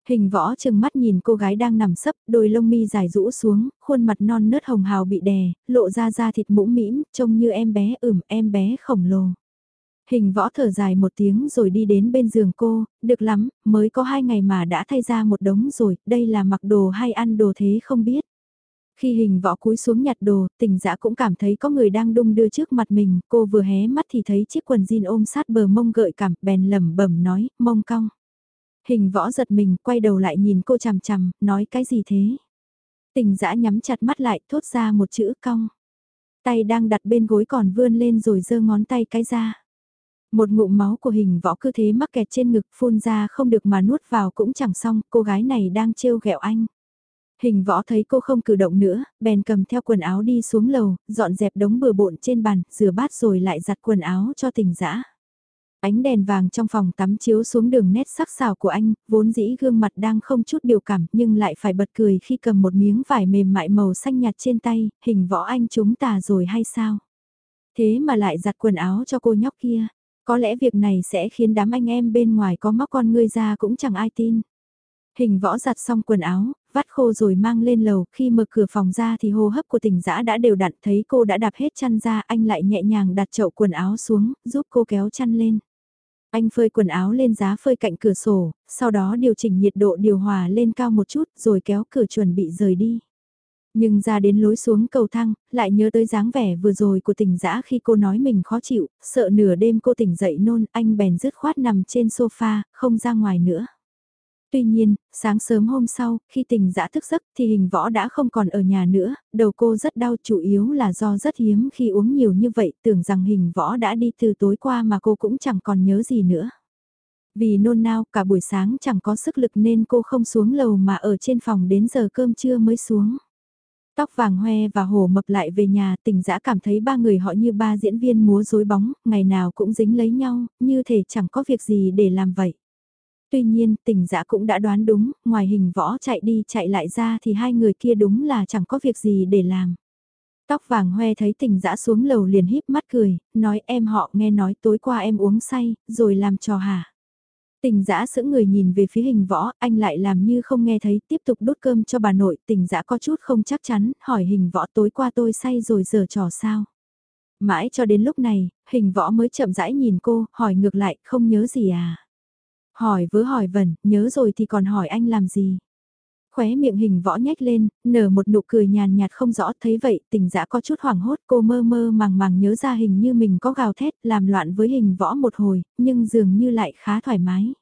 Hình võ chừng mắt nhìn cô gái đang nằm sấp, đôi lông mi dài rũ xuống, khuôn mặt non nớt hồng hào bị đè, lộ ra da thịt mũm mĩm, trông như em bé ửm, em bé khổng lồ. Hình võ thở dài một tiếng rồi đi đến bên giường cô, được lắm, mới có hai ngày mà đã thay ra một đống rồi, đây là mặc đồ hay ăn đồ thế không biết. Khi hình võ cúi xuống nhặt đồ, Tỉnh dã cũng cảm thấy có người đang đung đưa trước mặt mình, cô vừa hé mắt thì thấy chiếc quần jean ôm sát bờ mông gợi cảm, bèn lẩm bẩm nói, mông cong. Hình võ giật mình, quay đầu lại nhìn cô chằm chằm, nói cái gì thế? Tỉnh dã nhắm chặt mắt lại, thốt ra một chữ cong. Tay đang đặt bên gối còn vươn lên rồi giơ ngón tay cái ra. Một ngụm máu của hình võ cứ thế mắc kẹt trên ngực phun ra không được mà nuốt vào cũng chẳng xong, cô gái này đang trêu ghẹo anh. Hình võ thấy cô không cử động nữa, bèn cầm theo quần áo đi xuống lầu, dọn dẹp đống bừa bộn trên bàn, rửa bát rồi lại giặt quần áo cho tỉnh dã. Ánh đèn vàng trong phòng tắm chiếu xuống đường nét sắc sảo của anh, vốn dĩ gương mặt đang không chút biểu cảm nhưng lại phải bật cười khi cầm một miếng vải mềm mại màu xanh nhạt trên tay, hình võ anh chúng ta rồi hay sao? Thế mà lại giặt quần áo cho cô nhóc kia, có lẽ việc này sẽ khiến đám anh em bên ngoài có móc con ngươi ra cũng chẳng ai tin. Hình võ giặt xong quần áo, vắt khô rồi mang lên lầu, khi mở cửa phòng ra thì hô hấp của tỉnh dã đã đều đặn thấy cô đã đạp hết chăn ra, anh lại nhẹ nhàng đặt chậu quần áo xuống, giúp cô kéo chăn lên. Anh phơi quần áo lên giá phơi cạnh cửa sổ, sau đó điều chỉnh nhiệt độ điều hòa lên cao một chút rồi kéo cửa chuẩn bị rời đi. Nhưng ra đến lối xuống cầu thang, lại nhớ tới dáng vẻ vừa rồi của tỉnh dã khi cô nói mình khó chịu, sợ nửa đêm cô tỉnh dậy nôn, anh bèn dứt khoát nằm trên sofa, không ra ngoài nữa. Tuy nhiên, sáng sớm hôm sau, khi tình dã thức giấc thì hình võ đã không còn ở nhà nữa, đầu cô rất đau chủ yếu là do rất hiếm khi uống nhiều như vậy, tưởng rằng hình võ đã đi từ tối qua mà cô cũng chẳng còn nhớ gì nữa. Vì nôn nao cả buổi sáng chẳng có sức lực nên cô không xuống lầu mà ở trên phòng đến giờ cơm trưa mới xuống. Tóc vàng hoe và hổ mập lại về nhà tình dã cảm thấy ba người họ như ba diễn viên múa rối bóng, ngày nào cũng dính lấy nhau, như thể chẳng có việc gì để làm vậy. Tuy nhiên, tình dã cũng đã đoán đúng, ngoài hình võ chạy đi chạy lại ra thì hai người kia đúng là chẳng có việc gì để làm. Tóc vàng hoe thấy tình dã xuống lầu liền híp mắt cười, nói em họ nghe nói tối qua em uống say, rồi làm trò hả. Tình dã sững người nhìn về phía hình võ, anh lại làm như không nghe thấy, tiếp tục đốt cơm cho bà nội, tình dã có chút không chắc chắn, hỏi hình võ tối qua tôi say rồi giờ trò sao. Mãi cho đến lúc này, hình võ mới chậm rãi nhìn cô, hỏi ngược lại, không nhớ gì à. Hỏi vớ hỏi vẩn, nhớ rồi thì còn hỏi anh làm gì? Khóe miệng hình võ nhếch lên, nở một nụ cười nhàn nhạt không rõ thấy vậy, tình dã có chút hoảng hốt cô mơ mơ màng màng nhớ ra hình như mình có gào thét làm loạn với hình võ một hồi, nhưng dường như lại khá thoải mái.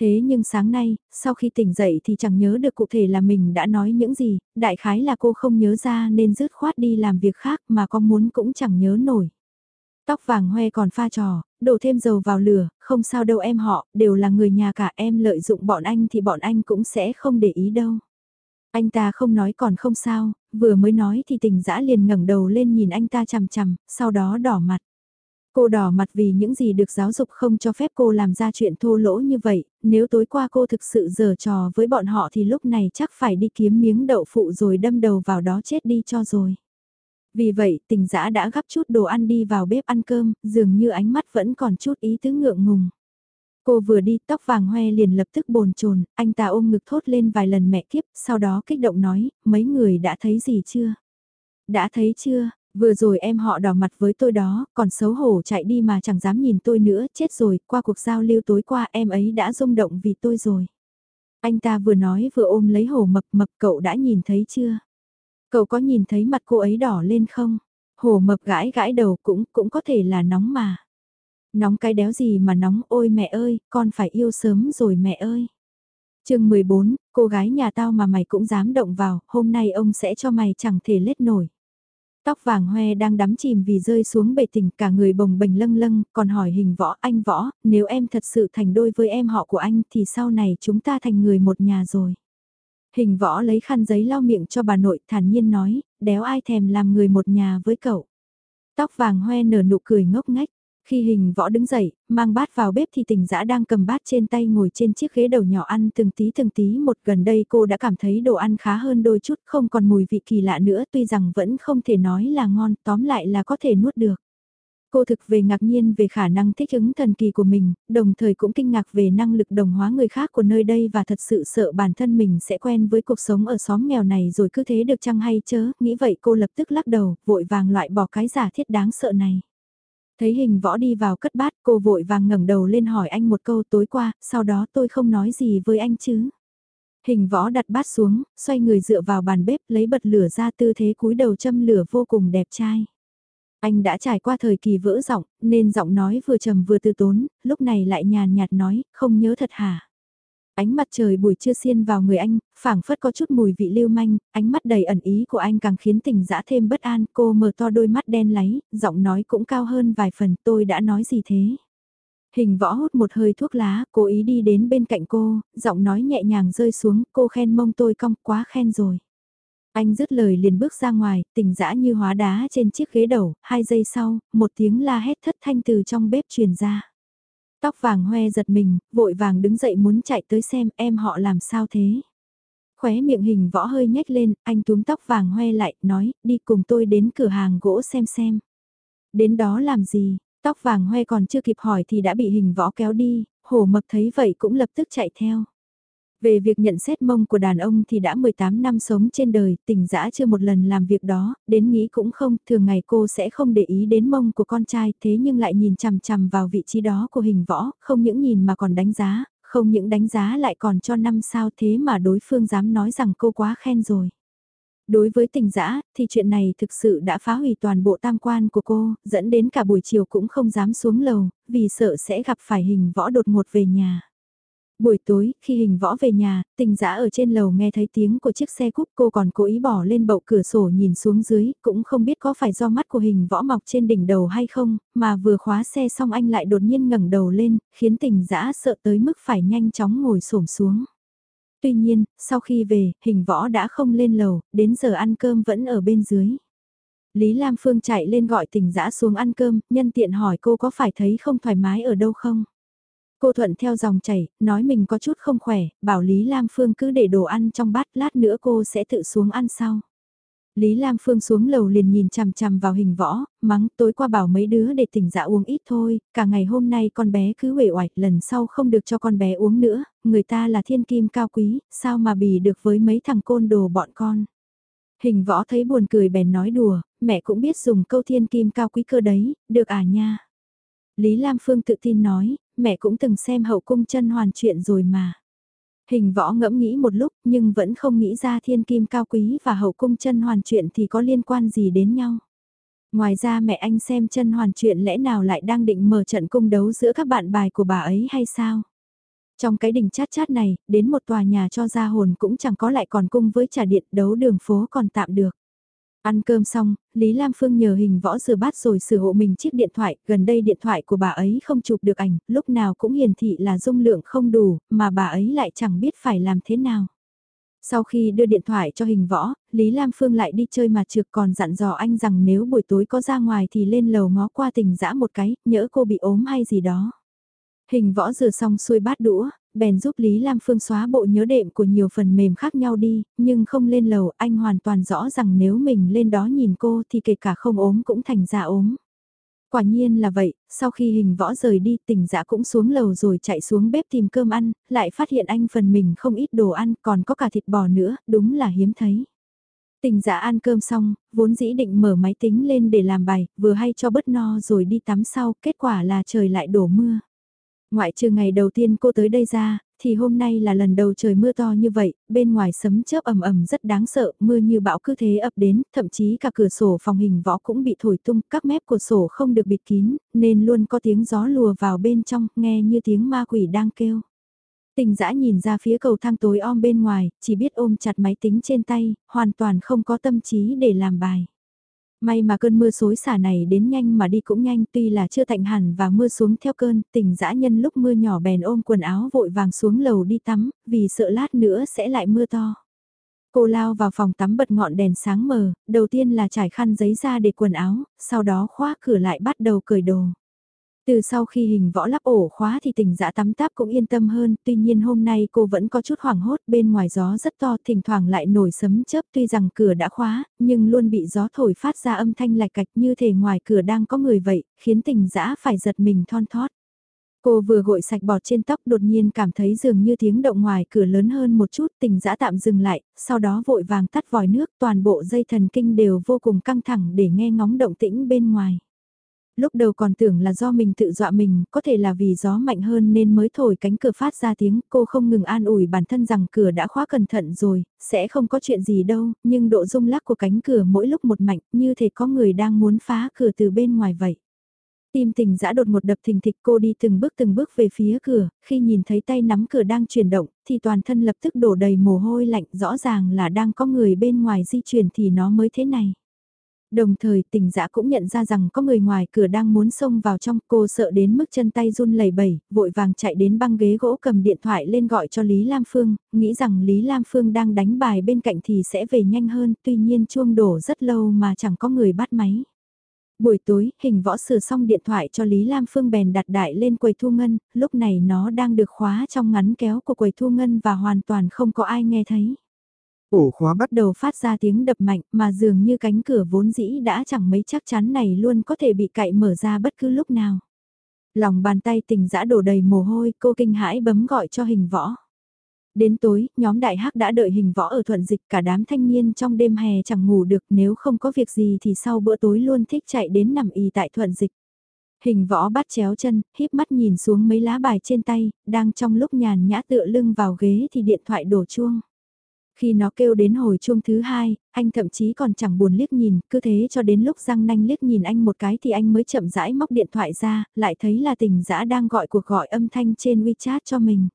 Thế nhưng sáng nay, sau khi tỉnh dậy thì chẳng nhớ được cụ thể là mình đã nói những gì, đại khái là cô không nhớ ra nên dứt khoát đi làm việc khác mà có muốn cũng chẳng nhớ nổi. Tóc vàng hoe còn pha trò, đổ thêm dầu vào lửa, không sao đâu em họ, đều là người nhà cả em lợi dụng bọn anh thì bọn anh cũng sẽ không để ý đâu. Anh ta không nói còn không sao, vừa mới nói thì tình dã liền ngẩng đầu lên nhìn anh ta chằm chằm, sau đó đỏ mặt. Cô đỏ mặt vì những gì được giáo dục không cho phép cô làm ra chuyện thô lỗ như vậy, nếu tối qua cô thực sự giở trò với bọn họ thì lúc này chắc phải đi kiếm miếng đậu phụ rồi đâm đầu vào đó chết đi cho rồi. Vì vậy tình dã đã gắp chút đồ ăn đi vào bếp ăn cơm, dường như ánh mắt vẫn còn chút ý tứ ngượng ngùng. Cô vừa đi tóc vàng hoe liền lập tức bồn chồn anh ta ôm ngực thốt lên vài lần mẹ kiếp, sau đó kích động nói, mấy người đã thấy gì chưa? Đã thấy chưa, vừa rồi em họ đỏ mặt với tôi đó, còn xấu hổ chạy đi mà chẳng dám nhìn tôi nữa, chết rồi, qua cuộc giao lưu tối qua em ấy đã rung động vì tôi rồi. Anh ta vừa nói vừa ôm lấy hổ mập mập cậu đã nhìn thấy chưa? Cậu có nhìn thấy mặt cô ấy đỏ lên không? Hổ mập gãi gãi đầu cũng, cũng có thể là nóng mà. Nóng cái đéo gì mà nóng ôi mẹ ơi, con phải yêu sớm rồi mẹ ơi. chương 14, cô gái nhà tao mà mày cũng dám động vào, hôm nay ông sẽ cho mày chẳng thể lết nổi. Tóc vàng hoe đang đắm chìm vì rơi xuống bể tình cả người bồng bềnh lâng lâng, còn hỏi hình võ anh võ, nếu em thật sự thành đôi với em họ của anh thì sau này chúng ta thành người một nhà rồi. Hình võ lấy khăn giấy lau miệng cho bà nội thản nhiên nói, đéo ai thèm làm người một nhà với cậu. Tóc vàng hoe nở nụ cười ngốc ngách. Khi hình võ đứng dậy, mang bát vào bếp thì tình dã đang cầm bát trên tay ngồi trên chiếc ghế đầu nhỏ ăn từng tí từng tí một gần đây cô đã cảm thấy đồ ăn khá hơn đôi chút không còn mùi vị kỳ lạ nữa tuy rằng vẫn không thể nói là ngon tóm lại là có thể nuốt được. Cô thực về ngạc nhiên về khả năng thích ứng thần kỳ của mình, đồng thời cũng kinh ngạc về năng lực đồng hóa người khác của nơi đây và thật sự sợ bản thân mình sẽ quen với cuộc sống ở xóm nghèo này rồi cứ thế được chăng hay chớ, nghĩ vậy cô lập tức lắc đầu, vội vàng loại bỏ cái giả thiết đáng sợ này. Thấy hình võ đi vào cất bát, cô vội vàng ngẩng đầu lên hỏi anh một câu tối qua, sau đó tôi không nói gì với anh chứ. Hình võ đặt bát xuống, xoay người dựa vào bàn bếp lấy bật lửa ra tư thế cúi đầu châm lửa vô cùng đẹp trai. Anh đã trải qua thời kỳ vỡ giọng, nên giọng nói vừa trầm vừa từ tốn, lúc này lại nhàn nhạt nói, không nhớ thật hả? Ánh mặt trời buổi trưa xiên vào người anh, phảng phất có chút mùi vị lưu manh, ánh mắt đầy ẩn ý của anh càng khiến tình dã thêm bất an, cô mở to đôi mắt đen láy, giọng nói cũng cao hơn vài phần, tôi đã nói gì thế? Hình võ hút một hơi thuốc lá, cố ý đi đến bên cạnh cô, giọng nói nhẹ nhàng rơi xuống, cô khen mông tôi cong quá khen rồi. Anh dứt lời liền bước ra ngoài, tỉnh dã như hóa đá trên chiếc ghế đầu, hai giây sau, một tiếng la hét thất thanh từ trong bếp truyền ra. Tóc vàng hoe giật mình, vội vàng đứng dậy muốn chạy tới xem em họ làm sao thế. Khóe miệng hình võ hơi nhếch lên, anh túm tóc vàng hoe lại, nói, đi cùng tôi đến cửa hàng gỗ xem xem. Đến đó làm gì, tóc vàng hoe còn chưa kịp hỏi thì đã bị hình võ kéo đi, hổ mập thấy vậy cũng lập tức chạy theo. Về việc nhận xét mông của đàn ông thì đã 18 năm sống trên đời, tình dã chưa một lần làm việc đó, đến nghĩ cũng không, thường ngày cô sẽ không để ý đến mông của con trai thế nhưng lại nhìn chằm chằm vào vị trí đó của hình võ, không những nhìn mà còn đánh giá, không những đánh giá lại còn cho năm sao thế mà đối phương dám nói rằng cô quá khen rồi. Đối với tình dã thì chuyện này thực sự đã phá hủy toàn bộ tam quan của cô, dẫn đến cả buổi chiều cũng không dám xuống lầu, vì sợ sẽ gặp phải hình võ đột ngột về nhà. Buổi tối, khi hình võ về nhà, tình dã ở trên lầu nghe thấy tiếng của chiếc xe cúp cô còn cố ý bỏ lên bậu cửa sổ nhìn xuống dưới, cũng không biết có phải do mắt của hình võ mọc trên đỉnh đầu hay không, mà vừa khóa xe xong anh lại đột nhiên ngẩng đầu lên, khiến tình dã sợ tới mức phải nhanh chóng ngồi xổm xuống. Tuy nhiên, sau khi về, hình võ đã không lên lầu, đến giờ ăn cơm vẫn ở bên dưới. Lý Lam Phương chạy lên gọi tình dã xuống ăn cơm, nhân tiện hỏi cô có phải thấy không thoải mái ở đâu không? Cô thuận theo dòng chảy, nói mình có chút không khỏe, bảo Lý Lam Phương cứ để đồ ăn trong bát, lát nữa cô sẽ tự xuống ăn sau. Lý Lam Phương xuống lầu liền nhìn chằm chằm vào hình võ, mắng tối qua bảo mấy đứa để tỉnh dạ uống ít thôi, cả ngày hôm nay con bé cứ uể oải, lần sau không được cho con bé uống nữa, người ta là thiên kim cao quý, sao mà bì được với mấy thằng côn đồ bọn con. Hình võ thấy buồn cười bèn nói đùa, mẹ cũng biết dùng câu thiên kim cao quý cơ đấy, được à nha. Lý Lam Phương tự tin nói, mẹ cũng từng xem hậu cung chân hoàn chuyện rồi mà. Hình võ ngẫm nghĩ một lúc nhưng vẫn không nghĩ ra thiên kim cao quý và hậu cung chân hoàn chuyện thì có liên quan gì đến nhau. Ngoài ra mẹ anh xem chân hoàn chuyện lẽ nào lại đang định mở trận cung đấu giữa các bạn bài của bà ấy hay sao? Trong cái đỉnh chát chát này, đến một tòa nhà cho ra hồn cũng chẳng có lại còn cung với trà điện đấu đường phố còn tạm được. Ăn cơm xong, Lý Lam Phương nhờ hình võ rửa bát rồi sửa hộ mình chiếc điện thoại, gần đây điện thoại của bà ấy không chụp được ảnh, lúc nào cũng hiển thị là dung lượng không đủ, mà bà ấy lại chẳng biết phải làm thế nào. Sau khi đưa điện thoại cho hình võ, Lý Lam Phương lại đi chơi mà trực còn dặn dò anh rằng nếu buổi tối có ra ngoài thì lên lầu ngó qua tình dã một cái, nhỡ cô bị ốm hay gì đó. Hình võ rửa xong xuôi bát đũa, bèn giúp Lý Lam Phương xóa bộ nhớ đệm của nhiều phần mềm khác nhau đi, nhưng không lên lầu, anh hoàn toàn rõ rằng nếu mình lên đó nhìn cô thì kể cả không ốm cũng thành ra ốm. Quả nhiên là vậy, sau khi hình võ rời đi tỉnh dã dạ cũng xuống lầu rồi chạy xuống bếp tìm cơm ăn, lại phát hiện anh phần mình không ít đồ ăn còn có cả thịt bò nữa, đúng là hiếm thấy. Tình dạ ăn cơm xong, vốn dĩ định mở máy tính lên để làm bài, vừa hay cho bớt no rồi đi tắm sau, kết quả là trời lại đổ mưa. Ngoại trừ ngày đầu tiên cô tới đây ra, thì hôm nay là lần đầu trời mưa to như vậy, bên ngoài sấm chớp ầm ầm rất đáng sợ, mưa như bão cứ thế ập đến, thậm chí cả cửa sổ phòng hình võ cũng bị thổi tung, các mép của sổ không được bịt kín, nên luôn có tiếng gió lùa vào bên trong, nghe như tiếng ma quỷ đang kêu. Tình dã nhìn ra phía cầu thang tối om bên ngoài, chỉ biết ôm chặt máy tính trên tay, hoàn toàn không có tâm trí để làm bài. May mà cơn mưa xối xả này đến nhanh mà đi cũng nhanh tuy là chưa tạnh hẳn và mưa xuống theo cơn, tình dã nhân lúc mưa nhỏ bèn ôm quần áo vội vàng xuống lầu đi tắm, vì sợ lát nữa sẽ lại mưa to. Cô lao vào phòng tắm bật ngọn đèn sáng mờ, đầu tiên là trải khăn giấy ra để quần áo, sau đó khóa cửa lại bắt đầu cởi đồ. Từ sau khi hình võ lắp ổ khóa thì tình dã tắm táp cũng yên tâm hơn, tuy nhiên hôm nay cô vẫn có chút hoảng hốt bên ngoài gió rất to thỉnh thoảng lại nổi sấm chớp tuy rằng cửa đã khóa, nhưng luôn bị gió thổi phát ra âm thanh lạch cạch như thể ngoài cửa đang có người vậy, khiến tình dã phải giật mình thon thót. Cô vừa gội sạch bọt trên tóc đột nhiên cảm thấy dường như tiếng động ngoài cửa lớn hơn một chút tình dã tạm dừng lại, sau đó vội vàng tắt vòi nước toàn bộ dây thần kinh đều vô cùng căng thẳng để nghe ngóng động tĩnh bên ngoài. Lúc đầu còn tưởng là do mình tự dọa mình, có thể là vì gió mạnh hơn nên mới thổi cánh cửa phát ra tiếng, cô không ngừng an ủi bản thân rằng cửa đã khóa cẩn thận rồi, sẽ không có chuyện gì đâu, nhưng độ rung lắc của cánh cửa mỗi lúc một mạnh, như thể có người đang muốn phá cửa từ bên ngoài vậy. Tim tình dã đột một đập thình thịch cô đi từng bước từng bước về phía cửa, khi nhìn thấy tay nắm cửa đang chuyển động, thì toàn thân lập tức đổ đầy mồ hôi lạnh rõ ràng là đang có người bên ngoài di chuyển thì nó mới thế này. Đồng thời tình dã cũng nhận ra rằng có người ngoài cửa đang muốn xông vào trong cô sợ đến mức chân tay run lẩy bẩy, vội vàng chạy đến băng ghế gỗ cầm điện thoại lên gọi cho Lý Lam Phương, nghĩ rằng Lý Lam Phương đang đánh bài bên cạnh thì sẽ về nhanh hơn, tuy nhiên chuông đổ rất lâu mà chẳng có người bắt máy. Buổi tối, hình võ sửa xong điện thoại cho Lý Lam Phương bèn đặt đại lên quầy thu ngân, lúc này nó đang được khóa trong ngắn kéo của quầy thu ngân và hoàn toàn không có ai nghe thấy. Ổ khóa bắt đầu phát ra tiếng đập mạnh mà dường như cánh cửa vốn dĩ đã chẳng mấy chắc chắn này luôn có thể bị cậy mở ra bất cứ lúc nào. Lòng bàn tay tình dã đổ đầy mồ hôi, cô kinh hãi bấm gọi cho hình võ. Đến tối, nhóm đại hắc đã đợi hình võ ở thuận dịch cả đám thanh niên trong đêm hè chẳng ngủ được nếu không có việc gì thì sau bữa tối luôn thích chạy đến nằm y tại thuận dịch. Hình võ bắt chéo chân, híp mắt nhìn xuống mấy lá bài trên tay, đang trong lúc nhàn nhã tựa lưng vào ghế thì điện thoại đổ chuông. Khi nó kêu đến hồi chuông thứ hai, anh thậm chí còn chẳng buồn liếc nhìn, cứ thế cho đến lúc răng nanh liếc nhìn anh một cái thì anh mới chậm rãi móc điện thoại ra, lại thấy là tình dã đang gọi cuộc gọi âm thanh trên WeChat cho mình.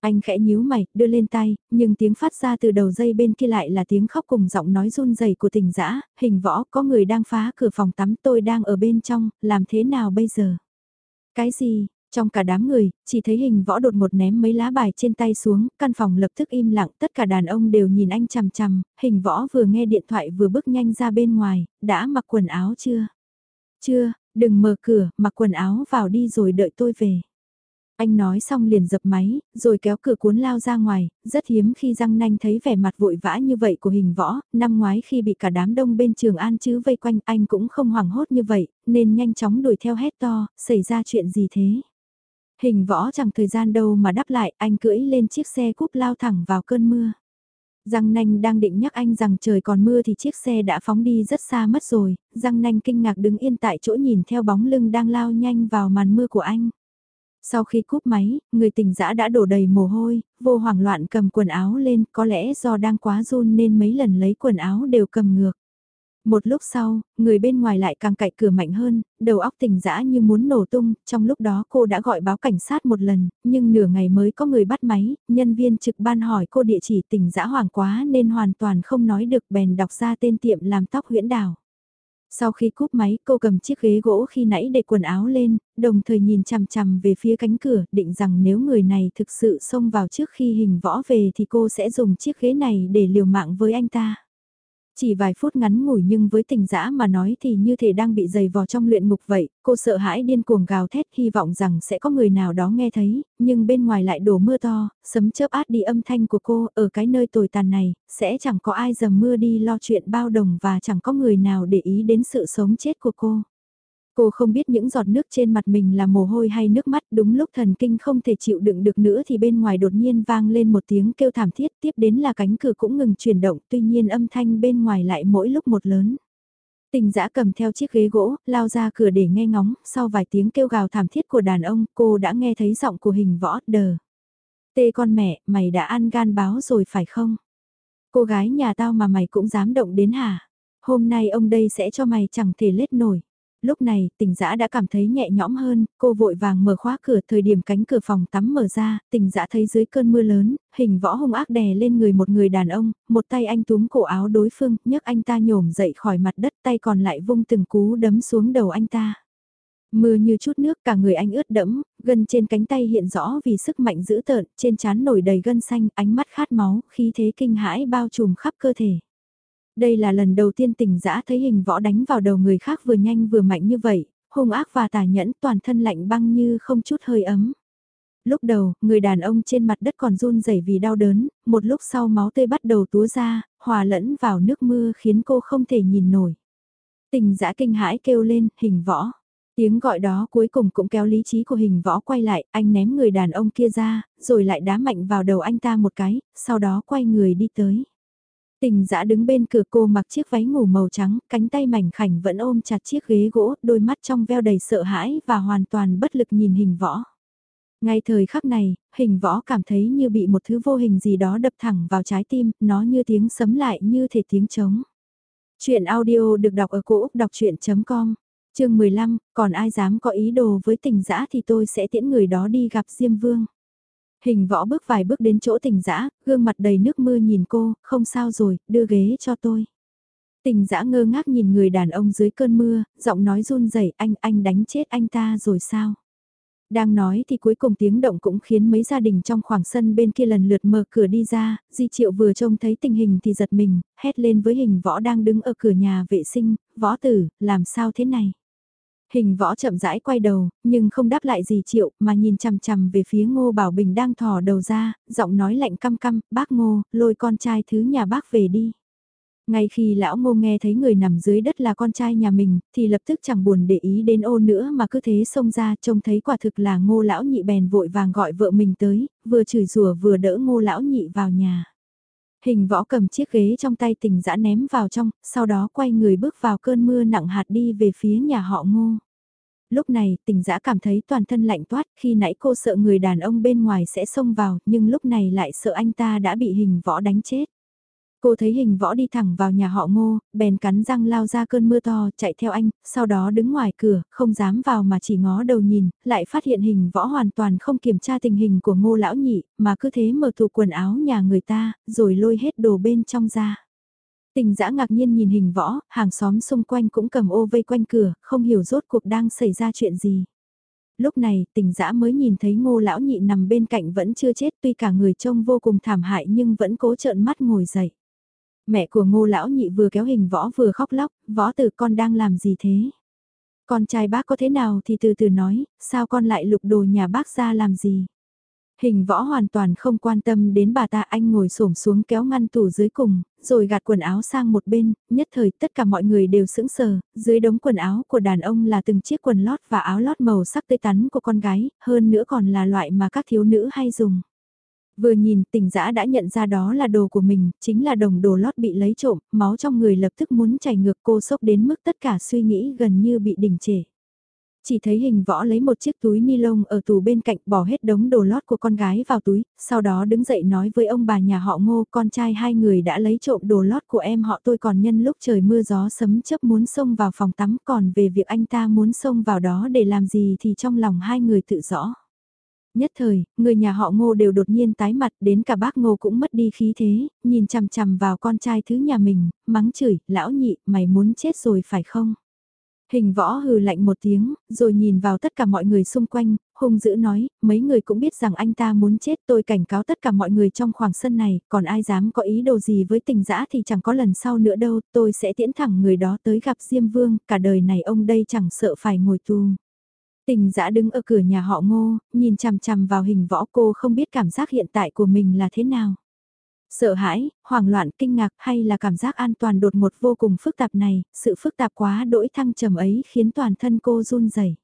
Anh khẽ nhíu mày, đưa lên tay, nhưng tiếng phát ra từ đầu dây bên kia lại là tiếng khóc cùng giọng nói run rẩy của tình dã hình võ có người đang phá cửa phòng tắm tôi đang ở bên trong, làm thế nào bây giờ? Cái gì, trong cả đám người, chỉ thấy hình võ đột một ném mấy lá bài trên tay xuống, căn phòng lập tức im lặng, tất cả đàn ông đều nhìn anh chằm chằm, hình võ vừa nghe điện thoại vừa bước nhanh ra bên ngoài, đã mặc quần áo chưa? Chưa, đừng mở cửa, mặc quần áo vào đi rồi đợi tôi về. Anh nói xong liền dập máy, rồi kéo cửa cuốn lao ra ngoài, rất hiếm khi răng nanh thấy vẻ mặt vội vã như vậy của hình võ, năm ngoái khi bị cả đám đông bên trường an chứ vây quanh anh cũng không hoảng hốt như vậy, nên nhanh chóng đuổi theo hét to, xảy ra chuyện gì thế? Hình võ chẳng thời gian đâu mà đáp lại, anh cưỡi lên chiếc xe cúp lao thẳng vào cơn mưa. Giang nanh đang định nhắc anh rằng trời còn mưa thì chiếc xe đã phóng đi rất xa mất rồi, Giang nanh kinh ngạc đứng yên tại chỗ nhìn theo bóng lưng đang lao nhanh vào màn mưa của anh. Sau khi cúp máy, người tỉnh dã đã đổ đầy mồ hôi, vô hoảng loạn cầm quần áo lên, có lẽ do đang quá run nên mấy lần lấy quần áo đều cầm ngược. Một lúc sau, người bên ngoài lại càng cạy cửa mạnh hơn, đầu óc tỉnh dã như muốn nổ tung, trong lúc đó cô đã gọi báo cảnh sát một lần, nhưng nửa ngày mới có người bắt máy, nhân viên trực ban hỏi cô địa chỉ tỉnh dã hoảng quá nên hoàn toàn không nói được bèn đọc ra tên tiệm làm tóc huyễn đảo. Sau khi cúp máy cô cầm chiếc ghế gỗ khi nãy để quần áo lên, đồng thời nhìn chằm chằm về phía cánh cửa, định rằng nếu người này thực sự xông vào trước khi hình võ về thì cô sẽ dùng chiếc ghế này để liều mạng với anh ta. Chỉ vài phút ngắn ngủi nhưng với tình dã mà nói thì như thể đang bị dày vò trong luyện ngục vậy, cô sợ hãi điên cuồng gào thét hy vọng rằng sẽ có người nào đó nghe thấy, nhưng bên ngoài lại đổ mưa to, sấm chớp át đi âm thanh của cô, ở cái nơi tồi tàn này, sẽ chẳng có ai dầm mưa đi lo chuyện bao đồng và chẳng có người nào để ý đến sự sống chết của cô. Cô không biết những giọt nước trên mặt mình là mồ hôi hay nước mắt đúng lúc thần kinh không thể chịu đựng được nữa thì bên ngoài đột nhiên vang lên một tiếng kêu thảm thiết tiếp đến là cánh cửa cũng ngừng chuyển động tuy nhiên âm thanh bên ngoài lại mỗi lúc một lớn. Tình giã cầm theo chiếc ghế gỗ, lao ra cửa để nghe ngóng, sau vài tiếng kêu gào thảm thiết của đàn ông, cô đã nghe thấy giọng của hình võ, đờ. Tê con mẹ, mày đã ăn gan báo rồi phải không? Cô gái nhà tao mà mày cũng dám động đến hả? Hôm nay ông đây sẽ cho mày chẳng thể lết nổi lúc này tình dã đã cảm thấy nhẹ nhõm hơn, cô vội vàng mở khóa cửa thời điểm cánh cửa phòng tắm mở ra, tình dã thấy dưới cơn mưa lớn, hình võ hung ác đè lên người một người đàn ông, một tay anh túm cổ áo đối phương, nhấc anh ta nhổm dậy khỏi mặt đất tay còn lại vung từng cú đấm xuống đầu anh ta. Mưa như chút nước cả người anh ướt đẫm, gân trên cánh tay hiện rõ vì sức mạnh dữ tợn, trên trán nổi đầy gân xanh, ánh mắt khát máu, khí thế kinh hãi bao trùm khắp cơ thể. Đây là lần đầu tiên tình dã thấy hình võ đánh vào đầu người khác vừa nhanh vừa mạnh như vậy, hung ác và tà nhẫn toàn thân lạnh băng như không chút hơi ấm. Lúc đầu, người đàn ông trên mặt đất còn run rẩy vì đau đớn, một lúc sau máu tươi bắt đầu túa ra, hòa lẫn vào nước mưa khiến cô không thể nhìn nổi. Tình dã kinh hãi kêu lên, hình võ. Tiếng gọi đó cuối cùng cũng kéo lý trí của hình võ quay lại, anh ném người đàn ông kia ra, rồi lại đá mạnh vào đầu anh ta một cái, sau đó quay người đi tới. Tình dã đứng bên cửa cô mặc chiếc váy ngủ màu trắng, cánh tay mảnh khảnh vẫn ôm chặt chiếc ghế gỗ, đôi mắt trong veo đầy sợ hãi và hoàn toàn bất lực nhìn hình võ. Ngay thời khắc này, hình võ cảm thấy như bị một thứ vô hình gì đó đập thẳng vào trái tim, nó như tiếng sấm lại như thể tiếng trống. Chuyện audio được đọc ở cổ Úc đọc chuyện.com, chương 15, còn ai dám có ý đồ với tình dã thì tôi sẽ tiễn người đó đi gặp Diêm Vương. Hình võ bước vài bước đến chỗ tình dã gương mặt đầy nước mưa nhìn cô, không sao rồi, đưa ghế cho tôi. Tình dã ngơ ngác nhìn người đàn ông dưới cơn mưa, giọng nói run rẩy anh, anh đánh chết anh ta rồi sao? Đang nói thì cuối cùng tiếng động cũng khiến mấy gia đình trong khoảng sân bên kia lần lượt mở cửa đi ra, Di Triệu vừa trông thấy tình hình thì giật mình, hét lên với hình võ đang đứng ở cửa nhà vệ sinh, võ tử, làm sao thế này? Hình võ chậm rãi quay đầu, nhưng không đáp lại gì triệu mà nhìn chằm chằm về phía Ngô Bảo Bình đang thò đầu ra, giọng nói lạnh căm căm, bác Ngô, lôi con trai thứ nhà bác về đi. Ngay khi lão ngô nghe thấy người nằm dưới đất là con trai nhà mình, thì lập tức chẳng buồn để ý đến ô nữa mà cứ thế xông ra trông thấy quả thực là ngô lão nhị bèn vội vàng gọi vợ mình tới, vừa chửi rủa vừa đỡ ngô lão nhị vào nhà. Hình võ cầm chiếc ghế trong tay tình dã ném vào trong, sau đó quay người bước vào cơn mưa nặng hạt đi về phía nhà họ ngô. Lúc này, tình dã cảm thấy toàn thân lạnh toát, khi nãy cô sợ người đàn ông bên ngoài sẽ xông vào, nhưng lúc này lại sợ anh ta đã bị hình võ đánh chết. Cô thấy hình võ đi thẳng vào nhà họ ngô, bèn cắn răng lao ra cơn mưa to, chạy theo anh, sau đó đứng ngoài cửa, không dám vào mà chỉ ngó đầu nhìn, lại phát hiện hình võ hoàn toàn không kiểm tra tình hình của ngô lão nhị, mà cứ thế mở tủ quần áo nhà người ta, rồi lôi hết đồ bên trong ra. Tình dã ngạc nhiên nhìn hình võ, hàng xóm xung quanh cũng cầm ô vây quanh cửa, không hiểu rốt cuộc đang xảy ra chuyện gì. Lúc này, tình dã mới nhìn thấy ngô lão nhị nằm bên cạnh vẫn chưa chết tuy cả người trông vô cùng thảm hại nhưng vẫn cố trợn mắt ngồi dậy. Mẹ của ngô lão nhị vừa kéo hình võ vừa khóc lóc, võ tử con đang làm gì thế? Con trai bác có thế nào thì từ từ nói, sao con lại lục đồ nhà bác ra làm gì? Hình võ hoàn toàn không quan tâm đến bà ta anh ngồi xổm xuống kéo ngăn tủ dưới cùng, rồi gạt quần áo sang một bên, nhất thời tất cả mọi người đều sững sờ, dưới đống quần áo của đàn ông là từng chiếc quần lót và áo lót màu sắc tươi tắn của con gái, hơn nữa còn là loại mà các thiếu nữ hay dùng. Vừa nhìn tình dã đã nhận ra đó là đồ của mình, chính là đồng đồ lót bị lấy trộm, máu trong người lập tức muốn chảy ngược cô sốc đến mức tất cả suy nghĩ gần như bị đình trệ. Chỉ thấy hình võ lấy một chiếc túi ni lông ở tủ bên cạnh bỏ hết đống đồ lót của con gái vào túi, sau đó đứng dậy nói với ông bà nhà họ ngô con trai hai người đã lấy trộm đồ lót của em họ tôi còn nhân lúc trời mưa gió sấm chớp muốn xông vào phòng tắm còn về việc anh ta muốn xông vào đó để làm gì thì trong lòng hai người tự rõ. Nhất thời, người nhà họ ngô đều đột nhiên tái mặt đến cả bác ngô cũng mất đi khí thế, nhìn chằm chằm vào con trai thứ nhà mình, mắng chửi, lão nhị, mày muốn chết rồi phải không? Hình võ hừ lạnh một tiếng, rồi nhìn vào tất cả mọi người xung quanh, hung dữ nói, mấy người cũng biết rằng anh ta muốn chết tôi cảnh cáo tất cả mọi người trong khoảng sân này, còn ai dám có ý đồ gì với tình dã thì chẳng có lần sau nữa đâu, tôi sẽ tiễn thẳng người đó tới gặp Diêm Vương, cả đời này ông đây chẳng sợ phải ngồi tù. Tình dã đứng ở cửa nhà họ ngô, nhìn chằm chằm vào hình võ cô không biết cảm giác hiện tại của mình là thế nào. Sợ hãi, hoảng loạn, kinh ngạc hay là cảm giác an toàn đột ngột vô cùng phức tạp này, sự phức tạp quá đỗi thăng trầm ấy khiến toàn thân cô run rẩy.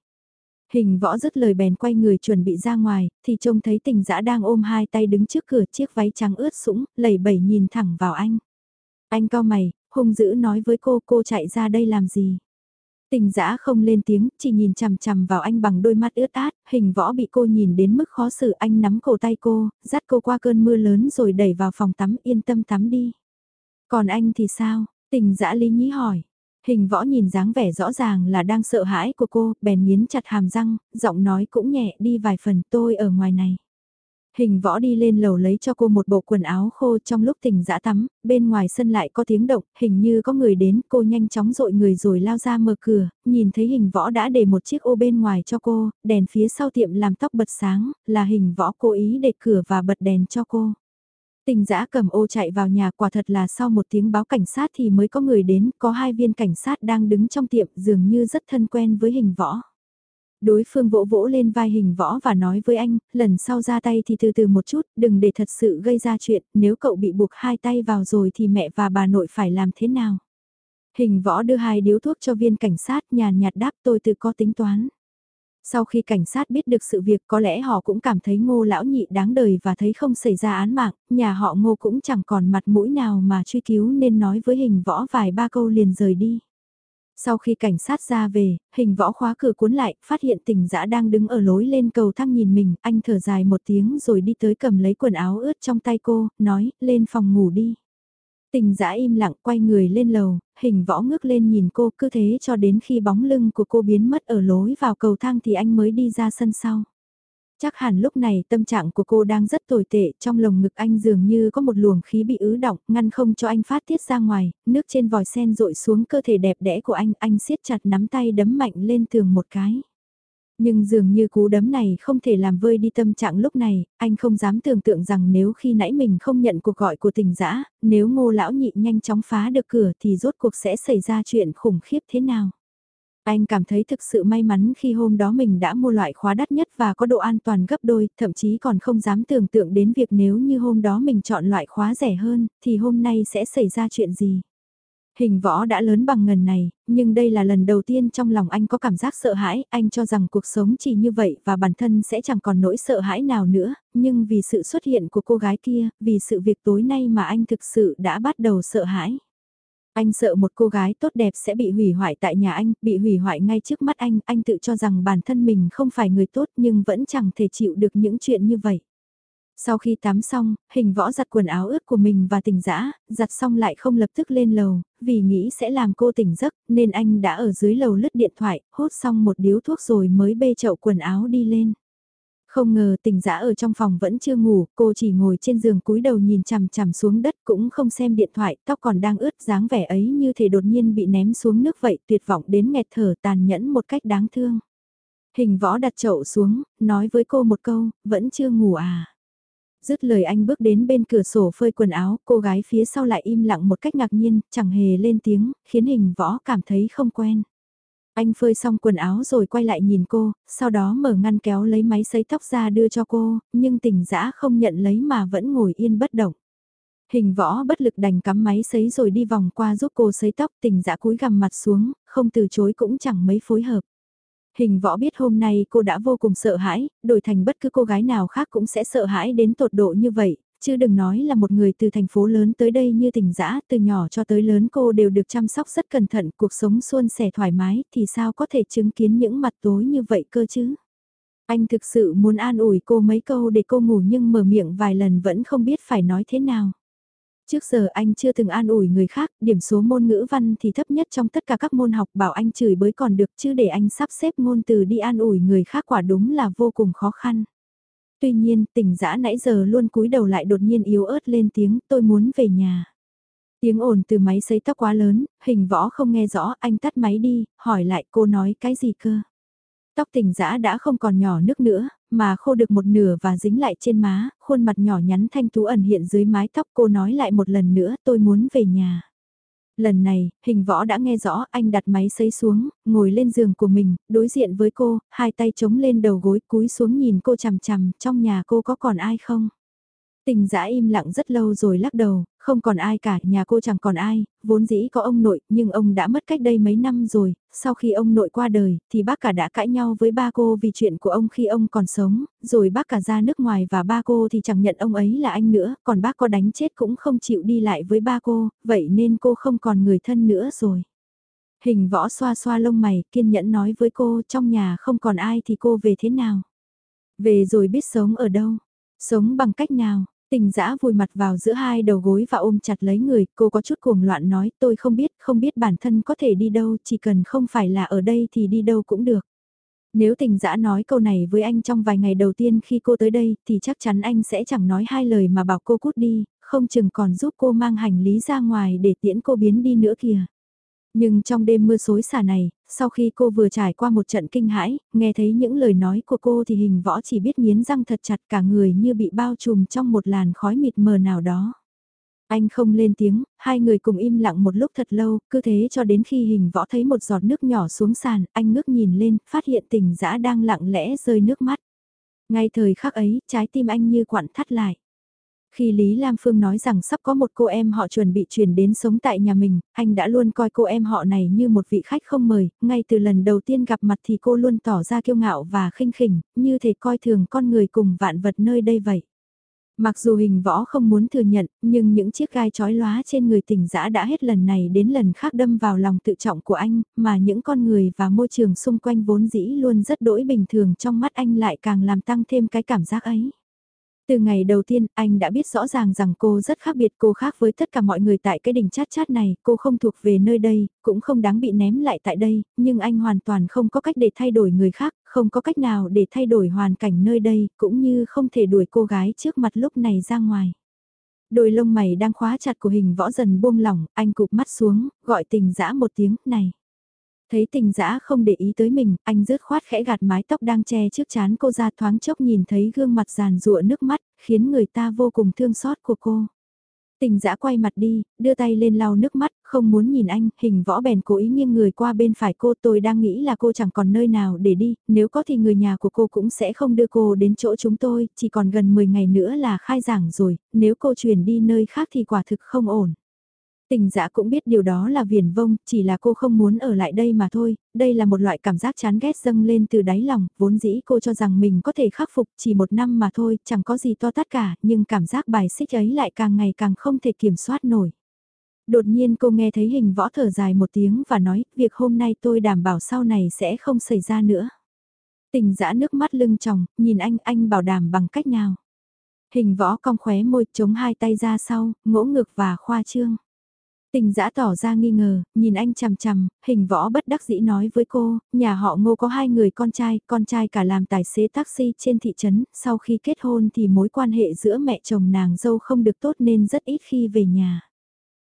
Hình võ dứt lời bèn quay người chuẩn bị ra ngoài, thì trông thấy tình dã đang ôm hai tay đứng trước cửa chiếc váy trắng ướt sũng, lẩy bẩy nhìn thẳng vào anh. Anh cao mày, hung dữ nói với cô cô chạy ra đây làm gì. Tình dã không lên tiếng, chỉ nhìn chằm chằm vào anh bằng đôi mắt ướt át, hình võ bị cô nhìn đến mức khó xử anh nắm cổ tay cô, dắt cô qua cơn mưa lớn rồi đẩy vào phòng tắm yên tâm tắm đi. Còn anh thì sao? Tình dã lý nhí hỏi. Hình võ nhìn dáng vẻ rõ ràng là đang sợ hãi của cô, bèn miến chặt hàm răng, giọng nói cũng nhẹ đi vài phần tôi ở ngoài này. Hình võ đi lên lầu lấy cho cô một bộ quần áo khô trong lúc tỉnh dã tắm, bên ngoài sân lại có tiếng động, hình như có người đến, cô nhanh chóng dội người rồi lao ra mở cửa, nhìn thấy hình võ đã để một chiếc ô bên ngoài cho cô, đèn phía sau tiệm làm tóc bật sáng, là hình võ cố ý để cửa và bật đèn cho cô. Tình giã cầm ô chạy vào nhà quả thật là sau một tiếng báo cảnh sát thì mới có người đến, có hai viên cảnh sát đang đứng trong tiệm dường như rất thân quen với hình võ. Đối phương vỗ vỗ lên vai hình võ và nói với anh, lần sau ra tay thì từ từ một chút, đừng để thật sự gây ra chuyện, nếu cậu bị buộc hai tay vào rồi thì mẹ và bà nội phải làm thế nào? Hình võ đưa hai điếu thuốc cho viên cảnh sát nhàn nhạt đáp tôi tự có tính toán. Sau khi cảnh sát biết được sự việc có lẽ họ cũng cảm thấy ngô lão nhị đáng đời và thấy không xảy ra án mạng, nhà họ ngô cũng chẳng còn mặt mũi nào mà truy cứu nên nói với hình võ vài ba câu liền rời đi. Sau khi cảnh sát ra về, hình võ khóa cửa cuốn lại, phát hiện tình dã đang đứng ở lối lên cầu thang nhìn mình, anh thở dài một tiếng rồi đi tới cầm lấy quần áo ướt trong tay cô, nói, lên phòng ngủ đi. Tình dã im lặng quay người lên lầu, hình võ ngước lên nhìn cô cứ thế cho đến khi bóng lưng của cô biến mất ở lối vào cầu thang thì anh mới đi ra sân sau. Chắc hẳn lúc này tâm trạng của cô đang rất tồi tệ, trong lồng ngực anh dường như có một luồng khí bị ứ động, ngăn không cho anh phát tiết ra ngoài, nước trên vòi sen rội xuống cơ thể đẹp đẽ của anh, anh siết chặt nắm tay đấm mạnh lên tường một cái. Nhưng dường như cú đấm này không thể làm vơi đi tâm trạng lúc này, anh không dám tưởng tượng rằng nếu khi nãy mình không nhận cuộc gọi của tình dã nếu ngô lão nhị nhanh chóng phá được cửa thì rốt cuộc sẽ xảy ra chuyện khủng khiếp thế nào. Anh cảm thấy thực sự may mắn khi hôm đó mình đã mua loại khóa đắt nhất và có độ an toàn gấp đôi, thậm chí còn không dám tưởng tượng đến việc nếu như hôm đó mình chọn loại khóa rẻ hơn, thì hôm nay sẽ xảy ra chuyện gì. Hình võ đã lớn bằng ngần này, nhưng đây là lần đầu tiên trong lòng anh có cảm giác sợ hãi, anh cho rằng cuộc sống chỉ như vậy và bản thân sẽ chẳng còn nỗi sợ hãi nào nữa, nhưng vì sự xuất hiện của cô gái kia, vì sự việc tối nay mà anh thực sự đã bắt đầu sợ hãi. Anh sợ một cô gái tốt đẹp sẽ bị hủy hoại tại nhà anh, bị hủy hoại ngay trước mắt anh, anh tự cho rằng bản thân mình không phải người tốt nhưng vẫn chẳng thể chịu được những chuyện như vậy. Sau khi tắm xong, hình võ giặt quần áo ướt của mình và tỉnh dã giặt xong lại không lập tức lên lầu, vì nghĩ sẽ làm cô tỉnh giấc, nên anh đã ở dưới lầu lướt điện thoại, hốt xong một điếu thuốc rồi mới bê chậu quần áo đi lên. Không ngờ tình dã ở trong phòng vẫn chưa ngủ, cô chỉ ngồi trên giường cúi đầu nhìn chằm chằm xuống đất cũng không xem điện thoại, tóc còn đang ướt dáng vẻ ấy như thể đột nhiên bị ném xuống nước vậy, tuyệt vọng đến nghẹt thở tàn nhẫn một cách đáng thương. Hình võ đặt chậu xuống, nói với cô một câu, vẫn chưa ngủ à. Dứt lời anh bước đến bên cửa sổ phơi quần áo, cô gái phía sau lại im lặng một cách ngạc nhiên, chẳng hề lên tiếng, khiến hình võ cảm thấy không quen. Anh phơi xong quần áo rồi quay lại nhìn cô, sau đó mở ngăn kéo lấy máy sấy tóc ra đưa cho cô, nhưng tỉnh dã không nhận lấy mà vẫn ngồi yên bất động. Hình võ bất lực đành cắm máy sấy rồi đi vòng qua giúp cô sấy tóc tỉnh dã cúi gằm mặt xuống, không từ chối cũng chẳng mấy phối hợp. Hình võ biết hôm nay cô đã vô cùng sợ hãi, đổi thành bất cứ cô gái nào khác cũng sẽ sợ hãi đến tột độ như vậy, chứ đừng nói là một người từ thành phố lớn tới đây như tỉnh giã, từ nhỏ cho tới lớn cô đều được chăm sóc rất cẩn thận, cuộc sống suôn sẻ thoải mái, thì sao có thể chứng kiến những mặt tối như vậy cơ chứ? Anh thực sự muốn an ủi cô mấy câu để cô ngủ nhưng mở miệng vài lần vẫn không biết phải nói thế nào. Trước giờ anh chưa từng an ủi người khác, điểm số môn ngữ văn thì thấp nhất trong tất cả các môn học bảo anh chửi bới còn được chứ để anh sắp xếp ngôn từ đi an ủi người khác quả đúng là vô cùng khó khăn. Tuy nhiên, tỉnh dã nãy giờ luôn cúi đầu lại đột nhiên yếu ớt lên tiếng tôi muốn về nhà. Tiếng ồn từ máy sấy tóc quá lớn, hình võ không nghe rõ, anh tắt máy đi, hỏi lại cô nói cái gì cơ. Tóc tỉnh dã đã không còn nhỏ nước nữa, mà khô được một nửa và dính lại trên má, khuôn mặt nhỏ nhắn thanh tú ẩn hiện dưới mái tóc cô nói lại một lần nữa tôi muốn về nhà. Lần này, hình võ đã nghe rõ anh đặt máy sấy xuống, ngồi lên giường của mình, đối diện với cô, hai tay chống lên đầu gối cúi xuống nhìn cô chằm chằm, trong nhà cô có còn ai không? Tình giã im lặng rất lâu rồi lắc đầu, không còn ai cả, nhà cô chẳng còn ai, vốn dĩ có ông nội, nhưng ông đã mất cách đây mấy năm rồi, sau khi ông nội qua đời, thì bác cả đã cãi nhau với ba cô vì chuyện của ông khi ông còn sống, rồi bác cả ra nước ngoài và ba cô thì chẳng nhận ông ấy là anh nữa, còn bác có đánh chết cũng không chịu đi lại với ba cô, vậy nên cô không còn người thân nữa rồi. Hình võ xoa xoa lông mày, kiên nhẫn nói với cô trong nhà không còn ai thì cô về thế nào? Về rồi biết sống ở đâu? Sống bằng cách nào? Tình dã vùi mặt vào giữa hai đầu gối và ôm chặt lấy người, cô có chút cuồng loạn nói tôi không biết, không biết bản thân có thể đi đâu, chỉ cần không phải là ở đây thì đi đâu cũng được. Nếu tình dã nói câu này với anh trong vài ngày đầu tiên khi cô tới đây, thì chắc chắn anh sẽ chẳng nói hai lời mà bảo cô cút đi, không chừng còn giúp cô mang hành lý ra ngoài để tiễn cô biến đi nữa kìa. Nhưng trong đêm mưa xối xả này, sau khi cô vừa trải qua một trận kinh hãi, nghe thấy những lời nói của cô thì hình võ chỉ biết nghiến răng thật chặt cả người như bị bao trùm trong một làn khói mịt mờ nào đó. Anh không lên tiếng, hai người cùng im lặng một lúc thật lâu, cứ thế cho đến khi hình võ thấy một giọt nước nhỏ xuống sàn, anh ngước nhìn lên, phát hiện tình dã đang lặng lẽ rơi nước mắt. Ngay thời khắc ấy, trái tim anh như quặn thắt lại. Khi Lý Lam Phương nói rằng sắp có một cô em họ chuẩn bị chuyển đến sống tại nhà mình, anh đã luôn coi cô em họ này như một vị khách không mời, ngay từ lần đầu tiên gặp mặt thì cô luôn tỏ ra kiêu ngạo và khinh khỉnh, như thể coi thường con người cùng vạn vật nơi đây vậy. Mặc dù hình võ không muốn thừa nhận, nhưng những chiếc gai trói lóa trên người tỉnh giã đã hết lần này đến lần khác đâm vào lòng tự trọng của anh, mà những con người và môi trường xung quanh vốn dĩ luôn rất đỗi bình thường trong mắt anh lại càng làm tăng thêm cái cảm giác ấy. Từ ngày đầu tiên, anh đã biết rõ ràng rằng cô rất khác biệt, cô khác với tất cả mọi người tại cái đỉnh chát chát này, cô không thuộc về nơi đây, cũng không đáng bị ném lại tại đây, nhưng anh hoàn toàn không có cách để thay đổi người khác, không có cách nào để thay đổi hoàn cảnh nơi đây, cũng như không thể đuổi cô gái trước mặt lúc này ra ngoài. Đôi lông mày đang khóa chặt của hình võ dần buông lỏng, anh cụp mắt xuống, gọi tình dã một tiếng, này. Thấy tình dã không để ý tới mình, anh rớt khoát khẽ gạt mái tóc đang che trước chán cô ra thoáng chốc nhìn thấy gương mặt giàn rụa nước mắt, khiến người ta vô cùng thương xót của cô. Tình dã quay mặt đi, đưa tay lên lau nước mắt, không muốn nhìn anh, hình võ bèn cố ý nghiêng người qua bên phải cô tôi đang nghĩ là cô chẳng còn nơi nào để đi, nếu có thì người nhà của cô cũng sẽ không đưa cô đến chỗ chúng tôi, chỉ còn gần 10 ngày nữa là khai giảng rồi, nếu cô chuyển đi nơi khác thì quả thực không ổn. Tình dã cũng biết điều đó là viền vông, chỉ là cô không muốn ở lại đây mà thôi, đây là một loại cảm giác chán ghét dâng lên từ đáy lòng, vốn dĩ cô cho rằng mình có thể khắc phục chỉ một năm mà thôi, chẳng có gì to tát cả, nhưng cảm giác bài xích ấy lại càng ngày càng không thể kiểm soát nổi. Đột nhiên cô nghe thấy hình võ thở dài một tiếng và nói, việc hôm nay tôi đảm bảo sau này sẽ không xảy ra nữa. Tình dã nước mắt lưng tròng, nhìn anh, anh bảo đảm bằng cách nào. Hình võ cong khóe môi, chống hai tay ra sau, ngỗ ngực và khoa trương. Tình giã tỏ ra nghi ngờ, nhìn anh chằm chằm, hình võ bất đắc dĩ nói với cô, nhà họ ngô có hai người con trai, con trai cả làm tài xế taxi trên thị trấn, sau khi kết hôn thì mối quan hệ giữa mẹ chồng nàng dâu không được tốt nên rất ít khi về nhà.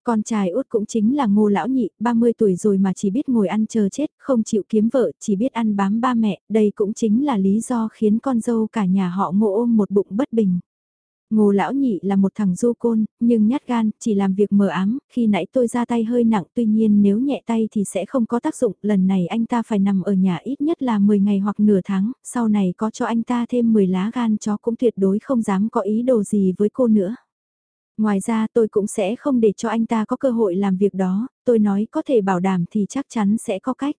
Con trai út cũng chính là ngô lão nhị, 30 tuổi rồi mà chỉ biết ngồi ăn chờ chết, không chịu kiếm vợ, chỉ biết ăn bám ba mẹ, đây cũng chính là lý do khiến con dâu cả nhà họ ngô ôm một bụng bất bình. Ngô lão nhị là một thằng du côn, nhưng nhát gan, chỉ làm việc mờ ám, khi nãy tôi ra tay hơi nặng tuy nhiên nếu nhẹ tay thì sẽ không có tác dụng, lần này anh ta phải nằm ở nhà ít nhất là 10 ngày hoặc nửa tháng, sau này có cho anh ta thêm 10 lá gan chó cũng tuyệt đối không dám có ý đồ gì với cô nữa. Ngoài ra tôi cũng sẽ không để cho anh ta có cơ hội làm việc đó, tôi nói có thể bảo đảm thì chắc chắn sẽ có cách.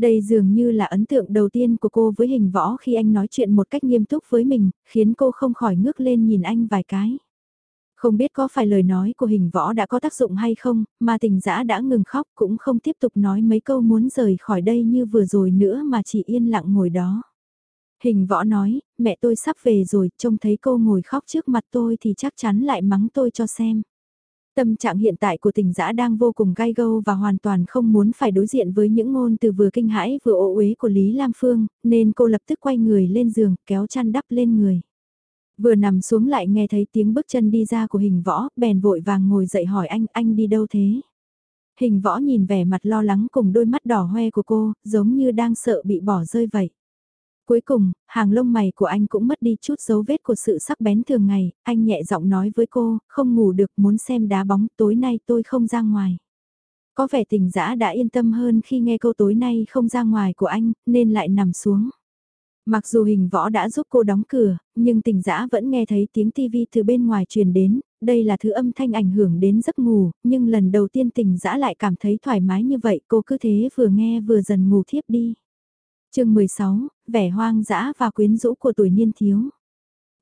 Đây dường như là ấn tượng đầu tiên của cô với hình võ khi anh nói chuyện một cách nghiêm túc với mình, khiến cô không khỏi ngước lên nhìn anh vài cái. Không biết có phải lời nói của hình võ đã có tác dụng hay không, mà tình dã đã ngừng khóc cũng không tiếp tục nói mấy câu muốn rời khỏi đây như vừa rồi nữa mà chỉ yên lặng ngồi đó. Hình võ nói, mẹ tôi sắp về rồi, trông thấy cô ngồi khóc trước mặt tôi thì chắc chắn lại mắng tôi cho xem. Tâm trạng hiện tại của tình dã đang vô cùng gai gâu và hoàn toàn không muốn phải đối diện với những ngôn từ vừa kinh hãi vừa ổ uế của Lý Lam Phương, nên cô lập tức quay người lên giường, kéo chăn đắp lên người. Vừa nằm xuống lại nghe thấy tiếng bước chân đi ra của hình võ, bèn vội vàng ngồi dậy hỏi anh, anh đi đâu thế? Hình võ nhìn vẻ mặt lo lắng cùng đôi mắt đỏ hoe của cô, giống như đang sợ bị bỏ rơi vậy. Cuối cùng, hàng lông mày của anh cũng mất đi chút dấu vết của sự sắc bén thường ngày, anh nhẹ giọng nói với cô, không ngủ được muốn xem đá bóng, tối nay tôi không ra ngoài. Có vẻ tình dã đã yên tâm hơn khi nghe câu tối nay không ra ngoài của anh, nên lại nằm xuống. Mặc dù hình võ đã giúp cô đóng cửa, nhưng tình dã vẫn nghe thấy tiếng tivi từ bên ngoài truyền đến, đây là thứ âm thanh ảnh hưởng đến giấc ngủ, nhưng lần đầu tiên tình dã lại cảm thấy thoải mái như vậy, cô cứ thế vừa nghe vừa dần ngủ thiếp đi chương 16, vẻ hoang dã và quyến rũ của tuổi niên thiếu.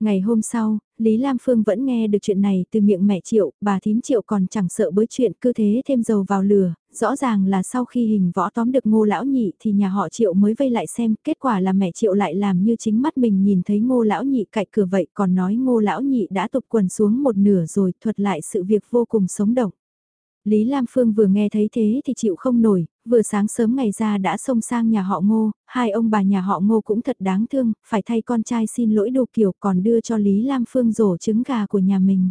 Ngày hôm sau, Lý Lam Phương vẫn nghe được chuyện này từ miệng mẹ Triệu, bà thím Triệu còn chẳng sợ bới chuyện cứ thế thêm dầu vào lửa, rõ ràng là sau khi hình võ tóm được ngô lão nhị thì nhà họ Triệu mới vây lại xem, kết quả là mẹ Triệu lại làm như chính mắt mình nhìn thấy ngô lão nhị cạnh cửa vậy còn nói ngô lão nhị đã tục quần xuống một nửa rồi thuật lại sự việc vô cùng sống động. Lý Lam Phương vừa nghe thấy thế thì chịu không nổi, vừa sáng sớm ngày ra đã xông sang nhà họ ngô, hai ông bà nhà họ ngô cũng thật đáng thương, phải thay con trai xin lỗi đồ kiểu còn đưa cho Lý Lam Phương rổ trứng gà của nhà mình.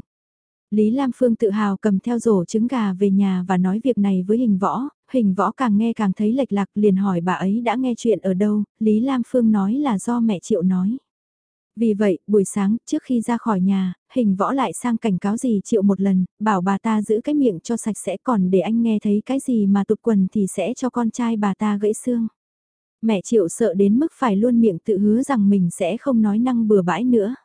Lý Lam Phương tự hào cầm theo rổ trứng gà về nhà và nói việc này với hình võ, hình võ càng nghe càng thấy lệch lạc liền hỏi bà ấy đã nghe chuyện ở đâu, Lý Lam Phương nói là do mẹ Triệu nói. Vì vậy, buổi sáng, trước khi ra khỏi nhà, hình võ lại sang cảnh cáo gì chịu một lần, bảo bà ta giữ cái miệng cho sạch sẽ còn để anh nghe thấy cái gì mà tụt quần thì sẽ cho con trai bà ta gãy xương. Mẹ triệu sợ đến mức phải luôn miệng tự hứa rằng mình sẽ không nói năng bừa bãi nữa.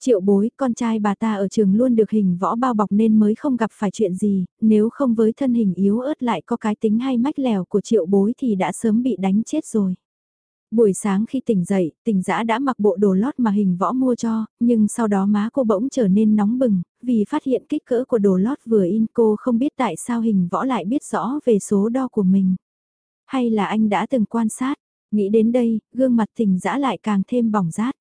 Triệu bối, con trai bà ta ở trường luôn được hình võ bao bọc nên mới không gặp phải chuyện gì, nếu không với thân hình yếu ớt lại có cái tính hay mách lèo của triệu bối thì đã sớm bị đánh chết rồi. Buổi sáng khi tỉnh dậy, tỉnh dã đã mặc bộ đồ lót mà hình võ mua cho, nhưng sau đó má cô bỗng trở nên nóng bừng, vì phát hiện kích cỡ của đồ lót vừa in cô không biết tại sao hình võ lại biết rõ về số đo của mình. Hay là anh đã từng quan sát, nghĩ đến đây, gương mặt tỉnh dã lại càng thêm bỏng rát.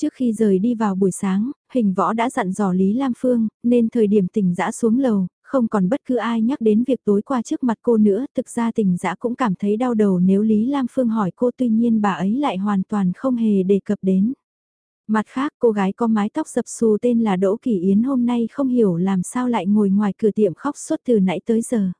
Trước khi rời đi vào buổi sáng, hình võ đã dặn dò Lý Lam Phương, nên thời điểm tỉnh dã xuống lầu, không còn bất cứ ai nhắc đến việc tối qua trước mặt cô nữa, thực ra tình dã cũng cảm thấy đau đầu nếu Lý Lam Phương hỏi cô tuy nhiên bà ấy lại hoàn toàn không hề đề cập đến. Mặt khác cô gái có mái tóc dập xù tên là Đỗ Kỳ Yến hôm nay không hiểu làm sao lại ngồi ngoài cửa tiệm khóc suốt từ nãy tới giờ.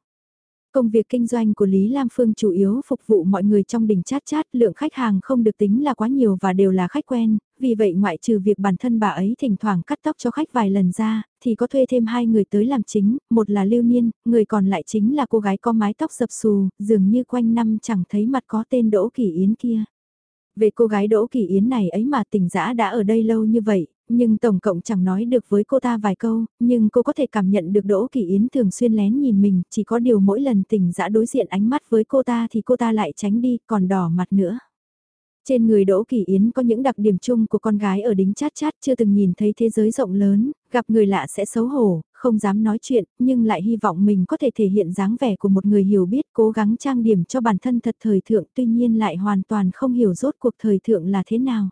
Công việc kinh doanh của Lý Lam Phương chủ yếu phục vụ mọi người trong đỉnh chat chat, lượng khách hàng không được tính là quá nhiều và đều là khách quen, vì vậy ngoại trừ việc bản thân bà ấy thỉnh thoảng cắt tóc cho khách vài lần ra, thì có thuê thêm hai người tới làm chính, một là Lưu Niên, người còn lại chính là cô gái có mái tóc dập xù, dường như quanh năm chẳng thấy mặt có tên Đỗ Kỳ Yến kia. Về cô gái Đỗ Kỳ Yến này ấy mà tỉnh giã đã ở đây lâu như vậy, nhưng tổng cộng chẳng nói được với cô ta vài câu, nhưng cô có thể cảm nhận được Đỗ Kỳ Yến thường xuyên lén nhìn mình, chỉ có điều mỗi lần tỉnh giã đối diện ánh mắt với cô ta thì cô ta lại tránh đi, còn đỏ mặt nữa. Trên người Đỗ Kỳ Yến có những đặc điểm chung của con gái ở đính chát chát chưa từng nhìn thấy thế giới rộng lớn, gặp người lạ sẽ xấu hổ, không dám nói chuyện, nhưng lại hy vọng mình có thể thể hiện dáng vẻ của một người hiểu biết cố gắng trang điểm cho bản thân thật thời thượng tuy nhiên lại hoàn toàn không hiểu rốt cuộc thời thượng là thế nào.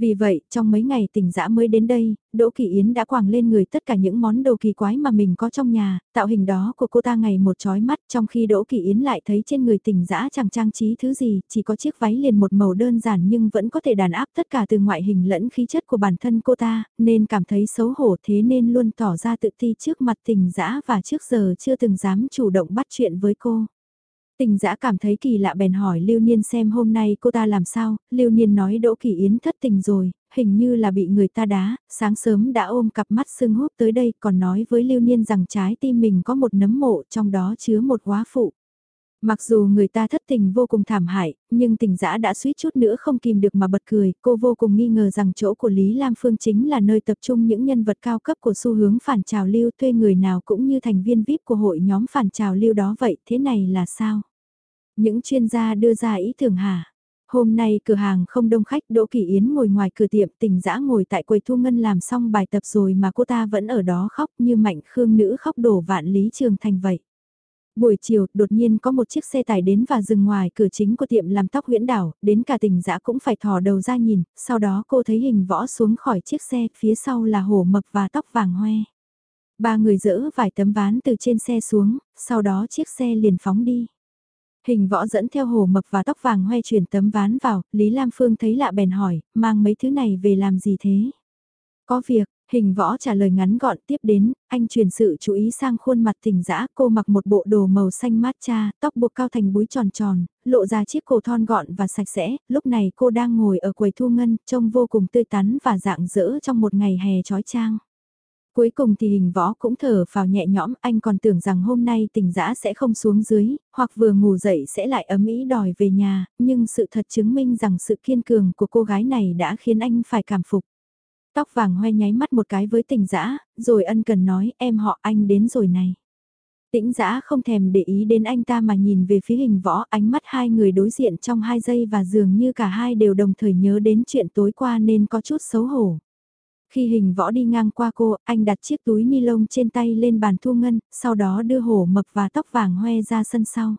Vì vậy, trong mấy ngày tỉnh dã mới đến đây, Đỗ Kỳ Yến đã quảng lên người tất cả những món đồ kỳ quái mà mình có trong nhà, tạo hình đó của cô ta ngày một chói mắt trong khi Đỗ Kỳ Yến lại thấy trên người tỉnh dã chẳng trang trí thứ gì, chỉ có chiếc váy liền một màu đơn giản nhưng vẫn có thể đàn áp tất cả từ ngoại hình lẫn khí chất của bản thân cô ta, nên cảm thấy xấu hổ thế nên luôn tỏ ra tự ti trước mặt tỉnh dã và trước giờ chưa từng dám chủ động bắt chuyện với cô. Tình giã cảm thấy kỳ lạ bèn hỏi Lưu Niên xem hôm nay cô ta làm sao, Lưu Niên nói Đỗ Kỳ Yến thất tình rồi, hình như là bị người ta đá, sáng sớm đã ôm cặp mắt sưng húp tới đây còn nói với Lưu Niên rằng trái tim mình có một nấm mộ trong đó chứa một quá phụ. Mặc dù người ta thất tình vô cùng thảm hại, nhưng tình giã đã suýt chút nữa không kìm được mà bật cười, cô vô cùng nghi ngờ rằng chỗ của Lý Lam Phương chính là nơi tập trung những nhân vật cao cấp của xu hướng phản trào lưu thuê người nào cũng như thành viên VIP của hội nhóm phản trào lưu đó vậy, thế này là sao? Những chuyên gia đưa ra ý tưởng hả? Hôm nay cửa hàng không đông khách Đỗ Kỳ Yến ngồi ngoài cửa tiệm tỉnh dã ngồi tại quầy thu ngân làm xong bài tập rồi mà cô ta vẫn ở đó khóc như mạnh khương nữ khóc đổ vạn lý trường thành vậy. Buổi chiều, đột nhiên có một chiếc xe tải đến và dừng ngoài cửa chính của tiệm làm tóc huyễn đảo, đến cả tỉnh dã cũng phải thò đầu ra nhìn, sau đó cô thấy hình võ xuống khỏi chiếc xe, phía sau là hổ mập và tóc vàng hoe. Ba người dỡ vài tấm ván từ trên xe xuống, sau đó chiếc xe liền phóng đi. Hình võ dẫn theo hồ mập và tóc vàng hoe chuyển tấm ván vào, Lý Lam Phương thấy lạ bèn hỏi, mang mấy thứ này về làm gì thế? Có việc, hình võ trả lời ngắn gọn tiếp đến, anh truyền sự chú ý sang khuôn mặt tỉnh dã cô mặc một bộ đồ màu xanh mát cha, tóc buộc cao thành búi tròn tròn, lộ ra chiếc cổ thon gọn và sạch sẽ, lúc này cô đang ngồi ở quầy thu ngân, trông vô cùng tươi tắn và dạng dỡ trong một ngày hè trói trang. Cuối cùng thì hình võ cũng thở vào nhẹ nhõm, anh còn tưởng rằng hôm nay tình dã sẽ không xuống dưới, hoặc vừa ngủ dậy sẽ lại ấm ý đòi về nhà, nhưng sự thật chứng minh rằng sự kiên cường của cô gái này đã khiến anh phải cảm phục. Tóc vàng hoe nháy mắt một cái với tình dã, rồi ân cần nói em họ anh đến rồi này. Tĩnh dã không thèm để ý đến anh ta mà nhìn về phía hình võ ánh mắt hai người đối diện trong hai giây và dường như cả hai đều đồng thời nhớ đến chuyện tối qua nên có chút xấu hổ. Khi hình võ đi ngang qua cô, anh đặt chiếc túi ni lông trên tay lên bàn thu ngân, sau đó đưa hổ mập và tóc vàng hoe ra sân sau.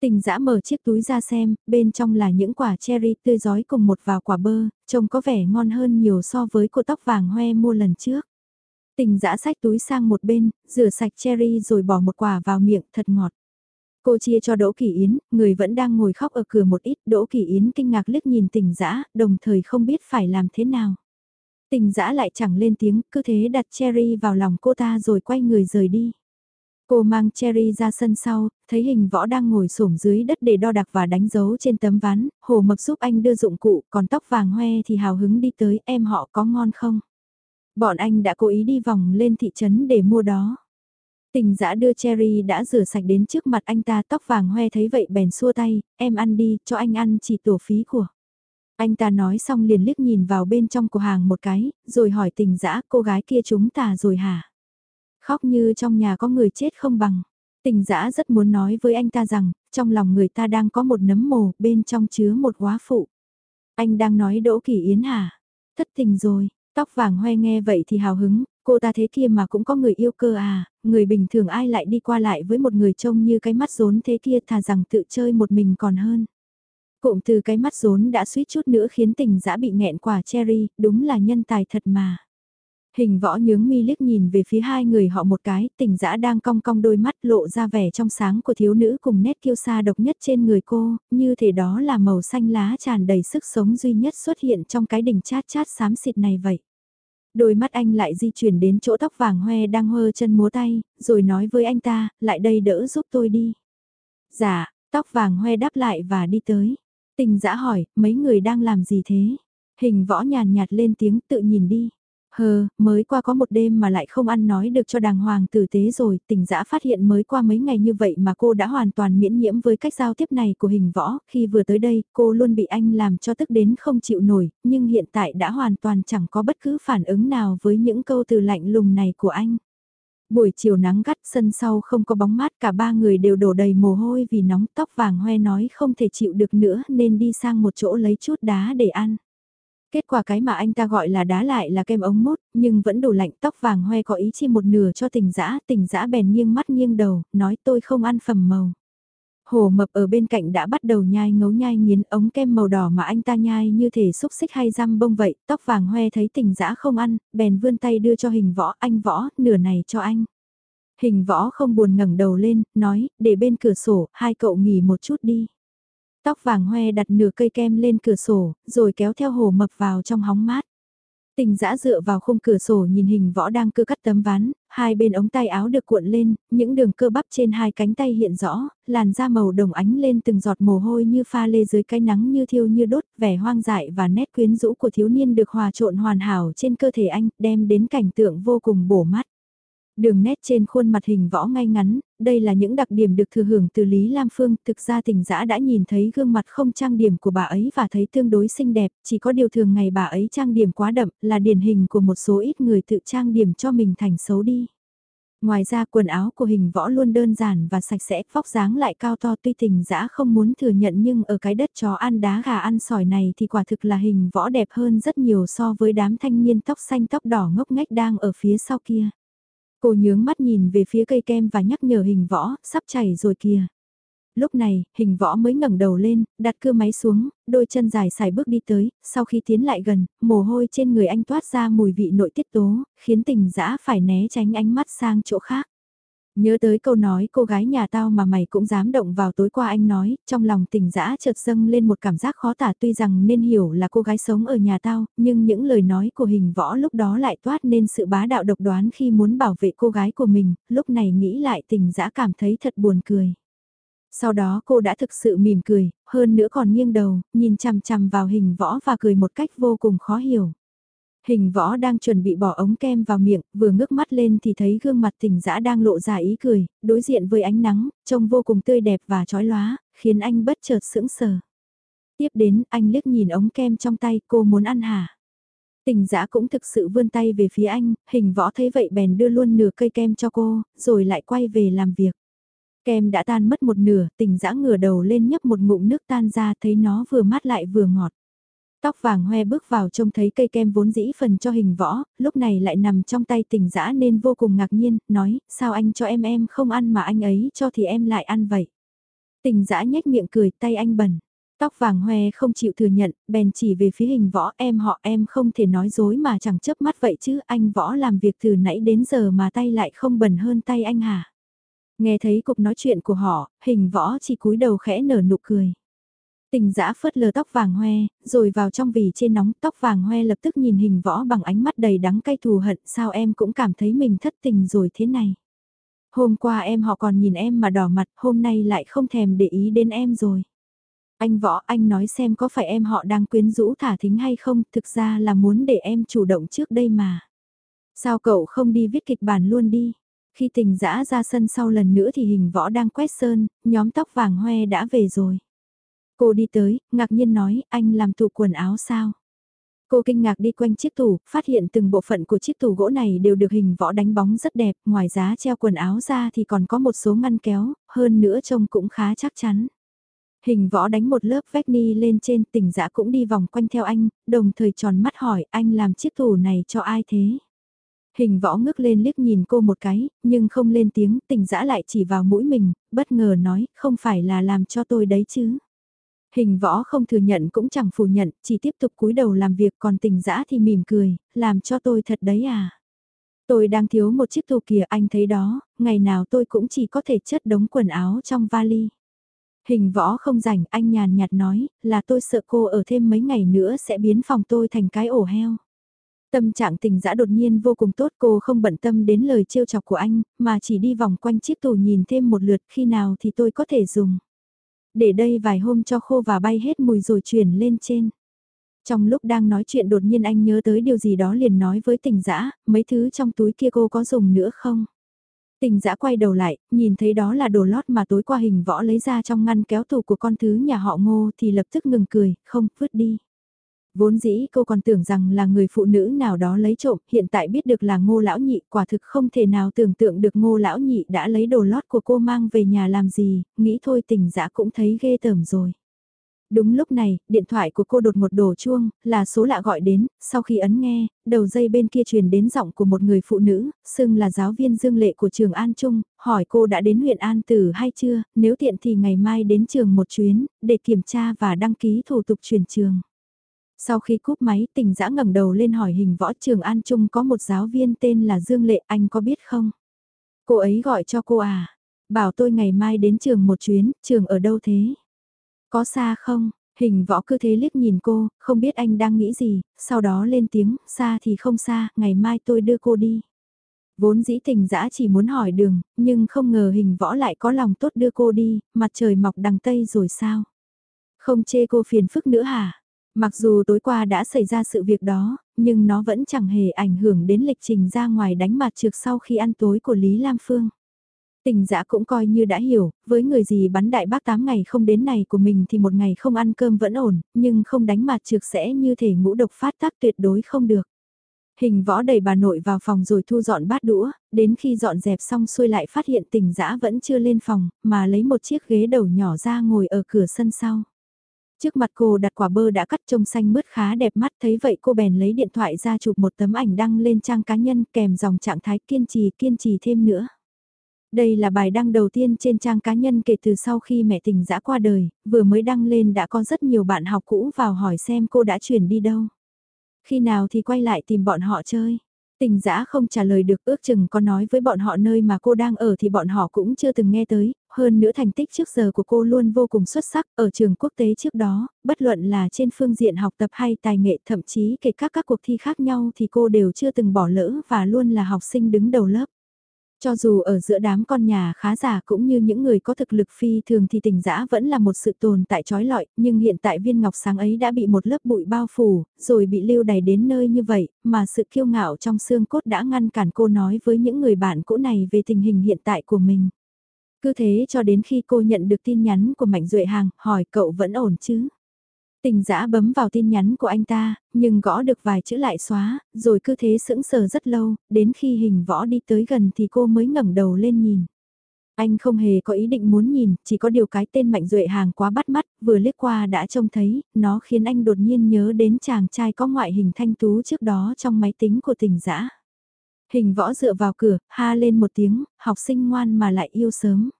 Tình dã mở chiếc túi ra xem, bên trong là những quả cherry tươi giói cùng một vào quả bơ, trông có vẻ ngon hơn nhiều so với cô tóc vàng hoe mua lần trước. Tình dã sách túi sang một bên, rửa sạch cherry rồi bỏ một quả vào miệng thật ngọt. Cô chia cho Đỗ Kỳ Yến, người vẫn đang ngồi khóc ở cửa một ít, Đỗ Kỳ Yến kinh ngạc liếc nhìn tình dã, đồng thời không biết phải làm thế nào. Tình dã lại chẳng lên tiếng, cứ thế đặt Cherry vào lòng cô ta rồi quay người rời đi. Cô mang Cherry ra sân sau, thấy hình võ đang ngồi xổm dưới đất để đo đạc và đánh dấu trên tấm ván, hồ mập giúp anh đưa dụng cụ, còn tóc vàng hoe thì hào hứng đi tới, em họ có ngon không? Bọn anh đã cố ý đi vòng lên thị trấn để mua đó. Tình dã đưa Cherry đã rửa sạch đến trước mặt anh ta tóc vàng hoe thấy vậy bèn xua tay, em ăn đi, cho anh ăn chỉ tổ phí của. Anh ta nói xong liền liếc nhìn vào bên trong của hàng một cái, rồi hỏi tình dã cô gái kia chúng ta rồi hả? Khóc như trong nhà có người chết không bằng. Tình dã rất muốn nói với anh ta rằng, trong lòng người ta đang có một nấm mồ, bên trong chứa một quá phụ. Anh đang nói Đỗ Kỳ Yến hả? Thất tình rồi, tóc vàng hoe nghe vậy thì hào hứng, cô ta thế kia mà cũng có người yêu cơ à, người bình thường ai lại đi qua lại với một người trông như cái mắt rốn thế kia thà rằng tự chơi một mình còn hơn. Cụm từ cái mắt rốn đã suýt chút nữa khiến tình dã bị nghẹn quả cherry, đúng là nhân tài thật mà. Hình võ nhướng mi liếc nhìn về phía hai người họ một cái, tình dã đang cong cong đôi mắt lộ ra vẻ trong sáng của thiếu nữ cùng nét kiêu sa độc nhất trên người cô, như thể đó là màu xanh lá tràn đầy sức sống duy nhất xuất hiện trong cái đỉnh chát chát xám xịt này vậy. Đôi mắt anh lại di chuyển đến chỗ tóc vàng hoe đang hơ chân múa tay, rồi nói với anh ta, lại đây đỡ giúp tôi đi. Dạ, tóc vàng hoe đáp lại và đi tới. Tình dã hỏi, mấy người đang làm gì thế? Hình võ nhàn nhạt lên tiếng tự nhìn đi. Hờ, mới qua có một đêm mà lại không ăn nói được cho đàng hoàng tử tế rồi, tình dã phát hiện mới qua mấy ngày như vậy mà cô đã hoàn toàn miễn nhiễm với cách giao tiếp này của hình võ, khi vừa tới đây cô luôn bị anh làm cho tức đến không chịu nổi, nhưng hiện tại đã hoàn toàn chẳng có bất cứ phản ứng nào với những câu từ lạnh lùng này của anh. Buổi chiều nắng gắt sân sau không có bóng mát cả ba người đều đổ đầy mồ hôi vì nóng tóc vàng hoe nói không thể chịu được nữa nên đi sang một chỗ lấy chút đá để ăn. Kết quả cái mà anh ta gọi là đá lại là kem ống mút, nhưng vẫn đủ lạnh tóc vàng hoe có ý chi một nửa cho tình dã tình dã bèn nghiêng mắt nghiêng đầu, nói tôi không ăn phẩm màu. Hồ mập ở bên cạnh đã bắt đầu nhai ngấu nhai nghiến ống kem màu đỏ mà anh ta nhai như thể xúc xích hay răm bông vậy, tóc vàng hoe thấy tình dã không ăn, bèn vươn tay đưa cho hình võ, anh võ, nửa này cho anh. Hình võ không buồn ngẩng đầu lên, nói, để bên cửa sổ, hai cậu nghỉ một chút đi. Tóc vàng hoe đặt nửa cây kem lên cửa sổ, rồi kéo theo hồ mập vào trong hóng mát. Tình dã dựa vào khung cửa sổ nhìn hình võ đang cưa cắt tấm ván, hai bên ống tay áo được cuộn lên, những đường cơ bắp trên hai cánh tay hiện rõ, làn da màu đồng ánh lên từng giọt mồ hôi như pha lê dưới cái nắng như thiêu như đốt, vẻ hoang dại và nét quyến rũ của thiếu niên được hòa trộn hoàn hảo trên cơ thể anh, đem đến cảnh tượng vô cùng bổ mắt. Đường nét trên khuôn mặt hình võ ngay ngắn, đây là những đặc điểm được thừa hưởng từ Lý Lam Phương, thực ra tình dã đã nhìn thấy gương mặt không trang điểm của bà ấy và thấy tương đối xinh đẹp, chỉ có điều thường ngày bà ấy trang điểm quá đậm là điển hình của một số ít người tự trang điểm cho mình thành xấu đi. Ngoài ra quần áo của hình võ luôn đơn giản và sạch sẽ, vóc dáng lại cao to tuy tình dã không muốn thừa nhận nhưng ở cái đất chó ăn đá gà ăn sỏi này thì quả thực là hình võ đẹp hơn rất nhiều so với đám thanh niên tóc xanh tóc đỏ ngốc nghếch đang ở phía sau kia. Cô nhướng mắt nhìn về phía cây kem và nhắc nhở hình võ, sắp chảy rồi kìa. Lúc này, hình võ mới ngẩng đầu lên, đặt cưa máy xuống, đôi chân dài xài bước đi tới, sau khi tiến lại gần, mồ hôi trên người anh toát ra mùi vị nội tiết tố, khiến tình dã phải né tránh ánh mắt sang chỗ khác. Nhớ tới câu nói cô gái nhà tao mà mày cũng dám động vào tối qua anh nói, trong lòng tình dã chợt dâng lên một cảm giác khó tả tuy rằng nên hiểu là cô gái sống ở nhà tao, nhưng những lời nói của hình võ lúc đó lại toát nên sự bá đạo độc đoán khi muốn bảo vệ cô gái của mình, lúc này nghĩ lại tình dã cảm thấy thật buồn cười. Sau đó cô đã thực sự mỉm cười, hơn nữa còn nghiêng đầu, nhìn chằm chằm vào hình võ và cười một cách vô cùng khó hiểu. Hình võ đang chuẩn bị bỏ ống kem vào miệng, vừa ngước mắt lên thì thấy gương mặt tình dã đang lộ ra ý cười, đối diện với ánh nắng, trông vô cùng tươi đẹp và trói lóa, khiến anh bất chợt sững sờ. Tiếp đến, anh liếc nhìn ống kem trong tay, cô muốn ăn hả? Tình dã cũng thực sự vươn tay về phía anh, hình võ thấy vậy bèn đưa luôn nửa cây kem cho cô, rồi lại quay về làm việc. Kem đã tan mất một nửa, tình dã ngửa đầu lên nhấp một ngụm nước tan ra thấy nó vừa mát lại vừa ngọt. Tóc vàng hoe bước vào trông thấy cây kem vốn dĩ phần cho hình võ, lúc này lại nằm trong tay tình dã nên vô cùng ngạc nhiên, nói, sao anh cho em em không ăn mà anh ấy cho thì em lại ăn vậy. Tình dã nhếch miệng cười, tay anh bẩn. Tóc vàng hoe không chịu thừa nhận, bèn chỉ về phía hình võ em họ em không thể nói dối mà chẳng chớp mắt vậy chứ anh võ làm việc từ nãy đến giờ mà tay lại không bẩn hơn tay anh hả. Nghe thấy cuộc nói chuyện của họ, hình võ chỉ cúi đầu khẽ nở nụ cười. Tình giã phớt lờ tóc vàng hoe, rồi vào trong vì trên nóng tóc vàng hoe lập tức nhìn hình võ bằng ánh mắt đầy đắng cay thù hận sao em cũng cảm thấy mình thất tình rồi thế này. Hôm qua em họ còn nhìn em mà đỏ mặt, hôm nay lại không thèm để ý đến em rồi. Anh võ anh nói xem có phải em họ đang quyến rũ thả thính hay không, thực ra là muốn để em chủ động trước đây mà. Sao cậu không đi viết kịch bản luôn đi? Khi tình dã ra sân sau lần nữa thì hình võ đang quét sơn, nhóm tóc vàng hoe đã về rồi. Cô đi tới, ngạc nhiên nói, anh làm tủ quần áo sao? Cô kinh ngạc đi quanh chiếc tủ, phát hiện từng bộ phận của chiếc tủ gỗ này đều được hình võ đánh bóng rất đẹp, ngoài giá treo quần áo ra thì còn có một số ngăn kéo, hơn nữa trông cũng khá chắc chắn. Hình võ đánh một lớp vét ni lên trên tỉnh dã cũng đi vòng quanh theo anh, đồng thời tròn mắt hỏi anh làm chiếc tủ này cho ai thế? Hình võ ngước lên liếc nhìn cô một cái, nhưng không lên tiếng, tình dã lại chỉ vào mũi mình, bất ngờ nói, không phải là làm cho tôi đấy chứ. Hình võ không thừa nhận cũng chẳng phủ nhận, chỉ tiếp tục cúi đầu làm việc còn tình dã thì mỉm cười, làm cho tôi thật đấy à. Tôi đang thiếu một chiếc tủ kìa anh thấy đó, ngày nào tôi cũng chỉ có thể chất đống quần áo trong vali. Hình võ không rảnh anh nhàn nhạt nói, là tôi sợ cô ở thêm mấy ngày nữa sẽ biến phòng tôi thành cái ổ heo. Tâm trạng tình dã đột nhiên vô cùng tốt cô không bận tâm đến lời trêu chọc của anh, mà chỉ đi vòng quanh chiếc tủ nhìn thêm một lượt khi nào thì tôi có thể dùng. Để đây vài hôm cho khô và bay hết mùi rồi chuyển lên trên. Trong lúc đang nói chuyện đột nhiên anh nhớ tới điều gì đó liền nói với tình dã mấy thứ trong túi kia cô có dùng nữa không? Tình dã quay đầu lại, nhìn thấy đó là đồ lót mà tối qua hình võ lấy ra trong ngăn kéo tủ của con thứ nhà họ ngô thì lập tức ngừng cười, không, vứt đi. Vốn dĩ cô còn tưởng rằng là người phụ nữ nào đó lấy trộm, hiện tại biết được là ngô lão nhị, quả thực không thể nào tưởng tượng được ngô lão nhị đã lấy đồ lót của cô mang về nhà làm gì, nghĩ thôi tình dã cũng thấy ghê tởm rồi. Đúng lúc này, điện thoại của cô đột một đổ chuông, là số lạ gọi đến, sau khi ấn nghe, đầu dây bên kia truyền đến giọng của một người phụ nữ, xưng là giáo viên dương lệ của trường An Trung, hỏi cô đã đến huyện An Tử hay chưa, nếu tiện thì ngày mai đến trường một chuyến, để kiểm tra và đăng ký thủ tục chuyển trường. Sau khi cúp máy tình dã ngẩng đầu lên hỏi hình võ trường An Trung có một giáo viên tên là Dương Lệ anh có biết không? Cô ấy gọi cho cô à? Bảo tôi ngày mai đến trường một chuyến, trường ở đâu thế? Có xa không? Hình võ cứ thế liếc nhìn cô, không biết anh đang nghĩ gì, sau đó lên tiếng, xa thì không xa, ngày mai tôi đưa cô đi. Vốn dĩ tình dã chỉ muốn hỏi đường, nhưng không ngờ hình võ lại có lòng tốt đưa cô đi, mặt trời mọc đằng Tây rồi sao? Không chê cô phiền phức nữa hả? Mặc dù tối qua đã xảy ra sự việc đó, nhưng nó vẫn chẳng hề ảnh hưởng đến lịch trình ra ngoài đánh mặt trược sau khi ăn tối của Lý Lam Phương. Tình dã cũng coi như đã hiểu, với người gì bắn đại bác 8 ngày không đến này của mình thì một ngày không ăn cơm vẫn ổn, nhưng không đánh mặt trược sẽ như thể ngũ độc phát tác tuyệt đối không được. Hình võ đẩy bà nội vào phòng rồi thu dọn bát đũa, đến khi dọn dẹp xong xuôi lại phát hiện tình dã vẫn chưa lên phòng, mà lấy một chiếc ghế đầu nhỏ ra ngồi ở cửa sân sau. Trước mặt cô đặt quả bơ đã cắt trông xanh mướt khá đẹp mắt thấy vậy cô bèn lấy điện thoại ra chụp một tấm ảnh đăng lên trang cá nhân kèm dòng trạng thái kiên trì kiên trì thêm nữa. Đây là bài đăng đầu tiên trên trang cá nhân kể từ sau khi mẹ tình dã qua đời, vừa mới đăng lên đã có rất nhiều bạn học cũ vào hỏi xem cô đã chuyển đi đâu. Khi nào thì quay lại tìm bọn họ chơi. Tình giã không trả lời được ước chừng có nói với bọn họ nơi mà cô đang ở thì bọn họ cũng chưa từng nghe tới, hơn nữa thành tích trước giờ của cô luôn vô cùng xuất sắc ở trường quốc tế trước đó, bất luận là trên phương diện học tập hay tài nghệ thậm chí kể các các cuộc thi khác nhau thì cô đều chưa từng bỏ lỡ và luôn là học sinh đứng đầu lớp. Cho dù ở giữa đám con nhà khá giả cũng như những người có thực lực phi thường thì tình dã vẫn là một sự tồn tại trói lọi, nhưng hiện tại viên ngọc sáng ấy đã bị một lớp bụi bao phủ, rồi bị lưu đày đến nơi như vậy, mà sự kiêu ngạo trong xương cốt đã ngăn cản cô nói với những người bạn cũ này về tình hình hiện tại của mình. Cứ thế cho đến khi cô nhận được tin nhắn của Mạnh Duệ Hàng, hỏi cậu vẫn ổn chứ? Tình giã bấm vào tin nhắn của anh ta, nhưng gõ được vài chữ lại xóa, rồi cứ thế sững sờ rất lâu, đến khi hình võ đi tới gần thì cô mới ngẩng đầu lên nhìn. Anh không hề có ý định muốn nhìn, chỉ có điều cái tên Mạnh Duệ hàng quá bắt mắt, vừa liếc qua đã trông thấy, nó khiến anh đột nhiên nhớ đến chàng trai có ngoại hình thanh tú trước đó trong máy tính của tình giã. Hình võ dựa vào cửa, ha lên một tiếng, học sinh ngoan mà lại yêu sớm.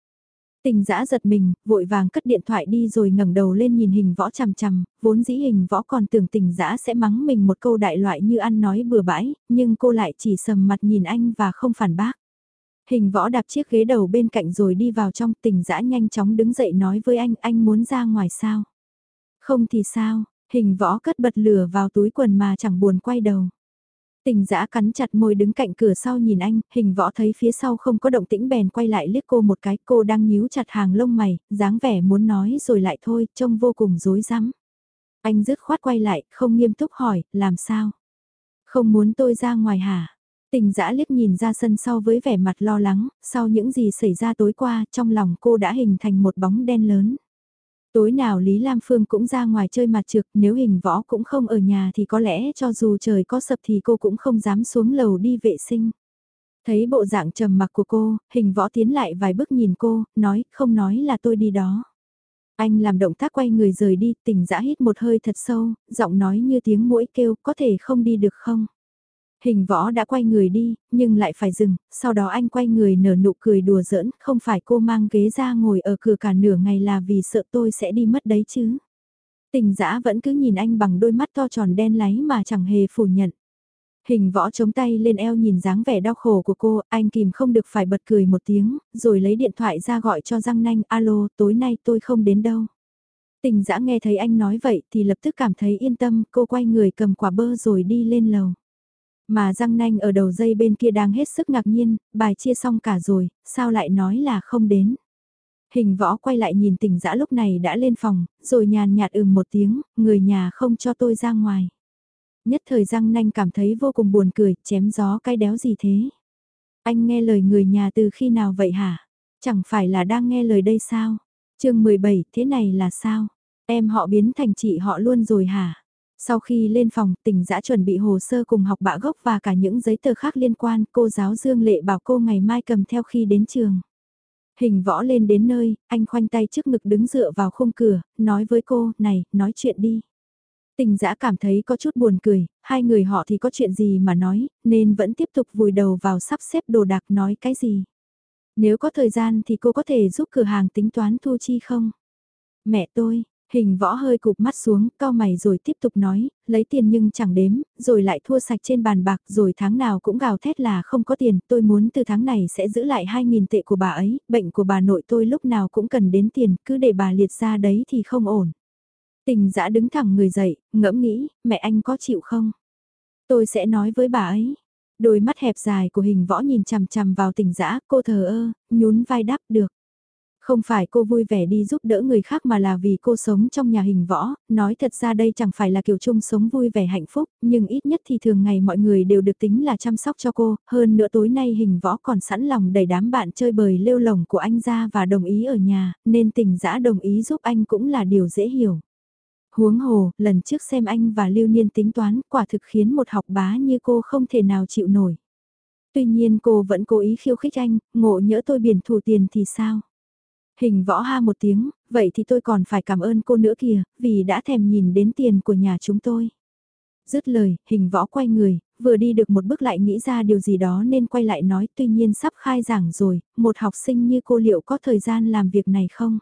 Tình giã giật mình, vội vàng cất điện thoại đi rồi ngẩng đầu lên nhìn hình võ chằm chằm, vốn dĩ hình võ còn tưởng tình giã sẽ mắng mình một câu đại loại như ăn nói bừa bãi, nhưng cô lại chỉ sầm mặt nhìn anh và không phản bác. Hình võ đạp chiếc ghế đầu bên cạnh rồi đi vào trong tình giã nhanh chóng đứng dậy nói với anh anh muốn ra ngoài sao. Không thì sao, hình võ cất bật lửa vào túi quần mà chẳng buồn quay đầu. Tình giã cắn chặt môi đứng cạnh cửa sau nhìn anh, hình võ thấy phía sau không có động tĩnh bèn quay lại liếc cô một cái, cô đang nhíu chặt hàng lông mày, dáng vẻ muốn nói rồi lại thôi, trông vô cùng rối rắm. Anh dứt khoát quay lại, không nghiêm túc hỏi, làm sao? Không muốn tôi ra ngoài hả? Tình giã liếc nhìn ra sân sau với vẻ mặt lo lắng, sau những gì xảy ra tối qua, trong lòng cô đã hình thành một bóng đen lớn. Tối nào Lý Lam Phương cũng ra ngoài chơi mặt trực, nếu hình võ cũng không ở nhà thì có lẽ cho dù trời có sập thì cô cũng không dám xuống lầu đi vệ sinh. Thấy bộ dạng trầm mặc của cô, hình võ tiến lại vài bước nhìn cô, nói, không nói là tôi đi đó. Anh làm động tác quay người rời đi, tỉnh dã hít một hơi thật sâu, giọng nói như tiếng mũi kêu, có thể không đi được không? Hình võ đã quay người đi, nhưng lại phải dừng, sau đó anh quay người nở nụ cười đùa giỡn, không phải cô mang ghế ra ngồi ở cửa cả nửa ngày là vì sợ tôi sẽ đi mất đấy chứ. Tình dã vẫn cứ nhìn anh bằng đôi mắt to tròn đen láy mà chẳng hề phủ nhận. Hình võ chống tay lên eo nhìn dáng vẻ đau khổ của cô, anh kìm không được phải bật cười một tiếng, rồi lấy điện thoại ra gọi cho Giang Nanh, alo, tối nay tôi không đến đâu. Tình dã nghe thấy anh nói vậy thì lập tức cảm thấy yên tâm, cô quay người cầm quả bơ rồi đi lên lầu. Mà răng nanh ở đầu dây bên kia đang hết sức ngạc nhiên, bài chia xong cả rồi, sao lại nói là không đến. Hình võ quay lại nhìn tỉnh dã lúc này đã lên phòng, rồi nhàn nhạt ừm một tiếng, người nhà không cho tôi ra ngoài. Nhất thời răng nanh cảm thấy vô cùng buồn cười, chém gió cay đéo gì thế. Anh nghe lời người nhà từ khi nào vậy hả? Chẳng phải là đang nghe lời đây sao? chương 17, thế này là sao? Em họ biến thành chị họ luôn rồi hả? Sau khi lên phòng, tỉnh giã chuẩn bị hồ sơ cùng học bạ gốc và cả những giấy tờ khác liên quan, cô giáo Dương Lệ bảo cô ngày mai cầm theo khi đến trường. Hình võ lên đến nơi, anh khoanh tay trước ngực đứng dựa vào khung cửa, nói với cô, này, nói chuyện đi. Tình giã cảm thấy có chút buồn cười, hai người họ thì có chuyện gì mà nói, nên vẫn tiếp tục vùi đầu vào sắp xếp đồ đạc nói cái gì. Nếu có thời gian thì cô có thể giúp cửa hàng tính toán thu chi không? Mẹ tôi, Hình võ hơi cụp mắt xuống, cao mày rồi tiếp tục nói, lấy tiền nhưng chẳng đếm, rồi lại thua sạch trên bàn bạc rồi tháng nào cũng gào thét là không có tiền, tôi muốn từ tháng này sẽ giữ lại 2.000 tệ của bà ấy, bệnh của bà nội tôi lúc nào cũng cần đến tiền, cứ để bà liệt ra đấy thì không ổn. Tình dã đứng thẳng người dậy, ngẫm nghĩ, mẹ anh có chịu không? Tôi sẽ nói với bà ấy. Đôi mắt hẹp dài của hình võ nhìn chằm chằm vào tình dã, cô thờ ơ, nhún vai đáp được. Không phải cô vui vẻ đi giúp đỡ người khác mà là vì cô sống trong nhà hình võ, nói thật ra đây chẳng phải là kiểu chung sống vui vẻ hạnh phúc, nhưng ít nhất thì thường ngày mọi người đều được tính là chăm sóc cho cô, hơn nữa tối nay hình võ còn sẵn lòng đẩy đám bạn chơi bời lêu lồng của anh ra và đồng ý ở nhà, nên tình dã đồng ý giúp anh cũng là điều dễ hiểu. Huống hồ, lần trước xem anh và Lưu Niên tính toán quả thực khiến một học bá như cô không thể nào chịu nổi. Tuy nhiên cô vẫn cố ý khiêu khích anh, ngộ nhỡ tôi biển thủ tiền thì sao? Hình võ ha một tiếng, vậy thì tôi còn phải cảm ơn cô nữa kìa, vì đã thèm nhìn đến tiền của nhà chúng tôi. Dứt lời, hình võ quay người, vừa đi được một bước lại nghĩ ra điều gì đó nên quay lại nói tuy nhiên sắp khai giảng rồi, một học sinh như cô liệu có thời gian làm việc này không?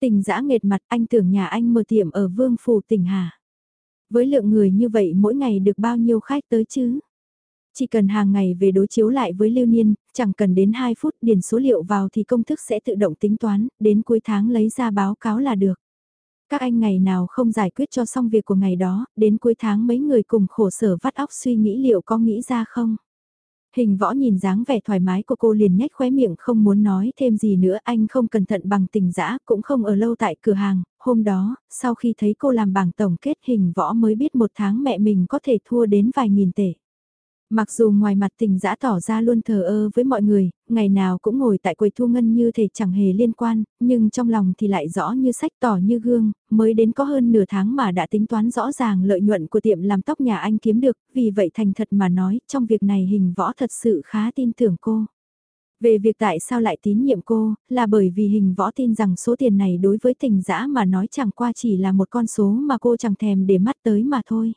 Tình giã nghệt mặt anh tưởng nhà anh mở tiệm ở Vương Phủ tỉnh Hà. Với lượng người như vậy mỗi ngày được bao nhiêu khách tới chứ? Chỉ cần hàng ngày về đối chiếu lại với lưu niên, chẳng cần đến 2 phút điền số liệu vào thì công thức sẽ tự động tính toán, đến cuối tháng lấy ra báo cáo là được. Các anh ngày nào không giải quyết cho xong việc của ngày đó, đến cuối tháng mấy người cùng khổ sở vắt óc suy nghĩ liệu có nghĩ ra không? Hình võ nhìn dáng vẻ thoải mái của cô liền nhếch khóe miệng không muốn nói thêm gì nữa anh không cẩn thận bằng tình dã cũng không ở lâu tại cửa hàng. Hôm đó, sau khi thấy cô làm bảng tổng kết hình võ mới biết một tháng mẹ mình có thể thua đến vài nghìn tệ. Mặc dù ngoài mặt tình dã tỏ ra luôn thờ ơ với mọi người, ngày nào cũng ngồi tại quầy thu ngân như thể chẳng hề liên quan, nhưng trong lòng thì lại rõ như sách tỏ như gương, mới đến có hơn nửa tháng mà đã tính toán rõ ràng lợi nhuận của tiệm làm tóc nhà anh kiếm được, vì vậy thành thật mà nói, trong việc này hình võ thật sự khá tin tưởng cô. Về việc tại sao lại tín nhiệm cô, là bởi vì hình võ tin rằng số tiền này đối với tình dã mà nói chẳng qua chỉ là một con số mà cô chẳng thèm để mắt tới mà thôi.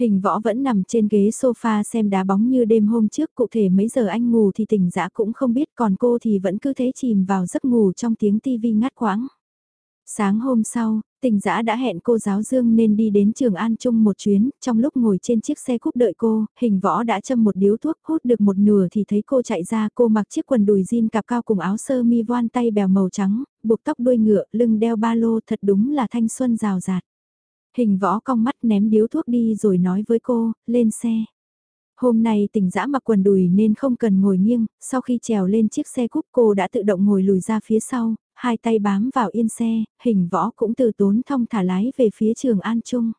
Hình võ vẫn nằm trên ghế sofa xem đá bóng như đêm hôm trước cụ thể mấy giờ anh ngủ thì tỉnh dã cũng không biết còn cô thì vẫn cứ thế chìm vào giấc ngủ trong tiếng tivi ngắt quãng. Sáng hôm sau, tỉnh dã đã hẹn cô giáo Dương nên đi đến trường An Trung một chuyến, trong lúc ngồi trên chiếc xe cúp đợi cô, hình võ đã châm một điếu thuốc hút được một nửa thì thấy cô chạy ra cô mặc chiếc quần đùi jean cạp cao cùng áo sơ mi voan tay bèo màu trắng, buộc tóc đuôi ngựa, lưng đeo ba lô thật đúng là thanh xuân rào rạt. Hình võ cong mắt ném điếu thuốc đi rồi nói với cô, lên xe. Hôm nay tỉnh dã mặc quần đùi nên không cần ngồi nghiêng, sau khi trèo lên chiếc xe cúp cô đã tự động ngồi lùi ra phía sau, hai tay bám vào yên xe, hình võ cũng từ tốn thong thả lái về phía trường An Trung.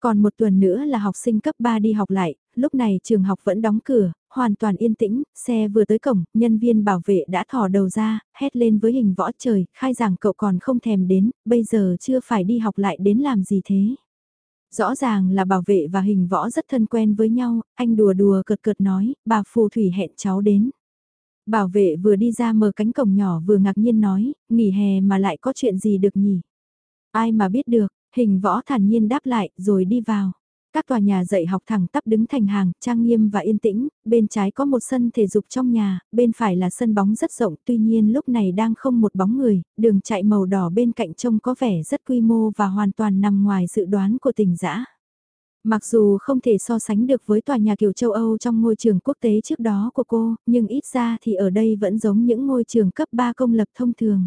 Còn một tuần nữa là học sinh cấp 3 đi học lại, lúc này trường học vẫn đóng cửa, hoàn toàn yên tĩnh, xe vừa tới cổng, nhân viên bảo vệ đã thò đầu ra, hét lên với hình võ trời, khai giảng cậu còn không thèm đến, bây giờ chưa phải đi học lại đến làm gì thế. Rõ ràng là bảo vệ và hình võ rất thân quen với nhau, anh đùa đùa cợt cợt nói, bà phù thủy hẹn cháu đến. Bảo vệ vừa đi ra mở cánh cổng nhỏ vừa ngạc nhiên nói, nghỉ hè mà lại có chuyện gì được nhỉ? Ai mà biết được, hình võ thản nhiên đáp lại rồi đi vào. Các tòa nhà dạy học thẳng tắp đứng thành hàng, trang nghiêm và yên tĩnh, bên trái có một sân thể dục trong nhà, bên phải là sân bóng rất rộng, tuy nhiên lúc này đang không một bóng người, đường chạy màu đỏ bên cạnh trông có vẻ rất quy mô và hoàn toàn nằm ngoài dự đoán của tỉnh giã. Mặc dù không thể so sánh được với tòa nhà kiểu châu Âu trong ngôi trường quốc tế trước đó của cô, nhưng ít ra thì ở đây vẫn giống những ngôi trường cấp 3 công lập thông thường.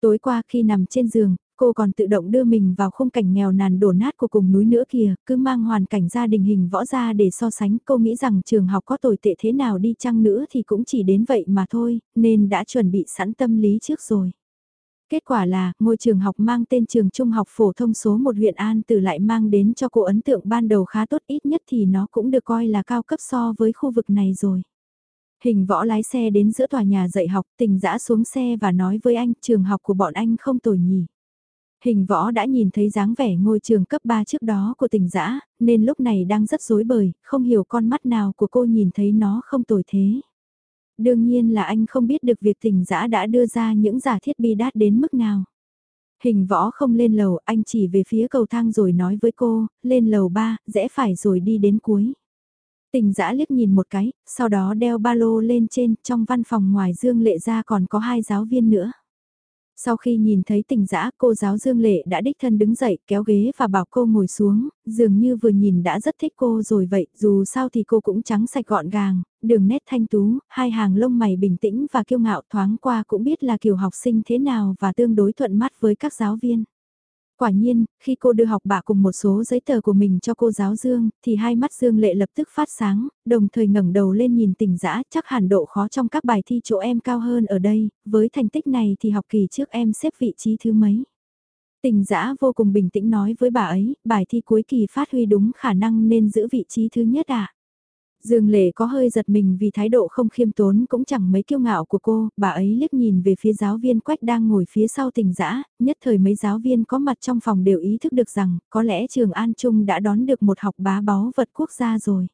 Tối qua khi nằm trên giường, cô còn tự động đưa mình vào khung cảnh nghèo nàn đổ nát của cùng núi nữa kìa, cứ mang hoàn cảnh gia đình hình võ ra để so sánh cô nghĩ rằng trường học có tồi tệ thế nào đi chăng nữa thì cũng chỉ đến vậy mà thôi, nên đã chuẩn bị sẵn tâm lý trước rồi. Kết quả là, ngôi trường học mang tên trường trung học phổ thông số một huyện An từ lại mang đến cho cô ấn tượng ban đầu khá tốt ít nhất thì nó cũng được coi là cao cấp so với khu vực này rồi. Hình võ lái xe đến giữa tòa nhà dạy học, tình dã xuống xe và nói với anh trường học của bọn anh không tồi nhỉ. Hình võ đã nhìn thấy dáng vẻ ngôi trường cấp 3 trước đó của tình dã nên lúc này đang rất rối bời, không hiểu con mắt nào của cô nhìn thấy nó không tồi thế. Đương nhiên là anh không biết được việc tình dã đã đưa ra những giả thiết bi đát đến mức nào. Hình võ không lên lầu, anh chỉ về phía cầu thang rồi nói với cô, lên lầu 3, rẽ phải rồi đi đến cuối. Tình dã liếc nhìn một cái, sau đó đeo ba lô lên trên, trong văn phòng ngoài Dương Lệ ra còn có hai giáo viên nữa. Sau khi nhìn thấy tình dã cô giáo Dương Lệ đã đích thân đứng dậy kéo ghế và bảo cô ngồi xuống, dường như vừa nhìn đã rất thích cô rồi vậy, dù sao thì cô cũng trắng sạch gọn gàng, đường nét thanh tú, hai hàng lông mày bình tĩnh và kiêu ngạo thoáng qua cũng biết là kiểu học sinh thế nào và tương đối thuận mắt với các giáo viên. Quả nhiên, khi cô đưa học bạ cùng một số giấy tờ của mình cho cô giáo Dương, thì hai mắt Dương lệ lập tức phát sáng, đồng thời ngẩng đầu lên nhìn tỉnh dã chắc hẳn độ khó trong các bài thi chỗ em cao hơn ở đây, với thành tích này thì học kỳ trước em xếp vị trí thứ mấy. Tình giã vô cùng bình tĩnh nói với bà ấy, bài thi cuối kỳ phát huy đúng khả năng nên giữ vị trí thứ nhất ạ. À? Dương Lệ có hơi giật mình vì thái độ không khiêm tốn cũng chẳng mấy kiêu ngạo của cô, bà ấy liếc nhìn về phía giáo viên Quách đang ngồi phía sau tỉnh dã nhất thời mấy giáo viên có mặt trong phòng đều ý thức được rằng có lẽ trường An Trung đã đón được một học bá báu vật quốc gia rồi.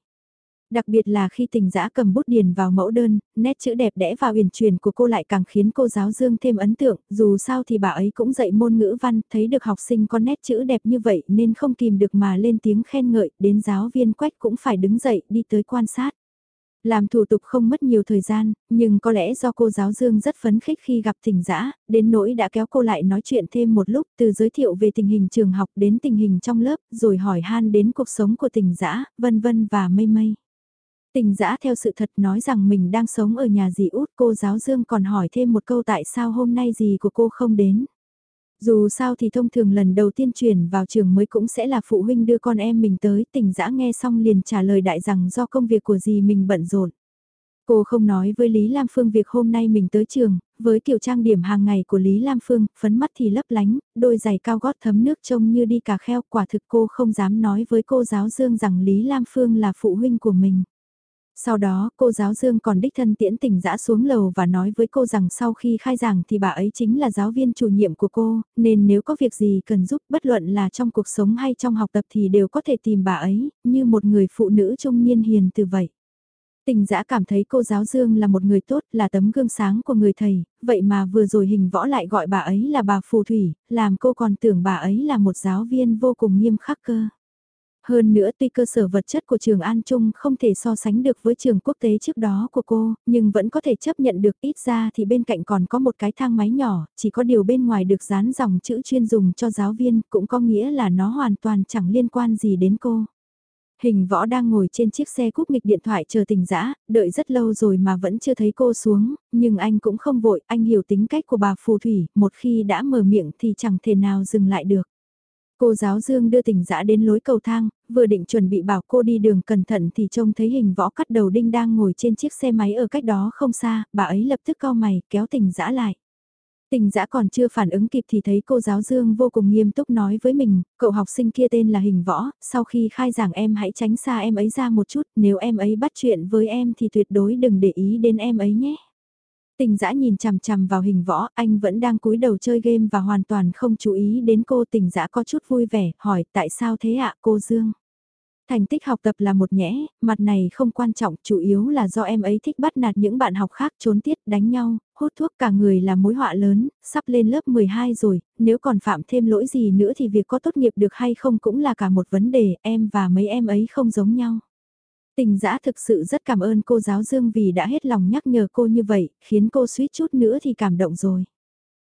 Đặc biệt là khi tình giã cầm bút điền vào mẫu đơn, nét chữ đẹp đẽ và huyền truyền của cô lại càng khiến cô giáo dương thêm ấn tượng, dù sao thì bà ấy cũng dạy môn ngữ văn, thấy được học sinh có nét chữ đẹp như vậy nên không kìm được mà lên tiếng khen ngợi, đến giáo viên quách cũng phải đứng dậy đi tới quan sát. Làm thủ tục không mất nhiều thời gian, nhưng có lẽ do cô giáo Dương rất phấn khích khi gặp tình dã đến nỗi đã kéo cô lại nói chuyện thêm một lúc từ giới thiệu về tình hình trường học đến tình hình trong lớp, rồi hỏi han đến cuộc sống của tình dã vân vân và mây mây. Tình dã theo sự thật nói rằng mình đang sống ở nhà dì út cô giáo Dương còn hỏi thêm một câu tại sao hôm nay dì của cô không đến. Dù sao thì thông thường lần đầu tiên chuyển vào trường mới cũng sẽ là phụ huynh đưa con em mình tới, tình dã nghe xong liền trả lời đại rằng do công việc của dì mình bận rộn. Cô không nói với Lý Lam Phương việc hôm nay mình tới trường, với kiểu trang điểm hàng ngày của Lý Lam Phương, phấn mắt thì lấp lánh, đôi giày cao gót thấm nước trông như đi cà kheo, quả thực cô không dám nói với cô giáo Dương rằng Lý Lam Phương là phụ huynh của mình. Sau đó, cô giáo Dương còn đích thân tiễn tình dã xuống lầu và nói với cô rằng sau khi khai giảng thì bà ấy chính là giáo viên chủ nhiệm của cô, nên nếu có việc gì cần giúp bất luận là trong cuộc sống hay trong học tập thì đều có thể tìm bà ấy, như một người phụ nữ trung niên hiền từ vậy. Tình dã cảm thấy cô giáo Dương là một người tốt, là tấm gương sáng của người thầy, vậy mà vừa rồi hình võ lại gọi bà ấy là bà phù thủy, làm cô còn tưởng bà ấy là một giáo viên vô cùng nghiêm khắc cơ. Hơn nữa tuy cơ sở vật chất của trường An Trung không thể so sánh được với trường quốc tế trước đó của cô, nhưng vẫn có thể chấp nhận được ít ra thì bên cạnh còn có một cái thang máy nhỏ, chỉ có điều bên ngoài được dán dòng chữ chuyên dùng cho giáo viên, cũng có nghĩa là nó hoàn toàn chẳng liên quan gì đến cô. Hình võ đang ngồi trên chiếc xe cúp nghịch điện thoại chờ tình dã đợi rất lâu rồi mà vẫn chưa thấy cô xuống, nhưng anh cũng không vội, anh hiểu tính cách của bà phù thủy, một khi đã mở miệng thì chẳng thể nào dừng lại được. Cô giáo Dương đưa tỉnh dã đến lối cầu thang, vừa định chuẩn bị bảo cô đi đường cẩn thận thì trông thấy hình võ cắt đầu đinh đang ngồi trên chiếc xe máy ở cách đó không xa, bà ấy lập tức cau mày, kéo tỉnh dã lại. Tình dã còn chưa phản ứng kịp thì thấy cô giáo Dương vô cùng nghiêm túc nói với mình, cậu học sinh kia tên là Hình Võ, sau khi khai giảng em hãy tránh xa em ấy ra một chút, nếu em ấy bắt chuyện với em thì tuyệt đối đừng để ý đến em ấy nhé. Tình dã nhìn chằm chằm vào hình võ, anh vẫn đang cúi đầu chơi game và hoàn toàn không chú ý đến cô tình dã có chút vui vẻ, hỏi tại sao thế ạ cô Dương? Thành tích học tập là một nhẽ, mặt này không quan trọng, chủ yếu là do em ấy thích bắt nạt những bạn học khác trốn tiết, đánh nhau, hút thuốc cả người là mối họa lớn, sắp lên lớp 12 rồi, nếu còn phạm thêm lỗi gì nữa thì việc có tốt nghiệp được hay không cũng là cả một vấn đề, em và mấy em ấy không giống nhau. Tình giã thực sự rất cảm ơn cô giáo Dương vì đã hết lòng nhắc nhở cô như vậy, khiến cô suýt chút nữa thì cảm động rồi.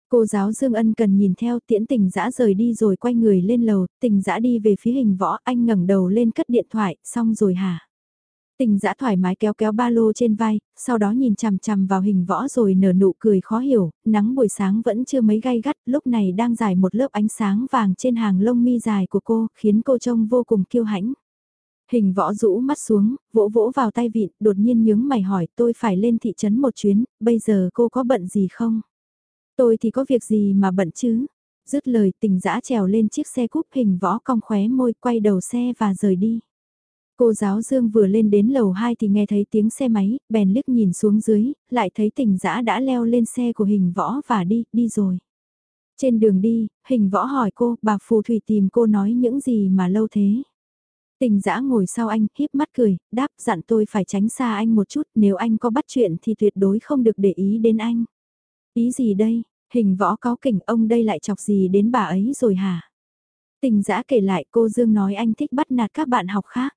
Cô giáo Dương ân cần nhìn theo tiễn tình dã rời đi rồi quay người lên lầu, tình dã đi về phía hình võ, anh ngẩng đầu lên cất điện thoại, xong rồi hả? Tình dã thoải mái kéo kéo ba lô trên vai, sau đó nhìn chằm chằm vào hình võ rồi nở nụ cười khó hiểu, nắng buổi sáng vẫn chưa mấy gai gắt, lúc này đang dài một lớp ánh sáng vàng trên hàng lông mi dài của cô, khiến cô trông vô cùng kiêu hãnh. Hình võ rũ mắt xuống, vỗ vỗ vào tay vịn, đột nhiên nhướng mày hỏi tôi phải lên thị trấn một chuyến, bây giờ cô có bận gì không? Tôi thì có việc gì mà bận chứ? Dứt lời tình dã trèo lên chiếc xe cúp hình võ cong khóe môi quay đầu xe và rời đi. Cô giáo Dương vừa lên đến lầu 2 thì nghe thấy tiếng xe máy, bèn liếc nhìn xuống dưới, lại thấy tình dã đã leo lên xe của hình võ và đi, đi rồi. Trên đường đi, hình võ hỏi cô, bà phù thủy tìm cô nói những gì mà lâu thế. Tình dã ngồi sau anh, híp mắt cười, đáp dặn tôi phải tránh xa anh một chút, nếu anh có bắt chuyện thì tuyệt đối không được để ý đến anh. Ý gì đây, hình võ cáo kỉnh ông đây lại chọc gì đến bà ấy rồi hả? Tình dã kể lại cô Dương nói anh thích bắt nạt các bạn học khác.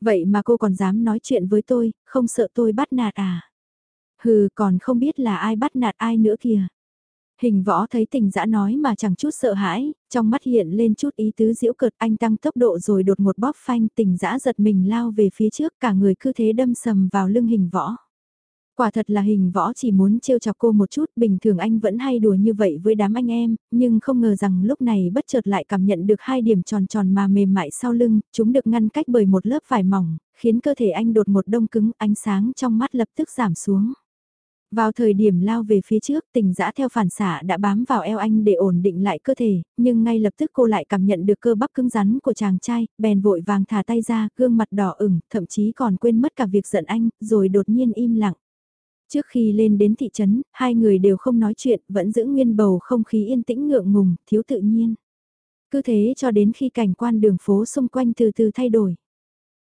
Vậy mà cô còn dám nói chuyện với tôi, không sợ tôi bắt nạt à? Hừ, còn không biết là ai bắt nạt ai nữa kìa. Hình võ thấy tình dã nói mà chẳng chút sợ hãi, trong mắt hiện lên chút ý tứ diễu cợt anh tăng tốc độ rồi đột một bóp phanh tình dã giật mình lao về phía trước cả người cứ thế đâm sầm vào lưng hình võ. Quả thật là hình võ chỉ muốn trêu chọc cô một chút, bình thường anh vẫn hay đùa như vậy với đám anh em, nhưng không ngờ rằng lúc này bất chợt lại cảm nhận được hai điểm tròn tròn mà mềm mại sau lưng, chúng được ngăn cách bởi một lớp vải mỏng, khiến cơ thể anh đột một đông cứng, ánh sáng trong mắt lập tức giảm xuống. Vào thời điểm lao về phía trước tình dã theo phản xạ đã bám vào eo anh để ổn định lại cơ thể, nhưng ngay lập tức cô lại cảm nhận được cơ bắp cứng rắn của chàng trai, bèn vội vàng thả tay ra, gương mặt đỏ ửng, thậm chí còn quên mất cả việc giận anh, rồi đột nhiên im lặng. Trước khi lên đến thị trấn, hai người đều không nói chuyện, vẫn giữ nguyên bầu không khí yên tĩnh ngượng ngùng, thiếu tự nhiên. Cứ thế cho đến khi cảnh quan đường phố xung quanh từ từ thay đổi.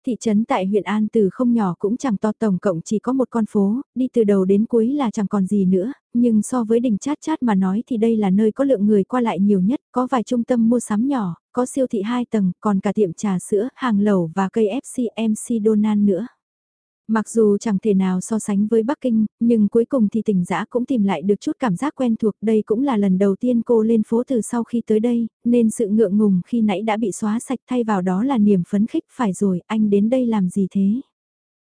Thị trấn tại huyện An Từ không nhỏ cũng chẳng to tổng cộng chỉ có một con phố, đi từ đầu đến cuối là chẳng còn gì nữa, nhưng so với đỉnh chát chát mà nói thì đây là nơi có lượng người qua lại nhiều nhất, có vài trung tâm mua sắm nhỏ, có siêu thị 2 tầng, còn cả tiệm trà sữa, hàng lẩu và cây FC MC Donald nữa. Mặc dù chẳng thể nào so sánh với Bắc Kinh, nhưng cuối cùng thì tỉnh giã cũng tìm lại được chút cảm giác quen thuộc. Đây cũng là lần đầu tiên cô lên phố từ sau khi tới đây, nên sự ngượng ngùng khi nãy đã bị xóa sạch thay vào đó là niềm phấn khích. Phải rồi, anh đến đây làm gì thế?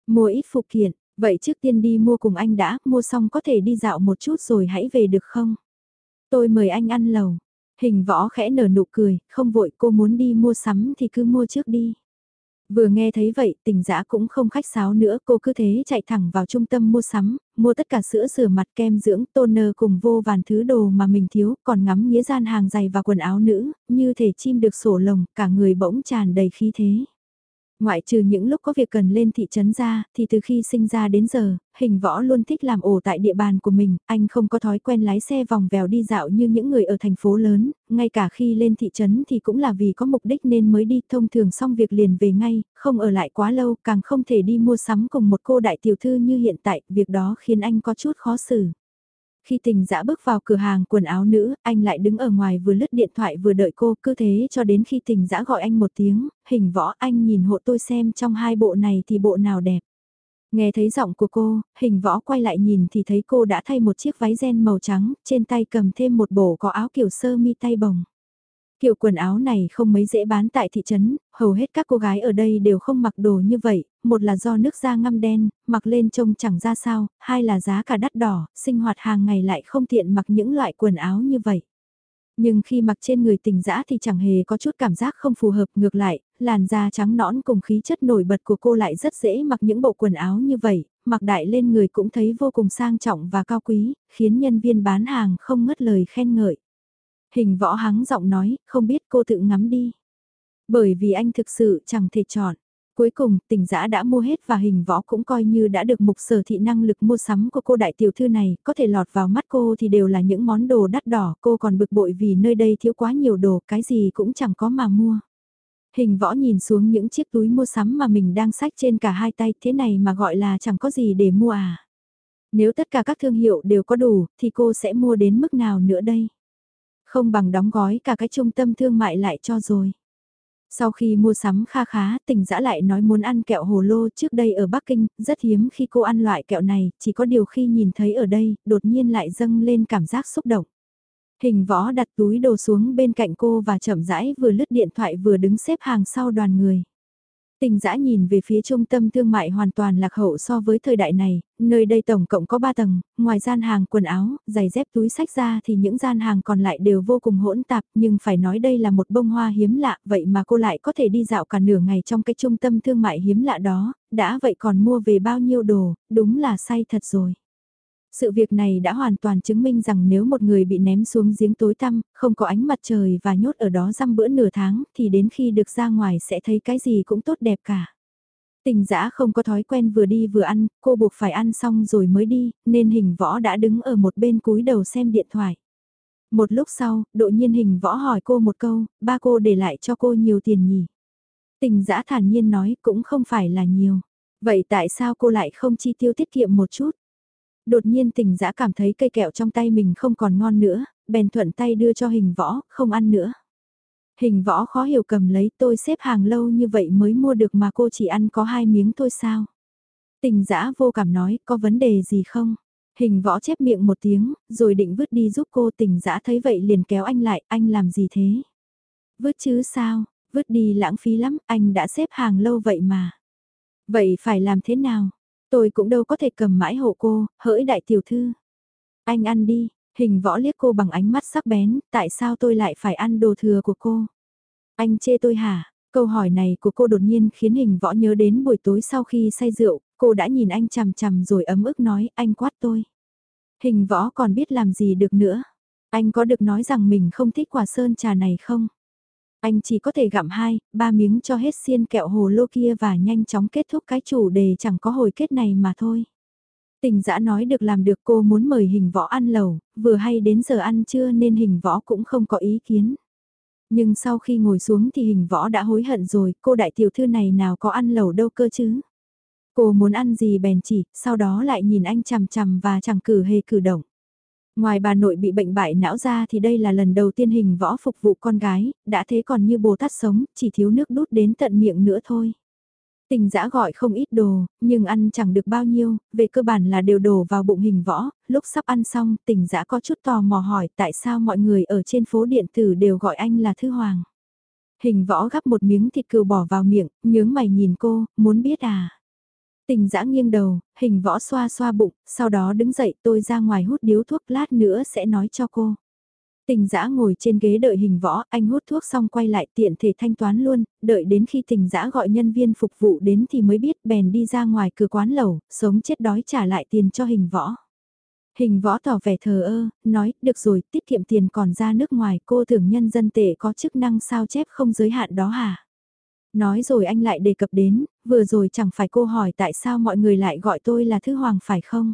Mua ít phụ kiện, vậy trước tiên đi mua cùng anh đã, mua xong có thể đi dạo một chút rồi hãy về được không? Tôi mời anh ăn lầu. Hình võ khẽ nở nụ cười, không vội cô muốn đi mua sắm thì cứ mua trước đi. Vừa nghe thấy vậy, tình dã cũng không khách sáo nữa, cô cứ thế chạy thẳng vào trung tâm mua sắm, mua tất cả sữa rửa mặt kem dưỡng, toner cùng vô vàn thứ đồ mà mình thiếu, còn ngắm nghĩa gian hàng giày và quần áo nữ, như thể chim được sổ lồng, cả người bỗng tràn đầy khí thế. Ngoại trừ những lúc có việc cần lên thị trấn ra, thì từ khi sinh ra đến giờ, hình võ luôn thích làm ổ tại địa bàn của mình, anh không có thói quen lái xe vòng vèo đi dạo như những người ở thành phố lớn, ngay cả khi lên thị trấn thì cũng là vì có mục đích nên mới đi thông thường xong việc liền về ngay, không ở lại quá lâu, càng không thể đi mua sắm cùng một cô đại tiểu thư như hiện tại, việc đó khiến anh có chút khó xử. Khi tình dã bước vào cửa hàng quần áo nữ, anh lại đứng ở ngoài vừa lướt điện thoại vừa đợi cô, cứ thế cho đến khi tình dã gọi anh một tiếng, hình võ anh nhìn hộ tôi xem trong hai bộ này thì bộ nào đẹp. Nghe thấy giọng của cô, hình võ quay lại nhìn thì thấy cô đã thay một chiếc váy ren màu trắng, trên tay cầm thêm một bộ có áo kiểu sơ mi tay bồng. Kiểu quần áo này không mấy dễ bán tại thị trấn, hầu hết các cô gái ở đây đều không mặc đồ như vậy, một là do nước da ngăm đen, mặc lên trông chẳng ra sao, hai là giá cả đắt đỏ, sinh hoạt hàng ngày lại không tiện mặc những loại quần áo như vậy. Nhưng khi mặc trên người tình dã thì chẳng hề có chút cảm giác không phù hợp ngược lại, làn da trắng nõn cùng khí chất nổi bật của cô lại rất dễ mặc những bộ quần áo như vậy, mặc đại lên người cũng thấy vô cùng sang trọng và cao quý, khiến nhân viên bán hàng không ngất lời khen ngợi. Hình võ hắng giọng nói, không biết cô tự ngắm đi. Bởi vì anh thực sự chẳng thể chọn. Cuối cùng, tình giã đã mua hết và hình võ cũng coi như đã được mục sở thị năng lực mua sắm của cô đại tiểu thư này, có thể lọt vào mắt cô thì đều là những món đồ đắt đỏ, cô còn bực bội vì nơi đây thiếu quá nhiều đồ, cái gì cũng chẳng có mà mua. Hình võ nhìn xuống những chiếc túi mua sắm mà mình đang xách trên cả hai tay thế này mà gọi là chẳng có gì để mua à. Nếu tất cả các thương hiệu đều có đủ, thì cô sẽ mua đến mức nào nữa đây? Không bằng đóng gói cả cái trung tâm thương mại lại cho rồi. Sau khi mua sắm kha khá, tỉnh dã lại nói muốn ăn kẹo hồ lô trước đây ở Bắc Kinh, rất hiếm khi cô ăn loại kẹo này, chỉ có điều khi nhìn thấy ở đây, đột nhiên lại dâng lên cảm giác xúc động. Hình võ đặt túi đồ xuống bên cạnh cô và chậm rãi vừa lướt điện thoại vừa đứng xếp hàng sau đoàn người. Tình dã nhìn về phía trung tâm thương mại hoàn toàn lạc hậu so với thời đại này, nơi đây tổng cộng có 3 tầng, ngoài gian hàng quần áo, giày dép túi sách ra thì những gian hàng còn lại đều vô cùng hỗn tạp, nhưng phải nói đây là một bông hoa hiếm lạ, vậy mà cô lại có thể đi dạo cả nửa ngày trong cái trung tâm thương mại hiếm lạ đó, đã vậy còn mua về bao nhiêu đồ, đúng là say thật rồi. Sự việc này đã hoàn toàn chứng minh rằng nếu một người bị ném xuống giếng tối tăm, không có ánh mặt trời và nhốt ở đó răm bữa nửa tháng, thì đến khi được ra ngoài sẽ thấy cái gì cũng tốt đẹp cả. Tình dã không có thói quen vừa đi vừa ăn, cô buộc phải ăn xong rồi mới đi, nên hình võ đã đứng ở một bên cúi đầu xem điện thoại. Một lúc sau, độ nhiên hình võ hỏi cô một câu, ba cô để lại cho cô nhiều tiền nhỉ? Tình dã thản nhiên nói cũng không phải là nhiều. Vậy tại sao cô lại không chi tiêu tiết kiệm một chút? Đột nhiên tình dã cảm thấy cây kẹo trong tay mình không còn ngon nữa, bèn thuận tay đưa cho hình võ, không ăn nữa. Hình võ khó hiểu cầm lấy tôi xếp hàng lâu như vậy mới mua được mà cô chỉ ăn có hai miếng thôi sao. Tình dã vô cảm nói có vấn đề gì không? Hình võ chép miệng một tiếng, rồi định vứt đi giúp cô tình dã thấy vậy liền kéo anh lại, anh làm gì thế? Vứt chứ sao, vứt đi lãng phí lắm, anh đã xếp hàng lâu vậy mà. Vậy phải làm thế nào? Tôi cũng đâu có thể cầm mãi hộ cô, hỡi đại tiểu thư. Anh ăn đi, hình võ liếc cô bằng ánh mắt sắc bén, tại sao tôi lại phải ăn đồ thừa của cô? Anh chê tôi hả? Câu hỏi này của cô đột nhiên khiến hình võ nhớ đến buổi tối sau khi say rượu, cô đã nhìn anh chằm chằm rồi ấm ức nói anh quát tôi. Hình võ còn biết làm gì được nữa. Anh có được nói rằng mình không thích quả sơn trà này không? Anh chỉ có thể gặm hai, ba miếng cho hết xiên kẹo hồ lô kia và nhanh chóng kết thúc cái chủ đề chẳng có hồi kết này mà thôi. Tình dã nói được làm được cô muốn mời hình võ ăn lẩu, vừa hay đến giờ ăn trưa nên hình võ cũng không có ý kiến. Nhưng sau khi ngồi xuống thì hình võ đã hối hận rồi, cô đại tiểu thư này nào có ăn lẩu đâu cơ chứ. Cô muốn ăn gì bèn chỉ, sau đó lại nhìn anh chằm chằm và chẳng cử hề cử động. Ngoài bà nội bị bệnh bại não ra thì đây là lần đầu tiên hình võ phục vụ con gái, đã thế còn như bồ tát sống, chỉ thiếu nước đút đến tận miệng nữa thôi. Tình dã gọi không ít đồ, nhưng ăn chẳng được bao nhiêu, về cơ bản là đều đổ vào bụng hình võ, lúc sắp ăn xong tình dã có chút tò mò hỏi tại sao mọi người ở trên phố điện tử đều gọi anh là Thư Hoàng. Hình võ gắp một miếng thịt cừu bỏ vào miệng, nhướng mày nhìn cô, muốn biết à. Tình dã nghiêng đầu, hình võ xoa xoa bụng, sau đó đứng dậy tôi ra ngoài hút điếu thuốc lát nữa sẽ nói cho cô. Tình dã ngồi trên ghế đợi hình võ, anh hút thuốc xong quay lại tiện thể thanh toán luôn, đợi đến khi tình dã gọi nhân viên phục vụ đến thì mới biết bèn đi ra ngoài cửa quán lẩu, sống chết đói trả lại tiền cho hình võ. Hình võ tỏ vẻ thờ ơ, nói, được rồi, tiết kiệm tiền còn ra nước ngoài, cô tưởng nhân dân tệ có chức năng sao chép không giới hạn đó hả? Nói rồi anh lại đề cập đến, vừa rồi chẳng phải cô hỏi tại sao mọi người lại gọi tôi là thứ Hoàng phải không?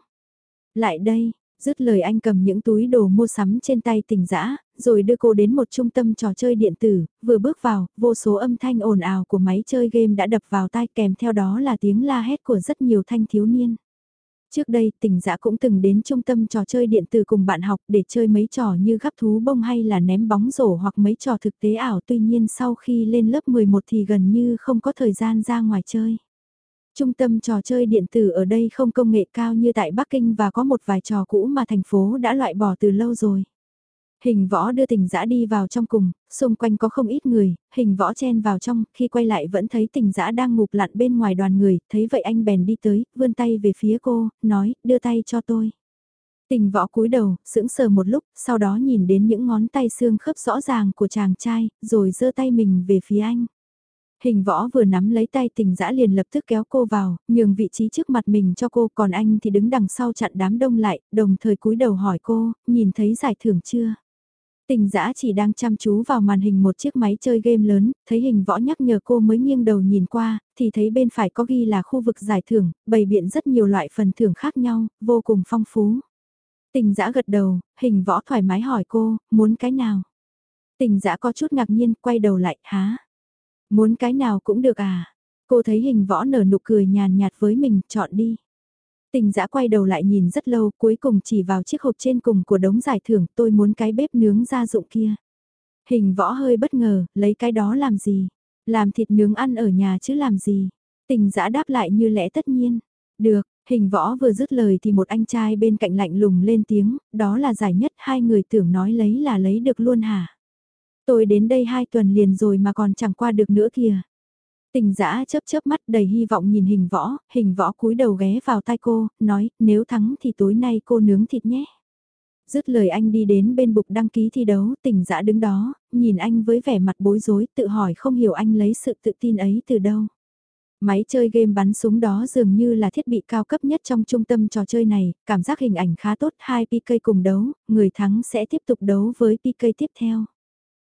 Lại đây, dứt lời anh cầm những túi đồ mua sắm trên tay tình dã rồi đưa cô đến một trung tâm trò chơi điện tử, vừa bước vào, vô số âm thanh ồn ào của máy chơi game đã đập vào tai kèm theo đó là tiếng la hét của rất nhiều thanh thiếu niên. Trước đây, tỉnh dã cũng từng đến trung tâm trò chơi điện tử cùng bạn học để chơi mấy trò như gắp thú bông hay là ném bóng rổ hoặc mấy trò thực tế ảo tuy nhiên sau khi lên lớp 11 thì gần như không có thời gian ra ngoài chơi. Trung tâm trò chơi điện tử ở đây không công nghệ cao như tại Bắc Kinh và có một vài trò cũ mà thành phố đã loại bỏ từ lâu rồi. Hình võ đưa tình dã đi vào trong cùng, xung quanh có không ít người, hình võ chen vào trong, khi quay lại vẫn thấy tình dã đang ngục lặn bên ngoài đoàn người, thấy vậy anh bèn đi tới, vươn tay về phía cô, nói, đưa tay cho tôi. Tình võ cúi đầu, sững sờ một lúc, sau đó nhìn đến những ngón tay xương khớp rõ ràng của chàng trai, rồi giơ tay mình về phía anh. Hình võ vừa nắm lấy tay tình dã liền lập tức kéo cô vào, nhường vị trí trước mặt mình cho cô còn anh thì đứng đằng sau chặn đám đông lại, đồng thời cúi đầu hỏi cô, nhìn thấy giải thưởng chưa? Tình dã chỉ đang chăm chú vào màn hình một chiếc máy chơi game lớn, thấy hình võ nhắc nhở cô mới nghiêng đầu nhìn qua, thì thấy bên phải có ghi là khu vực giải thưởng, bày biện rất nhiều loại phần thưởng khác nhau, vô cùng phong phú. Tình dã gật đầu, hình võ thoải mái hỏi cô, muốn cái nào? Tình dã có chút ngạc nhiên, quay đầu lại, há? Muốn cái nào cũng được à? Cô thấy hình võ nở nụ cười nhàn nhạt với mình, chọn đi. Tình giã quay đầu lại nhìn rất lâu cuối cùng chỉ vào chiếc hộp trên cùng của đống giải thưởng tôi muốn cái bếp nướng gia dụng kia. Hình võ hơi bất ngờ, lấy cái đó làm gì? Làm thịt nướng ăn ở nhà chứ làm gì? Tình giã đáp lại như lẽ tất nhiên. Được, hình võ vừa dứt lời thì một anh trai bên cạnh lạnh lùng lên tiếng, đó là giải nhất hai người tưởng nói lấy là lấy được luôn hả? Tôi đến đây hai tuần liền rồi mà còn chẳng qua được nữa kìa. Tình giã chớp chớp mắt đầy hy vọng nhìn hình võ, hình võ cúi đầu ghé vào tai cô, nói nếu thắng thì tối nay cô nướng thịt nhé. Dứt lời anh đi đến bên bục đăng ký thi đấu, tình dã đứng đó, nhìn anh với vẻ mặt bối rối, tự hỏi không hiểu anh lấy sự tự tin ấy từ đâu. Máy chơi game bắn súng đó dường như là thiết bị cao cấp nhất trong trung tâm trò chơi này, cảm giác hình ảnh khá tốt, hai PK cùng đấu, người thắng sẽ tiếp tục đấu với PK tiếp theo.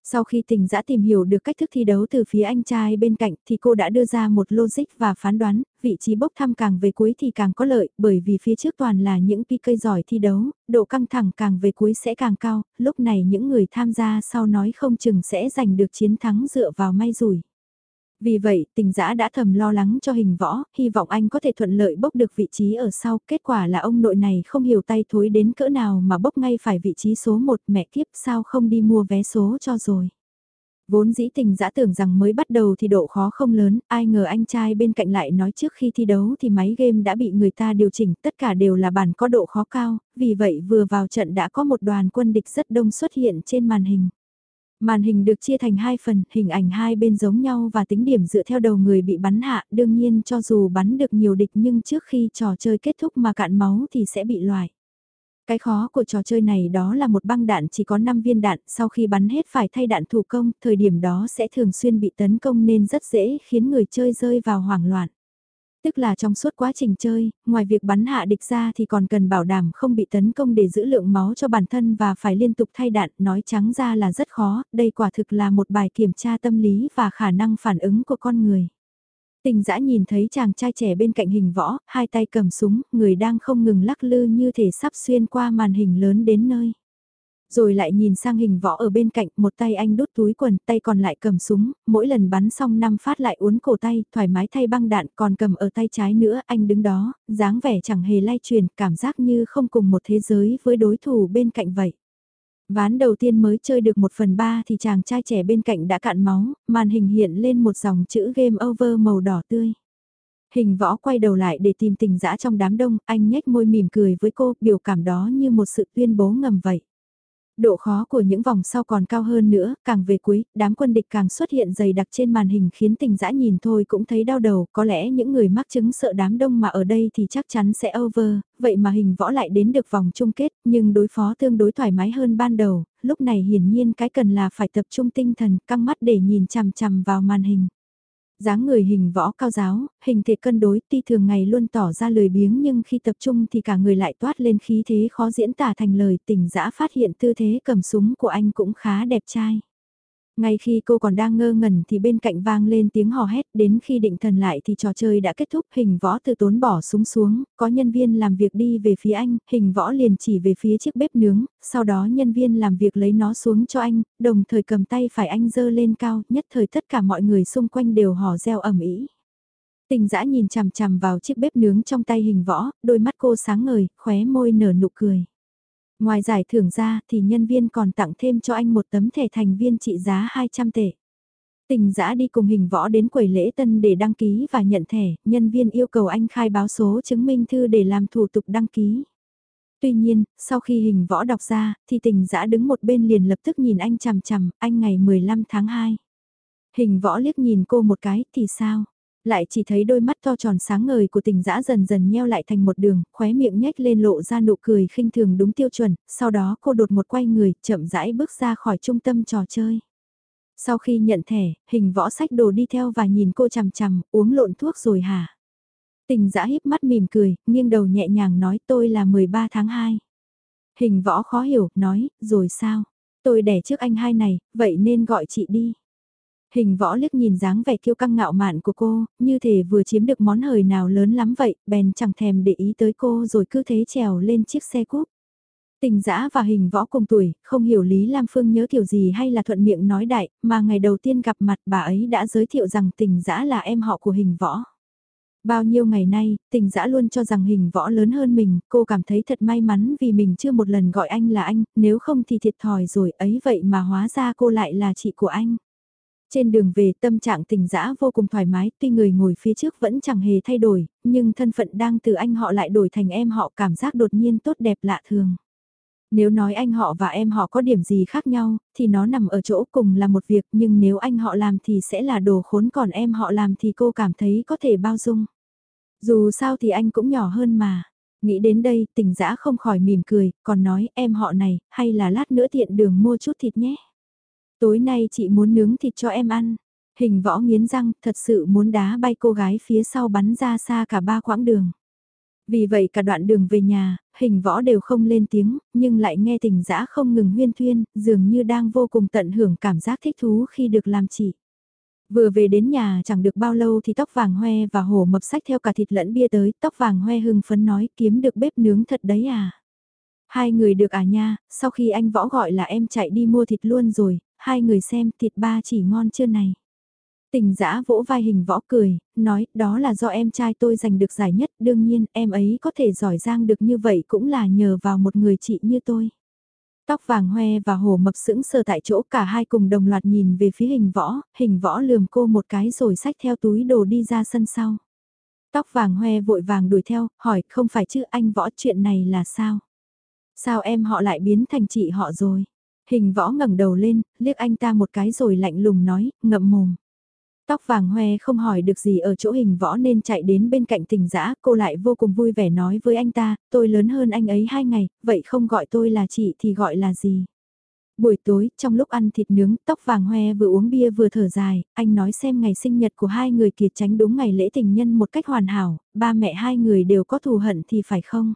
Sau khi tình giã tìm hiểu được cách thức thi đấu từ phía anh trai bên cạnh thì cô đã đưa ra một logic và phán đoán, vị trí bốc thăm càng về cuối thì càng có lợi bởi vì phía trước toàn là những PK giỏi thi đấu, độ căng thẳng càng về cuối sẽ càng cao, lúc này những người tham gia sau nói không chừng sẽ giành được chiến thắng dựa vào may rủi. Vì vậy, tình giã đã thầm lo lắng cho hình võ, hy vọng anh có thể thuận lợi bốc được vị trí ở sau. Kết quả là ông nội này không hiểu tay thối đến cỡ nào mà bốc ngay phải vị trí số 1 mẹ kiếp sao không đi mua vé số cho rồi. Vốn dĩ tình giã tưởng rằng mới bắt đầu thì độ khó không lớn, ai ngờ anh trai bên cạnh lại nói trước khi thi đấu thì máy game đã bị người ta điều chỉnh, tất cả đều là bản có độ khó cao, vì vậy vừa vào trận đã có một đoàn quân địch rất đông xuất hiện trên màn hình. Màn hình được chia thành hai phần, hình ảnh hai bên giống nhau và tính điểm dựa theo đầu người bị bắn hạ, đương nhiên cho dù bắn được nhiều địch nhưng trước khi trò chơi kết thúc mà cạn máu thì sẽ bị loại. Cái khó của trò chơi này đó là một băng đạn chỉ có 5 viên đạn, sau khi bắn hết phải thay đạn thủ công, thời điểm đó sẽ thường xuyên bị tấn công nên rất dễ khiến người chơi rơi vào hoảng loạn. Tức là trong suốt quá trình chơi, ngoài việc bắn hạ địch ra thì còn cần bảo đảm không bị tấn công để giữ lượng máu cho bản thân và phải liên tục thay đạn, nói trắng ra là rất khó, đây quả thực là một bài kiểm tra tâm lý và khả năng phản ứng của con người. Tình dã nhìn thấy chàng trai trẻ bên cạnh hình võ, hai tay cầm súng, người đang không ngừng lắc lư như thể sắp xuyên qua màn hình lớn đến nơi. Rồi lại nhìn sang hình võ ở bên cạnh, một tay anh đút túi quần, tay còn lại cầm súng, mỗi lần bắn xong năm phát lại uốn cổ tay, thoải mái thay băng đạn, còn cầm ở tay trái nữa, anh đứng đó, dáng vẻ chẳng hề lay truyền, cảm giác như không cùng một thế giới với đối thủ bên cạnh vậy. Ván đầu tiên mới chơi được một phần ba thì chàng trai trẻ bên cạnh đã cạn máu, màn hình hiện lên một dòng chữ game over màu đỏ tươi. Hình võ quay đầu lại để tìm tình dã trong đám đông, anh nhếch môi mỉm cười với cô, biểu cảm đó như một sự tuyên bố ngầm vậy. Độ khó của những vòng sau còn cao hơn nữa, càng về cuối, đám quân địch càng xuất hiện dày đặc trên màn hình khiến tình dã nhìn thôi cũng thấy đau đầu, có lẽ những người mắc chứng sợ đám đông mà ở đây thì chắc chắn sẽ over, vậy mà hình võ lại đến được vòng chung kết, nhưng đối phó tương đối thoải mái hơn ban đầu, lúc này hiển nhiên cái cần là phải tập trung tinh thần, căng mắt để nhìn chằm chằm vào màn hình dáng người hình võ cao giáo, hình thể cân đối, ti thường ngày luôn tỏ ra lười biếng nhưng khi tập trung thì cả người lại toát lên khí thế khó diễn tả thành lời tỉnh dã phát hiện tư thế cầm súng của anh cũng khá đẹp trai. Ngay khi cô còn đang ngơ ngẩn thì bên cạnh vang lên tiếng hò hét đến khi định thần lại thì trò chơi đã kết thúc hình võ từ tốn bỏ súng xuống, có nhân viên làm việc đi về phía anh, hình võ liền chỉ về phía chiếc bếp nướng, sau đó nhân viên làm việc lấy nó xuống cho anh, đồng thời cầm tay phải anh dơ lên cao, nhất thời tất cả mọi người xung quanh đều hò reo ẩm ý. Tình dã nhìn chằm chằm vào chiếc bếp nướng trong tay hình võ, đôi mắt cô sáng ngời, khóe môi nở nụ cười. Ngoài giải thưởng ra thì nhân viên còn tặng thêm cho anh một tấm thẻ thành viên trị giá 200 tệ. Tình giã đi cùng hình võ đến quầy lễ tân để đăng ký và nhận thẻ, nhân viên yêu cầu anh khai báo số chứng minh thư để làm thủ tục đăng ký. Tuy nhiên, sau khi hình võ đọc ra, thì tình giã đứng một bên liền lập tức nhìn anh chằm chằm, anh ngày 15 tháng 2. Hình võ liếc nhìn cô một cái, thì sao? Lại chỉ thấy đôi mắt to tròn sáng ngời của tình dã dần dần nheo lại thành một đường, khóe miệng nhếch lên lộ ra nụ cười khinh thường đúng tiêu chuẩn, sau đó cô đột một quay người, chậm rãi bước ra khỏi trung tâm trò chơi. Sau khi nhận thẻ, hình võ sách đồ đi theo và nhìn cô chằm chằm, uống lộn thuốc rồi hả? Tình dã híp mắt mỉm cười, nghiêng đầu nhẹ nhàng nói tôi là 13 tháng 2. Hình võ khó hiểu, nói, rồi sao? Tôi đẻ trước anh hai này, vậy nên gọi chị đi. Hình võ liếc nhìn dáng vẻ kiêu căng ngạo mạn của cô, như thể vừa chiếm được món hời nào lớn lắm vậy, bèn chẳng thèm để ý tới cô rồi cứ thế trèo lên chiếc xe cúp. Tình dã và hình võ cùng tuổi, không hiểu Lý Lam Phương nhớ kiểu gì hay là thuận miệng nói đại, mà ngày đầu tiên gặp mặt bà ấy đã giới thiệu rằng tình dã là em họ của hình võ. Bao nhiêu ngày nay, tình dã luôn cho rằng hình võ lớn hơn mình, cô cảm thấy thật may mắn vì mình chưa một lần gọi anh là anh, nếu không thì thiệt thòi rồi ấy vậy mà hóa ra cô lại là chị của anh. Trên đường về tâm trạng tình dã vô cùng thoải mái, tuy người ngồi phía trước vẫn chẳng hề thay đổi, nhưng thân phận đang từ anh họ lại đổi thành em họ cảm giác đột nhiên tốt đẹp lạ thường. Nếu nói anh họ và em họ có điểm gì khác nhau, thì nó nằm ở chỗ cùng là một việc nhưng nếu anh họ làm thì sẽ là đồ khốn còn em họ làm thì cô cảm thấy có thể bao dung. Dù sao thì anh cũng nhỏ hơn mà. Nghĩ đến đây tình dã không khỏi mỉm cười, còn nói em họ này, hay là lát nữa tiện đường mua chút thịt nhé. Tối nay chị muốn nướng thịt cho em ăn. Hình võ nghiến răng, thật sự muốn đá bay cô gái phía sau bắn ra xa cả ba quãng đường. Vì vậy cả đoạn đường về nhà, hình võ đều không lên tiếng, nhưng lại nghe tình dã không ngừng huyên thuyên, dường như đang vô cùng tận hưởng cảm giác thích thú khi được làm chị. Vừa về đến nhà chẳng được bao lâu thì tóc vàng hoe và hổ mập sách theo cả thịt lẫn bia tới, tóc vàng hoe hưng phấn nói kiếm được bếp nướng thật đấy à. Hai người được à nha, sau khi anh võ gọi là em chạy đi mua thịt luôn rồi, hai người xem thịt ba chỉ ngon chưa này. Tình giã vỗ vai hình võ cười, nói đó là do em trai tôi giành được giải nhất, đương nhiên em ấy có thể giỏi giang được như vậy cũng là nhờ vào một người chị như tôi. Tóc vàng hoe và hồ mập sững sờ tại chỗ cả hai cùng đồng loạt nhìn về phía hình võ, hình võ lườm cô một cái rồi xách theo túi đồ đi ra sân sau. Tóc vàng hoe vội vàng đuổi theo, hỏi không phải chứ anh võ chuyện này là sao? Sao em họ lại biến thành chị họ rồi? Hình võ ngẩng đầu lên, liếc anh ta một cái rồi lạnh lùng nói, ngậm mồm. Tóc vàng hoe không hỏi được gì ở chỗ hình võ nên chạy đến bên cạnh tình dã cô lại vô cùng vui vẻ nói với anh ta, tôi lớn hơn anh ấy hai ngày, vậy không gọi tôi là chị thì gọi là gì? Buổi tối, trong lúc ăn thịt nướng, tóc vàng hoe vừa uống bia vừa thở dài, anh nói xem ngày sinh nhật của hai người kia tránh đúng ngày lễ tình nhân một cách hoàn hảo, ba mẹ hai người đều có thù hận thì phải không?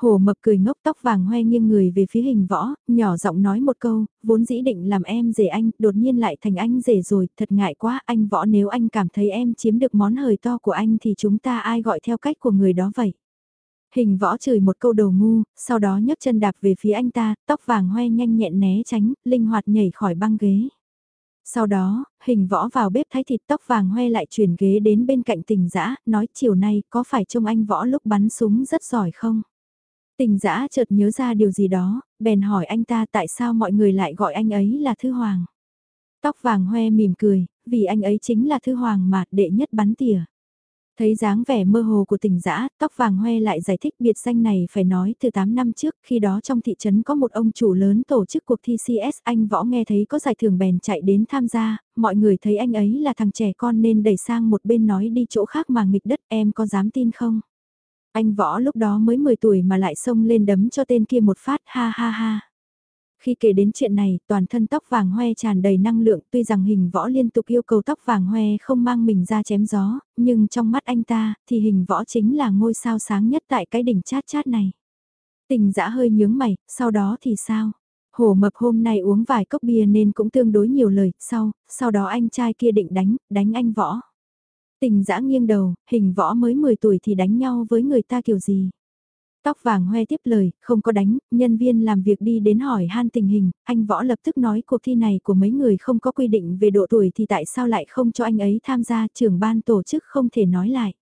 Hồ mập cười ngốc tóc vàng hoe nghiêng người về phía hình võ, nhỏ giọng nói một câu, vốn dĩ định làm em rể anh, đột nhiên lại thành anh rể rồi, thật ngại quá anh võ nếu anh cảm thấy em chiếm được món hời to của anh thì chúng ta ai gọi theo cách của người đó vậy. Hình võ chửi một câu đầu ngu, sau đó nhấc chân đạp về phía anh ta, tóc vàng hoe nhanh nhẹn né tránh, linh hoạt nhảy khỏi băng ghế. Sau đó, hình võ vào bếp thái thịt tóc vàng hoe lại chuyển ghế đến bên cạnh tình dã nói chiều nay có phải trông anh võ lúc bắn súng rất giỏi không? Tình dã chợt nhớ ra điều gì đó, bèn hỏi anh ta tại sao mọi người lại gọi anh ấy là Thư Hoàng. Tóc vàng hoe mỉm cười, vì anh ấy chính là Thư Hoàng mà đệ nhất bắn tỉa. Thấy dáng vẻ mơ hồ của tình dã tóc vàng hoe lại giải thích biệt danh này phải nói từ 8 năm trước, khi đó trong thị trấn có một ông chủ lớn tổ chức cuộc thi CS, anh võ nghe thấy có giải thưởng bèn chạy đến tham gia, mọi người thấy anh ấy là thằng trẻ con nên đẩy sang một bên nói đi chỗ khác mà nghịch đất em có dám tin không? Anh võ lúc đó mới 10 tuổi mà lại xông lên đấm cho tên kia một phát ha ha ha. Khi kể đến chuyện này, toàn thân tóc vàng hoe tràn đầy năng lượng tuy rằng hình võ liên tục yêu cầu tóc vàng hoe không mang mình ra chém gió, nhưng trong mắt anh ta, thì hình võ chính là ngôi sao sáng nhất tại cái đỉnh chát chát này. Tình dã hơi nhướng mày, sau đó thì sao? Hổ mập hôm nay uống vài cốc bia nên cũng tương đối nhiều lời, sau, sau đó anh trai kia định đánh, đánh anh võ. Tình dã nghiêng đầu, hình võ mới 10 tuổi thì đánh nhau với người ta kiểu gì? Tóc vàng hoe tiếp lời, không có đánh, nhân viên làm việc đi đến hỏi han tình hình, anh võ lập tức nói cuộc thi này của mấy người không có quy định về độ tuổi thì tại sao lại không cho anh ấy tham gia trưởng ban tổ chức không thể nói lại.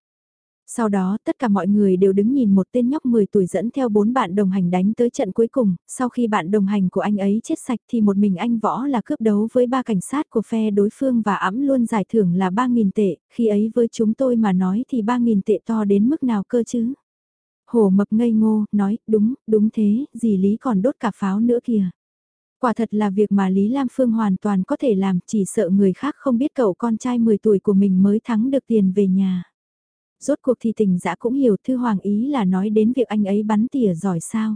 Sau đó tất cả mọi người đều đứng nhìn một tên nhóc 10 tuổi dẫn theo bốn bạn đồng hành đánh tới trận cuối cùng, sau khi bạn đồng hành của anh ấy chết sạch thì một mình anh võ là cướp đấu với ba cảnh sát của phe đối phương và ẵm luôn giải thưởng là 3.000 tệ, khi ấy với chúng tôi mà nói thì 3.000 tệ to đến mức nào cơ chứ. Hổ mập ngây ngô, nói, đúng, đúng thế, dì Lý còn đốt cả pháo nữa kìa. Quả thật là việc mà Lý Lam Phương hoàn toàn có thể làm, chỉ sợ người khác không biết cậu con trai 10 tuổi của mình mới thắng được tiền về nhà. Rốt cuộc thì tình dã cũng hiểu Thư Hoàng ý là nói đến việc anh ấy bắn tỉa giỏi sao.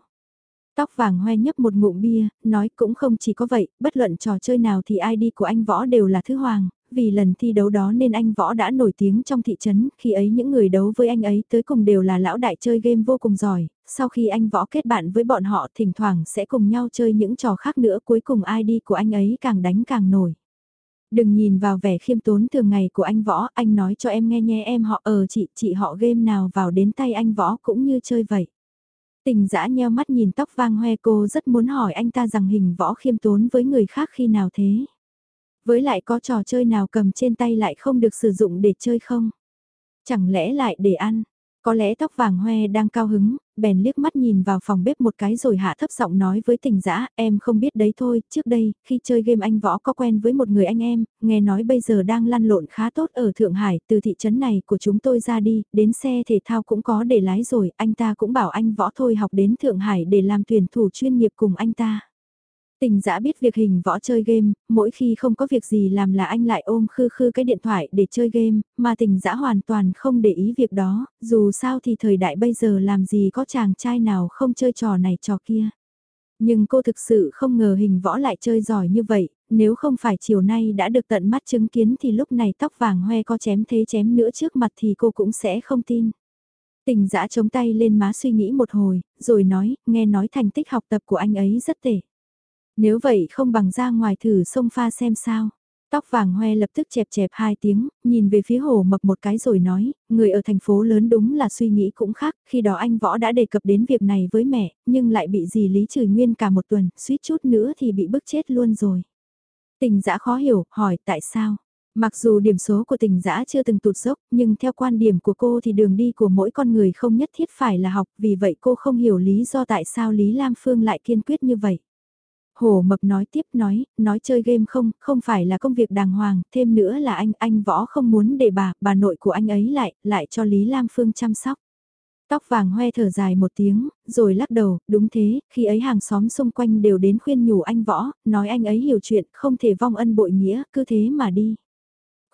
Tóc vàng hoe nhấp một ngụm bia, nói cũng không chỉ có vậy, bất luận trò chơi nào thì ID của anh Võ đều là Thư Hoàng, vì lần thi đấu đó nên anh Võ đã nổi tiếng trong thị trấn, khi ấy những người đấu với anh ấy tới cùng đều là lão đại chơi game vô cùng giỏi, sau khi anh Võ kết bạn với bọn họ thỉnh thoảng sẽ cùng nhau chơi những trò khác nữa cuối cùng ID của anh ấy càng đánh càng nổi. Đừng nhìn vào vẻ khiêm tốn thường ngày của anh Võ, anh nói cho em nghe nhé em họ ờ chị, chị họ game nào vào đến tay anh Võ cũng như chơi vậy. Tình dã nheo mắt nhìn tóc vang hoe cô rất muốn hỏi anh ta rằng hình Võ khiêm tốn với người khác khi nào thế. Với lại có trò chơi nào cầm trên tay lại không được sử dụng để chơi không? Chẳng lẽ lại để ăn? Có lẽ tóc vàng hoe đang cao hứng, bèn liếc mắt nhìn vào phòng bếp một cái rồi hạ thấp giọng nói với tình dã em không biết đấy thôi, trước đây, khi chơi game anh võ có quen với một người anh em, nghe nói bây giờ đang lăn lộn khá tốt ở Thượng Hải, từ thị trấn này của chúng tôi ra đi, đến xe thể thao cũng có để lái rồi, anh ta cũng bảo anh võ thôi học đến Thượng Hải để làm tuyển thủ chuyên nghiệp cùng anh ta. Tình dã biết việc hình võ chơi game, mỗi khi không có việc gì làm là anh lại ôm khư khư cái điện thoại để chơi game, mà tình dã hoàn toàn không để ý việc đó, dù sao thì thời đại bây giờ làm gì có chàng trai nào không chơi trò này trò kia. Nhưng cô thực sự không ngờ hình võ lại chơi giỏi như vậy, nếu không phải chiều nay đã được tận mắt chứng kiến thì lúc này tóc vàng hoe có chém thế chém nữa trước mặt thì cô cũng sẽ không tin. Tình dã chống tay lên má suy nghĩ một hồi, rồi nói, nghe nói thành tích học tập của anh ấy rất tệ. Nếu vậy không bằng ra ngoài thử sông pha xem sao. Tóc vàng hoe lập tức chẹp chẹp hai tiếng, nhìn về phía hồ mập một cái rồi nói, người ở thành phố lớn đúng là suy nghĩ cũng khác, khi đó anh võ đã đề cập đến việc này với mẹ, nhưng lại bị dì Lý chửi nguyên cả một tuần, suýt chút nữa thì bị bức chết luôn rồi. Tình dã khó hiểu, hỏi tại sao? Mặc dù điểm số của tình dã chưa từng tụt dốc, nhưng theo quan điểm của cô thì đường đi của mỗi con người không nhất thiết phải là học, vì vậy cô không hiểu lý do tại sao Lý Lam Phương lại kiên quyết như vậy. Hồ Mập nói tiếp nói, nói chơi game không, không phải là công việc đàng hoàng, thêm nữa là anh, anh võ không muốn để bà, bà nội của anh ấy lại, lại cho Lý Lam Phương chăm sóc. Tóc vàng hoe thở dài một tiếng, rồi lắc đầu, đúng thế, khi ấy hàng xóm xung quanh đều đến khuyên nhủ anh võ, nói anh ấy hiểu chuyện, không thể vong ân bội nghĩa, cứ thế mà đi.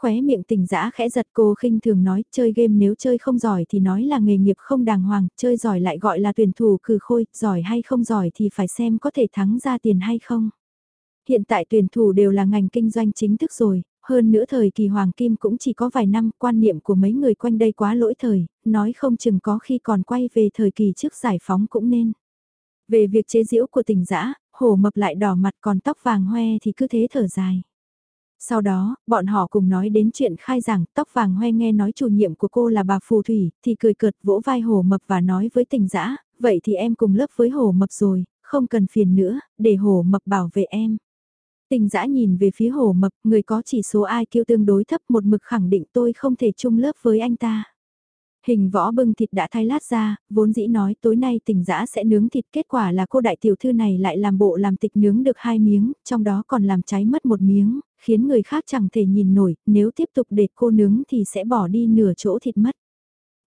Khóe miệng tỉnh dã khẽ giật cô khinh thường nói, chơi game nếu chơi không giỏi thì nói là nghề nghiệp không đàng hoàng, chơi giỏi lại gọi là tuyển thủ cử khôi, giỏi hay không giỏi thì phải xem có thể thắng ra tiền hay không. Hiện tại tuyển thủ đều là ngành kinh doanh chính thức rồi, hơn nữa thời kỳ Hoàng Kim cũng chỉ có vài năm, quan niệm của mấy người quanh đây quá lỗi thời, nói không chừng có khi còn quay về thời kỳ trước giải phóng cũng nên. Về việc chế giễu của tỉnh giã, hổ mập lại đỏ mặt còn tóc vàng hoe thì cứ thế thở dài. Sau đó, bọn họ cùng nói đến chuyện khai giảng, tóc vàng hoe nghe nói chủ nhiệm của cô là bà Phù Thủy, thì cười cợt vỗ vai hổ mập và nói với tình dã vậy thì em cùng lớp với hổ mập rồi, không cần phiền nữa, để hổ mập bảo vệ em. Tình dã nhìn về phía hổ mập, người có chỉ số ai tương đối thấp một mực khẳng định tôi không thể chung lớp với anh ta. Hình võ bưng thịt đã thay lát ra, vốn dĩ nói tối nay tình dã sẽ nướng thịt kết quả là cô đại tiểu thư này lại làm bộ làm tịch nướng được hai miếng, trong đó còn làm cháy mất một miếng, khiến người khác chẳng thể nhìn nổi, nếu tiếp tục để cô nướng thì sẽ bỏ đi nửa chỗ thịt mất.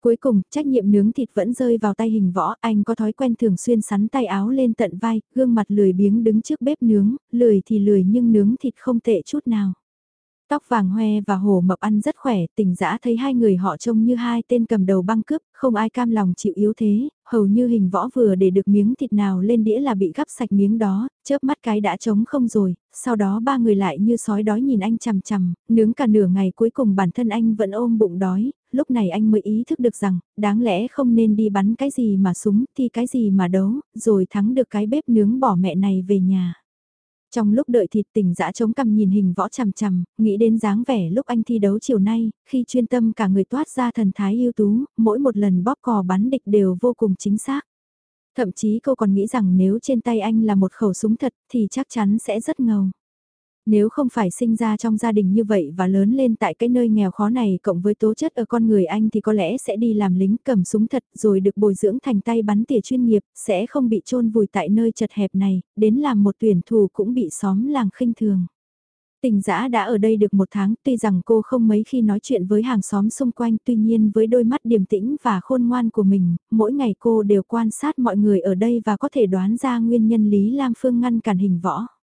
Cuối cùng, trách nhiệm nướng thịt vẫn rơi vào tay hình võ, anh có thói quen thường xuyên sắn tay áo lên tận vai, gương mặt lười biếng đứng trước bếp nướng, lười thì lười nhưng nướng thịt không tệ chút nào. Tóc vàng hoe và hồ mập ăn rất khỏe, tỉnh dã thấy hai người họ trông như hai tên cầm đầu băng cướp, không ai cam lòng chịu yếu thế, hầu như hình võ vừa để được miếng thịt nào lên đĩa là bị gắp sạch miếng đó, chớp mắt cái đã trống không rồi, sau đó ba người lại như sói đói nhìn anh chằm chằm, nướng cả nửa ngày cuối cùng bản thân anh vẫn ôm bụng đói, lúc này anh mới ý thức được rằng, đáng lẽ không nên đi bắn cái gì mà súng, thì cái gì mà đấu, rồi thắng được cái bếp nướng bỏ mẹ này về nhà. Trong lúc đợi thịt tỉnh dã chống cằm nhìn hình võ chằm chằm, nghĩ đến dáng vẻ lúc anh thi đấu chiều nay, khi chuyên tâm cả người toát ra thần thái ưu tú, mỗi một lần bóp cò bắn địch đều vô cùng chính xác. Thậm chí cô còn nghĩ rằng nếu trên tay anh là một khẩu súng thật thì chắc chắn sẽ rất ngầu. Nếu không phải sinh ra trong gia đình như vậy và lớn lên tại cái nơi nghèo khó này cộng với tố chất ở con người anh thì có lẽ sẽ đi làm lính cầm súng thật rồi được bồi dưỡng thành tay bắn tỉa chuyên nghiệp, sẽ không bị chôn vùi tại nơi chật hẹp này, đến làm một tuyển thủ cũng bị xóm làng khinh thường. Tình giã đã ở đây được một tháng, tuy rằng cô không mấy khi nói chuyện với hàng xóm xung quanh, tuy nhiên với đôi mắt điềm tĩnh và khôn ngoan của mình, mỗi ngày cô đều quan sát mọi người ở đây và có thể đoán ra nguyên nhân Lý Lam Phương ngăn cản hình võ.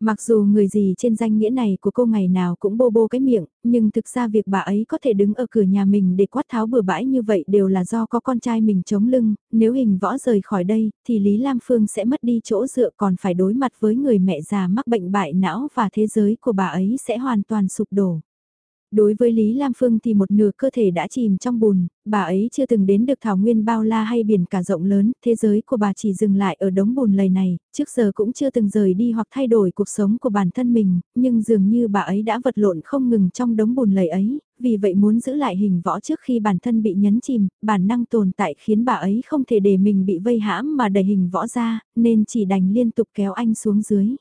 Mặc dù người gì trên danh nghĩa này của cô ngày nào cũng bô bô cái miệng, nhưng thực ra việc bà ấy có thể đứng ở cửa nhà mình để quát tháo bừa bãi như vậy đều là do có con trai mình chống lưng, nếu hình võ rời khỏi đây, thì Lý Lam Phương sẽ mất đi chỗ dựa còn phải đối mặt với người mẹ già mắc bệnh bại não và thế giới của bà ấy sẽ hoàn toàn sụp đổ. Đối với Lý Lam Phương thì một nửa cơ thể đã chìm trong bùn, bà ấy chưa từng đến được thảo nguyên bao la hay biển cả rộng lớn, thế giới của bà chỉ dừng lại ở đống bùn lầy này, trước giờ cũng chưa từng rời đi hoặc thay đổi cuộc sống của bản thân mình, nhưng dường như bà ấy đã vật lộn không ngừng trong đống bùn lầy ấy, vì vậy muốn giữ lại hình võ trước khi bản thân bị nhấn chìm, bản năng tồn tại khiến bà ấy không thể để mình bị vây hãm mà đẩy hình võ ra, nên chỉ đành liên tục kéo anh xuống dưới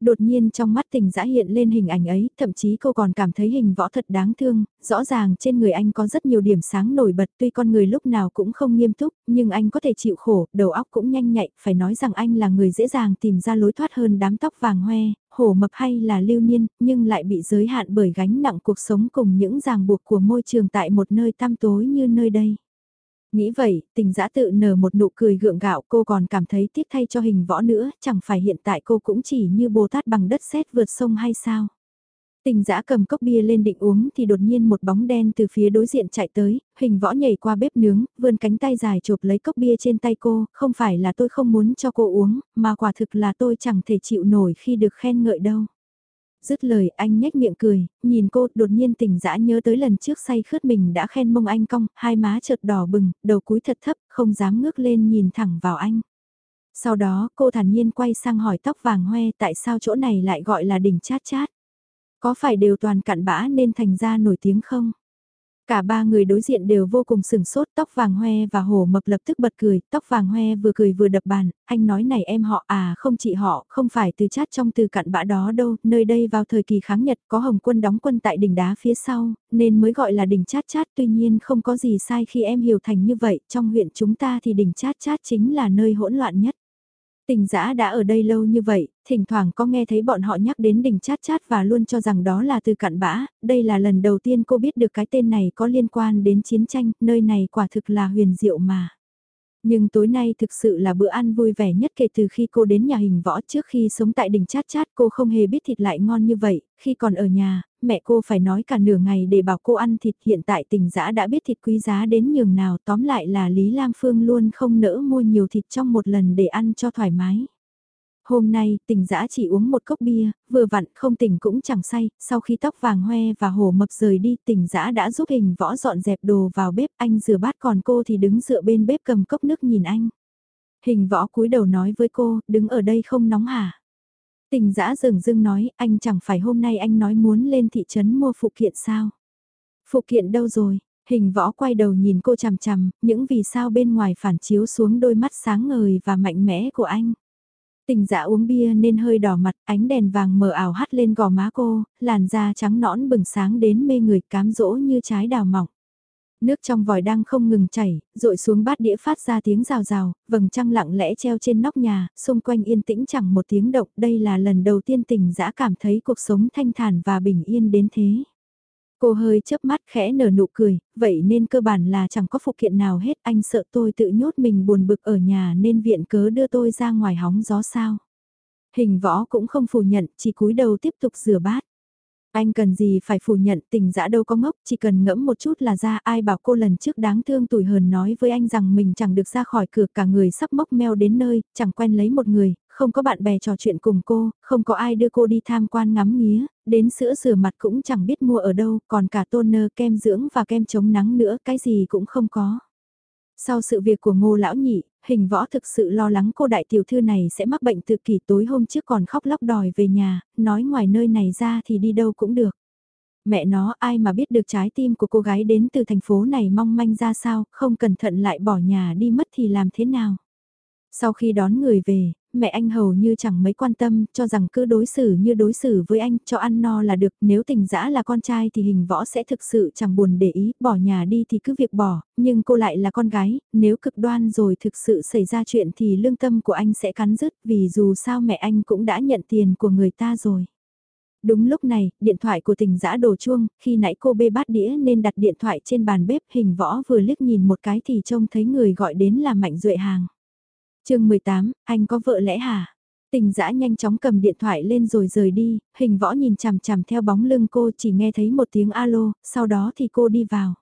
đột nhiên trong mắt tình dã hiện lên hình ảnh ấy, thậm chí cô còn cảm thấy hình võ thật đáng thương, rõ ràng trên người anh có rất nhiều điểm sáng nổi bật tuy con người lúc nào cũng không nghiêm túc, nhưng anh có thể chịu khổ, đầu óc cũng nhanh nhạy, phải nói rằng anh là người dễ dàng tìm ra lối thoát hơn đám tóc vàng hoe, hổ mập hay là lưu niên, nhưng lại bị giới hạn bởi gánh nặng cuộc sống cùng những ràng buộc của môi trường tại một nơi tăm tối như nơi đây. Nghĩ vậy, tình giã tự nở một nụ cười gượng gạo cô còn cảm thấy tiếc thay cho hình võ nữa, chẳng phải hiện tại cô cũng chỉ như Bồ Tát bằng đất sét vượt sông hay sao. Tình giã cầm cốc bia lên định uống thì đột nhiên một bóng đen từ phía đối diện chạy tới, hình võ nhảy qua bếp nướng, vươn cánh tay dài chụp lấy cốc bia trên tay cô, không phải là tôi không muốn cho cô uống, mà quả thực là tôi chẳng thể chịu nổi khi được khen ngợi đâu. Dứt lời anh nhếch miệng cười, nhìn cô đột nhiên tỉnh dã nhớ tới lần trước say khướt mình đã khen mông anh cong, hai má chợt đỏ bừng, đầu cúi thật thấp, không dám ngước lên nhìn thẳng vào anh. Sau đó cô thản nhiên quay sang hỏi tóc vàng hoe tại sao chỗ này lại gọi là đỉnh chát chát. Có phải đều toàn cặn bã nên thành ra nổi tiếng không? Cả ba người đối diện đều vô cùng sừng sốt, tóc vàng hoe và hổ mập lập tức bật cười, tóc vàng hoe vừa cười vừa đập bàn, anh nói này em họ à không chị họ, không phải từ chát trong từ cặn bã đó đâu, nơi đây vào thời kỳ kháng Nhật có Hồng quân đóng quân tại đỉnh đá phía sau, nên mới gọi là đỉnh chát chát tuy nhiên không có gì sai khi em hiểu thành như vậy, trong huyện chúng ta thì đỉnh chát chát chính là nơi hỗn loạn nhất. Tình giã đã ở đây lâu như vậy, thỉnh thoảng có nghe thấy bọn họ nhắc đến đỉnh chát chát và luôn cho rằng đó là từ cặn bã, đây là lần đầu tiên cô biết được cái tên này có liên quan đến chiến tranh, nơi này quả thực là huyền diệu mà. Nhưng tối nay thực sự là bữa ăn vui vẻ nhất kể từ khi cô đến nhà hình võ trước khi sống tại đỉnh chát chát cô không hề biết thịt lại ngon như vậy, khi còn ở nhà, mẹ cô phải nói cả nửa ngày để bảo cô ăn thịt hiện tại tình dã đã biết thịt quý giá đến nhường nào tóm lại là Lý Lam Phương luôn không nỡ mua nhiều thịt trong một lần để ăn cho thoải mái. Hôm nay, tình dã chỉ uống một cốc bia, vừa vặn không tỉnh cũng chẳng say, sau khi tóc vàng hoe và hổ mập rời đi, tình dã đã giúp hình võ dọn dẹp đồ vào bếp, anh rửa bát còn cô thì đứng dựa bên bếp cầm cốc nước nhìn anh. Hình võ cúi đầu nói với cô, đứng ở đây không nóng hả? Tình dã rừng rưng nói, anh chẳng phải hôm nay anh nói muốn lên thị trấn mua phụ kiện sao? Phụ kiện đâu rồi? Hình võ quay đầu nhìn cô chằm chằm, những vì sao bên ngoài phản chiếu xuống đôi mắt sáng ngời và mạnh mẽ của anh. Tình dạ uống bia nên hơi đỏ mặt, ánh đèn vàng mờ ảo hắt lên gò má cô, làn da trắng nõn bừng sáng đến mê người cám dỗ như trái đào mỏng. Nước trong vòi đang không ngừng chảy, rội xuống bát đĩa phát ra tiếng rào rào, vầng trăng lặng lẽ treo trên nóc nhà, xung quanh yên tĩnh chẳng một tiếng động. Đây là lần đầu tiên tình dã cảm thấy cuộc sống thanh thản và bình yên đến thế. Cô hơi chớp mắt khẽ nở nụ cười, vậy nên cơ bản là chẳng có phụ kiện nào hết anh sợ tôi tự nhốt mình buồn bực ở nhà nên viện cớ đưa tôi ra ngoài hóng gió sao. Hình võ cũng không phủ nhận, chỉ cúi đầu tiếp tục rửa bát. Anh cần gì phải phủ nhận tình dã đâu có ngốc, chỉ cần ngẫm một chút là ra ai bảo cô lần trước đáng thương tủi hờn nói với anh rằng mình chẳng được ra khỏi cửa cả người sắp mốc meo đến nơi, chẳng quen lấy một người, không có bạn bè trò chuyện cùng cô, không có ai đưa cô đi tham quan ngắm nghía, đến sữa rửa mặt cũng chẳng biết mua ở đâu, còn cả toner, kem dưỡng và kem chống nắng nữa, cái gì cũng không có. Sau sự việc của ngô lão nhị, hình võ thực sự lo lắng cô đại tiểu thư này sẽ mắc bệnh tự kỷ tối hôm trước còn khóc lóc đòi về nhà, nói ngoài nơi này ra thì đi đâu cũng được. Mẹ nó ai mà biết được trái tim của cô gái đến từ thành phố này mong manh ra sao, không cẩn thận lại bỏ nhà đi mất thì làm thế nào. Sau khi đón người về, mẹ anh hầu như chẳng mấy quan tâm, cho rằng cứ đối xử như đối xử với anh, cho ăn no là được, nếu tình dã là con trai thì hình võ sẽ thực sự chẳng buồn để ý, bỏ nhà đi thì cứ việc bỏ, nhưng cô lại là con gái, nếu cực đoan rồi thực sự xảy ra chuyện thì lương tâm của anh sẽ cắn rứt, vì dù sao mẹ anh cũng đã nhận tiền của người ta rồi. Đúng lúc này, điện thoại của tình dã đổ chuông, khi nãy cô bê bát đĩa nên đặt điện thoại trên bàn bếp hình võ vừa liếc nhìn một cái thì trông thấy người gọi đến là Mạnh Duệ Hàng chương 18, anh có vợ lẽ hả? Tình dã nhanh chóng cầm điện thoại lên rồi rời đi, hình võ nhìn chằm chằm theo bóng lưng cô chỉ nghe thấy một tiếng alo, sau đó thì cô đi vào.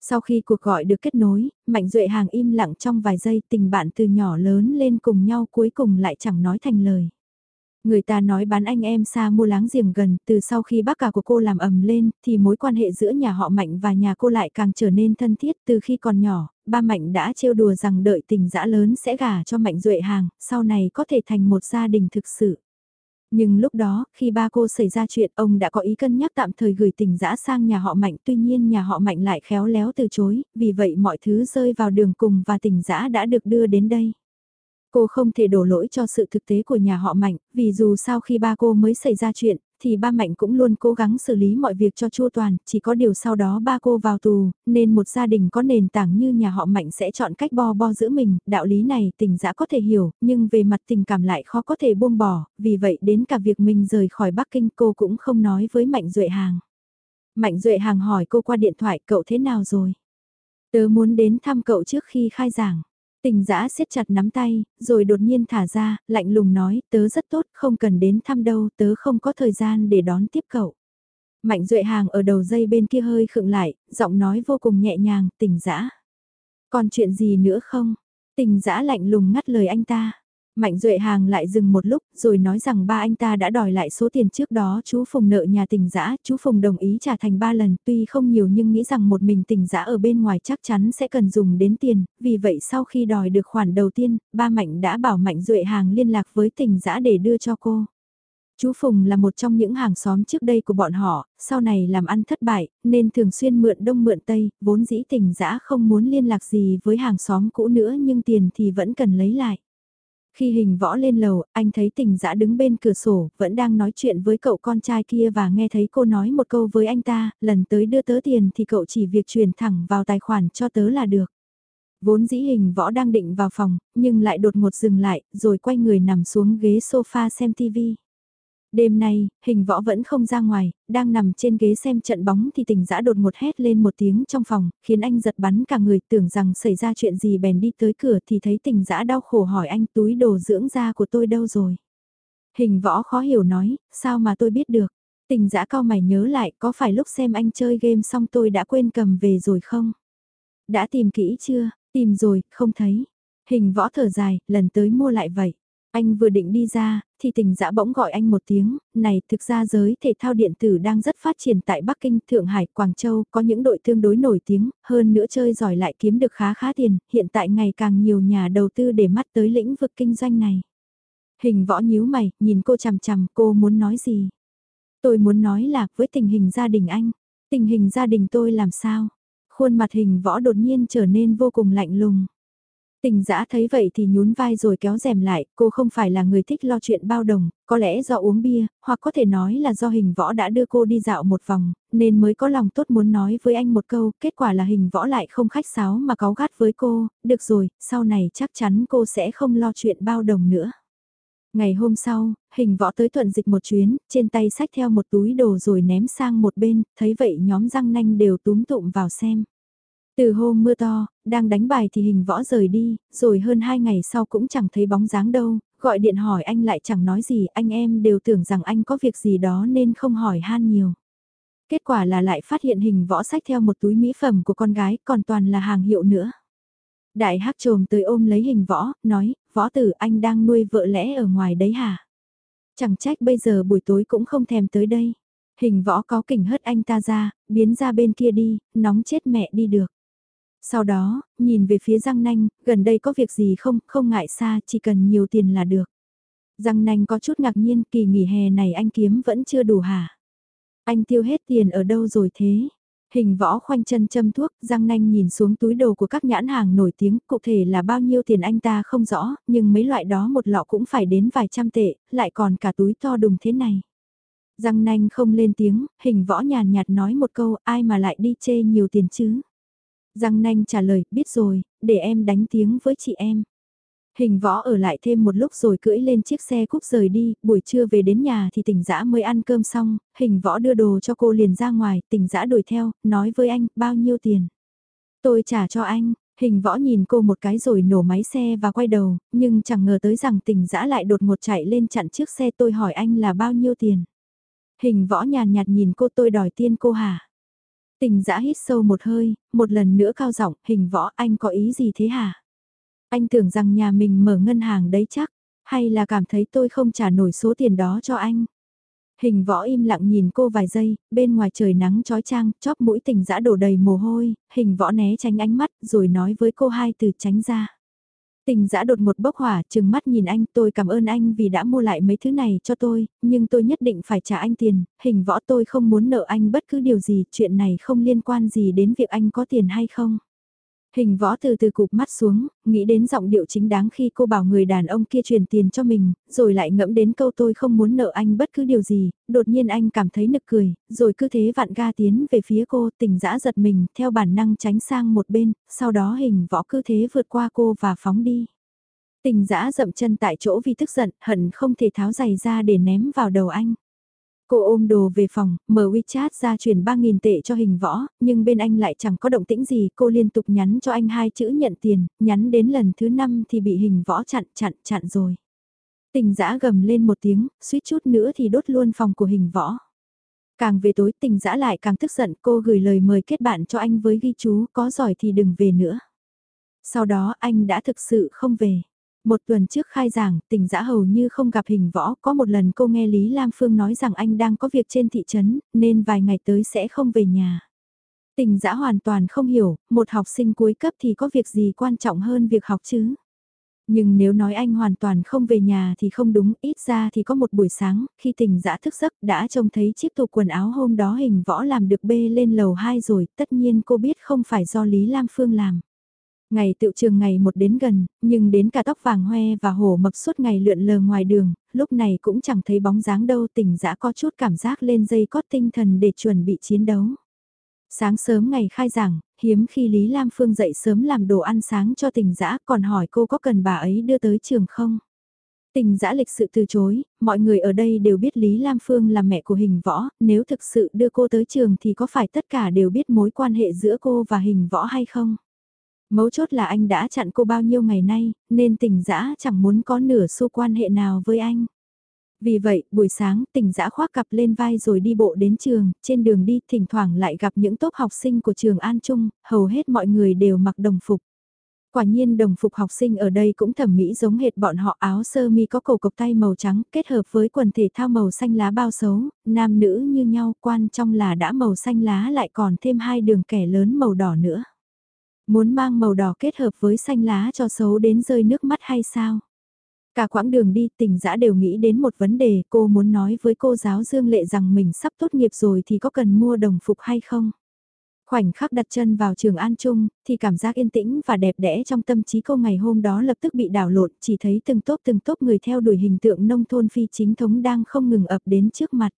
Sau khi cuộc gọi được kết nối, Mạnh Duệ Hàng im lặng trong vài giây tình bạn từ nhỏ lớn lên cùng nhau cuối cùng lại chẳng nói thành lời. Người ta nói bán anh em xa mua láng giềng gần, từ sau khi bác cả của cô làm ầm lên, thì mối quan hệ giữa nhà họ Mạnh và nhà cô lại càng trở nên thân thiết từ khi còn nhỏ, ba Mạnh đã trêu đùa rằng đợi tình dã lớn sẽ gả cho Mạnh Duệ hàng, sau này có thể thành một gia đình thực sự. Nhưng lúc đó, khi ba cô xảy ra chuyện, ông đã có ý cân nhắc tạm thời gửi tình dã sang nhà họ Mạnh, tuy nhiên nhà họ Mạnh lại khéo léo từ chối, vì vậy mọi thứ rơi vào đường cùng và tình dã đã được đưa đến đây. Cô không thể đổ lỗi cho sự thực tế của nhà họ Mạnh, vì dù sau khi ba cô mới xảy ra chuyện, thì ba Mạnh cũng luôn cố gắng xử lý mọi việc cho chu toàn, chỉ có điều sau đó ba cô vào tù, nên một gia đình có nền tảng như nhà họ Mạnh sẽ chọn cách bo bo giữ mình, đạo lý này tình dã có thể hiểu, nhưng về mặt tình cảm lại khó có thể buông bỏ, vì vậy đến cả việc mình rời khỏi Bắc Kinh cô cũng không nói với Mạnh Duệ Hàng. Mạnh Duệ Hàng hỏi cô qua điện thoại cậu thế nào rồi? Tớ muốn đến thăm cậu trước khi khai giảng. Tình giã siết chặt nắm tay, rồi đột nhiên thả ra, lạnh lùng nói, tớ rất tốt, không cần đến thăm đâu, tớ không có thời gian để đón tiếp cậu. Mạnh duệ hàng ở đầu dây bên kia hơi khựng lại, giọng nói vô cùng nhẹ nhàng, tình giã. Còn chuyện gì nữa không? Tình giã lạnh lùng ngắt lời anh ta. Mạnh Duệ Hàng lại dừng một lúc rồi nói rằng ba anh ta đã đòi lại số tiền trước đó chú Phùng nợ nhà tình giã, chú Phùng đồng ý trả thành ba lần tuy không nhiều nhưng nghĩ rằng một mình tình giã ở bên ngoài chắc chắn sẽ cần dùng đến tiền, vì vậy sau khi đòi được khoản đầu tiên, ba Mạnh đã bảo Mạnh Duệ Hàng liên lạc với tình giã để đưa cho cô. Chú Phùng là một trong những hàng xóm trước đây của bọn họ, sau này làm ăn thất bại, nên thường xuyên mượn đông mượn tây, vốn dĩ tình giã không muốn liên lạc gì với hàng xóm cũ nữa nhưng tiền thì vẫn cần lấy lại. Khi hình võ lên lầu, anh thấy tình dã đứng bên cửa sổ, vẫn đang nói chuyện với cậu con trai kia và nghe thấy cô nói một câu với anh ta, lần tới đưa tớ tiền thì cậu chỉ việc chuyển thẳng vào tài khoản cho tớ là được. Vốn dĩ hình võ đang định vào phòng, nhưng lại đột ngột dừng lại, rồi quay người nằm xuống ghế sofa xem TV. Đêm nay, hình võ vẫn không ra ngoài, đang nằm trên ghế xem trận bóng thì tình dã đột một hét lên một tiếng trong phòng, khiến anh giật bắn cả người tưởng rằng xảy ra chuyện gì bèn đi tới cửa thì thấy tình dã đau khổ hỏi anh túi đồ dưỡng da của tôi đâu rồi. Hình võ khó hiểu nói, sao mà tôi biết được. Tình dã cao mày nhớ lại có phải lúc xem anh chơi game xong tôi đã quên cầm về rồi không? Đã tìm kỹ chưa? Tìm rồi, không thấy. Hình võ thở dài, lần tới mua lại vậy. Anh vừa định đi ra, thì tình dã bỗng gọi anh một tiếng, này thực ra giới thể thao điện tử đang rất phát triển tại Bắc Kinh, Thượng Hải, Quảng Châu, có những đội tương đối nổi tiếng, hơn nữa chơi giỏi lại kiếm được khá khá tiền, hiện tại ngày càng nhiều nhà đầu tư để mắt tới lĩnh vực kinh doanh này. Hình võ nhíu mày, nhìn cô chằm chằm, cô muốn nói gì? Tôi muốn nói là, với tình hình gia đình anh, tình hình gia đình tôi làm sao? Khuôn mặt hình võ đột nhiên trở nên vô cùng lạnh lùng. Tình giã thấy vậy thì nhún vai rồi kéo rèm lại, cô không phải là người thích lo chuyện bao đồng, có lẽ do uống bia, hoặc có thể nói là do hình võ đã đưa cô đi dạo một vòng, nên mới có lòng tốt muốn nói với anh một câu, kết quả là hình võ lại không khách sáo mà cáu gắt với cô, được rồi, sau này chắc chắn cô sẽ không lo chuyện bao đồng nữa. Ngày hôm sau, hình võ tới thuận dịch một chuyến, trên tay sách theo một túi đồ rồi ném sang một bên, thấy vậy nhóm răng nanh đều túm tụm vào xem. Từ hôm mưa to, đang đánh bài thì hình võ rời đi, rồi hơn hai ngày sau cũng chẳng thấy bóng dáng đâu, gọi điện hỏi anh lại chẳng nói gì, anh em đều tưởng rằng anh có việc gì đó nên không hỏi han nhiều. Kết quả là lại phát hiện hình võ sách theo một túi mỹ phẩm của con gái còn toàn là hàng hiệu nữa. Đại hắc trồm tới ôm lấy hình võ, nói, võ tử anh đang nuôi vợ lẽ ở ngoài đấy hả? Chẳng trách bây giờ buổi tối cũng không thèm tới đây. Hình võ có kỉnh hất anh ta ra, biến ra bên kia đi, nóng chết mẹ đi được. Sau đó, nhìn về phía răng nanh, gần đây có việc gì không, không ngại xa, chỉ cần nhiều tiền là được. Răng nanh có chút ngạc nhiên, kỳ nghỉ hè này anh kiếm vẫn chưa đủ hả? Anh tiêu hết tiền ở đâu rồi thế? Hình võ khoanh chân châm thuốc, răng nanh nhìn xuống túi đồ của các nhãn hàng nổi tiếng, cụ thể là bao nhiêu tiền anh ta không rõ, nhưng mấy loại đó một lọ cũng phải đến vài trăm tệ, lại còn cả túi to đùng thế này. Răng nanh không lên tiếng, hình võ nhàn nhạt nói một câu, ai mà lại đi chê nhiều tiền chứ. Giang nanh trả lời, biết rồi, để em đánh tiếng với chị em. Hình võ ở lại thêm một lúc rồi cưỡi lên chiếc xe cúp rời đi, buổi trưa về đến nhà thì tỉnh dã mới ăn cơm xong, hình võ đưa đồ cho cô liền ra ngoài, tỉnh dã đuổi theo, nói với anh, bao nhiêu tiền. Tôi trả cho anh, hình võ nhìn cô một cái rồi nổ máy xe và quay đầu, nhưng chẳng ngờ tới rằng tỉnh dã lại đột ngột chạy lên chặn chiếc xe tôi hỏi anh là bao nhiêu tiền. Hình võ nhàn nhạt nhìn cô tôi đòi tiền cô hả? Tình giã hít sâu một hơi, một lần nữa cao giọng, hình võ anh có ý gì thế hả? Anh tưởng rằng nhà mình mở ngân hàng đấy chắc, hay là cảm thấy tôi không trả nổi số tiền đó cho anh? Hình võ im lặng nhìn cô vài giây, bên ngoài trời nắng trói trang, chóp mũi tình dã đổ đầy mồ hôi, hình võ né tránh ánh mắt rồi nói với cô hai từ tránh ra. Tình giã đột một bốc hỏa, chừng mắt nhìn anh, tôi cảm ơn anh vì đã mua lại mấy thứ này cho tôi, nhưng tôi nhất định phải trả anh tiền, hình võ tôi không muốn nợ anh bất cứ điều gì, chuyện này không liên quan gì đến việc anh có tiền hay không. Hình võ từ từ cụp mắt xuống, nghĩ đến giọng điệu chính đáng khi cô bảo người đàn ông kia truyền tiền cho mình, rồi lại ngẫm đến câu tôi không muốn nợ anh bất cứ điều gì, đột nhiên anh cảm thấy nực cười, rồi cứ thế vặn ga tiến về phía cô Tỉnh dã giật mình theo bản năng tránh sang một bên, sau đó hình võ cứ thế vượt qua cô và phóng đi. Tình dã dậm chân tại chỗ vì tức giận, hận không thể tháo giày ra để ném vào đầu anh. Cô ôm đồ về phòng, mở WeChat ra chuyển 3.000 tệ cho hình võ, nhưng bên anh lại chẳng có động tĩnh gì, cô liên tục nhắn cho anh hai chữ nhận tiền, nhắn đến lần thứ 5 thì bị hình võ chặn chặn chặn rồi. Tình giã gầm lên một tiếng, suýt chút nữa thì đốt luôn phòng của hình võ. Càng về tối tình giã lại càng tức giận cô gửi lời mời kết bạn cho anh với ghi chú có giỏi thì đừng về nữa. Sau đó anh đã thực sự không về. Một tuần trước khai giảng, tình giã hầu như không gặp hình võ, có một lần cô nghe Lý Lam Phương nói rằng anh đang có việc trên thị trấn, nên vài ngày tới sẽ không về nhà. Tình giã hoàn toàn không hiểu, một học sinh cuối cấp thì có việc gì quan trọng hơn việc học chứ. Nhưng nếu nói anh hoàn toàn không về nhà thì không đúng, ít ra thì có một buổi sáng, khi tình giã thức giấc đã trông thấy chiếc tủ quần áo hôm đó hình võ làm được bê lên lầu 2 rồi, tất nhiên cô biết không phải do Lý Lam Phương làm. Ngày tựu trường ngày một đến gần, nhưng đến cả tóc vàng hoe và hổ mập suốt ngày lượn lờ ngoài đường, lúc này cũng chẳng thấy bóng dáng đâu tỉnh dã có chút cảm giác lên dây cót tinh thần để chuẩn bị chiến đấu. Sáng sớm ngày khai giảng, hiếm khi Lý Lam Phương dậy sớm làm đồ ăn sáng cho tình dã còn hỏi cô có cần bà ấy đưa tới trường không? Tình dã lịch sự từ chối, mọi người ở đây đều biết Lý Lam Phương là mẹ của hình võ, nếu thực sự đưa cô tới trường thì có phải tất cả đều biết mối quan hệ giữa cô và hình võ hay không? Mấu chốt là anh đã chặn cô bao nhiêu ngày nay, nên tình dã chẳng muốn có nửa xu quan hệ nào với anh. Vì vậy, buổi sáng, tình dã khoác cặp lên vai rồi đi bộ đến trường, trên đường đi thỉnh thoảng lại gặp những tốp học sinh của trường An Trung, hầu hết mọi người đều mặc đồng phục. Quả nhiên đồng phục học sinh ở đây cũng thẩm mỹ giống hệt bọn họ áo sơ mi có cổ cộc tay màu trắng kết hợp với quần thể thao màu xanh lá bao xấu, nam nữ như nhau quan trong là đã màu xanh lá lại còn thêm hai đường kẻ lớn màu đỏ nữa. Muốn mang màu đỏ kết hợp với xanh lá cho xấu đến rơi nước mắt hay sao? Cả quãng đường đi tỉnh dã đều nghĩ đến một vấn đề cô muốn nói với cô giáo Dương Lệ rằng mình sắp tốt nghiệp rồi thì có cần mua đồng phục hay không? Khoảnh khắc đặt chân vào trường An Trung, thì cảm giác yên tĩnh và đẹp đẽ trong tâm trí cô ngày hôm đó lập tức bị đảo lộn, chỉ thấy từng tốp từng tốp người theo đuổi hình tượng nông thôn phi chính thống đang không ngừng ập đến trước mặt.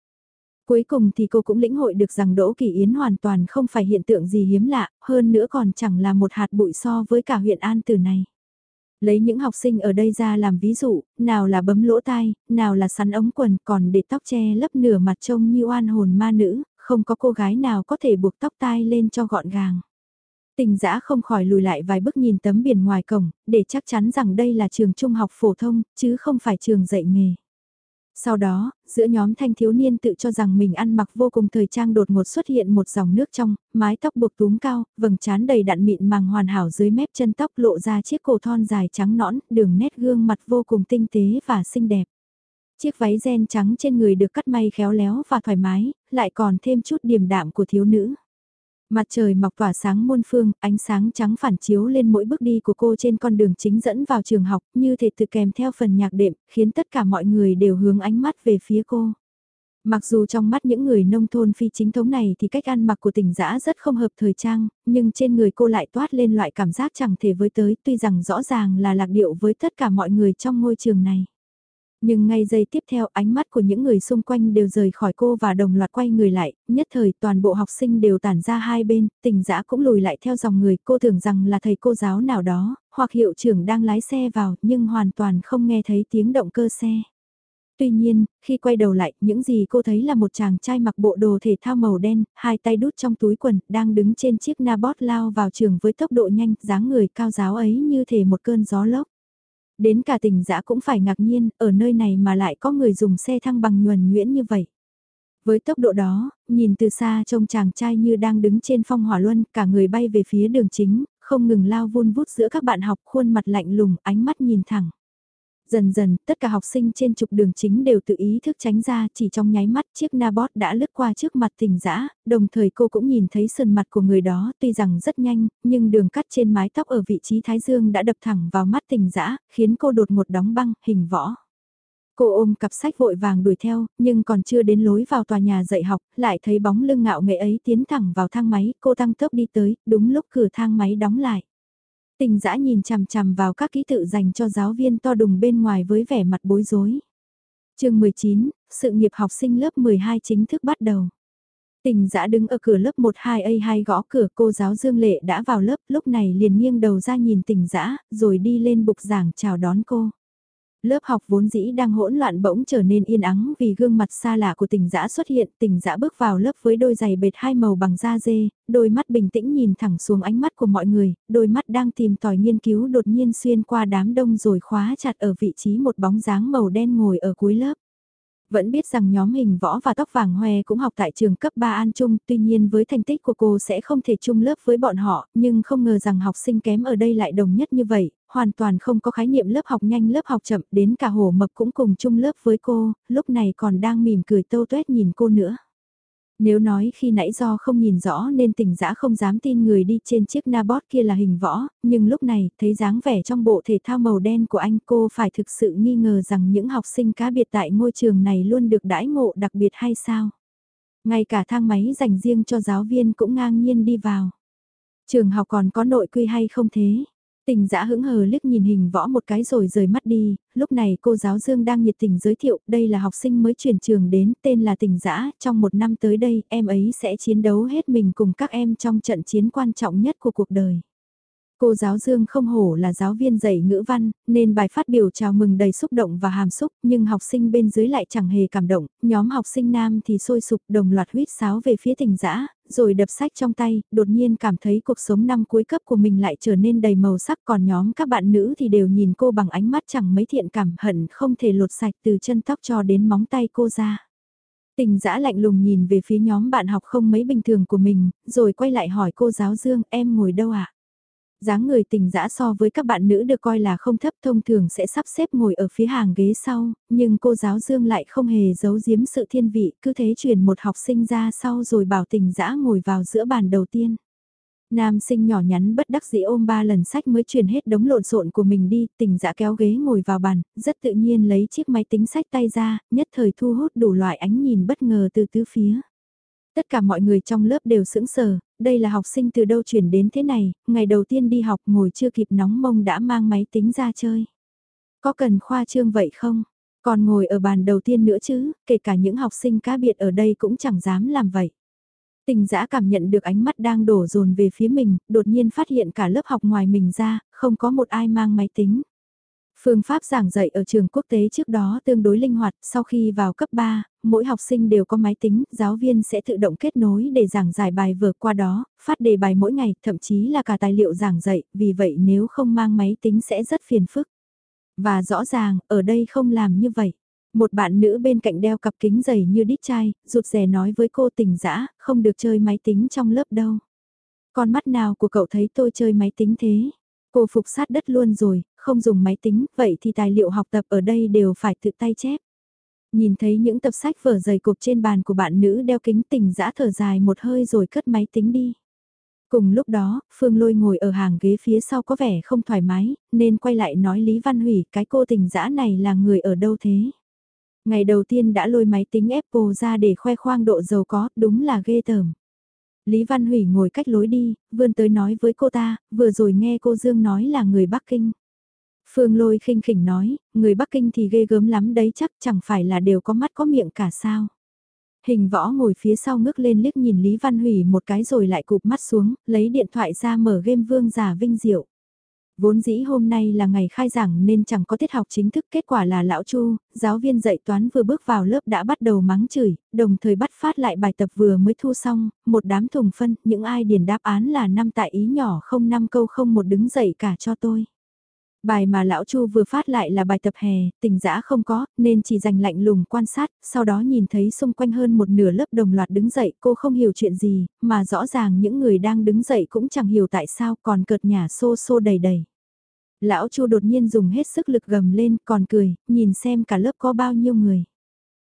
Cuối cùng thì cô cũng lĩnh hội được rằng Đỗ Kỳ Yến hoàn toàn không phải hiện tượng gì hiếm lạ, hơn nữa còn chẳng là một hạt bụi so với cả huyện An Tử này. Lấy những học sinh ở đây ra làm ví dụ, nào là bấm lỗ tai, nào là sắn ống quần còn để tóc che lấp nửa mặt trông như oan hồn ma nữ, không có cô gái nào có thể buộc tóc tai lên cho gọn gàng. Tình giã không khỏi lùi lại vài bước nhìn tấm biển ngoài cổng, để chắc chắn rằng đây là trường trung học phổ thông, chứ không phải trường dạy nghề. Sau đó, giữa nhóm thanh thiếu niên tự cho rằng mình ăn mặc vô cùng thời trang đột ngột xuất hiện một dòng nước trong, mái tóc buộc túm cao, vầng trán đầy đặn mịn màng hoàn hảo dưới mép chân tóc lộ ra chiếc cổ thon dài trắng nõn, đường nét gương mặt vô cùng tinh tế và xinh đẹp. Chiếc váy ren trắng trên người được cắt may khéo léo và thoải mái, lại còn thêm chút điềm đạm của thiếu nữ. Mặt trời mọc tỏa sáng muôn phương, ánh sáng trắng phản chiếu lên mỗi bước đi của cô trên con đường chính dẫn vào trường học, như thể tự kèm theo phần nhạc đệm, khiến tất cả mọi người đều hướng ánh mắt về phía cô. Mặc dù trong mắt những người nông thôn phi chính thống này thì cách ăn mặc của tỉnh giã rất không hợp thời trang, nhưng trên người cô lại toát lên loại cảm giác chẳng thể với tới tuy rằng rõ ràng là lạc điệu với tất cả mọi người trong ngôi trường này. Nhưng ngay giây tiếp theo ánh mắt của những người xung quanh đều rời khỏi cô và đồng loạt quay người lại, nhất thời toàn bộ học sinh đều tản ra hai bên, tình dã cũng lùi lại theo dòng người cô tưởng rằng là thầy cô giáo nào đó, hoặc hiệu trưởng đang lái xe vào nhưng hoàn toàn không nghe thấy tiếng động cơ xe. Tuy nhiên, khi quay đầu lại, những gì cô thấy là một chàng trai mặc bộ đồ thể thao màu đen, hai tay đút trong túi quần, đang đứng trên chiếc nabot lao vào trường với tốc độ nhanh, dáng người cao giáo ấy như thể một cơn gió lốc. Đến cả tỉnh giã cũng phải ngạc nhiên, ở nơi này mà lại có người dùng xe thăng bằng nhuần nhuyễn như vậy. Với tốc độ đó, nhìn từ xa trông chàng trai như đang đứng trên phong hỏa luân, cả người bay về phía đường chính, không ngừng lao vun vút giữa các bạn học khuôn mặt lạnh lùng, ánh mắt nhìn thẳng. Dần dần, tất cả học sinh trên trục đường chính đều tự ý thức tránh ra, chỉ trong nháy mắt chiếc Nabot đã lướt qua trước mặt tỉnh dã đồng thời cô cũng nhìn thấy sườn mặt của người đó, tuy rằng rất nhanh, nhưng đường cắt trên mái tóc ở vị trí thái dương đã đập thẳng vào mắt tỉnh dã khiến cô đột một đóng băng, hình võ. Cô ôm cặp sách vội vàng đuổi theo, nhưng còn chưa đến lối vào tòa nhà dạy học, lại thấy bóng lưng ngạo nghệ ấy tiến thẳng vào thang máy, cô tăng tốc đi tới, đúng lúc cửa thang máy đóng lại. Tình dã nhìn chằm chằm vào các ký tự dành cho giáo viên to đùng bên ngoài với vẻ mặt bối rối. chương 19, sự nghiệp học sinh lớp 12 chính thức bắt đầu. Tình dã đứng ở cửa lớp 12A2 gõ cửa cô giáo Dương Lệ đã vào lớp lúc này liền nghiêng đầu ra nhìn tình dã rồi đi lên bục giảng chào đón cô. Lớp học vốn dĩ đang hỗn loạn bỗng trở nên yên ắng vì gương mặt xa lạ của tình dã xuất hiện. Tình dã bước vào lớp với đôi giày bệt hai màu bằng da dê, đôi mắt bình tĩnh nhìn thẳng xuống ánh mắt của mọi người, đôi mắt đang tìm tòi nghiên cứu đột nhiên xuyên qua đám đông rồi khóa chặt ở vị trí một bóng dáng màu đen ngồi ở cuối lớp. Vẫn biết rằng nhóm hình võ và tóc vàng hoe cũng học tại trường cấp 3 An Trung, tuy nhiên với thành tích của cô sẽ không thể chung lớp với bọn họ, nhưng không ngờ rằng học sinh kém ở đây lại đồng nhất như vậy, hoàn toàn không có khái niệm lớp học nhanh lớp học chậm, đến cả hồ mập cũng cùng chung lớp với cô, lúc này còn đang mỉm cười tâu tuét nhìn cô nữa. Nếu nói khi nãy do không nhìn rõ nên tỉnh dã không dám tin người đi trên chiếc nabot kia là hình võ, nhưng lúc này thấy dáng vẻ trong bộ thể thao màu đen của anh cô phải thực sự nghi ngờ rằng những học sinh cá biệt tại ngôi trường này luôn được đãi ngộ đặc biệt hay sao. Ngay cả thang máy dành riêng cho giáo viên cũng ngang nhiên đi vào. Trường học còn có nội quy hay không thế? Tình dã hững hờ liếc nhìn hình võ một cái rồi rời mắt đi, lúc này cô giáo Dương đang nhiệt tình giới thiệu, đây là học sinh mới chuyển trường đến, tên là tình dã trong một năm tới đây, em ấy sẽ chiến đấu hết mình cùng các em trong trận chiến quan trọng nhất của cuộc đời. Cô giáo Dương không hổ là giáo viên dạy ngữ văn, nên bài phát biểu chào mừng đầy xúc động và hàm xúc, nhưng học sinh bên dưới lại chẳng hề cảm động, nhóm học sinh nam thì sôi sục đồng loạt huyết sáo về phía tình dã rồi đập sách trong tay, đột nhiên cảm thấy cuộc sống năm cuối cấp của mình lại trở nên đầy màu sắc còn nhóm các bạn nữ thì đều nhìn cô bằng ánh mắt chẳng mấy thiện cảm hận không thể lột sạch từ chân tóc cho đến móng tay cô ra. Tình dã lạnh lùng nhìn về phía nhóm bạn học không mấy bình thường của mình, rồi quay lại hỏi cô giáo Dương em ngồi đâu ạ? À? Dáng người tình dã so với các bạn nữ được coi là không thấp thông thường sẽ sắp xếp ngồi ở phía hàng ghế sau, nhưng cô giáo Dương lại không hề giấu giếm sự thiên vị, cứ thế truyền một học sinh ra sau rồi bảo tình dã ngồi vào giữa bàn đầu tiên. Nam sinh nhỏ nhắn bất đắc dĩ ôm ba lần sách mới truyền hết đống lộn xộn của mình đi, tình dã kéo ghế ngồi vào bàn, rất tự nhiên lấy chiếc máy tính sách tay ra, nhất thời thu hút đủ loại ánh nhìn bất ngờ từ tứ phía. Tất cả mọi người trong lớp đều sững sờ, đây là học sinh từ đâu chuyển đến thế này, ngày đầu tiên đi học ngồi chưa kịp nóng mông đã mang máy tính ra chơi. Có cần khoa trương vậy không? Còn ngồi ở bàn đầu tiên nữa chứ, kể cả những học sinh cá biệt ở đây cũng chẳng dám làm vậy. Tình giã cảm nhận được ánh mắt đang đổ dồn về phía mình, đột nhiên phát hiện cả lớp học ngoài mình ra, không có một ai mang máy tính. Phương pháp giảng dạy ở trường quốc tế trước đó tương đối linh hoạt, sau khi vào cấp 3, mỗi học sinh đều có máy tính, giáo viên sẽ tự động kết nối để giảng giải bài vừa qua đó, phát đề bài mỗi ngày, thậm chí là cả tài liệu giảng dạy, vì vậy nếu không mang máy tính sẽ rất phiền phức. Và rõ ràng, ở đây không làm như vậy. Một bạn nữ bên cạnh đeo cặp kính dày như đít chai, rụt rè nói với cô tình dã không được chơi máy tính trong lớp đâu. Con mắt nào của cậu thấy tôi chơi máy tính thế? Cô phục sát đất luôn rồi, không dùng máy tính, vậy thì tài liệu học tập ở đây đều phải tự tay chép. Nhìn thấy những tập sách vở dày cục trên bàn của bạn nữ đeo kính tình dã thở dài một hơi rồi cất máy tính đi. Cùng lúc đó, Phương Lôi ngồi ở hàng ghế phía sau có vẻ không thoải mái, nên quay lại nói Lý Văn Hủy cái cô tình dã này là người ở đâu thế. Ngày đầu tiên đã lôi máy tính Apple ra để khoe khoang độ giàu có, đúng là ghê tởm. Lý Văn Hủy ngồi cách lối đi, vươn tới nói với cô ta, vừa rồi nghe cô Dương nói là người Bắc Kinh. Phương Lôi khinh khỉnh nói, người Bắc Kinh thì ghê gớm lắm đấy chắc chẳng phải là đều có mắt có miệng cả sao. Hình võ ngồi phía sau ngước lên liếc nhìn Lý Văn Hủy một cái rồi lại cụp mắt xuống, lấy điện thoại ra mở game vương giả vinh diệu. Vốn dĩ hôm nay là ngày khai giảng nên chẳng có tiết học chính thức kết quả là lão Chu, giáo viên dạy toán vừa bước vào lớp đã bắt đầu mắng chửi, đồng thời bắt phát lại bài tập vừa mới thu xong, một đám thùng phân, những ai điền đáp án là năm tại ý nhỏ không năm câu không một đứng dậy cả cho tôi. Bài mà lão Chu vừa phát lại là bài tập hè, tình dã không có, nên chỉ dành lạnh lùng quan sát, sau đó nhìn thấy xung quanh hơn một nửa lớp đồng loạt đứng dậy, cô không hiểu chuyện gì, mà rõ ràng những người đang đứng dậy cũng chẳng hiểu tại sao còn cợt nhà xô xô đầy đầy. Lão Chu đột nhiên dùng hết sức lực gầm lên, còn cười, nhìn xem cả lớp có bao nhiêu người.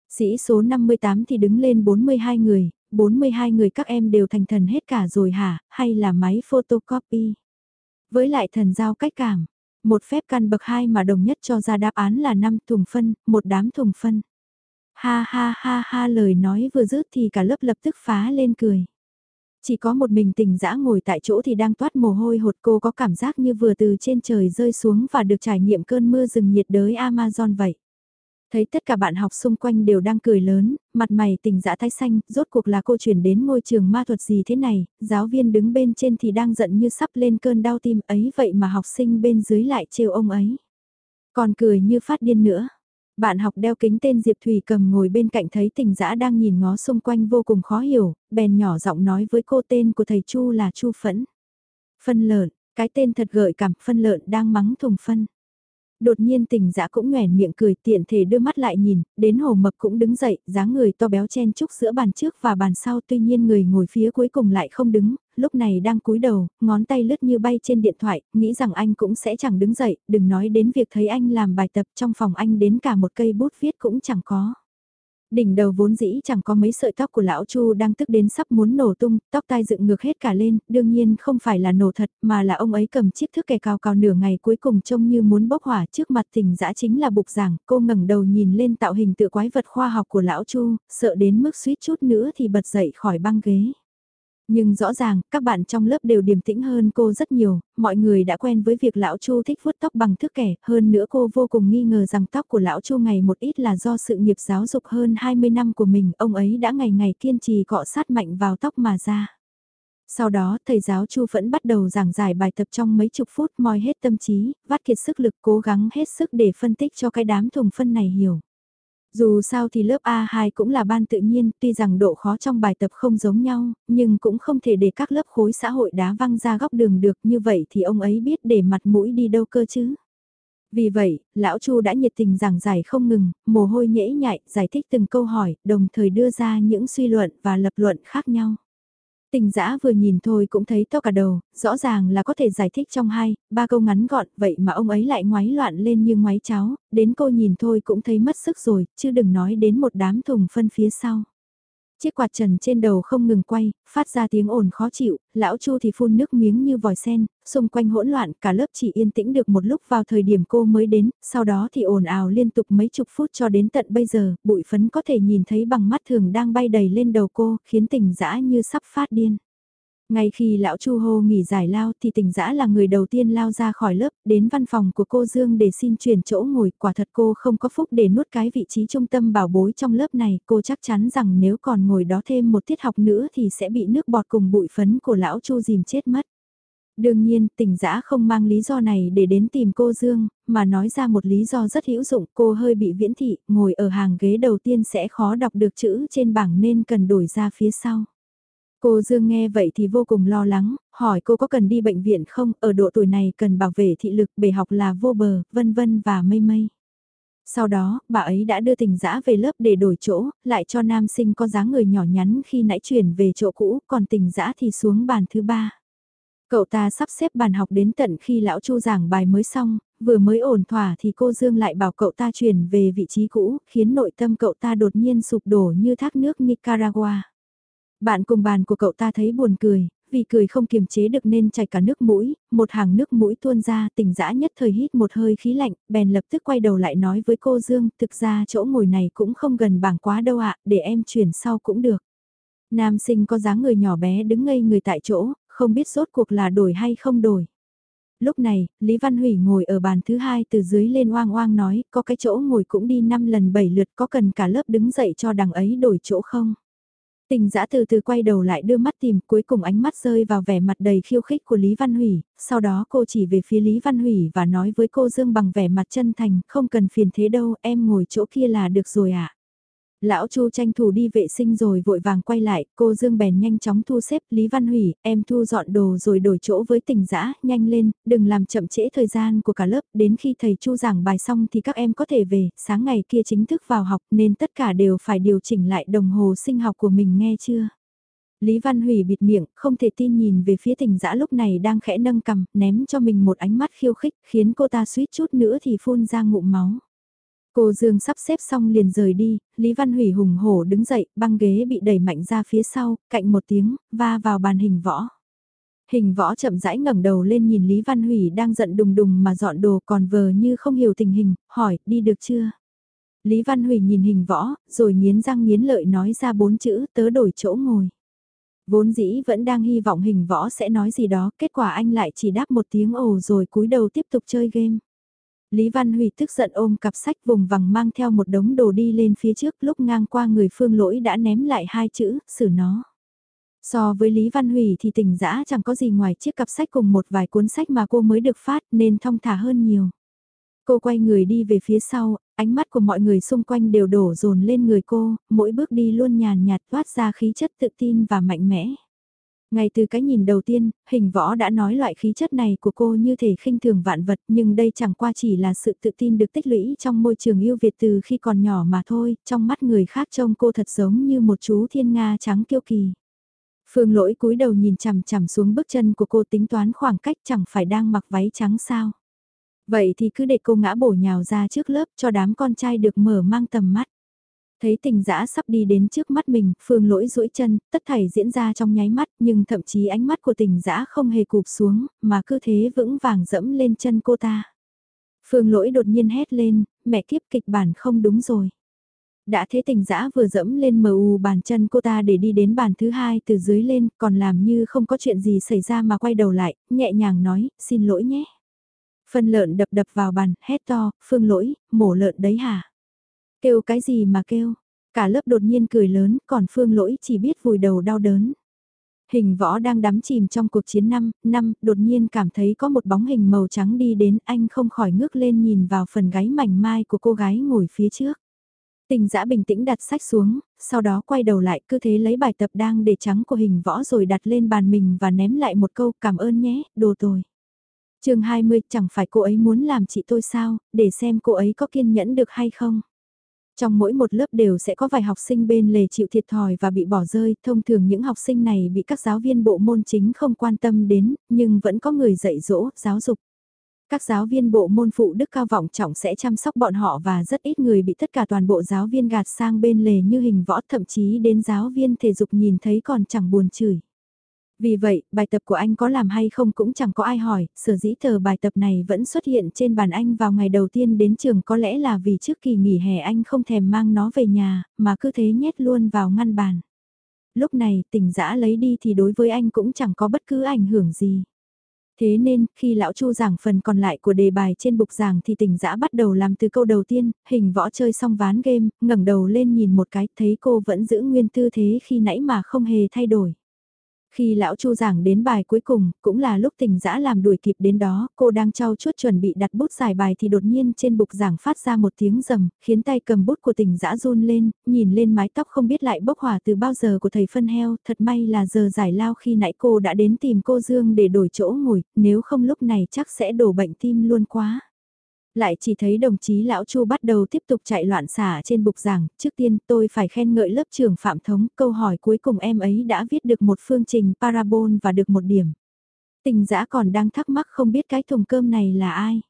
Sĩ số 58 thì đứng lên 42 người, 42 người các em đều thành thần hết cả rồi hả, hay là máy photocopy? Với lại thần giao cách cảm, một phép căn bậc 2 mà đồng nhất cho ra đáp án là 5 thùng phân, một đám thùng phân. Ha ha ha ha lời nói vừa dứt thì cả lớp lập tức phá lên cười. Chỉ có một mình tình dã ngồi tại chỗ thì đang toát mồ hôi hột cô có cảm giác như vừa từ trên trời rơi xuống và được trải nghiệm cơn mưa rừng nhiệt đới Amazon vậy. Thấy tất cả bạn học xung quanh đều đang cười lớn, mặt mày tình dã thái xanh, rốt cuộc là cô chuyển đến ngôi trường ma thuật gì thế này, giáo viên đứng bên trên thì đang giận như sắp lên cơn đau tim ấy vậy mà học sinh bên dưới lại trêu ông ấy. Còn cười như phát điên nữa. Bạn học đeo kính tên Diệp Thủy cầm ngồi bên cạnh thấy tình dã đang nhìn ngó xung quanh vô cùng khó hiểu, bèn nhỏ giọng nói với cô tên của thầy Chu là Chu Phẫn. Phân lợn, cái tên thật gợi cảm phân lợn đang mắng thùng phân. Đột nhiên tình dã cũng nhoẻn miệng cười tiện thể đưa mắt lại nhìn, đến hồ mập cũng đứng dậy, dáng người to béo chen chúc giữa bàn trước và bàn sau tuy nhiên người ngồi phía cuối cùng lại không đứng, lúc này đang cúi đầu, ngón tay lướt như bay trên điện thoại, nghĩ rằng anh cũng sẽ chẳng đứng dậy, đừng nói đến việc thấy anh làm bài tập trong phòng anh đến cả một cây bút viết cũng chẳng có. Đỉnh đầu vốn dĩ chẳng có mấy sợi tóc của lão Chu đang tức đến sắp muốn nổ tung, tóc tai dựng ngược hết cả lên, đương nhiên không phải là nổ thật mà là ông ấy cầm chiếc thước kè cao cao nửa ngày cuối cùng trông như muốn bốc hỏa trước mặt tỉnh dã chính là bục giảng, cô ngẩng đầu nhìn lên tạo hình tự quái vật khoa học của lão Chu, sợ đến mức suýt chút nữa thì bật dậy khỏi băng ghế. Nhưng rõ ràng, các bạn trong lớp đều điềm tĩnh hơn cô rất nhiều, mọi người đã quen với việc lão Chu thích vuốt tóc bằng thước kẻ, hơn nữa cô vô cùng nghi ngờ rằng tóc của lão Chu ngày một ít là do sự nghiệp giáo dục hơn 20 năm của mình, ông ấy đã ngày ngày kiên trì cọ sát mạnh vào tóc mà ra. Sau đó, thầy giáo Chu vẫn bắt đầu giảng giải bài tập trong mấy chục phút moi hết tâm trí, vắt kiệt sức lực cố gắng hết sức để phân tích cho cái đám thùng phân này hiểu. Dù sao thì lớp A2 cũng là ban tự nhiên, tuy rằng độ khó trong bài tập không giống nhau, nhưng cũng không thể để các lớp khối xã hội đá văng ra góc đường được như vậy thì ông ấy biết để mặt mũi đi đâu cơ chứ. Vì vậy, lão Chu đã nhiệt tình giảng giải không ngừng, mồ hôi nhễ nhại, giải thích từng câu hỏi, đồng thời đưa ra những suy luận và lập luận khác nhau. Tình giã vừa nhìn thôi cũng thấy to cả đầu, rõ ràng là có thể giải thích trong hai, ba câu ngắn gọn, vậy mà ông ấy lại ngoái loạn lên như ngoái cháo, đến cô nhìn thôi cũng thấy mất sức rồi, chứ đừng nói đến một đám thùng phân phía sau. Chiếc quạt trần trên đầu không ngừng quay, phát ra tiếng ồn khó chịu, lão Chu thì phun nước miếng như vòi sen, xung quanh hỗn loạn, cả lớp chỉ yên tĩnh được một lúc vào thời điểm cô mới đến, sau đó thì ồn ào liên tục mấy chục phút cho đến tận bây giờ, bụi phấn có thể nhìn thấy bằng mắt thường đang bay đầy lên đầu cô, khiến tình dã như sắp phát điên. Ngay khi lão Chu hô nghỉ giải lao thì tình dã là người đầu tiên lao ra khỏi lớp, đến văn phòng của cô Dương để xin chuyển chỗ ngồi, quả thật cô không có phúc để nuốt cái vị trí trung tâm bảo bối trong lớp này, cô chắc chắn rằng nếu còn ngồi đó thêm một tiết học nữa thì sẽ bị nước bọt cùng bụi phấn của lão Chu dìm chết mất. Đương nhiên, tình dã không mang lý do này để đến tìm cô Dương, mà nói ra một lý do rất hữu dụng, cô hơi bị viễn thị, ngồi ở hàng ghế đầu tiên sẽ khó đọc được chữ trên bảng nên cần đổi ra phía sau. Cô Dương nghe vậy thì vô cùng lo lắng, hỏi cô có cần đi bệnh viện không, ở độ tuổi này cần bảo vệ thị lực, bể học là vô bờ, vân vân và mây mây. Sau đó, bà ấy đã đưa tình dã về lớp để đổi chỗ, lại cho nam sinh có dáng người nhỏ nhắn khi nãy chuyển về chỗ cũ, còn tình dã thì xuống bàn thứ ba. Cậu ta sắp xếp bàn học đến tận khi lão Chu giảng bài mới xong, vừa mới ổn thỏa thì cô Dương lại bảo cậu ta chuyển về vị trí cũ, khiến nội tâm cậu ta đột nhiên sụp đổ như thác nước Nicaragua. Bạn cùng bàn của cậu ta thấy buồn cười, vì cười không kiềm chế được nên chảy cả nước mũi, một hàng nước mũi tuôn ra tỉnh dã nhất thời hít một hơi khí lạnh, bèn lập tức quay đầu lại nói với cô Dương, thực ra chỗ ngồi này cũng không gần bảng quá đâu ạ, để em chuyển sau cũng được. Nam sinh có dáng người nhỏ bé đứng ngây người tại chỗ, không biết rốt cuộc là đổi hay không đổi. Lúc này, Lý Văn Hủy ngồi ở bàn thứ hai từ dưới lên oang oang nói, có cái chỗ ngồi cũng đi 5 lần 7 lượt có cần cả lớp đứng dậy cho đằng ấy đổi chỗ không? Tình giã từ từ quay đầu lại đưa mắt tìm cuối cùng ánh mắt rơi vào vẻ mặt đầy khiêu khích của Lý Văn Hủy, sau đó cô chỉ về phía Lý Văn Hủy và nói với cô Dương bằng vẻ mặt chân thành, không cần phiền thế đâu, em ngồi chỗ kia là được rồi ạ. À. Lão Chu tranh thủ đi vệ sinh rồi vội vàng quay lại, cô Dương bèn nhanh chóng thu xếp Lý Văn Hủy, em thu dọn đồ rồi đổi chỗ với tình dã nhanh lên, đừng làm chậm trễ thời gian của cả lớp, đến khi thầy Chu giảng bài xong thì các em có thể về, sáng ngày kia chính thức vào học nên tất cả đều phải điều chỉnh lại đồng hồ sinh học của mình nghe chưa? Lý Văn Hủy bịt miệng, không thể tin nhìn về phía tình dã lúc này đang khẽ nâng cầm, ném cho mình một ánh mắt khiêu khích, khiến cô ta suýt chút nữa thì phun ra ngụm máu. Cô Dương sắp xếp xong liền rời đi, Lý Văn Hủy hùng hổ đứng dậy, băng ghế bị đẩy mạnh ra phía sau, cạnh một tiếng, va vào bàn hình võ. Hình võ chậm rãi ngẩng đầu lên nhìn Lý Văn Hủy đang giận đùng đùng mà dọn đồ còn vờ như không hiểu tình hình, hỏi, đi được chưa? Lý Văn Hủy nhìn hình võ, rồi nghiến răng nghiến lợi nói ra bốn chữ, tớ đổi chỗ ngồi. Vốn dĩ vẫn đang hy vọng hình võ sẽ nói gì đó, kết quả anh lại chỉ đáp một tiếng ồ rồi cúi đầu tiếp tục chơi game. Lý Văn Huy tức giận ôm cặp sách vùng vằng mang theo một đống đồ đi lên phía trước lúc ngang qua người phương lỗi đã ném lại hai chữ, xử nó. So với Lý Văn Huy thì tỉnh dã chẳng có gì ngoài chiếc cặp sách cùng một vài cuốn sách mà cô mới được phát nên thong thả hơn nhiều. Cô quay người đi về phía sau, ánh mắt của mọi người xung quanh đều đổ dồn lên người cô, mỗi bước đi luôn nhàn nhạt toát ra khí chất tự tin và mạnh mẽ. Ngay từ cái nhìn đầu tiên, hình võ đã nói loại khí chất này của cô như thể khinh thường vạn vật nhưng đây chẳng qua chỉ là sự tự tin được tích lũy trong môi trường yêu Việt từ khi còn nhỏ mà thôi, trong mắt người khác trông cô thật giống như một chú thiên nga trắng kiêu kỳ. Phương lỗi cúi đầu nhìn chằm chằm xuống bước chân của cô tính toán khoảng cách chẳng phải đang mặc váy trắng sao. Vậy thì cứ để cô ngã bổ nhào ra trước lớp cho đám con trai được mở mang tầm mắt. Thấy tình dã sắp đi đến trước mắt mình, phương lỗi duỗi chân, tất thảy diễn ra trong nháy mắt, nhưng thậm chí ánh mắt của tình dã không hề cụp xuống, mà cứ thế vững vàng dẫm lên chân cô ta. Phương lỗi đột nhiên hét lên, mẹ kiếp kịch bản không đúng rồi. Đã thế tình dã vừa dẫm lên mờ u bàn chân cô ta để đi đến bàn thứ hai từ dưới lên, còn làm như không có chuyện gì xảy ra mà quay đầu lại, nhẹ nhàng nói, xin lỗi nhé. Phân lợn đập đập vào bàn, hét to, phương lỗi, mổ lợn đấy hả? Kêu cái gì mà kêu? Cả lớp đột nhiên cười lớn, còn phương lỗi chỉ biết vùi đầu đau đớn. Hình võ đang đắm chìm trong cuộc chiến năm, năm, đột nhiên cảm thấy có một bóng hình màu trắng đi đến anh không khỏi ngước lên nhìn vào phần gáy mảnh mai của cô gái ngồi phía trước. Tình giã bình tĩnh đặt sách xuống, sau đó quay đầu lại cứ thế lấy bài tập đang để trắng của hình võ rồi đặt lên bàn mình và ném lại một câu cảm ơn nhé, đồ tồi. chương 20 chẳng phải cô ấy muốn làm chị tôi sao, để xem cô ấy có kiên nhẫn được hay không. Trong mỗi một lớp đều sẽ có vài học sinh bên lề chịu thiệt thòi và bị bỏ rơi, thông thường những học sinh này bị các giáo viên bộ môn chính không quan tâm đến, nhưng vẫn có người dạy dỗ, giáo dục. Các giáo viên bộ môn phụ đức cao vọng trọng sẽ chăm sóc bọn họ và rất ít người bị tất cả toàn bộ giáo viên gạt sang bên lề như hình võ thậm chí đến giáo viên thể dục nhìn thấy còn chẳng buồn chửi. Vì vậy, bài tập của anh có làm hay không cũng chẳng có ai hỏi, sở dĩ tờ bài tập này vẫn xuất hiện trên bàn anh vào ngày đầu tiên đến trường có lẽ là vì trước kỳ nghỉ hè anh không thèm mang nó về nhà, mà cứ thế nhét luôn vào ngăn bàn. Lúc này, tỉnh dã lấy đi thì đối với anh cũng chẳng có bất cứ ảnh hưởng gì. Thế nên, khi lão Chu giảng phần còn lại của đề bài trên bục giảng thì tỉnh dã bắt đầu làm từ câu đầu tiên, hình võ chơi xong ván game, ngẩng đầu lên nhìn một cái, thấy cô vẫn giữ nguyên tư thế khi nãy mà không hề thay đổi. Khi lão Chu giảng đến bài cuối cùng, cũng là lúc tình dã làm đuổi kịp đến đó, cô đang trao chuốt chuẩn bị đặt bút giải bài thì đột nhiên trên bục giảng phát ra một tiếng rầm, khiến tay cầm bút của tình dã run lên, nhìn lên mái tóc không biết lại bốc hỏa từ bao giờ của thầy phân heo, thật may là giờ giải lao khi nãy cô đã đến tìm cô Dương để đổi chỗ ngồi, nếu không lúc này chắc sẽ đổ bệnh tim luôn quá. Lại chỉ thấy đồng chí Lão Chu bắt đầu tiếp tục chạy loạn xả trên bục giảng, trước tiên tôi phải khen ngợi lớp trưởng Phạm Thống, câu hỏi cuối cùng em ấy đã viết được một phương trình parabol và được một điểm. Tình giã còn đang thắc mắc không biết cái thùng cơm này là ai.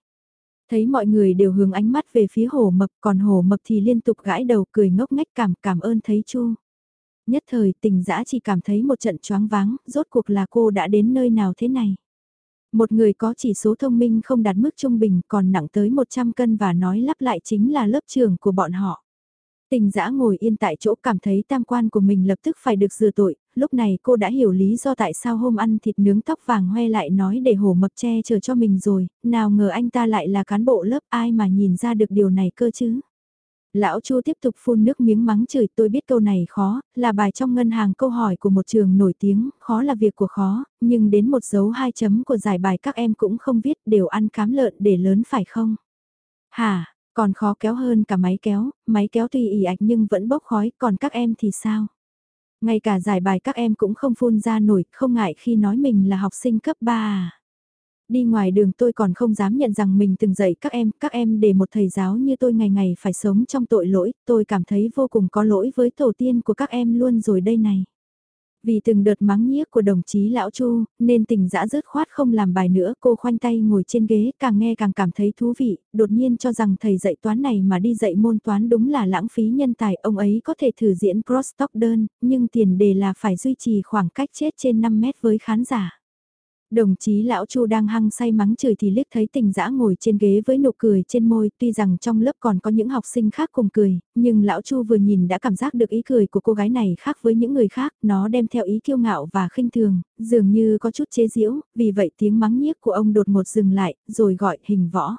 Thấy mọi người đều hướng ánh mắt về phía hồ mập, còn hồ mập thì liên tục gãi đầu cười ngốc ngách cảm cảm ơn thấy Chu. Nhất thời tình giã chỉ cảm thấy một trận choáng váng, rốt cuộc là cô đã đến nơi nào thế này. Một người có chỉ số thông minh không đạt mức trung bình còn nặng tới 100 cân và nói lắp lại chính là lớp trường của bọn họ. Tình dã ngồi yên tại chỗ cảm thấy tam quan của mình lập tức phải được rửa tội, lúc này cô đã hiểu lý do tại sao hôm ăn thịt nướng tóc vàng hoe lại nói để hổ mập che chờ cho mình rồi, nào ngờ anh ta lại là cán bộ lớp ai mà nhìn ra được điều này cơ chứ. Lão Chu tiếp tục phun nước miếng mắng chửi tôi biết câu này khó, là bài trong ngân hàng câu hỏi của một trường nổi tiếng, khó là việc của khó, nhưng đến một dấu hai chấm của giải bài các em cũng không viết đều ăn cám lợn để lớn phải không? hà còn khó kéo hơn cả máy kéo, máy kéo tuy ỉ ạch nhưng vẫn bốc khói, còn các em thì sao? Ngay cả giải bài các em cũng không phun ra nổi, không ngại khi nói mình là học sinh cấp 3 à đi ngoài đường tôi còn không dám nhận rằng mình từng dạy các em, các em để một thầy giáo như tôi ngày ngày phải sống trong tội lỗi, tôi cảm thấy vô cùng có lỗi với tổ tiên của các em luôn rồi đây này. Vì từng đợt mắng nhiếc của đồng chí Lão Chu, nên tình dã rớt khoát không làm bài nữa, cô khoanh tay ngồi trên ghế, càng nghe càng cảm thấy thú vị, đột nhiên cho rằng thầy dạy toán này mà đi dạy môn toán đúng là lãng phí nhân tài, ông ấy có thể thử diễn cross talk đơn, nhưng tiền đề là phải duy trì khoảng cách chết trên 5 mét với khán giả. Đồng chí lão Chu đang hăng say mắng chửi thì liếc thấy tình dã ngồi trên ghế với nụ cười trên môi, tuy rằng trong lớp còn có những học sinh khác cùng cười, nhưng lão Chu vừa nhìn đã cảm giác được ý cười của cô gái này khác với những người khác, nó đem theo ý kiêu ngạo và khinh thường, dường như có chút chế giễu, vì vậy tiếng mắng nhiếc của ông đột ngột dừng lại, rồi gọi hình võ.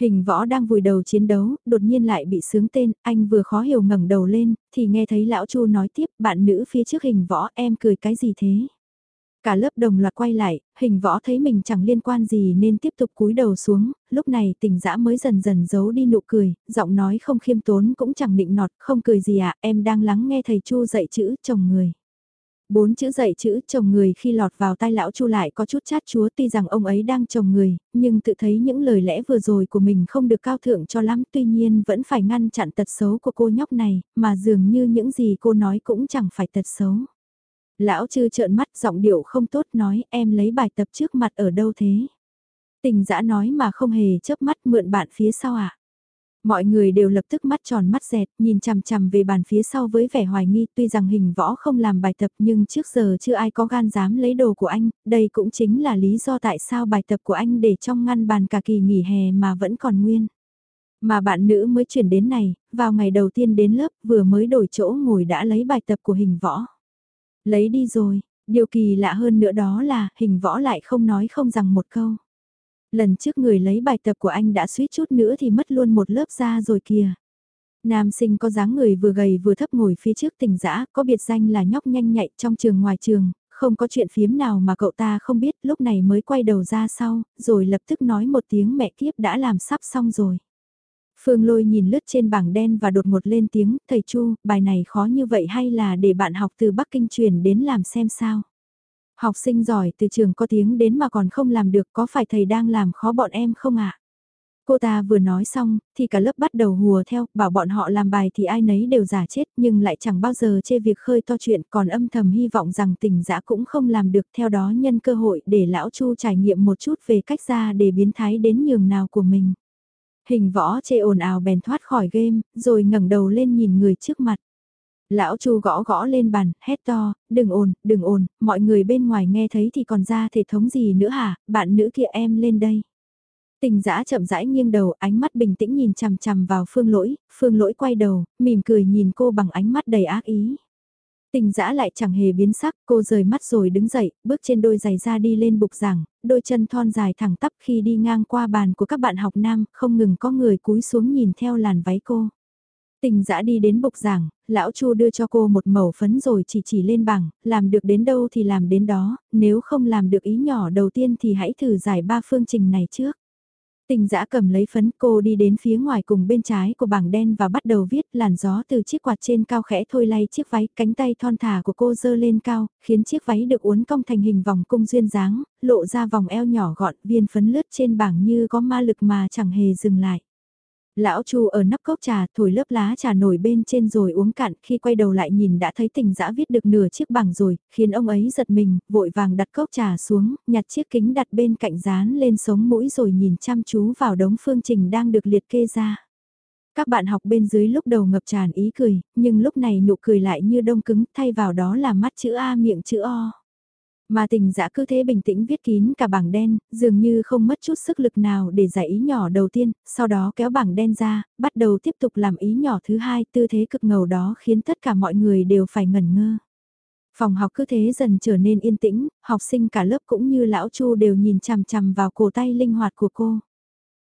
Hình võ đang vùi đầu chiến đấu, đột nhiên lại bị sướng tên, anh vừa khó hiểu ngẩng đầu lên, thì nghe thấy lão Chu nói tiếp, bạn nữ phía trước hình võ em cười cái gì thế? Cả lớp đồng loạt quay lại, hình võ thấy mình chẳng liên quan gì nên tiếp tục cúi đầu xuống, lúc này tỉnh dã mới dần dần giấu đi nụ cười, giọng nói không khiêm tốn cũng chẳng định nọt, không cười gì ạ, à, em đang lắng nghe thầy Chu dạy chữ chồng người. Bốn chữ dạy chữ chồng người khi lọt vào tai lão Chu lại có chút chát chúa tuy rằng ông ấy đang chồng người, nhưng tự thấy những lời lẽ vừa rồi của mình không được cao thượng cho lắm tuy nhiên vẫn phải ngăn chặn tật xấu của cô nhóc này, mà dường như những gì cô nói cũng chẳng phải tật xấu. Lão chư trợn mắt giọng điệu không tốt nói em lấy bài tập trước mặt ở đâu thế. Tình dã nói mà không hề chớp mắt mượn bạn phía sau à. Mọi người đều lập tức mắt tròn mắt dẹt, nhìn chằm chằm về bàn phía sau với vẻ hoài nghi tuy rằng hình võ không làm bài tập nhưng trước giờ chưa ai có gan dám lấy đồ của anh, đây cũng chính là lý do tại sao bài tập của anh để trong ngăn bàn cả kỳ nghỉ hè mà vẫn còn nguyên. Mà bạn nữ mới chuyển đến này, vào ngày đầu tiên đến lớp vừa mới đổi chỗ ngồi đã lấy bài tập của hình võ. Lấy đi rồi, điều kỳ lạ hơn nữa đó là hình võ lại không nói không rằng một câu. Lần trước người lấy bài tập của anh đã suýt chút nữa thì mất luôn một lớp da rồi kìa. Nam sinh có dáng người vừa gầy vừa thấp ngồi phía trước tỉnh dã có biệt danh là nhóc nhanh nhạy trong trường ngoài trường, không có chuyện phiếm nào mà cậu ta không biết lúc này mới quay đầu ra sau, rồi lập tức nói một tiếng mẹ kiếp đã làm sắp xong rồi. Phương Lôi nhìn lướt trên bảng đen và đột ngột lên tiếng, thầy Chu, bài này khó như vậy hay là để bạn học từ Bắc Kinh truyền đến làm xem sao? Học sinh giỏi từ trường có tiếng đến mà còn không làm được có phải thầy đang làm khó bọn em không ạ? À? Cô ta vừa nói xong, thì cả lớp bắt đầu hùa theo, bảo bọn họ làm bài thì ai nấy đều giả chết nhưng lại chẳng bao giờ chê việc khơi to chuyện còn âm thầm hy vọng rằng tình dã cũng không làm được theo đó nhân cơ hội để lão Chu trải nghiệm một chút về cách ra để biến thái đến nhường nào của mình. Hình võ chê ồn ào bèn thoát khỏi game, rồi ngẩng đầu lên nhìn người trước mặt. Lão Chu gõ gõ lên bàn, hét to, đừng ồn, đừng ồn, mọi người bên ngoài nghe thấy thì còn ra thể thống gì nữa hả, bạn nữ kia em lên đây. Tình giã chậm rãi nghiêng đầu, ánh mắt bình tĩnh nhìn chằm chằm vào phương lỗi, phương lỗi quay đầu, mỉm cười nhìn cô bằng ánh mắt đầy ác ý. Tình giã lại chẳng hề biến sắc, cô rời mắt rồi đứng dậy, bước trên đôi giày ra đi lên bục giảng, đôi chân thon dài thẳng tắp khi đi ngang qua bàn của các bạn học nam, không ngừng có người cúi xuống nhìn theo làn váy cô. Tình dã đi đến bục giảng, lão Chu đưa cho cô một mẩu phấn rồi chỉ chỉ lên bảng, làm được đến đâu thì làm đến đó, nếu không làm được ý nhỏ đầu tiên thì hãy thử giải ba phương trình này trước. Tình dã cầm lấy phấn cô đi đến phía ngoài cùng bên trái của bảng đen và bắt đầu viết làn gió từ chiếc quạt trên cao khẽ thôi lay chiếc váy cánh tay thon thả của cô dơ lên cao, khiến chiếc váy được uốn cong thành hình vòng cung duyên dáng, lộ ra vòng eo nhỏ gọn viên phấn lướt trên bảng như có ma lực mà chẳng hề dừng lại. Lão Chu ở nắp cốc trà thổi lớp lá trà nổi bên trên rồi uống cạn khi quay đầu lại nhìn đã thấy tình dã viết được nửa chiếc bảng rồi, khiến ông ấy giật mình, vội vàng đặt cốc trà xuống, nhặt chiếc kính đặt bên cạnh dán lên sống mũi rồi nhìn chăm chú vào đống phương trình đang được liệt kê ra. Các bạn học bên dưới lúc đầu ngập tràn ý cười, nhưng lúc này nụ cười lại như đông cứng thay vào đó là mắt chữ A miệng chữ O. Mà tình dã cứ thế bình tĩnh viết kín cả bảng đen, dường như không mất chút sức lực nào để giải ý nhỏ đầu tiên, sau đó kéo bảng đen ra, bắt đầu tiếp tục làm ý nhỏ thứ hai, tư thế cực ngầu đó khiến tất cả mọi người đều phải ngẩn ngơ. Phòng học cứ thế dần trở nên yên tĩnh, học sinh cả lớp cũng như lão Chu đều nhìn chằm chằm vào cổ tay linh hoạt của cô.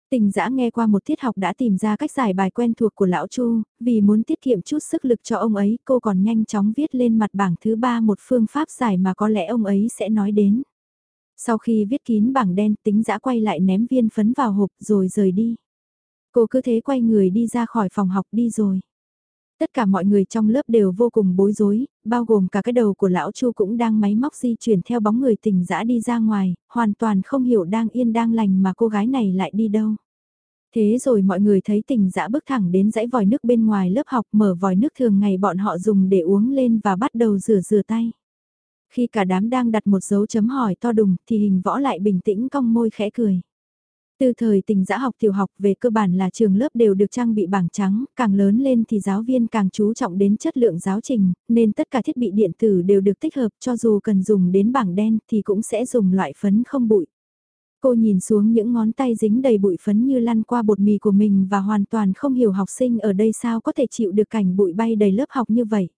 Tình giã nghe qua một tiết học đã tìm ra cách giải bài quen thuộc của lão Chu, vì muốn tiết kiệm chút sức lực cho ông ấy cô còn nhanh chóng viết lên mặt bảng thứ ba một phương pháp giải mà có lẽ ông ấy sẽ nói đến. Sau khi viết kín bảng đen tính giã quay lại ném viên phấn vào hộp rồi rời đi. Cô cứ thế quay người đi ra khỏi phòng học đi rồi. Tất cả mọi người trong lớp đều vô cùng bối rối, bao gồm cả cái đầu của lão Chu cũng đang máy móc di chuyển theo bóng người tình dã đi ra ngoài, hoàn toàn không hiểu đang yên đang lành mà cô gái này lại đi đâu. Thế rồi mọi người thấy tình dã bước thẳng đến dãy vòi nước bên ngoài lớp học mở vòi nước thường ngày bọn họ dùng để uống lên và bắt đầu rửa rửa tay. Khi cả đám đang đặt một dấu chấm hỏi to đùng thì hình võ lại bình tĩnh cong môi khẽ cười. Từ thời tình giã học tiểu học về cơ bản là trường lớp đều được trang bị bảng trắng, càng lớn lên thì giáo viên càng chú trọng đến chất lượng giáo trình, nên tất cả thiết bị điện tử đều được tích hợp cho dù cần dùng đến bảng đen thì cũng sẽ dùng loại phấn không bụi. Cô nhìn xuống những ngón tay dính đầy bụi phấn như lăn qua bột mì của mình và hoàn toàn không hiểu học sinh ở đây sao có thể chịu được cảnh bụi bay đầy lớp học như vậy.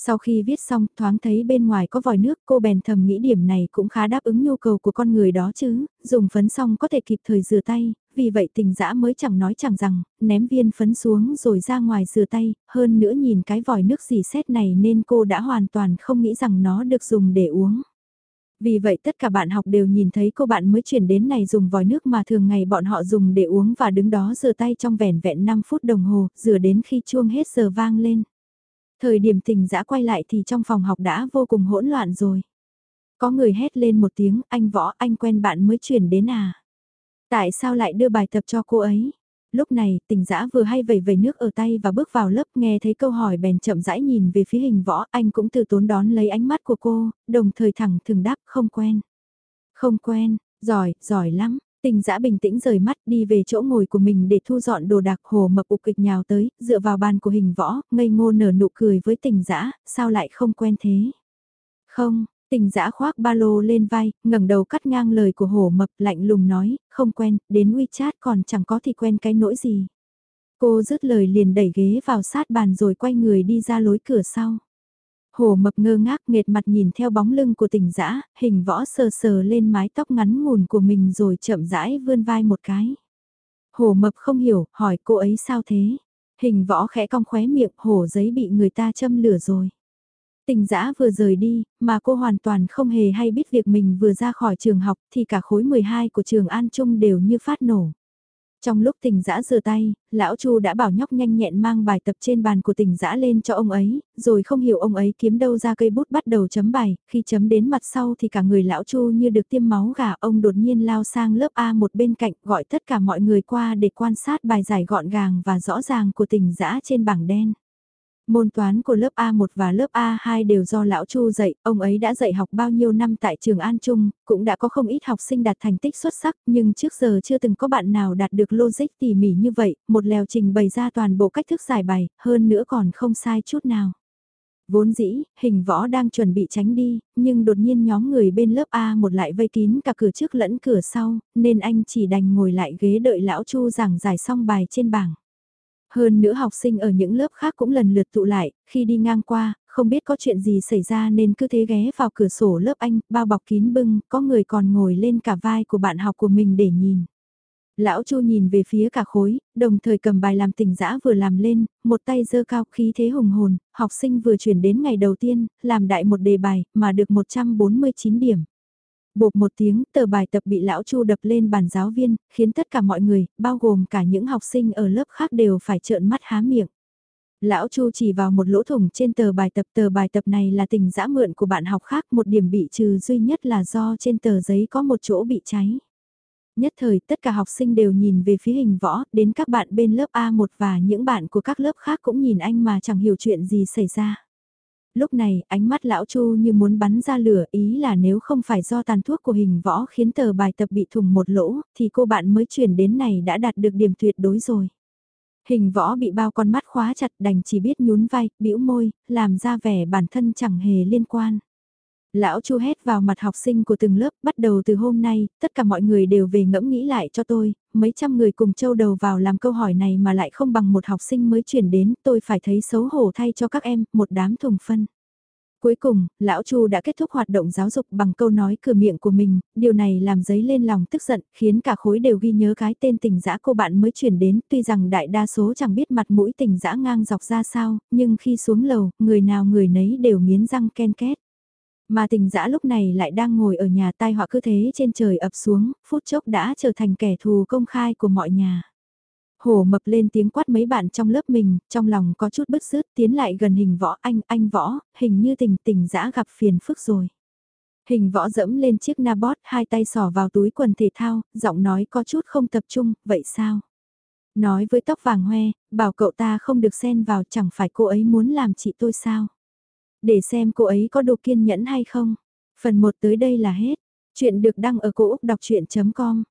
Sau khi viết xong, thoáng thấy bên ngoài có vòi nước, cô bèn thầm nghĩ điểm này cũng khá đáp ứng nhu cầu của con người đó chứ, dùng phấn xong có thể kịp thời rửa tay, vì vậy tình dã mới chẳng nói chẳng rằng, ném viên phấn xuống rồi ra ngoài rửa tay, hơn nữa nhìn cái vòi nước dì xét này nên cô đã hoàn toàn không nghĩ rằng nó được dùng để uống. Vì vậy tất cả bạn học đều nhìn thấy cô bạn mới chuyển đến này dùng vòi nước mà thường ngày bọn họ dùng để uống và đứng đó rửa tay trong vẻn vẹn 5 phút đồng hồ, rửa đến khi chuông hết giờ vang lên. Thời điểm tình dã quay lại thì trong phòng học đã vô cùng hỗn loạn rồi. Có người hét lên một tiếng, anh võ anh quen bạn mới chuyển đến à. Tại sao lại đưa bài tập cho cô ấy? Lúc này, tình dã vừa hay vẩy vẩy nước ở tay và bước vào lớp nghe thấy câu hỏi bèn chậm rãi nhìn về phía hình võ, anh cũng từ tốn đón lấy ánh mắt của cô, đồng thời thẳng thường đáp không quen. Không quen, giỏi, giỏi lắm, Tình giã bình tĩnh rời mắt đi về chỗ ngồi của mình để thu dọn đồ đạc hồ mập ục kịch nhào tới, dựa vào bàn của hình võ, ngây ngô nở nụ cười với tình giã, sao lại không quen thế? Không, tình giã khoác ba lô lên vai, ngẩng đầu cắt ngang lời của hồ mập lạnh lùng nói, không quen, đến WeChat còn chẳng có thì quen cái nỗi gì. Cô dứt lời liền đẩy ghế vào sát bàn rồi quay người đi ra lối cửa sau. Hồ mập ngơ ngác nghệt mặt nhìn theo bóng lưng của tình dã hình võ sờ sờ lên mái tóc ngắn ngùn của mình rồi chậm rãi vươn vai một cái. Hồ mập không hiểu, hỏi cô ấy sao thế? Hình võ khẽ cong khóe miệng, hổ giấy bị người ta châm lửa rồi. Tình dã vừa rời đi, mà cô hoàn toàn không hề hay biết việc mình vừa ra khỏi trường học thì cả khối 12 của trường An Trung đều như phát nổ. Trong lúc tình dã rửa tay, lão Chu đã bảo nhóc nhanh nhẹn mang bài tập trên bàn của tình dã lên cho ông ấy, rồi không hiểu ông ấy kiếm đâu ra cây bút bắt đầu chấm bài, khi chấm đến mặt sau thì cả người lão Chu như được tiêm máu gà, ông đột nhiên lao sang lớp A một bên cạnh gọi tất cả mọi người qua để quan sát bài giải gọn gàng và rõ ràng của tình dã trên bảng đen. Môn toán của lớp A1 và lớp A2 đều do Lão Chu dạy, ông ấy đã dạy học bao nhiêu năm tại trường An Trung, cũng đã có không ít học sinh đạt thành tích xuất sắc, nhưng trước giờ chưa từng có bạn nào đạt được logic tỉ mỉ như vậy, một lèo trình bày ra toàn bộ cách thức giải bài, hơn nữa còn không sai chút nào. Vốn dĩ, hình võ đang chuẩn bị tránh đi, nhưng đột nhiên nhóm người bên lớp A1 lại vây kín cả cửa trước lẫn cửa sau, nên anh chỉ đành ngồi lại ghế đợi Lão Chu giảng giải xong bài trên bảng. Hơn nữa học sinh ở những lớp khác cũng lần lượt tụ lại, khi đi ngang qua, không biết có chuyện gì xảy ra nên cứ thế ghé vào cửa sổ lớp anh, bao bọc kín bưng, có người còn ngồi lên cả vai của bạn học của mình để nhìn. Lão Chu nhìn về phía cả khối, đồng thời cầm bài làm tỉnh dã vừa làm lên, một tay giơ cao khí thế hùng hồn, học sinh vừa chuyển đến ngày đầu tiên, làm đại một đề bài, mà được 149 điểm bộp một tiếng, tờ bài tập bị lão Chu đập lên bàn giáo viên, khiến tất cả mọi người, bao gồm cả những học sinh ở lớp khác đều phải trợn mắt há miệng. Lão Chu chỉ vào một lỗ thủng trên tờ bài tập, tờ bài tập này là tình dã mượn của bạn học khác, một điểm bị trừ duy nhất là do trên tờ giấy có một chỗ bị cháy. Nhất thời tất cả học sinh đều nhìn về phía hình võ, đến các bạn bên lớp A1 và những bạn của các lớp khác cũng nhìn anh mà chẳng hiểu chuyện gì xảy ra. Lúc này, ánh mắt lão Chu như muốn bắn ra lửa ý là nếu không phải do tàn thuốc của hình võ khiến tờ bài tập bị thùng một lỗ, thì cô bạn mới chuyển đến này đã đạt được điểm tuyệt đối rồi. Hình võ bị bao con mắt khóa chặt đành chỉ biết nhún vai, bĩu môi, làm ra vẻ bản thân chẳng hề liên quan. Lão Chu hét vào mặt học sinh của từng lớp, bắt đầu từ hôm nay, tất cả mọi người đều về ngẫm nghĩ lại cho tôi, mấy trăm người cùng châu đầu vào làm câu hỏi này mà lại không bằng một học sinh mới chuyển đến, tôi phải thấy xấu hổ thay cho các em, một đám thùng phân. Cuối cùng, Lão Chu đã kết thúc hoạt động giáo dục bằng câu nói cửa miệng của mình, điều này làm giấy lên lòng tức giận, khiến cả khối đều ghi nhớ cái tên tình dã cô bạn mới chuyển đến, tuy rằng đại đa số chẳng biết mặt mũi tình dã ngang dọc ra sao, nhưng khi xuống lầu, người nào người nấy đều miến răng ken két. Mà tình dã lúc này lại đang ngồi ở nhà tai họa cứ thế trên trời ập xuống, phút chốc đã trở thành kẻ thù công khai của mọi nhà. Hổ mập lên tiếng quát mấy bạn trong lớp mình, trong lòng có chút bức rứt tiến lại gần hình võ anh, anh võ, hình như tình tình dã gặp phiền phức rồi. Hình võ dẫm lên chiếc nabot, hai tay sỏ vào túi quần thể thao, giọng nói có chút không tập trung, vậy sao? Nói với tóc vàng hoe, bảo cậu ta không được xen vào chẳng phải cô ấy muốn làm chị tôi sao? Để xem cô ấy có đủ kiên nhẫn hay không. Phần 1 tới đây là hết. Chuyện được đăng ở cổ Úc đọc chuyện.com